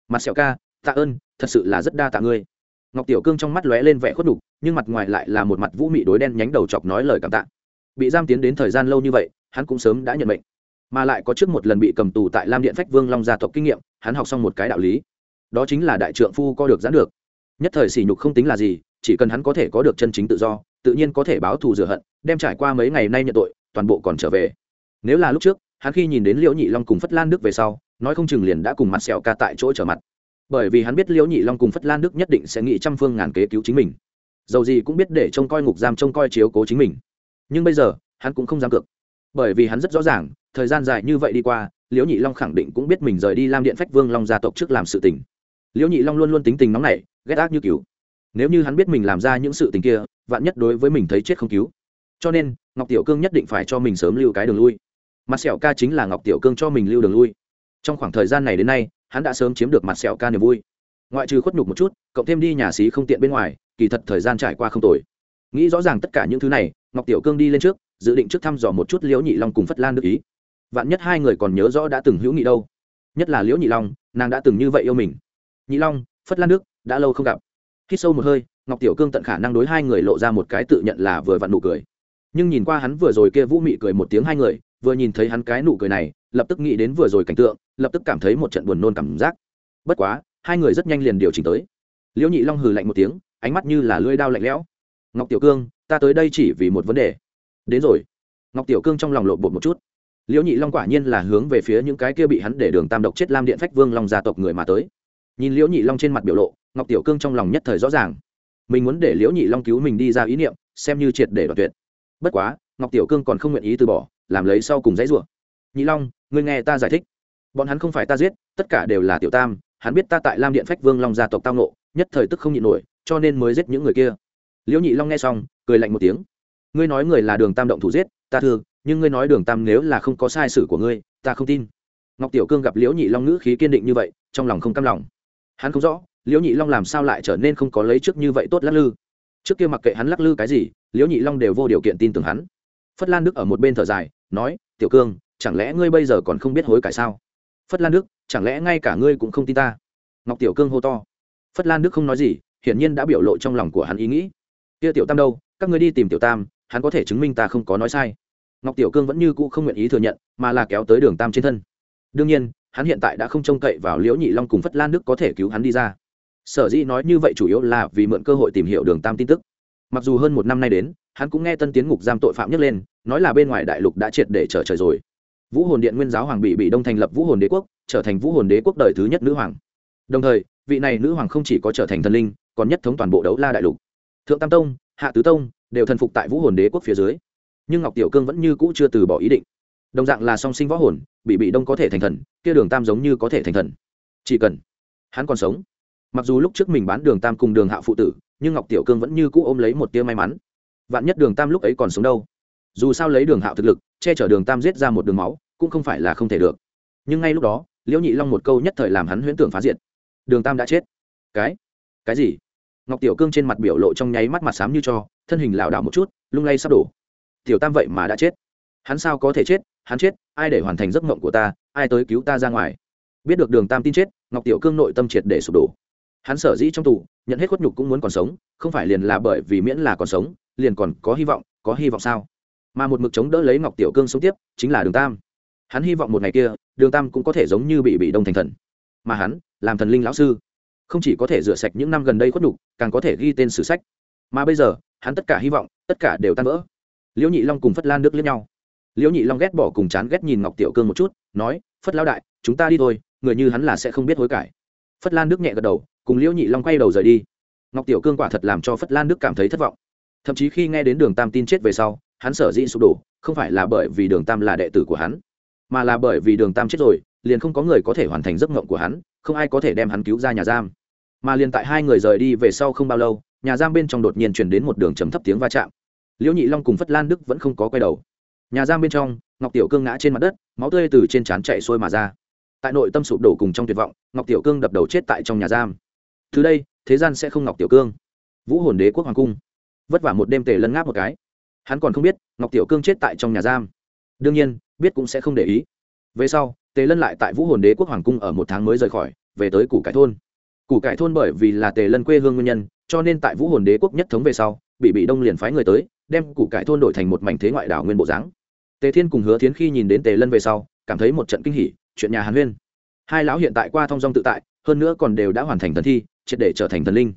Mặt sẹo ca, tạ ơn, thật sự là rất đa tạ ngươi. Ngọc tiểu cương trong mắt lóe lên vẻ khuất đục nhưng mặt ngoài lại là một mặt vũ mị đối đen nhánh đầu chọc nói lời cảm tạ. Bị giam tiến đến thời gian lâu như vậy, hắn cũng sớm đã nhận mệnh mà lại có trước một lần bị cầm tù tại lam điện phách vương long gia tộc kinh nghiệm, hắn học xong một cái đạo lý. Đó chính là đại trượng phu co được giãn được. Nhất thời sỉ nhục không tính là gì, chỉ cần hắn có thể có được chân chính tự do, tự nhiên có thể báo thù rửa hận, đem trải qua mấy ngày nay nhận tội, toàn bộ còn trở về. Nếu là lúc trước, hắn khi nhìn đến liễu nhị long cùng phất lan đức về sau, nói không chừng liền đã cùng mặt sẹo ca tại chỗ trở mặt. Bởi vì hắn biết liễu nhị long cùng phất lan đức nhất định sẽ nghĩ trăm phương ngàn kế cứu chính mình. Dầu gì cũng biết để trông coi ngục giam trông coi chiếu cố chính mình. Nhưng bây giờ, hắn cũng không dám cược bởi vì hắn rất rõ ràng, thời gian dài như vậy đi qua, liễu nhị long khẳng định cũng biết mình rời đi lam điện phách vương long gia tộc trước làm sự tình. Liễu nhị long luôn luôn tính tình nóng nảy, ghét ác như cứu nếu như hắn biết mình làm ra những sự tình kia, vạn nhất đối với mình thấy chết không cứu. Cho nên, ngọc tiểu cương nhất định phải cho mình sớm lưu cái đường lui. Mặt sẹo ca chính là ngọc tiểu cương cho mình lưu đường lui. Trong khoảng thời gian này đến nay, hắn đã sớm chiếm được mặt sẹo ca niềm vui. Ngoại trừ khuất nhục một chút, cộng thêm đi nhà xí không tiện bên ngoài, kỳ thật thời gian trải qua không tồi. Nghĩ rõ ràng tất cả những thứ này, ngọc tiểu cương đi lên trước dự định trước thăm dò một chút liễu nhị long cùng phất lan nước ý. Vạn nhất hai người còn nhớ rõ đã từng hữu nghị đâu. Nhất là liễu nhị long, nàng đã từng như vậy yêu mình. Nhị long, phất lan đức, đã lâu không gặp. Khi sâu một hơi, ngọc tiểu cương tận khả năng đối hai người lộ ra một cái tự nhận là vừa vặn nụ cười. Nhưng nhìn qua hắn vừa rồi kia vũ mị cười một tiếng hai người, vừa nhìn thấy hắn cái nụ cười này, lập tức nghĩ đến vừa rồi cảnh tượng, lập tức cảm thấy một trận buồn nôn cảm giác. Bất quá, hai người rất nhanh liền điều chỉnh tới. Liễu nhị long hừ lạnh một tiếng, ánh mắt như là lưỡi dao lạnh lẽo. Ngọc tiểu cương, ta tới đây chỉ vì một vấn đề đến rồi. Ngọc tiểu cương trong lòng lộ bột một chút. Liễu nhị long quả nhiên là hướng về phía những cái kia bị hắn để đường tam độc chết lam điện phách vương long gia tộc người mà tới. Nhìn liễu nhị long trên mặt biểu lộ, ngọc tiểu cương trong lòng nhất thời rõ ràng. Mình muốn để liễu nhị long cứu mình đi ra ý niệm, xem như triệt để đoạt tuyệt. Bất quá, ngọc tiểu cương còn không nguyện ý từ bỏ, làm lấy sau cùng dãy rủa. Nhị long, ngươi nghe ta giải thích. Bọn hắn không phải ta giết, tất cả đều là tiểu tam, hắn biết ta tại lam điện phách vương long gia tộc tao nộ nhất thời tức không nhịn nổi, cho nên mới giết những người kia. Liễu nhị long nghe xong, cười lạnh một tiếng ngươi nói người là đường tam động thủ giết, ta thương nhưng ngươi nói đường tam nếu là không có sai sử của ngươi, ta không tin. Ngọc tiểu cương gặp liễu nhị long ngữ khí kiên định như vậy, trong lòng không cam lòng. Hắn không rõ, liễu nhị long làm sao lại trở nên không có lấy trước như vậy tốt lắc lư. Trước kia mặc kệ hắn lắc lư cái gì, liễu nhị long đều vô điều kiện tin tưởng hắn. Phất lan đức ở một bên thở dài, nói, tiểu cương, chẳng lẽ ngươi bây giờ còn không biết hối cải sao? Phất lan đức, chẳng lẽ ngay cả ngươi cũng không tin ta? Ngọc tiểu cương hô to. Phất lan đức không nói gì, hiển nhiên đã biểu lộ trong lòng của hắn ý nghĩ. Kia tiểu tam đâu, các ngươi đi tìm tiểu tam hắn có thể chứng minh ta không có nói sai. Ngọc tiểu cương vẫn như cũ không nguyện ý thừa nhận, mà là kéo tới đường tam trên thân. Đương nhiên, hắn hiện tại đã không trông cậy vào liễu nhị long cùng phất lan đức có thể cứu hắn đi ra. Sở dĩ nói như vậy chủ yếu là vì mượn cơ hội tìm hiểu đường tam tin tức. Mặc dù hơn một năm nay đến, hắn cũng nghe tân tiến ngục giam tội phạm nhấc lên, nói là bên ngoài đại lục đã triệt để trở trời rồi. Vũ hồn điện nguyên giáo hoàng bị bị đông thành lập vũ hồn đế quốc, trở thành vũ hồn đế quốc đời thứ nhất nữ hoàng. Đồng thời, vị này nữ hoàng không chỉ có trở thành thần linh, còn nhất thống toàn bộ đấu la đại lục. Thượng tam tông, hạ tứ tông đều thần phục tại vũ hồn đế quốc phía dưới. Nhưng ngọc tiểu cương vẫn như cũ chưa từ bỏ ý định. Đồng dạng là song sinh võ hồn, bị bị đông có thể thành thần, kia đường tam giống như có thể thành thần. Chỉ cần hắn còn sống. Mặc dù lúc trước mình bán đường tam cùng đường hạ phụ tử, nhưng ngọc tiểu cương vẫn như cũ ôm lấy một tia may mắn. Vạn nhất đường tam lúc ấy còn sống đâu? Dù sao lấy đường hạo thực lực, che chở đường tam giết ra một đường máu, cũng không phải là không thể được. Nhưng ngay lúc đó, liễu nhị long một câu nhất thời làm hắn huyễn tưởng phá diệt. Đường tam đã chết. Cái? Cái gì? Ngọc tiểu cương trên mặt biểu lộ trong nháy mắt mặt xám như cho thân hình lảo đảo một chút, lung lay sắp đổ. Tiểu tam vậy mà đã chết. Hắn sao có thể chết? Hắn chết, ai để hoàn thành giấc mộng của ta? Ai tới cứu ta ra ngoài? Biết được đường tam tin chết, ngọc tiểu cương nội tâm triệt để sụp đổ. Hắn sở dĩ trong tù, nhận hết khuất nhục cũng muốn còn sống, không phải liền là bởi vì miễn là còn sống, liền còn có hy vọng, có hy vọng sao? Mà một mực chống đỡ lấy ngọc tiểu cương sống tiếp, chính là đường tam. Hắn hy vọng một ngày kia, đường tam cũng có thể giống như bị bị đông thành thần. Mà hắn, làm thần linh lão sư, không chỉ có thể rửa sạch những năm gần đây khuất nhục, càng có thể ghi tên sử sách mà bây giờ, hắn tất cả hy vọng, tất cả đều tan vỡ. Liễu nhị long cùng phất lan nước lẫn nhau. Liễu nhị long ghét bỏ cùng chán ghét nhìn ngọc tiểu cương một chút, nói, phất lão đại, chúng ta đi thôi, người như hắn là sẽ không biết hối cải. Phất lan đức nhẹ gật đầu, cùng liễu nhị long quay đầu rời đi. Ngọc tiểu cương quả thật làm cho phất lan đức cảm thấy thất vọng. Thậm chí khi nghe đến đường tam tin chết về sau, hắn sở dĩ sụp đổ, không phải là bởi vì đường tam là đệ tử của hắn, mà là bởi vì đường tam chết rồi, liền không có người có thể hoàn thành giấc mộng của hắn, không ai có thể đem hắn cứu ra nhà giam. Mà liền tại hai người rời đi về sau không bao lâu nhà giam bên trong đột nhiên chuyển đến một đường chấm thấp tiếng va chạm. Liễu nhị long cùng phất lan đức vẫn không có quay đầu. Nhà giam bên trong, ngọc tiểu cương ngã trên mặt đất, máu tươi từ trên trán chạy xuôi mà ra. Tại nội tâm sụp đổ cùng trong tuyệt vọng, ngọc tiểu cương đập đầu chết tại trong nhà giam. Từ đây, thế gian sẽ không ngọc tiểu cương. Vũ hồn đế quốc hoàng cung. Vất vả một đêm tề lân ngáp một cái. Hắn còn không biết, ngọc tiểu cương chết tại trong nhà giam. Đương nhiên, biết cũng sẽ không để ý. Về sau, tề lân lại tại vũ hồn đế quốc hoàng cung ở một tháng mới rời khỏi, về tới củ cải thôn. Củ cải thôn bởi vì là tề lân quê hương nguyên nhân cho nên tại vũ hồn đế quốc nhất thống về sau bị bị đông liền phái người tới, đem củ cải thôn đổi thành một mảnh thế ngoại đảo nguyên bộ dáng. Tề thiên cùng hứa thiến khi nhìn đến tề lân về sau, cảm thấy một trận kinh hỉ, chuyện nhà hàn huyên. Hai lão hiện tại qua thong dong tự tại, hơn nữa còn đều đã hoàn thành thần thi, triệt để trở thành thần linh.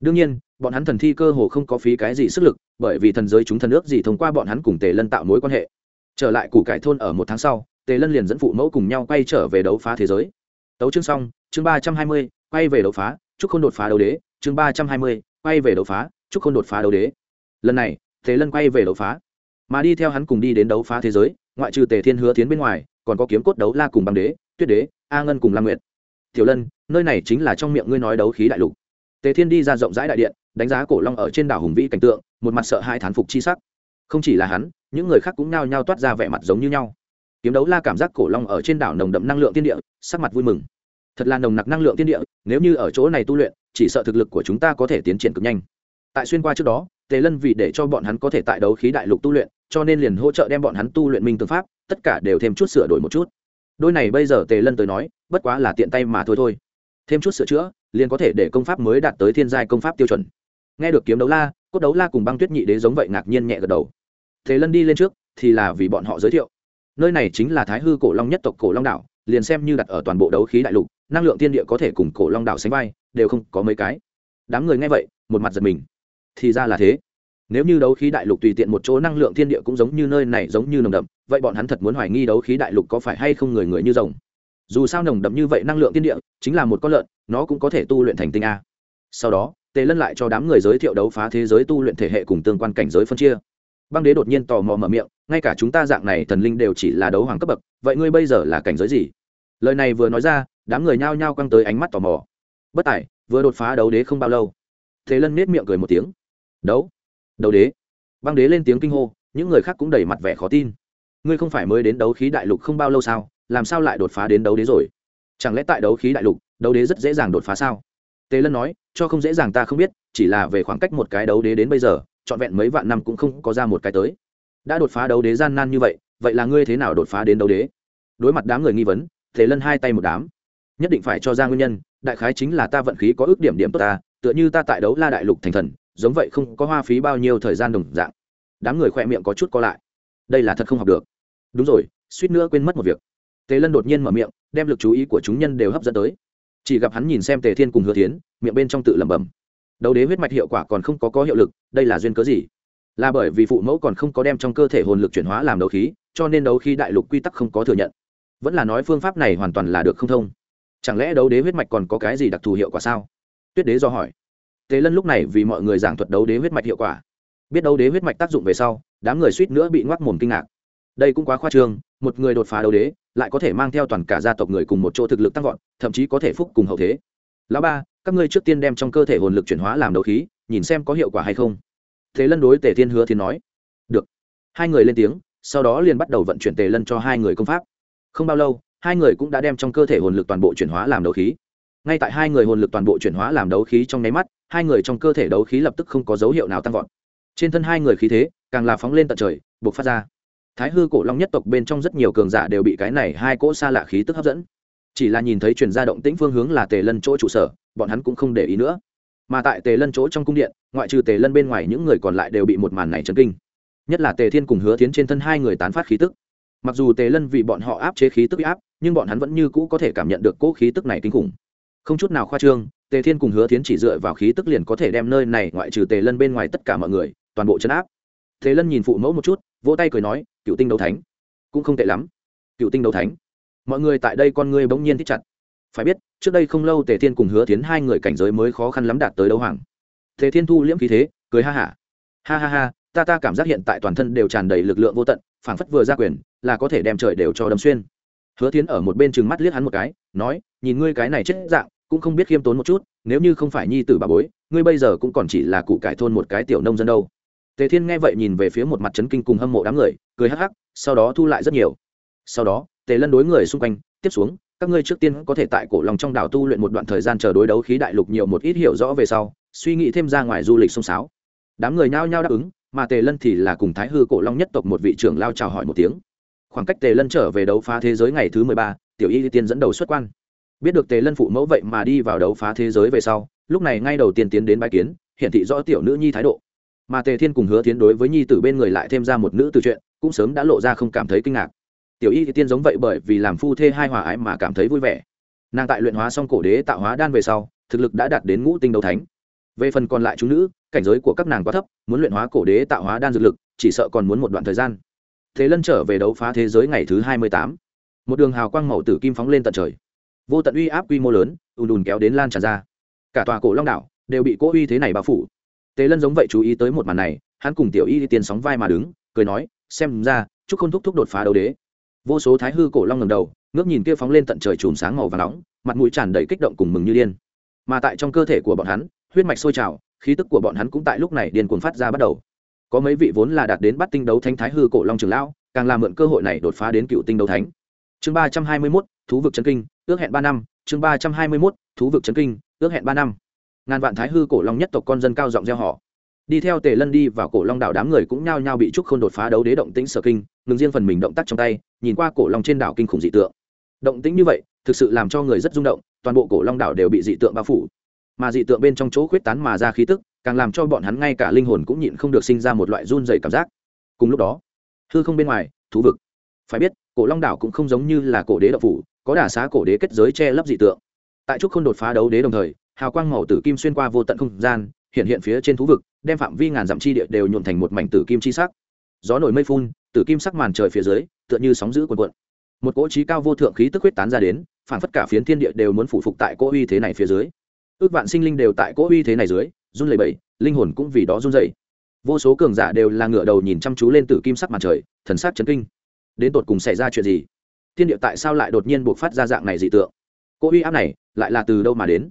Đương nhiên, bọn hắn thần thi cơ hồ không có phí cái gì sức lực, bởi vì thần giới chúng thần ước gì thông qua bọn hắn cùng tề lân tạo mối quan hệ. Trở lại củ cải thôn ở một tháng sau, tề lân liền dẫn phụ mẫu cùng nhau quay trở về đấu phá thế giới. Tấu chương xong, chương ba trăm hai mươi, quay về đấu phá, chúc không đột phá đấu đế chương ba trăm hai mươi, quay về đấu phá, chúc khôn đột phá đấu đế. Lần này tề lân quay về đấu phá. Mà đi theo hắn cùng đi đến đấu phá thế giới, ngoại trừ tề thiên hứa tiến bên ngoài, còn có kiếm cốt đấu la cùng băng đế, tuyết đế, a ngân cùng lam nguyệt. Tiểu lân, nơi này chính là trong miệng ngươi nói đấu khí đại lục. Tề thiên đi ra rộng rãi đại điện, đánh giá cổ long ở trên đảo hùng vĩ cảnh tượng, một mặt sợ hai thán phục chi sắc. Không chỉ là hắn, những người khác cũng nao nhao toát ra vẻ mặt giống như nhau. Kiếm đấu la cảm giác cổ long ở trên đảo nồng đậm năng lượng tiên địa, sắc mặt vui mừng. Thật là nồng nặc năng lượng tiên địa, nếu như ở chỗ này tu luyện chỉ sợ thực lực của chúng ta có thể tiến triển cực nhanh. Tại xuyên qua trước đó, tề lân vì để cho bọn hắn có thể tại đấu khí đại lục tu luyện, cho nên liền hỗ trợ đem bọn hắn tu luyện minh tương pháp, tất cả đều thêm chút sửa đổi một chút. Đôi này bây giờ tề lân tới nói, bất quá là tiện tay mà thôi thôi. Thêm chút sửa chữa, liền có thể để công pháp mới đạt tới thiên giai công pháp tiêu chuẩn. Nghe được kiếm đấu la, cốt đấu la cùng băng tuyết nhị đế giống vậy ngạc nhiên nhẹ gật đầu. Thế lân đi lên trước, thì là vì bọn họ giới thiệu. Nơi này chính là thái hư cổ long nhất tộc cổ long đảo, liền xem như đặt ở toàn bộ đấu khí đại lục, năng lượng tiên địa có thể cùng cổ long đảo sánh vai đều không có mấy cái. Đám người nghe vậy, một mặt giật mình. Thì ra là thế. Nếu như đấu khí đại lục tùy tiện một chỗ năng lượng thiên địa cũng giống như nơi này giống như nồng đậm, vậy bọn hắn thật muốn hoài nghi đấu khí đại lục có phải hay không người người như rồng? Dù sao nồng đậm như vậy năng lượng thiên địa, chính là một con lợn, nó cũng có thể tu luyện thành tinh a. Sau đó, tề lân lại cho đám người giới thiệu đấu phá thế giới tu luyện thể hệ cùng tương quan cảnh giới phân chia. Băng đế đột nhiên tò mò mở miệng, ngay cả chúng ta dạng này thần linh đều chỉ là đấu hoàng cấp bậc, vậy ngươi bây giờ là cảnh giới gì? Lời này vừa nói ra, đám người nhao nhao căng tới ánh mắt tò mò bất tài, vừa đột phá đấu đế không bao lâu. Thế lân nết miệng cười một tiếng. Đấu? Đấu đế? Băng đế lên tiếng kinh hô, những người khác cũng đầy mặt vẻ khó tin. Ngươi không phải mới đến đấu khí đại lục không bao lâu sao? Làm sao lại đột phá đến đấu đế rồi? Chẳng lẽ tại đấu khí đại lục, đấu đế rất dễ dàng đột phá sao? Tề lân nói, cho không dễ dàng ta không biết, chỉ là về khoảng cách một cái đấu đế đến bây giờ, trọn vẹn mấy vạn năm cũng không có ra một cái tới. Đã đột phá đấu đế gian nan như vậy vậy là ngươi thế nào đột phá đến đấu đế? Đối mặt đám người nghi vấn tề lân hai tay một đám nhất định phải cho ra nguyên nhân, đại khái chính là ta vận khí có ước điểm điểm tốt ta, tựa như ta tại đấu la đại lục thành thần, giống vậy không có hoa phí bao nhiêu thời gian đồng dạng. Đám người khoe miệng có chút co lại. Đây là thật không học được. Đúng rồi, suýt nữa quên mất một việc. Tề lân đột nhiên mở miệng, đem lực chú ý của chúng nhân đều hấp dẫn tới. Chỉ gặp hắn nhìn xem tề thiên cùng hứa tiến miệng bên trong tự lẩm bẩm. Đấu đế huyết mạch hiệu quả còn không có có hiệu lực, đây là duyên cớ gì? Là bởi vì phụ mẫu còn không có đem trong cơ thể hồn lực chuyển hóa làm đấu khí, cho nên đấu khí đại lục quy tắc không có thừa nhận. Vẫn là nói phương pháp này hoàn toàn là được không thông chẳng lẽ đấu đế huyết mạch còn có cái gì đặc thù hiệu quả sao? Tuyết đế do hỏi. Tề lân lúc này vì mọi người giảng thuật đấu đế huyết mạch hiệu quả. Biết đấu đế huyết mạch tác dụng về sau, đám người suýt nữa bị ngoắc mồm kinh ngạc. Đây cũng quá khoa trương, một người đột phá đấu đế, lại có thể mang theo toàn cả gia tộc người cùng một chỗ thực lực tăng vọt, thậm chí có thể phúc cùng hậu thế. Lão ba, các ngươi trước tiên đem trong cơ thể hồn lực chuyển hóa làm đấu khí, nhìn xem có hiệu quả hay không. Thế lân đối tề thiên hứa thiên nói. Được. Hai người lên tiếng, sau đó liền bắt đầu vận chuyển tề lân cho hai người công pháp. Không bao lâu hai người cũng đã đem trong cơ thể hồn lực toàn bộ chuyển hóa làm đấu khí. Ngay tại hai người hồn lực toàn bộ chuyển hóa làm đấu khí trong nháy mắt, hai người trong cơ thể đấu khí lập tức không có dấu hiệu nào tăng vọt. Trên thân hai người khí thế, càng là phóng lên tận trời buộc phát ra. Thái hư cổ long nhất tộc bên trong rất nhiều cường giả đều bị cái này hai cỗ xa lạ khí tức hấp dẫn. Chỉ là nhìn thấy truyền ra động tĩnh phương hướng là tề lân chỗ trụ sở, bọn hắn cũng không để ý nữa. Mà tại tề lân chỗ trong cung điện, ngoại trừ tề lân bên ngoài những người còn lại đều bị một màn này chấn kinh. Nhất là tề thiên cùng hứa tiến trên thân hai người tán phát khí tức mặc dù tề lân vì bọn họ áp chế khí tức áp, nhưng bọn hắn vẫn như cũ có thể cảm nhận được cỗ khí tức này kinh khủng. Không chút nào khoa trương, tề thiên cùng hứa tiến chỉ dựa vào khí tức liền có thể đem nơi này ngoại trừ tề lân bên ngoài tất cả mọi người, toàn bộ chấn áp. Tề lân nhìn phụ mẫu một chút, vỗ tay cười nói, cựu tinh đấu thánh, cũng không tệ lắm. Cựu tinh đấu thánh, mọi người tại đây con ngươi bỗng nhiên thích chặt. Phải biết, trước đây không lâu tề thiên cùng hứa tiến hai người cảnh giới mới khó khăn lắm đạt tới đấu hoàng. Tề thiên thu liễm khí thế, cười ha hả. Ha. ha ha ha ta ta cảm giác hiện tại toàn thân đều tràn đầy lực lượng vô tận, phảng phất vừa ra quyền, là có thể đem trời đều cho đâm xuyên. Hứa tiến ở một bên chừng mắt liếc hắn một cái, nói, nhìn ngươi cái này chết dạng, cũng không biết khiêm tốn một chút, nếu như không phải nhi tử bà bối, ngươi bây giờ cũng còn chỉ là cụ cải thôn một cái tiểu nông dân đâu. Tề thiên nghe vậy nhìn về phía một mặt trấn kinh cùng hâm mộ đám người, cười hắc hắc, sau đó thu lại rất nhiều. Sau đó, tề lân đối người xung quanh, tiếp xuống, các ngươi trước tiên có thể tại cổ lòng trong đảo tu luyện một đoạn thời gian chờ đối đấu khí đại lục nhiều một ít hiểu rõ về sau, suy nghĩ thêm ra ngoài du lịch sông sáo. Đám người nhao nhao đáp ứng mà tề lân thì là cùng thái hư cổ long nhất tộc một vị trưởng lao chào hỏi một tiếng. Khoảng cách tề lân trở về đấu phá thế giới ngày thứ mười ba, tiểu y tiên dẫn đầu xuất quan. Biết được tề lân phụ mẫu vậy mà đi vào đấu phá thế giới về sau, lúc này ngay đầu tiên tiến đến bãi kiến hiện thị rõ tiểu nữ nhi thái độ. Mà tề thiên cùng hứa tiến đối với nhi tử bên người lại thêm ra một nữ từ chuyện, cũng sớm đã lộ ra không cảm thấy kinh ngạc. Tiểu y thì tiên giống vậy bởi vì làm phu thê hai hòa ái mà cảm thấy vui vẻ. Nàng tại luyện hóa xong cổ đế tạo hóa đan về sau, thực lực đã đạt đến ngũ tinh đấu thánh. Về phần còn lại chúng nữ cảnh giới của các nàng quá thấp, muốn luyện hóa cổ đế tạo hóa đan dược lực, chỉ sợ còn muốn một đoạn thời gian. Thế lân trở về đấu phá thế giới ngày thứ hai mươi tám. Một đường hào quang màu tử kim phóng lên tận trời. Vô tận uy áp quy mô lớn, ùn đùn kéo đến lan tràn ra. Cả tòa cổ long đảo đều bị cỗ uy thế này bao phủ. Tế lân giống vậy chú ý tới một màn này, hắn cùng tiểu y đi tiên sóng vai mà đứng, cười nói, xem ra, chúc khôn thúc thúc đột phá đấu đế. Vô số thái hư cổ long ngầm đầu, ngước nhìn kia phóng lên tận trời chùm sáng màu và nóng, mặt mũi tràn đầy kích động cùng mừng như điên. Mà tại trong cơ thể của bọn hắn, huyết mạch sôi trào khí tức của bọn hắn cũng tại lúc này điên cuồng phát ra bắt đầu. Có mấy vị vốn là đạt đến bắt tinh đấu thánh thái hư cổ long trường lão, càng làm mượn cơ hội này đột phá đến cựu tinh đấu thánh. Chương ba trăm hai mươi mốt, thú vực chân kinh, ước hẹn ba năm. Chương ba trăm hai mươi mốt, thú vực chân kinh, ước hẹn ba năm. Ngàn vạn thái hư cổ long nhất tộc con dân cao giọng gieo họ. Đi theo tề lân đi vào cổ long đảo đám người cũng nhao nhao bị trúc k h ô n đột phá đấu đế động tĩnh sở kinh, ngừng riêng phần mình động tác trong tay, nhìn qua cổ long trên đảo kinh khủng dị tượng. Động tĩnh như vậy, thực sự làm cho người rất rung động, toàn bộ cổ long đảo đều bị dị tượng bao phủ mà dị tượng bên trong chỗ khuyết tán mà ra khí tức, càng làm cho bọn hắn ngay cả linh hồn cũng nhịn không được sinh ra một loại run dày cảm giác. Cùng lúc đó, hư không bên ngoài, thú vực. Phải biết, cổ long đảo cũng không giống như là cổ đế Đạo phủ, có đả xá cổ đế kết giới che lấp dị tượng. Tại trúc không đột phá đấu đế đồng thời, hào quang màu tử kim xuyên qua vô tận không gian, hiện hiện phía trên thú vực, đem phạm vi ngàn dặm chi địa đều nhuộn thành một mảnh tử kim chi sắc. Gió nổi mây phun, tử kim sắc màn trời phía dưới, tựa như sóng giữ cuồn cuộn. Một cỗ trí cao vô thượng khí tức huyết tán ra đến phản phất cả phiến thiên địa đều muốn phủ phục tại cỗ uy thế này phía dưới ước vạn sinh linh đều tại cỗ uy thế này dưới, run lẩy bẩy, linh hồn cũng vì đó run dậy vô số cường giả đều là ngửa đầu nhìn chăm chú lên tử kim sắc màn trời, thần sắc chấn kinh. Đến tột cùng xảy ra chuyện gì? Thiên địa tại sao lại đột nhiên buộc phát ra dạng này dị tượng? Cỗ uy áp này lại là từ đâu mà đến?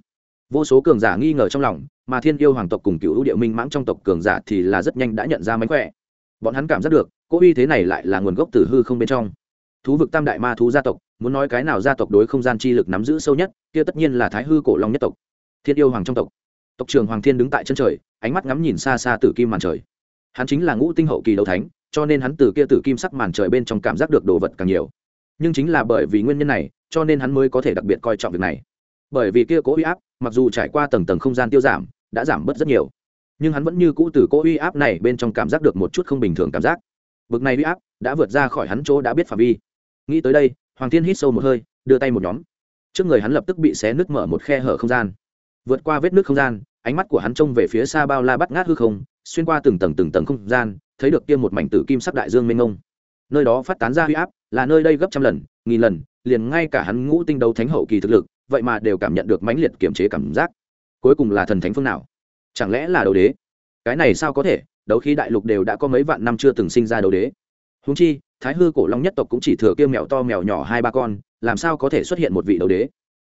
Vô số cường giả nghi ngờ trong lòng, mà thiên yêu hoàng tộc cùng cựu địa minh mãng trong tộc cường giả thì là rất nhanh đã nhận ra mánh khỏe. Bọn hắn cảm giác được, cỗ uy thế này lại là nguồn gốc từ hư không bên trong. Thú vực tam đại ma thú gia tộc, muốn nói cái nào gia tộc đối không gian chi lực nắm giữ sâu nhất, kia tất nhiên là thái hư cổ long nhất tộc thiên yêu hoàng trong tộc. Tộc trưởng hoàng thiên đứng tại chân trời, ánh mắt ngắm nhìn xa xa tử kim màn trời. Hắn chính là ngũ tinh hậu kỳ đấu thánh, cho nên hắn từ kia tử kim sắc màn trời bên trong cảm giác được đồ vật càng nhiều. Nhưng chính là bởi vì nguyên nhân này, cho nên hắn mới có thể đặc biệt coi trọng việc này. Bởi vì kia cố uy áp, mặc dù trải qua tầng tầng không gian tiêu giảm, đã giảm bớt rất nhiều. Nhưng hắn vẫn như cũ từ cố uy áp này bên trong cảm giác được một chút không bình thường cảm giác. Bực này uy áp đã vượt ra khỏi hắn chỗ đã biết phạm vi. Nghĩ tới đây, hoàng thiên hít sâu một hơi, đưa tay một nhóm. Trước người hắn lập tức bị xé nứt mở một khe hở không gian vượt qua vết nước không gian, ánh mắt của hắn trông về phía xa bao la bắt ngát hư không, xuyên qua từng tầng từng tầng không gian, thấy được kia một mảnh tử kim sắc đại dương mênh mông. Nơi đó phát tán ra huy áp, là nơi đây gấp trăm lần, nghìn lần, liền ngay cả hắn ngũ tinh đấu thánh hậu kỳ thực lực, vậy mà đều cảm nhận được mãnh liệt kiểm chế cảm giác. Cuối cùng là thần thánh phương nào? Chẳng lẽ là đấu đế? Cái này sao có thể? Đấu khí đại lục đều đã có mấy vạn năm chưa từng sinh ra đấu đế. Húng chi, thái hư cổ long nhất tộc cũng chỉ thừa kia mèo to mèo nhỏ hai ba con, làm sao có thể xuất hiện một vị đấu đế?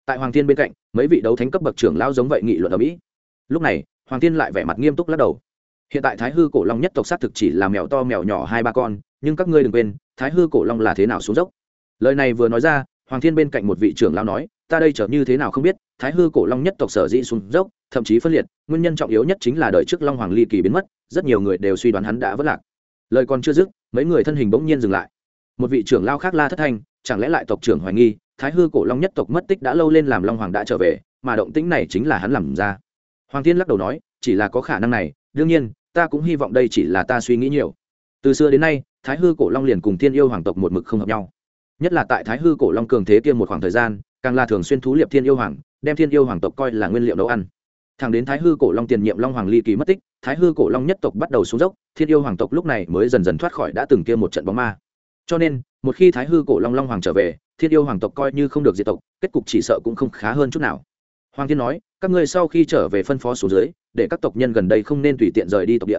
Tại hoàng thiên bên cạnh, mấy vị đấu thánh cấp bậc trưởng lao giống vậy nghị luận ở mỹ. Lúc này, hoàng thiên lại vẻ mặt nghiêm túc lắc đầu. Hiện tại thái hư cổ long nhất tộc xác thực chỉ là mèo to mèo nhỏ hai ba con, nhưng các ngươi đừng quên, thái hư cổ long là thế nào xuống dốc? Lời này vừa nói ra, hoàng thiên bên cạnh một vị trưởng lao nói, ta đây trở như thế nào không biết, thái hư cổ long nhất tộc sở dĩ xuống dốc, thậm chí phân liệt, nguyên nhân trọng yếu nhất chính là đời trước long hoàng ly kỳ biến mất, rất nhiều người đều suy đoán hắn đã vất lạc. Lời còn chưa dứt, mấy người thân hình bỗng nhiên dừng lại. Một vị trưởng lao khác la thất thanh, chẳng lẽ lại tộc trưởng hoài nghi thái hư cổ long nhất tộc mất tích đã lâu lên làm long hoàng đã trở về, mà động tĩnh này chính là hắn làm ra. Hoàng thiên lắc đầu nói, chỉ là có khả năng này, đương nhiên, ta cũng hy vọng đây chỉ là ta suy nghĩ nhiều. Từ xưa đến nay, thái hư cổ long liền cùng thiên yêu hoàng tộc một mực không hợp nhau. Nhất là tại thái hư cổ long cường thế kia một khoảng thời gian, càng là thường xuyên thú liệp thiên yêu hoàng, đem thiên yêu hoàng tộc coi là nguyên liệu nấu ăn. Thẳng đến thái hư cổ long tiền nhiệm long hoàng ly kỳ mất tích, thái hư cổ long nhất tộc bắt đầu xuống dốc, thiên yêu hoàng tộc lúc này mới dần dần thoát khỏi đã từng kia một trận bóng ma. Cho nên, một khi thái hư cổ long long hoàng trở về thiên yêu hoàng tộc coi như không được diệt tộc, kết cục chỉ sợ cũng không khá hơn chút nào. Hoàng thiên nói, các ngươi sau khi trở về phân phó số dưới, để các tộc nhân gần đây không nên tùy tiện rời đi tộc địa.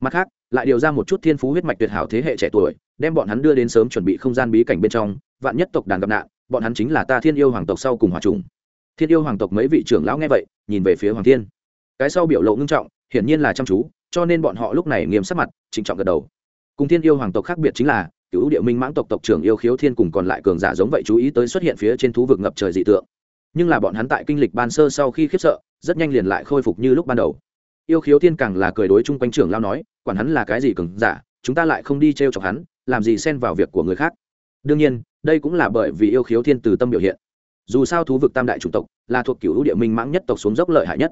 Mặt khác, lại điều ra một chút thiên phú huyết mạch tuyệt hảo thế hệ trẻ tuổi, đem bọn hắn đưa đến sớm chuẩn bị không gian bí cảnh bên trong, vạn nhất tộc đàn gặp nạn, bọn hắn chính là ta thiên yêu hoàng tộc sau cùng hòa trùng. Thiên yêu hoàng tộc mấy vị trưởng lão nghe vậy, nhìn về phía hoàng thiên. Cái sau biểu lộ ngưng trọng, hiển nhiên là chăm chú, cho nên bọn họ lúc này nghiêm sắc mặt, trịnh trọng gật đầu. Cùng thiên yêu hoàng tộc khác biệt chính là cựu địa minh mãng tộc tộc trưởng yêu khiếu thiên cùng còn lại cường giả giống vậy chú ý tới xuất hiện phía trên thú vực ngập trời dị tượng. Nhưng là bọn hắn tại kinh lịch ban sơ sau khi khiếp sợ, rất nhanh liền lại khôi phục như lúc ban đầu. Yêu khiếu thiên càng là cười đối chung quanh trưởng lao nói, quản hắn là cái gì cường giả, chúng ta lại không đi t r e o chọc hắn, làm gì xen vào việc của người khác? Đương nhiên, đây cũng là bởi vì yêu khiếu thiên từ tâm biểu hiện. Dù sao thú vực tam đại chủng tộc là thuộc cựu địa minh mãng nhất tộc xuống dốc lợi hại nhất.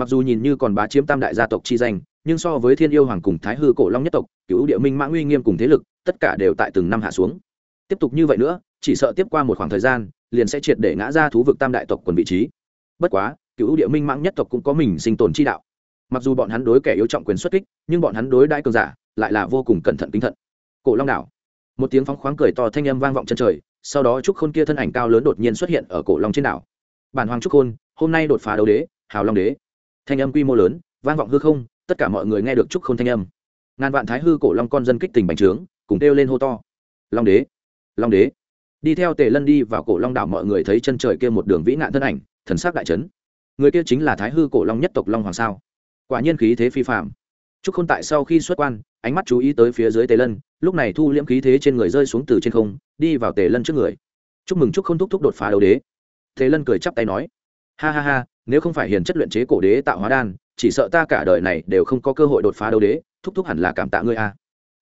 Mặc dù nhìn như còn bá chiếm tam đại gia tộc chi danh, nhưng so với thiên yêu hoàng cùng thái hư cổ long nhất tộc, cựu địa minh mãng uy nghiêm cùng thế lực tất cả đều tại từng năm hạ xuống. Tiếp tục như vậy nữa, chỉ sợ tiếp qua một khoảng thời gian, liền sẽ triệt để ngã ra thú vực tam đại tộc quần vị trí. Bất quá, cựu địa minh mãng nhất tộc cũng có mình sinh tồn chi đạo. Mặc dù bọn hắn đối kẻ yếu trọng quyền xuất kích, nhưng bọn hắn đối đại cường giả, lại là vô cùng cẩn thận kính thận. Cổ long đảo. Một tiếng phóng khoáng cười to thanh âm vang vọng chân trời, sau đó trúc khôn kia thân ảnh cao lớn đột nhiên xuất hiện ở cổ long trên đảo. Bản hoàng trúc khôn, hôm nay đột phá đấu đế, hào long đế. Thanh âm quy mô lớn, vang vọng hư không, tất cả mọi người nghe được trúc khôn thanh âm. Ngàn vạn thái hư cổ long con dân kích tình bành trướng cùng kêu lên hô to. Long đế long đế. Đi theo tề lân đi vào cổ long đảo mọi người thấy chân trời kia một đường vĩ nạn thân ảnh, thần sắc đại trấn người kia chính là thái hư cổ long nhất tộc long hoàng sao? Quả nhiên khí thế phi phạm trúc khôn tại sau khi xuất quan, ánh mắt chú ý tới phía dưới tề lân, lúc này thu liễm khí thế trên người rơi xuống từ trên không, đi vào tề lân trước người. Chúc mừng trúc khôn thúc thúc đột phá đấu đế. Tề lân cười chắp tay nói, ha ha ha, nếu không phải hiền chất luyện chế cổ đế tạo hóa đan, chỉ sợ ta cả đời này đều không có cơ hội đột phá đấu đế, thúc thúc hẳn là cảm tạ ngươi a.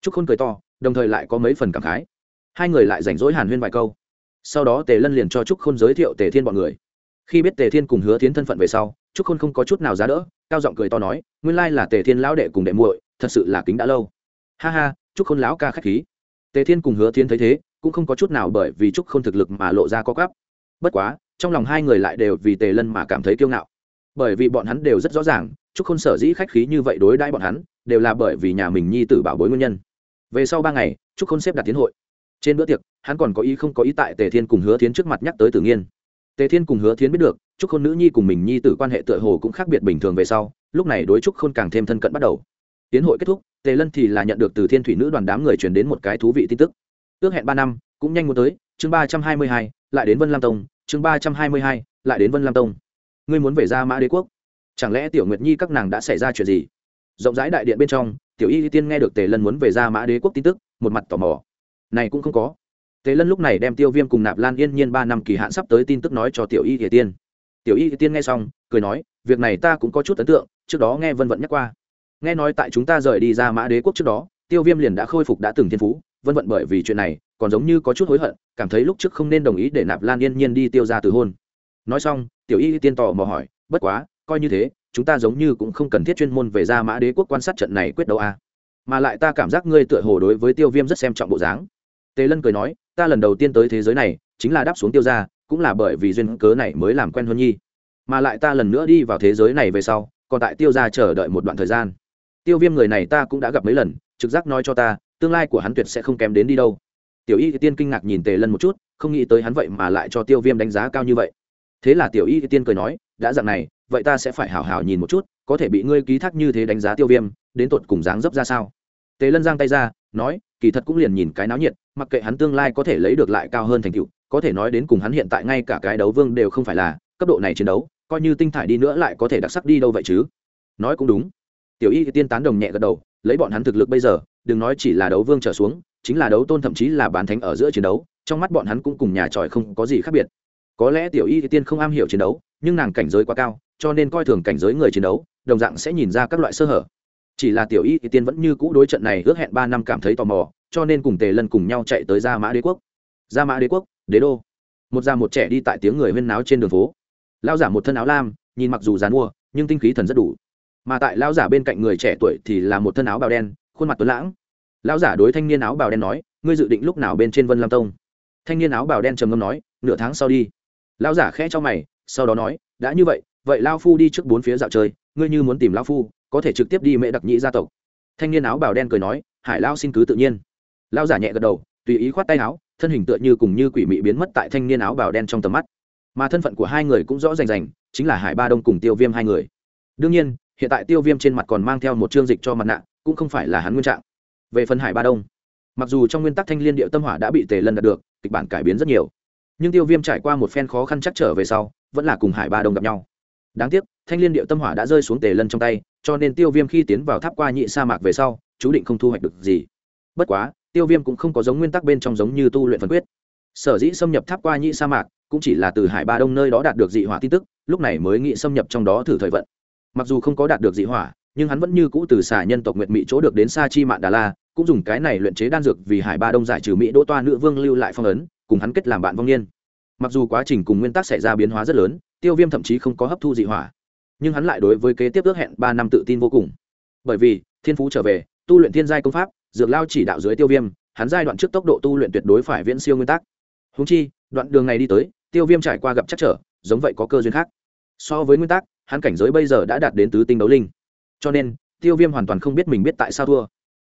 Trúc khôn cười to đồng thời lại có mấy phần cảm khái. Hai người lại rảnh rỗi hàn huyên vài câu. Sau đó tề lân liền cho trúc khôn giới thiệu tề thiên bọn người. Khi biết tề thiên cùng hứa tiến thân phận về sau, trúc khôn không có chút nào giá đỡ, cao giọng cười to nói, nguyên lai là tề thiên lão đệ cùng đệ muội, thật sự là kính đã lâu. Ha ha, trúc khôn lão ca k h á c h khí. Tề thiên cùng hứa tiến thấy thế, cũng không có chút nào bởi vì trúc khôn thực lực mà lộ ra có cắp bất quá, trong lòng hai người lại đều vì tề lân mà cảm thấy kiêu ngạo. Bởi vì bọn hắn đều rất rõ ràng, trúc khôn sở dĩ khách khí như vậy đối đãi bọn hắn, đều là bởi vì nhà mình nhi tử bảo bối nguyên nhân về sau ba ngày, trúc khôn xếp đặt tiến hội. Trên bữa tiệc, hắn còn có ý không có ý tại tề thiên cùng hứa thiến trước mặt nhắc tới tử nghiên. Tề thiên cùng hứa thiến biết được, trúc khôn nữ nhi cùng mình nhi tử quan hệ tựa hồ cũng khác biệt bình thường về sau, lúc này đối trúc khôn càng thêm thân cận bắt đầu. Tiến hội kết thúc, tề lân thì là nhận được từ thiên thủy nữ đoàn đám người truyền đến một cái thú vị tin tức. Ước hẹn ba năm, cũng nhanh muốn tới, chương ba trăm hai mươi hai, lại đến vân lam tông, chương ba trăm hai mươi hai, lại đến vân lam tông. Ngươi muốn về ra mã đế quốc. Chẳng lẽ tiểu nguyệt nhi các nàng đã xảy ra chuyện gì? Rộng rãi đại điện bên trong tiểu y tiên nghe được tề lân muốn về ra mã đế quốc tin tức, một mặt tò mò. Này cũng không có. Tề lân lúc này đem tiêu viêm cùng nạp lan yên nhiên ba năm kỳ hạn sắp tới tin tức nói cho tiểu y hiệ tiên. Tiểu y hiệ tiên nghe xong, cười nói, việc này ta cũng có chút ấn tượng, trước đó nghe vân vận nhắc qua. Nghe nói tại chúng ta rời đi ra mã đế quốc trước đó, tiêu viêm liền đã khôi phục đã từng thiên phú, vân vận bởi vì chuyện này, còn giống như có chút hối hận, cảm thấy lúc trước không nên đồng ý để nạp lan yên nhiên đi tiêu ra từ hôn. Nói xong, tiểu y tiên tò mò hỏi, bất quá, coi như thế chúng ta giống như cũng không cần thiết chuyên môn về ra mã đế quốc quan sát trận này quyết đấu a. À. mà lại ta cảm giác ngươi tựa hồ đối với tiêu viêm rất xem trọng bộ dáng. Tề lân cười nói, ta lần đầu tiên tới thế giới này, chính là đáp xuống tiêu ra cũng là bởi vì duyên cớ này mới làm quen hơn nhi. Mà lại ta lần nữa đi vào thế giới này về sau, còn tại tiêu ra chờ đợi một đoạn thời gian. Tiêu viêm người này ta cũng đã gặp mấy lần, trực giác nói cho ta, tương lai của hắn tuyệt sẽ không kém đến đi đâu. Tiểu y tiên kinh ngạc nhìn tề lân một chút, không nghĩ tới hắn vậy mà lại cho tiêu viêm đánh giá cao như vậy. Thế là tiểu y tiên cười nói, đã dặn này vậy ta sẽ phải hảo hảo nhìn một chút, có thể bị ngươi ký thác như thế đánh giá tiêu viêm, đến tột cùng dáng dấp ra sao? Tề lân giang tay ra, nói, kỳ thật cũng liền nhìn cái náo nhiệt, mặc kệ hắn tương lai có thể lấy được lại cao hơn thành tựu, có thể nói đến cùng hắn hiện tại ngay cả cái đấu vương đều không phải là, cấp độ này chiến đấu, coi như tinh thải đi nữa lại có thể đặc sắc đi đâu vậy chứ? Nói cũng đúng. Tiểu y tiên tán đồng nhẹ gật đầu, lấy bọn hắn thực lực bây giờ, đừng nói chỉ là đấu vương trở xuống, chính là đấu tôn thậm chí là bán thánh ở giữa chiến đấu, trong mắt bọn hắn cũng cùng nhà tròi không có gì khác biệt. Có lẽ tiểu y tiên không am hiểu chiến đấu, nhưng nàng cảnh giới quá cao cho nên coi thường cảnh giới người chiến đấu, đồng dạng sẽ nhìn ra các loại sơ hở. Chỉ là tiểu y tiên vẫn như cũ đối trận này ước hẹn ba năm cảm thấy tò mò, cho nên cùng tề lân cùng nhau chạy tới gia mã đế quốc. Gia mã đế quốc, đế đô. Một già một trẻ đi tại tiếng người huyên náo trên đường phố. Lao giả một thân áo lam, nhìn mặc dù dán mua nhưng tinh khí thần rất đủ. Mà tại lao giả bên cạnh người trẻ tuổi thì là một thân áo bào đen, khuôn mặt tuấn lãng. Lao giả đối thanh niên áo bào đen nói, ngươi dự định lúc nào bên trên vân lam tông? Thanh niên áo bào đen trầm ngâm nói, nửa tháng sau đi. Lao giả khẽ cho mày, sau đó nói, đã như vậy vậy lao phu đi trước bốn phía dạo chơi, ngươi như muốn tìm lao phu, có thể trực tiếp đi mẹ đặc nhĩ gia tộc. Thanh niên áo bào đen cười nói, hải lao xin cứ tự nhiên. Lao giả nhẹ gật đầu, tùy ý khoát tay áo, thân hình tựa như cùng như quỷ mị biến mất tại thanh niên áo bào đen trong tầm mắt. Mà thân phận của hai người cũng rõ rành rành, chính là hải ba đông cùng tiêu viêm hai người. Đương nhiên, hiện tại tiêu viêm trên mặt còn mang theo một chương dịch cho mặt nạ, cũng không phải là hắn nguyên trạng. Về phần hải ba đông, mặc dù trong nguyên tắc thanh liên điệu tâm hỏa đã bị tề lân đạt được, kịch bản cải biến rất nhiều. Nhưng tiêu viêm trải qua một phen khó khăn chắc trở về sau, vẫn là cùng hải ba đông gặp nhau đáng tiếc, thanh liên điệu tâm hỏa đã rơi xuống tề lân trong tay, cho nên tiêu viêm khi tiến vào tháp qua nhị sa mạc về sau, chú định không thu hoạch được gì. Bất quá, tiêu viêm cũng không có giống nguyên tắc bên trong giống như tu luyện phân quyết. Sở dĩ xâm nhập tháp qua nhị sa mạc, cũng chỉ là từ hải ba đông nơi đó đạt được dị hỏa tin tức, lúc này mới nghĩ xâm nhập trong đó thử thời vận. Mặc dù không có đạt được dị hỏa, nhưng hắn vẫn như cũ từ xả nhân tộc nguyệt mỹ chỗ được đến sa chi mạn đà la, cũng dùng cái này luyện chế đan dược vì hải ba đông giải trừ mỹ đỗ toa nữ vương lưu lại phong ấn, cùng hắn kết làm bạn vong niên mặc dù quá trình cùng nguyên tắc xảy ra biến hóa rất lớn, tiêu viêm thậm chí không có hấp thu dị hỏa, nhưng hắn lại đối với kế tiếp ước hẹn ba năm tự tin vô cùng. Bởi vì, thiên phú trở về, tu luyện thiên giai công pháp, dược lao chỉ đạo dưới tiêu viêm, hắn giai đoạn trước tốc độ tu luyện tuyệt đối phải viễn siêu nguyên tắc. Húng chi, đoạn đường này đi tới, tiêu viêm trải qua gặp chắc trở, giống vậy có cơ duyên khác. So với nguyên tắc, hắn cảnh giới bây giờ đã đạt đến tứ tinh đấu linh. Cho nên, tiêu viêm hoàn toàn không biết mình biết tại sao thua.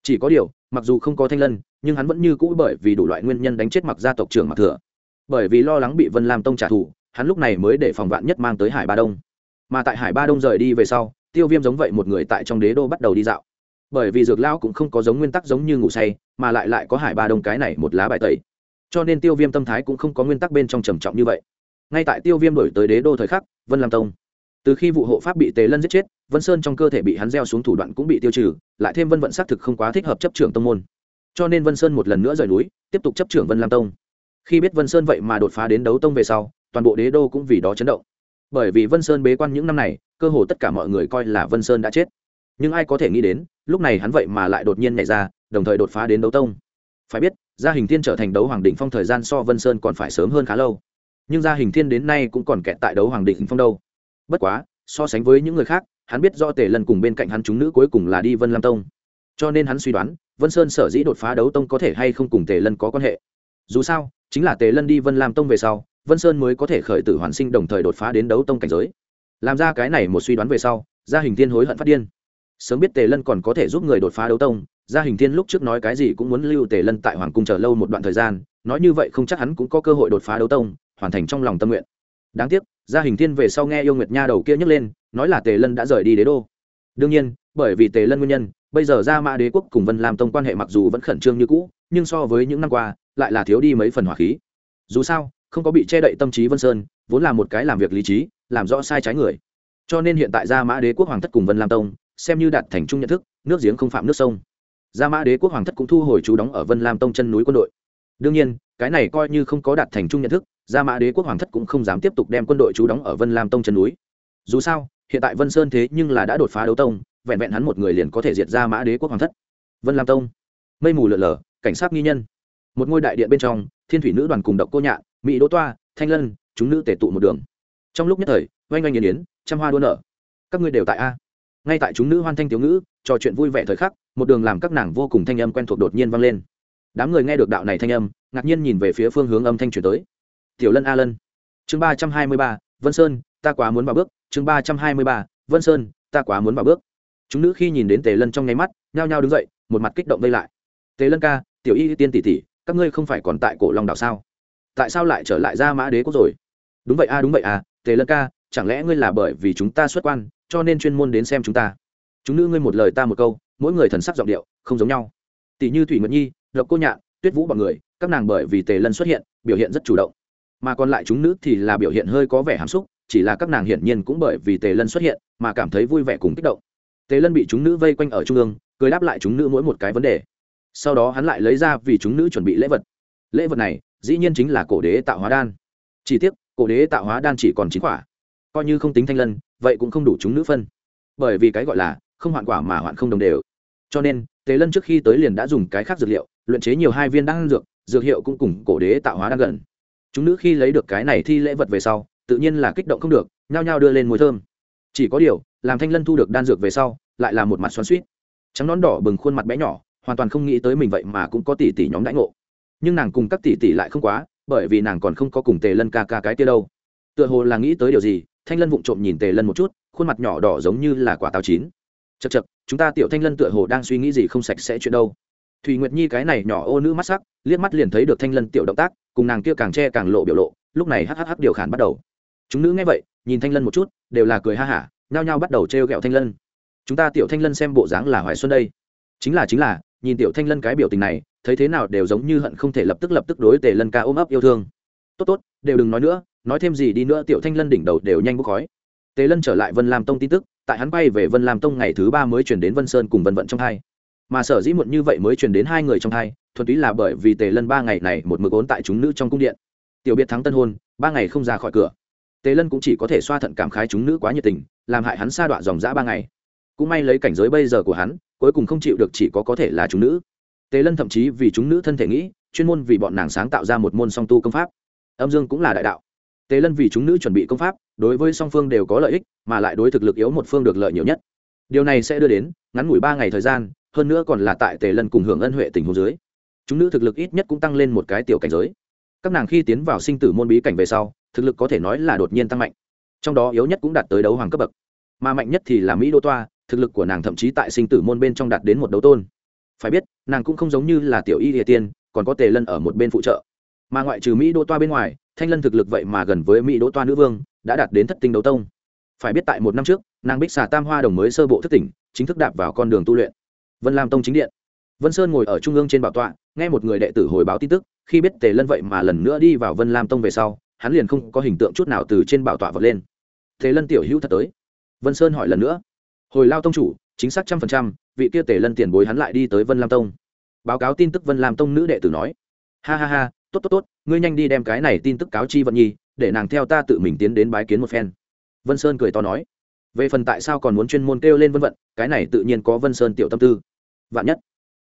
Chỉ có điều, mặc dù không có thanh lân, nhưng hắn vẫn như cũ bởi vì đủ loại nguyên nhân đánh chết mặc gia tộc trưởng mặc thừa bởi vì lo lắng bị vân lam tông trả thù, hắn lúc này mới để phòng vạn nhất mang tới hải ba đông. Mà tại hải ba đông rời đi về sau, tiêu viêm giống vậy một người tại trong đế đô bắt đầu đi dạo. Bởi vì dược lão cũng không có giống nguyên tắc giống như ngủ say, mà lại lại có hải ba đông cái này một lá bài tẩy. Cho nên tiêu viêm tâm thái cũng không có nguyên tắc bên trong trầm trọng như vậy. Ngay tại tiêu viêm đổi tới đế đô thời khắc, vân lam tông. Từ khi vụ hộ pháp bị tề lân giết chết, vân sơn trong cơ thể bị hắn gieo xuống thủ đoạn cũng bị tiêu trừ, lại thêm vân vận xác thực không quá thích hợp chấp trưởng tông môn. Cho nên vân sơn một lần nữa rời núi, tiếp tục chấp trưởng vân lam tông khi biết vân sơn vậy mà đột phá đến đấu tông về sau, toàn bộ đế đô cũng vì đó chấn động. Bởi vì vân sơn bế quan những năm này, cơ hồ tất cả mọi người coi là vân sơn đã chết. Nhưng ai có thể nghĩ đến, lúc này hắn vậy mà lại đột nhiên nhảy ra, đồng thời đột phá đến đấu tông. Phải biết, gia hình thiên trở thành đấu hoàng đỉnh phong thời gian so vân sơn còn phải sớm hơn khá lâu. Nhưng gia hình thiên đến nay cũng còn kẹt tại đấu hoàng đỉnh phong đâu. Bất quá, so sánh với những người khác, hắn biết do tề lần cùng bên cạnh hắn chúng nữ cuối cùng là đi vân lam tông. Cho nên hắn suy đoán, vân sơn sở dĩ đột phá đấu tông có thể hay không cùng tề lân có quan hệ. Dù sao chính là tề lân đi vân lam tông về sau, vân sơn mới có thể khởi tử hoàn sinh đồng thời đột phá đến đấu tông cảnh giới. Làm ra cái này một suy đoán về sau, gia hình thiên hối hận phát điên. Sớm biết tề lân còn có thể giúp người đột phá đấu tông, gia hình thiên lúc trước nói cái gì cũng muốn lưu tề lân tại hoàng cung chờ lâu một đoạn thời gian, nói như vậy không chắc hắn cũng có cơ hội đột phá đấu tông, hoàn thành trong lòng tâm nguyện. Đáng tiếc, gia hình thiên về sau nghe yêu nguyệt nha đầu kia nhấc lên, nói là tề lân đã rời đi đế đô. Đương nhiên, bởi vì tề lân nguyên nhân bây giờ gia mã đế quốc cùng vân làm tông quan hệ mặc dù vẫn khẩn trương như cũ, nhưng so với những năm qua, lại là thiếu đi mấy phần hỏa khí. Dù sao, không có bị che đậy tâm trí vân sơn, vốn là một cái làm việc lý trí, làm rõ sai trái người. Cho nên hiện tại gia mã đế quốc hoàng thất cùng vân lam tông, xem như đạt thành chung nhận thức, nước giếng không phạm nước sông. Gia mã đế quốc hoàng thất cũng thu hồi chú đóng ở vân lam tông chân núi quân đội. Đương nhiên, cái này coi như không có đạt thành chung nhận thức, gia mã đế quốc hoàng thất cũng không dám tiếp tục đem quân đội chú đóng ở vân lam tông chân núi. Dù sao, hiện tại vân sơn thế nhưng là đã đột phá đấu tông vẹn vẹn hắn một người liền có thể diệt ra mã đế quốc hoàng thất. Vân lam tông. Mây mù lợn lờ cảnh sát nghi nhân. Một ngôi đại điện bên trong, thiên thủy nữ đoàn cùng độc cô nhạn, mỹ đỗ toa, thanh lân, chúng nữ tể tụ một đường. Trong lúc nhất thời, oanh oanh yến yến, trăm hoa đua nở. Các ngươi đều tại a. Ngay tại chúng nữ hoan thanh tiểu ngữ, trò chuyện vui vẻ thời khắc, một đường làm các nàng vô cùng thanh âm quen thuộc đột nhiên vang lên. Đám người nghe được đạo này thanh âm, ngạc nhiên nhìn về phía phương hướng âm thanh chuyển tới. Tiểu lân a lân. Chương ba trăm hai mươi ba, vân sơn, ta quá muốn vào bước. Chương ba trăm hai mươi ba, vân sơn, ta quá muốn vào bước chúng nữ khi nhìn đến tề lân trong nháy mắt nhao nhao đứng dậy một mặt kích động vây lại. Tề lân ca tiểu y tiên tỷ tỷ các ngươi không phải còn tại cổ long đảo sao? Tại sao lại trở lại ra mã đế quốc rồi? Đúng vậy a đúng vậy à, tề lân ca chẳng lẽ ngươi là bởi vì chúng ta xuất quan cho nên chuyên môn đến xem chúng ta? Chúng nữ ngươi một lời ta một câu mỗi người thần sắc giọng điệu không giống nhau. Tỷ như thủy nguyệt nhi lộc cô nhạn tuyết vũ b ọ n người các nàng bởi vì tề lân xuất hiện biểu hiện rất chủ động. Mà còn lại chúng nữ thì là biểu hiện hơi có vẻ hàm xúc chỉ là các nàng hiển nhiên cũng bởi vì tề lân xuất hiện mà cảm thấy vui vẻ cùng kích động tề lân bị chúng nữ vây quanh ở trung ương, cười đáp lại chúng nữ mỗi một cái vấn đề. Sau đó hắn lại lấy ra vì chúng nữ chuẩn bị lễ vật. Lễ vật này, dĩ nhiên chính là cổ đế tạo hóa đan. Chỉ tiếc, cổ đế tạo hóa đan chỉ còn chín quả. Coi như không tính thanh lân, vậy cũng không đủ chúng nữ phân. Bởi vì cái gọi là, không hoạn quả mà hoạn không đồng đều. Cho nên, tề lân trước khi tới liền đã dùng cái khác dược liệu, luyện chế nhiều hai viên đan dược dược hiệu cũng cùng cổ đế tạo hóa đan gần. Chúng nữ khi lấy được cái này thi lễ vật về sau, tự nhiên là kích động không được, nhao nhao đưa lên mùi thơm. Chỉ có điều làm thanh lân thu được đan dược về sau, lại là một mặt xoắn suýt trắng nón đỏ bừng khuôn mặt bé nhỏ, hoàn toàn không nghĩ tới mình vậy mà cũng có tỷ tỷ nhóm đãi ngộ. Nhưng nàng cùng các tỷ tỷ lại không quá, bởi vì nàng còn không có cùng tề lân ca ca cái kia đâu. Tựa hồ là nghĩ tới điều gì, thanh lân vụng trộm nhìn tề lân một chút, khuôn mặt nhỏ đỏ giống như là quả táo chín. Chật chật chúng ta tiểu thanh lân tựa hồ đang suy nghĩ gì không sạch sẽ chuyện đâu. Thùy nguyệt nhi cái này nhỏ ô nữ mắt sắc, liếc mắt liền thấy được thanh lân tiểu động tác, cùng nàng kia càng che càng lộ biểu lộ, lúc này hhh điều khản bắt đầu. Chúng nữ nghe vậy, nhìn thanh lân một chút, đều là cười ha hả nhao nhao bắt đầu trêu ghẹo thanh lân. Chúng ta tiểu thanh lân xem bộ dáng là hoài xuân đây. Chính là chính là, nhìn tiểu thanh lân cái biểu tình này, thấy thế nào đều giống như hận không thể lập tức lập tức đối tề lân ca ôm ấp yêu thương. Tốt tốt, đều đừng nói nữa, nói thêm gì đi nữa, tiểu thanh lân đỉnh đầu đều nhanh bốc khói. Tề lân trở lại vân lam tông tin tức, tại hắn bay về vân lam tông ngày thứ ba mới chuyển đến vân sơn cùng vân vận trong hai. Mà sở dĩ muộn như vậy mới chuyển đến hai người trong hai, thuần túy là bởi vì tề lân ba ngày này một mực ốn tại chúng nữ trong cung điện. Tiểu biệt thắng tân hôn, ba ngày không ra khỏi cửa tề lân cũng chỉ có thể xoa thận cảm khái chúng nữ quá nhiệt tình, làm hại hắn sa đọa dòng dã ba ngày. Cũng may lấy cảnh giới bây giờ của hắn, cuối cùng không chịu được chỉ có có thể là chúng nữ. Tề lân thậm chí vì chúng nữ thân thể nghĩ, chuyên môn vì bọn nàng sáng tạo ra một môn song tu công pháp. Âm dương cũng là đại đạo. Tề lân vì chúng nữ chuẩn bị công pháp, đối với song phương đều có lợi ích, mà lại đối thực lực yếu một phương được lợi nhiều nhất. Điều này sẽ đưa đến, ngắn ngủi ba ngày thời gian, hơn nữa còn là tại tề lân cùng hưởng ân huệ tình hồ dưới, chúng nữ thực lực ít nhất cũng tăng lên một cái tiểu cảnh giới các nàng khi tiến vào sinh tử môn bí cảnh về sau, thực lực có thể nói là đột nhiên tăng mạnh. Trong đó yếu nhất cũng đạt tới đấu hoàng cấp bậc. Mà mạnh nhất thì là mỹ đô toa, thực lực của nàng thậm chí tại sinh tử môn bên trong đạt đến một đấu tôn. Phải biết, nàng cũng không giống như là tiểu y địa tiên, còn có tề lân ở một bên phụ trợ. Mà ngoại trừ mỹ đô toa bên ngoài, thanh lân thực lực vậy mà gần với mỹ đô toa nữ vương, đã đạt đến thất tinh đấu tông. Phải biết tại một năm trước, nàng bích xà tam hoa đồng mới sơ bộ thất tỉnh, chính thức đạp vào con đường tu luyện. Vân lam tông chính điện. Vân sơn ngồi ở trung ương trên bảo tọa, nghe một người đệ tử hồi báo tin tức khi biết tề lân vậy mà lần nữa đi vào vân lam tông về sau, hắn liền không có hình tượng chút nào từ trên bảo tọa vọt lên. Thế lân tiểu hữu thật tới. Vân sơn hỏi lần nữa. Hồi lao tông chủ, chính xác trăm phần trăm, vị kia tề lân tiền bối hắn lại đi tới vân lam tông. Báo cáo tin tức vân lam tông nữ đệ tử nói. Ha ha ha, tốt tốt tốt, ngươi nhanh đi đem cái này tin tức cáo chi vận nhi, để nàng theo ta tự mình tiến đến bái kiến một phen. Vân sơn cười to nói. Về phần tại sao còn muốn chuyên môn kêu lên vân vận, cái này tự nhiên có vân sơn tiểu tâm tư. Vạn nhất,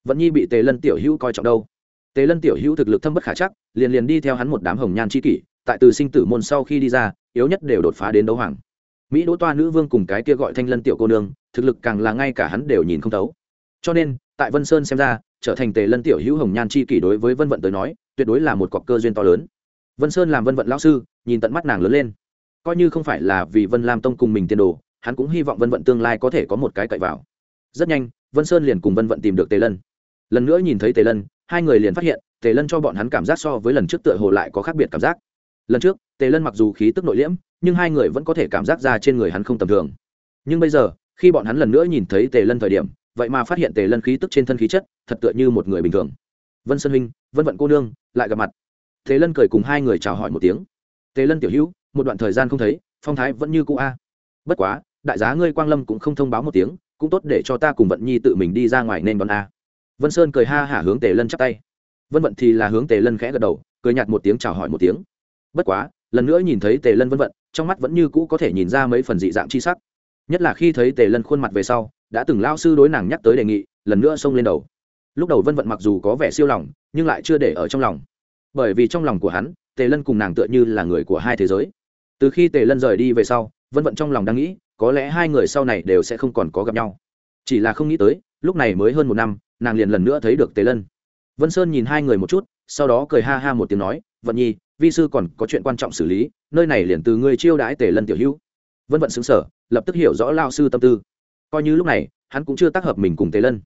vận nhi bị tề lân tiểu hữu coi trọng đâu? Tề lân tiểu hữu thực lực thâm bất khả chắc, liền liền đi theo hắn một đám hồng nhan c kỷ, tại từ sinh tử môn sau khi đi ra, yếu nhất đều đột phá đến đấu hoàng. Mỹ đỗ toa nữ vương cùng cái kia gọi thanh lân tiểu cô nương, thực lực càng là ngay cả hắn đều nhìn không thấu. Cho nên, tại vân sơn xem ra, trở thành tề lân tiểu hữu hồng nhan chi kỷ đối với vân vận tới nói, tuyệt đối là một cọc cơ duyên to lớn. Vân sơn làm vân vận lão sư, nhìn tận mắt nàng lớn lên. Coi như không phải là vì vân lam tông cùng mình tiền đồ, hắn cũng hy vọng vân vận tương lai có thể có một cái cậy vào. Rất nhanh, vân sơn liền cùng vân vận tìm được tề lân. Lần nữa nhìn thấy tề lân hai người liền phát hiện, tề lân cho bọn hắn cảm giác so với lần trước tựa hồ lại có khác biệt cảm giác. Lần trước, tề lân mặc dù khí tức nội liễm, nhưng hai người vẫn có thể cảm giác ra trên người hắn không tầm thường. Nhưng bây giờ, khi bọn hắn lần nữa nhìn thấy tề lân thời điểm, vậy mà phát hiện tề lân khí tức trên thân khí chất, thật tựa như một người bình thường. Vân sơn huynh, vân vận cô nương, lại gặp mặt. Tề lân cười cùng hai người chào hỏi một tiếng. Tề lân tiểu hữu, một đoạn thời gian không thấy, phong thái vẫn như cũ a. Bất quá, đại giá ngươi quang lâm cũng không thông báo một tiếng, cũng tốt để cho ta cùng vận nhi tự mình đi ra ngoài nên đón a vân sơn cười ha hả hướng tề lân chắp tay. Vân vận thì là hướng tề lân khẽ gật đầu, cười nhạt một tiếng chào hỏi một tiếng. Bất quá, lần nữa nhìn thấy tề lân vân vận, trong mắt vẫn như cũ có thể nhìn ra mấy phần dị dạng chi sắc. Nhất là khi thấy tề lân khuôn mặt về sau, đã từng lao sư đối nàng nhắc tới đề nghị, lần nữa xông lên đầu. Lúc đầu vân vận mặc dù có vẻ siêu lòng, nhưng lại chưa để ở trong lòng. Bởi vì trong lòng của hắn, tề lân cùng nàng tựa như là người của hai thế giới. Từ khi tề lân rời đi về sau, vân vận trong lòng đang nghĩ, có lẽ hai người sau này đều sẽ không còn có gặp nhau. Chỉ là không nghĩ tới, lúc này mới hơn một năm nàng liền lần nữa thấy được tề lân. Vân sơn nhìn hai người một chút, sau đó cười ha ha một tiếng nói, vận nhi, vi sư còn có chuyện quan trọng xử lý, nơi này liền từ ngươi chiêu đãi tề lân tiểu hữu. Vân vận xứng sở lập tức hiểu rõ lao sư tâm tư. Coi như lúc này, hắn cũng chưa tác hợp mình cùng tề lân.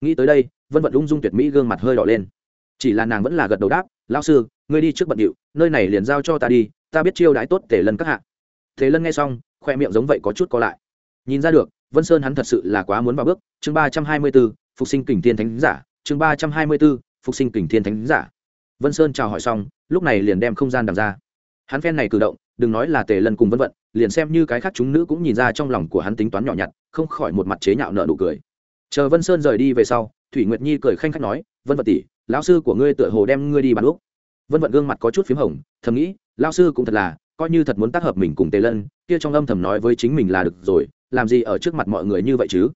Nghĩ tới đây, vân vận ung dung tuyệt mỹ gương mặt hơi đỏ lên. Chỉ là nàng vẫn là gật đầu đáp lao sư, ngươi đi trước bận điệu, nơi này liền giao cho ta đi, ta biết chiêu đãi tốt tề lân các hạ. Tề lân nghe xong, khoe miệng giống vậy có chút co lại. Nhìn ra được, vân sơn hắn thật sự là quá muốn vào bước, chương ba trăm hai mươi bốn phục sinh kình thiên thánh giả, chương ba trăm hai mươi b ố phục sinh kình thiên thánh giả. Vân sơn chào hỏi xong, lúc này liền đem không gian đằng ra. Hắn phen này cử động, đừng nói là tề lân cùng vân vận, liền xem như cái khác chúng nữ cũng nhìn ra trong lòng của hắn tính toán nhỏ nhặt, không khỏi một mặt chế nhạo nợ nụ cười. Chờ vân sơn rời đi về sau, thủy nguyệt nhi cười khanh khách nói, vân vận tỷ, lão sư của ngươi tựa hồ đem ngươi đi bàn úc. Vân vận gương mặt có chút p h í m hồng, thầm nghĩ, lão sư cũng thật là, coi như thật muốn tác hợp mình cùng tề lân, kia trong âm thầm nói với chính mình là được rồi, làm gì ở trước mặt mọi người như vậy chứ?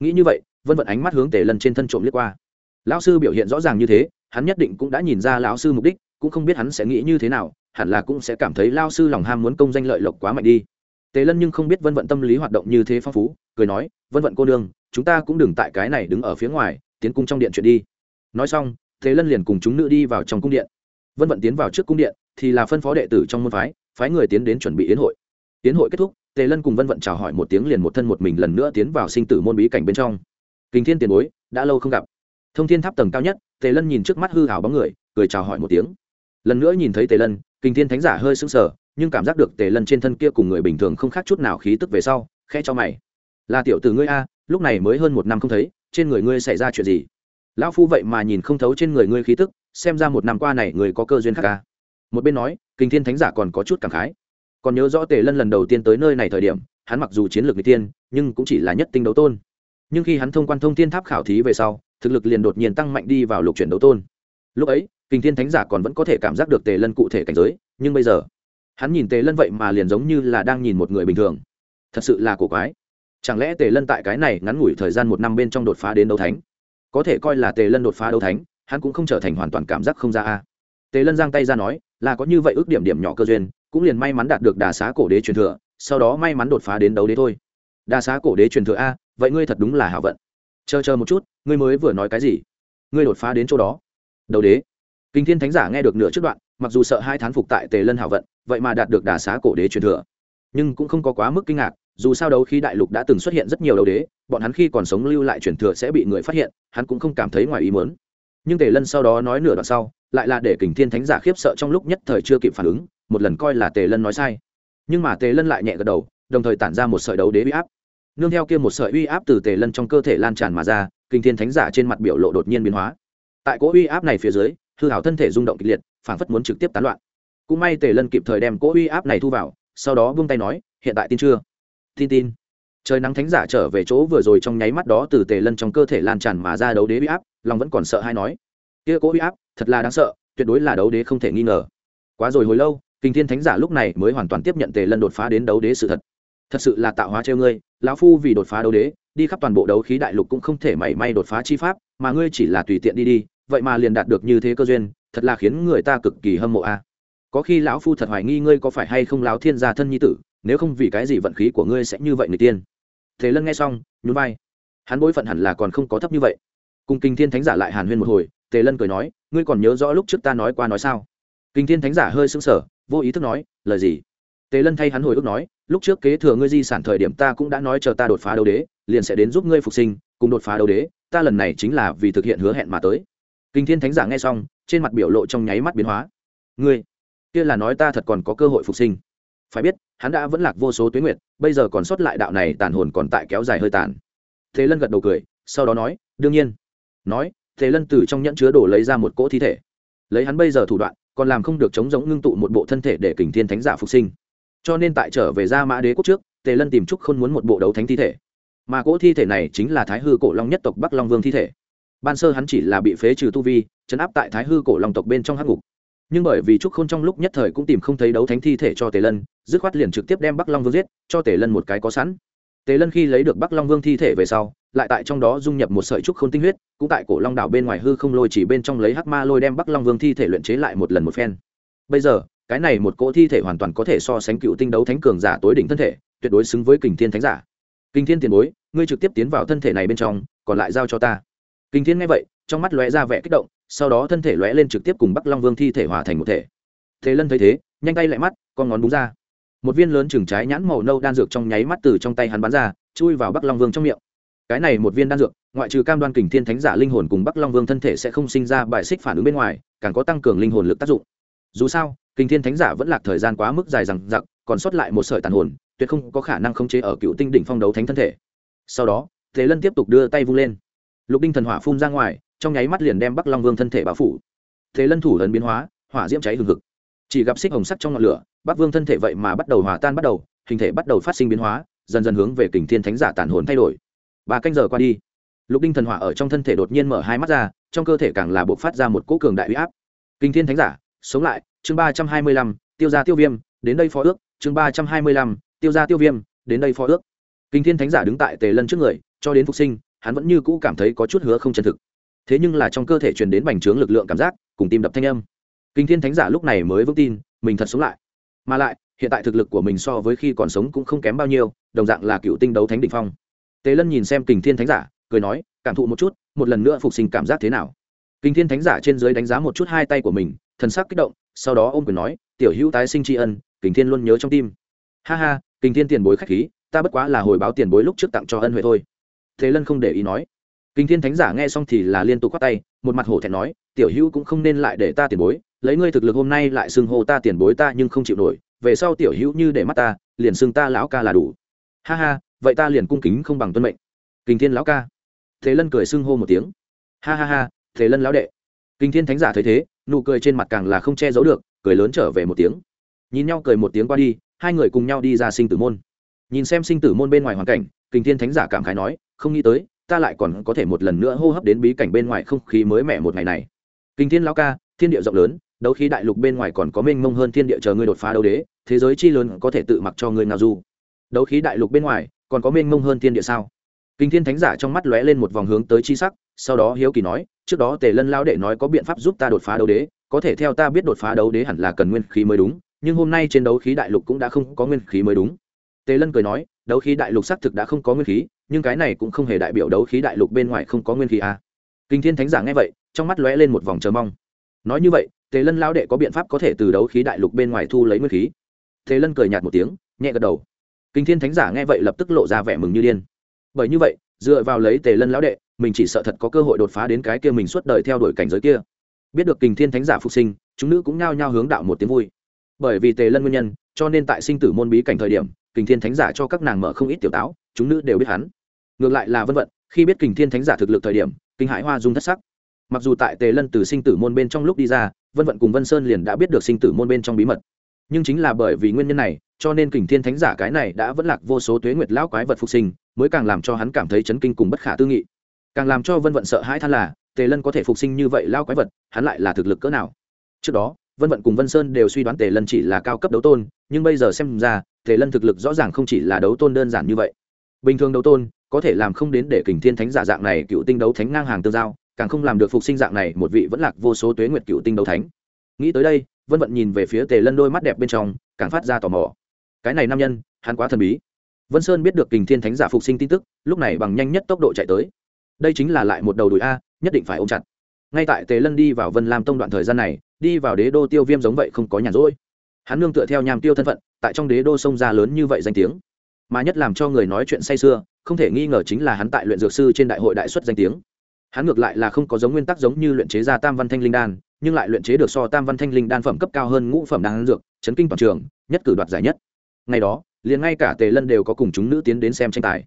Nghĩ như vậy vân vận ánh mắt hướng tề lân trên thân trộm liếc qua. Lão sư biểu hiện rõ ràng như thế, hắn nhất định cũng đã nhìn ra lão sư mục đích, cũng không biết hắn sẽ nghĩ như thế nào, hẳn là cũng sẽ cảm thấy lao sư lòng ham muốn công danh lợi lộc quá mạnh đi. Tề lân nhưng không biết vân vận tâm lý hoạt động như thế phong phú, cười nói, vân vận cô nương, chúng ta cũng đừng tại cái này đứng ở phía ngoài, tiến cung trong điện chuyện đi. Nói xong, tề lân liền cùng chúng nữ đi vào trong cung điện. Vân vận tiến vào trước cung điện, thì là phân phó đệ tử trong môn phái phái người tiến đến chuẩn bị yến hội. Yến hội kết thúc, tề lân cùng vân vận chào hỏi một tiếng liền một thân một mình lần nữa tiến vào sinh tử môn bí cảnh bên trong kinh thiên tiền bối, đã lâu không gặp. Thông thiên tháp tầng cao nhất, tề lân nhìn trước mắt hư hảo bóng người, cười chào hỏi một tiếng. Lần nữa nhìn thấy tề lân kinh thiên thánh giả hơi sững sờ, nhưng cảm giác được tề lân trên thân kia cùng người bình thường không khác chút nào khí tức về sau khe cho mày. Là tiểu tử ngươi a, lúc này mới hơn một năm không thấy, trên người ngươi xảy ra chuyện gì? Lão phu vậy mà nhìn không thấu trên người ngươi khí tức, xem ra một năm qua này người có cơ duyên khác ca một bên nói kinh thiên thánh giả còn có chút cảm khái. Còn nhớ rõ tề lân lần đầu tiên tới nơi này thời điểm, hắn mặc dù chiến lược n tiên nhưng cũng chỉ là nhất tinh đấu tôn nhưng khi hắn thông quan thông thiên tháp khảo thí về sau, thực lực liền đột nhiên tăng mạnh đi vào lục chuyển đấu tôn. Lúc ấy kinh thiên thánh giả còn vẫn có thể cảm giác được tề lân cụ thể cảnh giới, nhưng bây giờ, hắn nhìn tề lân vậy mà liền giống như là đang nhìn một người bình thường. Thật sự là cổ quái. Chẳng lẽ tề lân tại cái này ngắn ngủi thời gian một năm bên trong đột phá đến đấu thánh? Có thể coi là tề lân đột phá đấu thánh, hắn cũng không trở thành hoàn toàn cảm giác không ra a. Tề lân giang tay ra nói, là có như vậy ước điểm điểm nhỏ cơ duyên, cũng liền may mắn đạt được đà xá cổ đế truyền thừa, sau đó may mắn đột phá đến đấu đế thôi đa xá cổ đế truyền thừa a, vậy ngươi thật đúng là hảo vận. Chờ chờ một chút, ngươi mới vừa nói cái gì? Ngươi đột phá đến chỗ đó. Đầu đế. Kinh thiên thánh giả nghe được nửa trước đoạn, mặc dù sợ hai thán phục tại tề lân hảo vận, vậy mà đạt được đà xá cổ đế truyền thừa. Nhưng cũng không có quá mức kinh ngạc, dù sao đấu khi đại lục đã từng xuất hiện rất nhiều đấu đế, bọn hắn khi còn sống lưu lại truyền thừa sẽ bị người phát hiện, hắn cũng không cảm thấy ngoài ý muốn. Nhưng tề lân sau đó nói nửa đoạn sau, lại là để kình thiên thánh giả khiếp sợ trong lúc nhất thời chưa kịp phản ứng, một lần coi là tề lân nói sai. Nhưng mà tề lân lại nhẹ gật đầu, đồng thời tản ra một sợi đấu đế bị áp nương theo kia một sợi uy áp từ tề lân trong cơ thể lan tràn mà ra, kinh thiên thánh giả trên mặt biểu lộ đột nhiên biến hóa. Tại cỗ uy áp này phía dưới, hư hảo thân thể rung động kịch liệt, phảng phất muốn trực tiếp tán loạn. Cũng may tề lân kịp thời đem cỗ uy áp này thu vào, sau đó buông tay nói, hiện tại tin chưa? Tin tin. Trời nắng thánh giả trở về chỗ vừa rồi trong nháy mắt đó từ tề lân trong cơ thể lan tràn mà ra đấu đế uy áp, lòng vẫn còn sợ hay nói, kia cỗ uy áp, thật là đáng sợ, tuyệt đối là đấu đế không thể nghi ngờ. Quá rồi hồi lâu, kinh thiên thánh giả lúc này mới hoàn toàn tiếp nhận tề lân đột phá đến đấu đế sự thật. Thật sự là tạo hóa treo ngươi lão phu vì đột phá đấu đế, đi khắp toàn bộ đấu khí đại lục cũng không thể mảy may đột phá chi pháp, mà ngươi chỉ là tùy tiện đi đi, vậy mà liền đạt được như thế cơ duyên, thật là khiến người ta cực kỳ hâm mộ a. Có khi lão phu thật hoài nghi ngươi có phải hay không lão thiên gia thân nhi tử, nếu không vì cái gì vận khí của ngươi sẽ như vậy người tiên. Thế lân nghe xong, nhún vai. Hắn bối phận hẳn là còn không có thấp như vậy. Cùng kinh thiên thánh giả lại hàn huyên một hồi tề lân cười nói, ngươi còn nhớ rõ lúc trước ta nói qua nói sao? Kinh thiên thánh giả hơi sững sờ, vô ý thức nói, lời gì? Tề lân thay hắn hồi ức nói lúc trước kế thừa ngươi di sản thời điểm ta cũng đã nói chờ ta đột phá đấu đế, liền sẽ đến giúp ngươi phục sinh, cùng đột phá đấu đế, ta lần này chính là vì thực hiện hứa hẹn mà tới. Kinh thiên thánh giả nghe xong, trên mặt biểu lộ trong nháy mắt biến hóa. Ngươi, kia là nói ta thật còn có cơ hội phục sinh. Phải biết, hắn đã vẫn lạc vô số tuyến nguyệt, bây giờ còn sót lại đạo này tàn hồn còn tại kéo dài hơi tàn. Thế lân gật đầu cười, sau đó nói, đương nhiên. Nói, thế lân từ trong nhẫn chứa đổ lấy ra một cỗ thi thể. Lấy hắn bây giờ thủ đoạn, còn làm không được chống giống ngưng tụ một bộ thân thể để kình thiên thánh giả phục sinh cho nên tại trở về ra mã đế quốc trước, tề lân tìm trúc khôn muốn một bộ đấu thánh thi thể. Mà cỗ thi thể này chính là thái hư cổ long nhất tộc bắc long vương thi thể. Ban sơ hắn chỉ là bị phế trừ tu vi, chấn áp tại thái hư cổ long tộc bên trong hắc ngục. Nhưng bởi vì trúc khôn trong lúc nhất thời cũng tìm không thấy đấu thánh thi thể cho tề lân, dứt khoát liền trực tiếp đem bắc long vương giết, cho tề lân một cái có sẵn. Tề lân khi lấy được bắc long vương thi thể về sau, lại tại trong đó dung nhập một sợi trúc không tinh huyết, cũng tại cổ long đảo bên ngoài hư không lôi chỉ bên trong lấy hắc ma lôi đem bắc long vương thi thể luyện chế lại một lần một phen. Bây giờ cái này một cỗ thi thể hoàn toàn có thể so sánh cựu tinh đấu thánh cường giả tối đỉnh thân thể, tuyệt đối xứng với kình thiên thánh giả. Kinh thiên tiền bối, ngươi trực tiếp tiến vào thân thể này bên trong, còn lại giao cho ta. Kinh thiên nghe vậy, trong mắt lóe ra vẻ kích động, sau đó thân thể lóe lên trực tiếp cùng bắc long vương thi thể hòa thành một thể. Thế lân thấy thế, nhanh tay lại mắt, con ngón búng ra. Một viên lớn chừng trái nhãn màu nâu đan dược trong nháy mắt từ trong tay hắn bắn ra, chui vào bắc long vương trong miệng. Cái này một viên đan dược, ngoại trừ cam đoan kình thiên thánh giả linh hồn cùng bắc long vương thân thể sẽ không sinh ra bài xích phản ứng bên ngoài, càng có tăng cường linh hồn lực tác dụng dù sao, kinh thiên thánh giả vẫn lạc thời gian quá mức dài rằng giặc còn sót lại một sợi tàn hồn, tuyệt không có khả năng khống chế ở cựu tinh đỉnh phong đấu thánh thân thể. Sau đó, thế lân tiếp tục đưa tay vung lên. Lục đinh thần hỏa phun ra ngoài, trong nháy mắt liền đem bắc long vương thân thể bao phủ. Thế lân thủ lần biến hóa, hỏa diễm cháy hừng hực. Chỉ gặp xích hồng sắc trong ngọn lửa, bắc vương thân thể vậy mà bắt đầu hòa tan bắt đầu, hình thể bắt đầu phát sinh biến hóa, dần dần hướng về kình thiên thánh giả tàn hồn thay đổi. Ba canh giờ qua đi, lục đinh thần hỏa ở trong thân thể đột nhiên mở hai mắt ra, trong cơ thể càng là buộc phát ra một cỗ cường đại huy áp. Kinh thiên thánh giả sống lại, chương ba trăm hai mươi lăm, tiêu gia tiêu viêm, đến đây phó ước, chương ba trăm hai mươi lăm, tiêu gia tiêu viêm, đến đây phó ước. Kinh thiên thánh giả đứng tại tề lân trước người, cho đến phục sinh, hắn vẫn như cũ cảm thấy có chút hứa không chân thực. Thế nhưng là trong cơ thể truyền đến bành trướng lực lượng cảm giác, cùng tim đập thanh âm. Kinh thiên thánh giả lúc này mới vững tin, mình thật sống lại. Mà lại, hiện tại thực lực của mình so với khi còn sống cũng không kém bao nhiêu, đồng dạng là cựu tinh đấu thánh đ ỉ n h phong. Tề lân nhìn xem kình thiên thánh giả, cười nói, cảm thụ một chút, một lần nữa phục sinh cảm giác thế nào? Kinh thiên thánh giả trên dưới đánh giá một chút hai tay của mình thần sắc kích động, sau đó ôm quyền nói, tiểu hữu tái sinh tri ân, kình thiên luôn nhớ trong tim. Ha ha, kình thiên tiền bối k h á c h khí, ta bất quá là hồi báo tiền bối lúc trước tặng cho ân huệ thôi. Thế lân không để ý nói. Kình thiên thánh giả nghe xong thì là liên tục quát tay, một mặt hổ thẹn nói, tiểu hữu cũng không nên lại để ta tiền bối, lấy ngươi thực lực hôm nay lại xưng hô ta tiền bối ta nhưng không chịu nổi, về sau tiểu hữu như để mắt ta, liền xưng ta lão ca là đủ. Ha ha, vậy ta liền cung kính không bằng tuân mệnh. Kình thiên lão ca. Thế lân cười xưng hô một tiếng. Ha ha ha, thế lân lão đệ kinh thiên thánh giả thấy thế, nụ cười trên mặt càng là không che giấu được, cười lớn trở về một tiếng. Nhìn nhau cười một tiếng qua đi, hai người cùng nhau đi ra sinh tử môn. Nhìn xem sinh tử môn bên ngoài hoàn cảnh, kinh thiên thánh giả cảm khái nói, không nghĩ tới, ta lại còn có thể một lần nữa hô hấp đến bí cảnh bên ngoài không khí mới mẻ một ngày này. Kinh thiên lão ca, thiên địa rộng lớn, đấu khí đại lục bên ngoài còn có mênh mông hơn thiên địa chờ ngươi đột phá đấu đế, thế giới chi lớn có thể tự mặc cho ngươi nào du. Đấu khí đại lục bên ngoài còn có mênh mông hơn thiên địa sao? Kinh thiên thánh giả trong mắt lóe lên một vòng hướng tới chi sắc, sau đó hiếu kỳ nói, trước đó tề lân lao đệ nói có biện pháp giúp ta đột phá đấu đế, có thể theo ta biết đột phá đấu đế hẳn là cần nguyên khí mới đúng, nhưng hôm nay trên đấu khí đại lục cũng đã không có nguyên khí mới đúng. Tề lân cười nói, đấu khí đại lục xác thực đã không có nguyên khí, nhưng cái này cũng không hề đại biểu đấu khí đại lục bên ngoài không có nguyên khí à. kinh thiên thánh giả nghe vậy, trong mắt lóe lên một vòng chờ mong. Nói như vậy, tề lân lao đệ có biện pháp có thể từ đấu khí đại lục bên ngoài thu lấy nguyên khí? Tề lân cười nhạt một tiếng, nhẹ gật đầu. Kinh thiên thánh giả nghe vậy lập tức lộ ra vẻ mừng như điên bởi như vậy, dựa vào lấy tề lân lão đệ, mình chỉ sợ thật có cơ hội đột phá đến cái kia mình suốt đời theo đuổi cảnh giới kia. Biết được Kình thiên thánh giả phục sinh, chúng nữ cũng nao nhao hướng đạo một tiếng vui. Bởi vì tề lân nguyên nhân, cho nên tại sinh tử môn bí cảnh thời điểm, Kình thiên thánh giả cho các nàng mở không ít tiểu táo, chúng nữ đều biết hắn. Ngược lại là vân vận, khi biết Kình thiên thánh giả thực lực thời điểm, kinh Hải hoa dung thất sắc. Mặc dù tại tề lân từ sinh tử môn bên trong lúc đi ra, vân vận cùng vân sơn liền đã biết được sinh tử môn bên trong bí mật. Nhưng chính là bởi vì nguyên nhân này, cho nên kình thiên thánh giả cái này đã vẫn lạc vô số tuế nguyệt lão quái vật phục sinh mới càng làm cho hắn cảm thấy chấn kinh cùng bất khả tư nghị. Càng làm cho vân vận sợ hãi than là, tề lân có thể phục sinh như vậy lao quái vật, hắn lại là thực lực cỡ nào? Trước đó, vân vận cùng vân sơn đều suy đoán tề lân chỉ là cao cấp đấu tôn, nhưng bây giờ xem ra, tề lân thực lực rõ ràng không chỉ là đấu tôn đơn giản như vậy. Bình thường đấu tôn, có thể làm không đến để kình thiên thánh giả dạng này cựu tinh đấu thánh ngang hàng tương giao, càng không làm được phục sinh dạng này một vị vẫn lạc vô số tuế nguyệt cựu tinh đấu thánh. Nghĩ tới đây, vân vận nhìn về phía tề lân đôi mắt đẹp bên trong, càng phát ra tò mò. Cái này nam nhân, hắn quá thần bí vân sơn biết được kình thiên thánh giả phục sinh tin tức, lúc này bằng nhanh nhất tốc độ chạy tới. Đây chính là lại một đầu đùi a, nhất định phải ôm chặt. Ngay tại tề lân đi vào vân lam tông đoạn thời gian này, đi vào đế đô tiêu viêm giống vậy không có nhàn rỗi. Hắn nương tựa theo nhàm tiêu thân phận, tại trong đế đô sông ra lớn như vậy danh tiếng. Mà nhất làm cho người nói chuyện say sưa, không thể nghi ngờ chính là hắn tại luyện dược sư trên đại hội đại xuất danh tiếng. Hắn ngược lại là không có giống nguyên tắc giống như luyện chế ra tam văn thanh linh đan, nhưng lại luyện chế được so tam văn thanh linh đan phẩm cấp cao hơn ngũ phẩm đan dược, chấn kinh toàn trường, nhất cử đoạt giải nhất. Ngày đó liền ngay cả tề lân đều có cùng chúng nữ tiến đến xem tranh tài.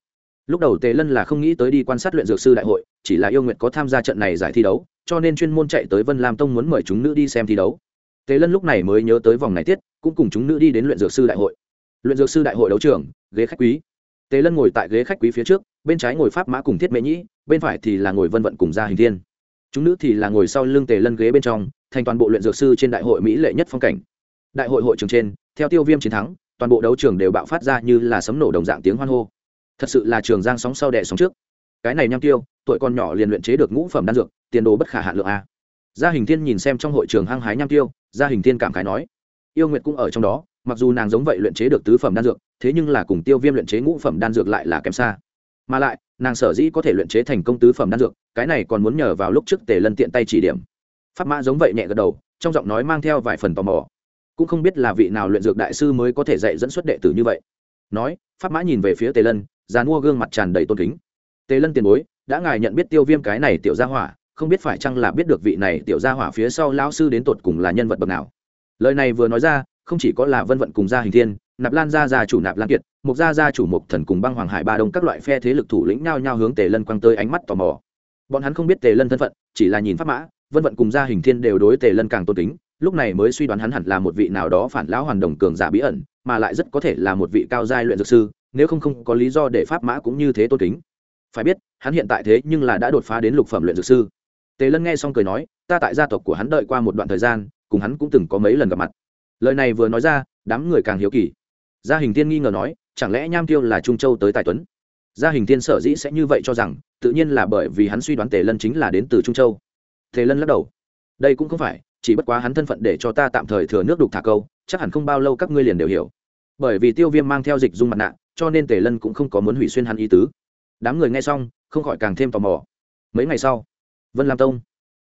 Lúc đầu tề lân là không nghĩ tới đi quan sát luyện dược sư đại hội, chỉ là yêu nguyện có tham gia trận này giải thi đấu, cho nên chuyên môn chạy tới vân lam tông muốn mời chúng nữ đi xem thi đấu. Tề lân lúc này mới nhớ tới vòng này tiết, cũng cùng chúng nữ đi đến luyện dược sư đại hội. Luyện dược sư đại hội đấu trường, ghế khách quý. Tề lân ngồi tại ghế khách quý phía trước, bên trái ngồi pháp mã cùng thiết mễ nhĩ, bên phải thì là ngồi vân vận cùng gia hình thiên. Chúng nữ thì là ngồi sau lưng tề lân ghế bên trong, thành toàn bộ luyện dược sư trên đại hội mỹ lệ nhất phong cảnh. Đại hội hội trường trên, theo tiêu viêm chiến thắng toàn bộ đấu trường đều bạo phát ra như là sấm nổ đồng dạng tiếng hoan hô. Thật sự là trường giang sóng sau đẻ sóng trước. Cái này nham tiêu, tuổi con nhỏ liền luyện chế được ngũ phẩm đan dược, tiền đồ bất khả hạn lượng a. Gia hình thiên nhìn xem trong hội trường hăng hái nham tiêu, gia hình thiên cảm khái nói, yêu nguyệt cũng ở trong đó, mặc dù nàng giống vậy luyện chế được tứ phẩm đan dược, thế nhưng là cùng tiêu viêm luyện chế ngũ phẩm đan dược lại là kém xa. Mà lại, nàng sở dĩ có thể luyện chế thành công tứ phẩm đan dược, cái này còn muốn nhờ vào lúc trước tề lân tiện tay chỉ điểm. Pháp mã giống vậy nhẹ gật đầu, trong giọng nói mang theo vài phần tò mò cũng không biết là vị nào luyện dược đại sư mới có thể dạy dẫn xuất đệ tử như vậy. Nói, pháp mã nhìn về phía tề lân, già mua gương mặt tràn đầy tôn kính. Tề lân tiền bối, đã ngài nhận biết tiêu viêm cái này tiểu gia hỏa, không biết phải chăng là biết được vị này tiểu gia hỏa phía sau lão sư đến tột cùng là nhân vật bậc nào. Lời này vừa nói ra, không chỉ có là vân vận cùng gia hình thiên, nạp lan gia gia chủ nạp lan kiệt, mục gia gia chủ mục thần cùng băng hoàng hải ba đông các loại phe thế lực thủ lĩnh nhao nhao hướng tề lân quăng tới ánh mắt tò mò. Bọn hắn không biết tề lân thân phận, chỉ là nhìn pháp mã, vân vận cùng gia hình thiên đều đối tề lân càng tôn kính lúc này mới suy đoán hắn hẳn là một vị nào đó phản lão hoàn đồng cường giả bí ẩn, mà lại rất có thể là một vị cao giai luyện dược sư, nếu không không có lý do để pháp mã cũng như thế tôn kính. Phải biết, hắn hiện tại thế nhưng là đã đột phá đến lục phẩm luyện dược sư. Tề lân nghe xong cười nói, ta tại gia tộc của hắn đợi qua một đoạn thời gian, cùng hắn cũng từng có mấy lần gặp mặt. Lời này vừa nói ra, đám người càng hiếu kỳ. Gia hình tiên nghi ngờ nói, chẳng lẽ nham tiêu là trung châu tới tài tuấn? Gia hình tiên sở dĩ sẽ như vậy cho rằng, tự nhiên là bởi vì hắn suy đoán tề lân chính là đến từ trung châu. Tề lân lắc đầu, đây cũng không phải chỉ bất quá hắn thân phận để cho ta tạm thời thừa nước đục thả câu, chắc hẳn không bao lâu các ngươi liền đều hiểu. Bởi vì tiêu viêm mang theo dịch dung mặt nạ, cho nên tề lân cũng không có muốn hủy xuyên hắn ý tứ. Đám người nghe xong, không khỏi càng thêm tò mò. Mấy ngày sau, vân lam tông,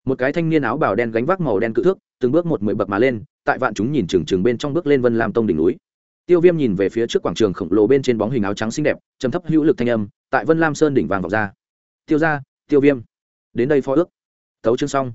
một cái thanh niên áo bào đen gánh vác màu đen cự thước, từng bước một mười bậc mà lên, tại vạn chúng nhìn trừng trừng bên trong bước lên vân lam tông đỉnh núi. Tiêu viêm nhìn về phía trước quảng trường khổng lồ bên trên bóng hình áo trắng xinh đẹp chấm thấp hữu lực thanh âm, tại vân lam sơn đỉnh vàng vọc ra. Tiêu ra tiêu viêm, đến đây phó ước. Thấu chương xong.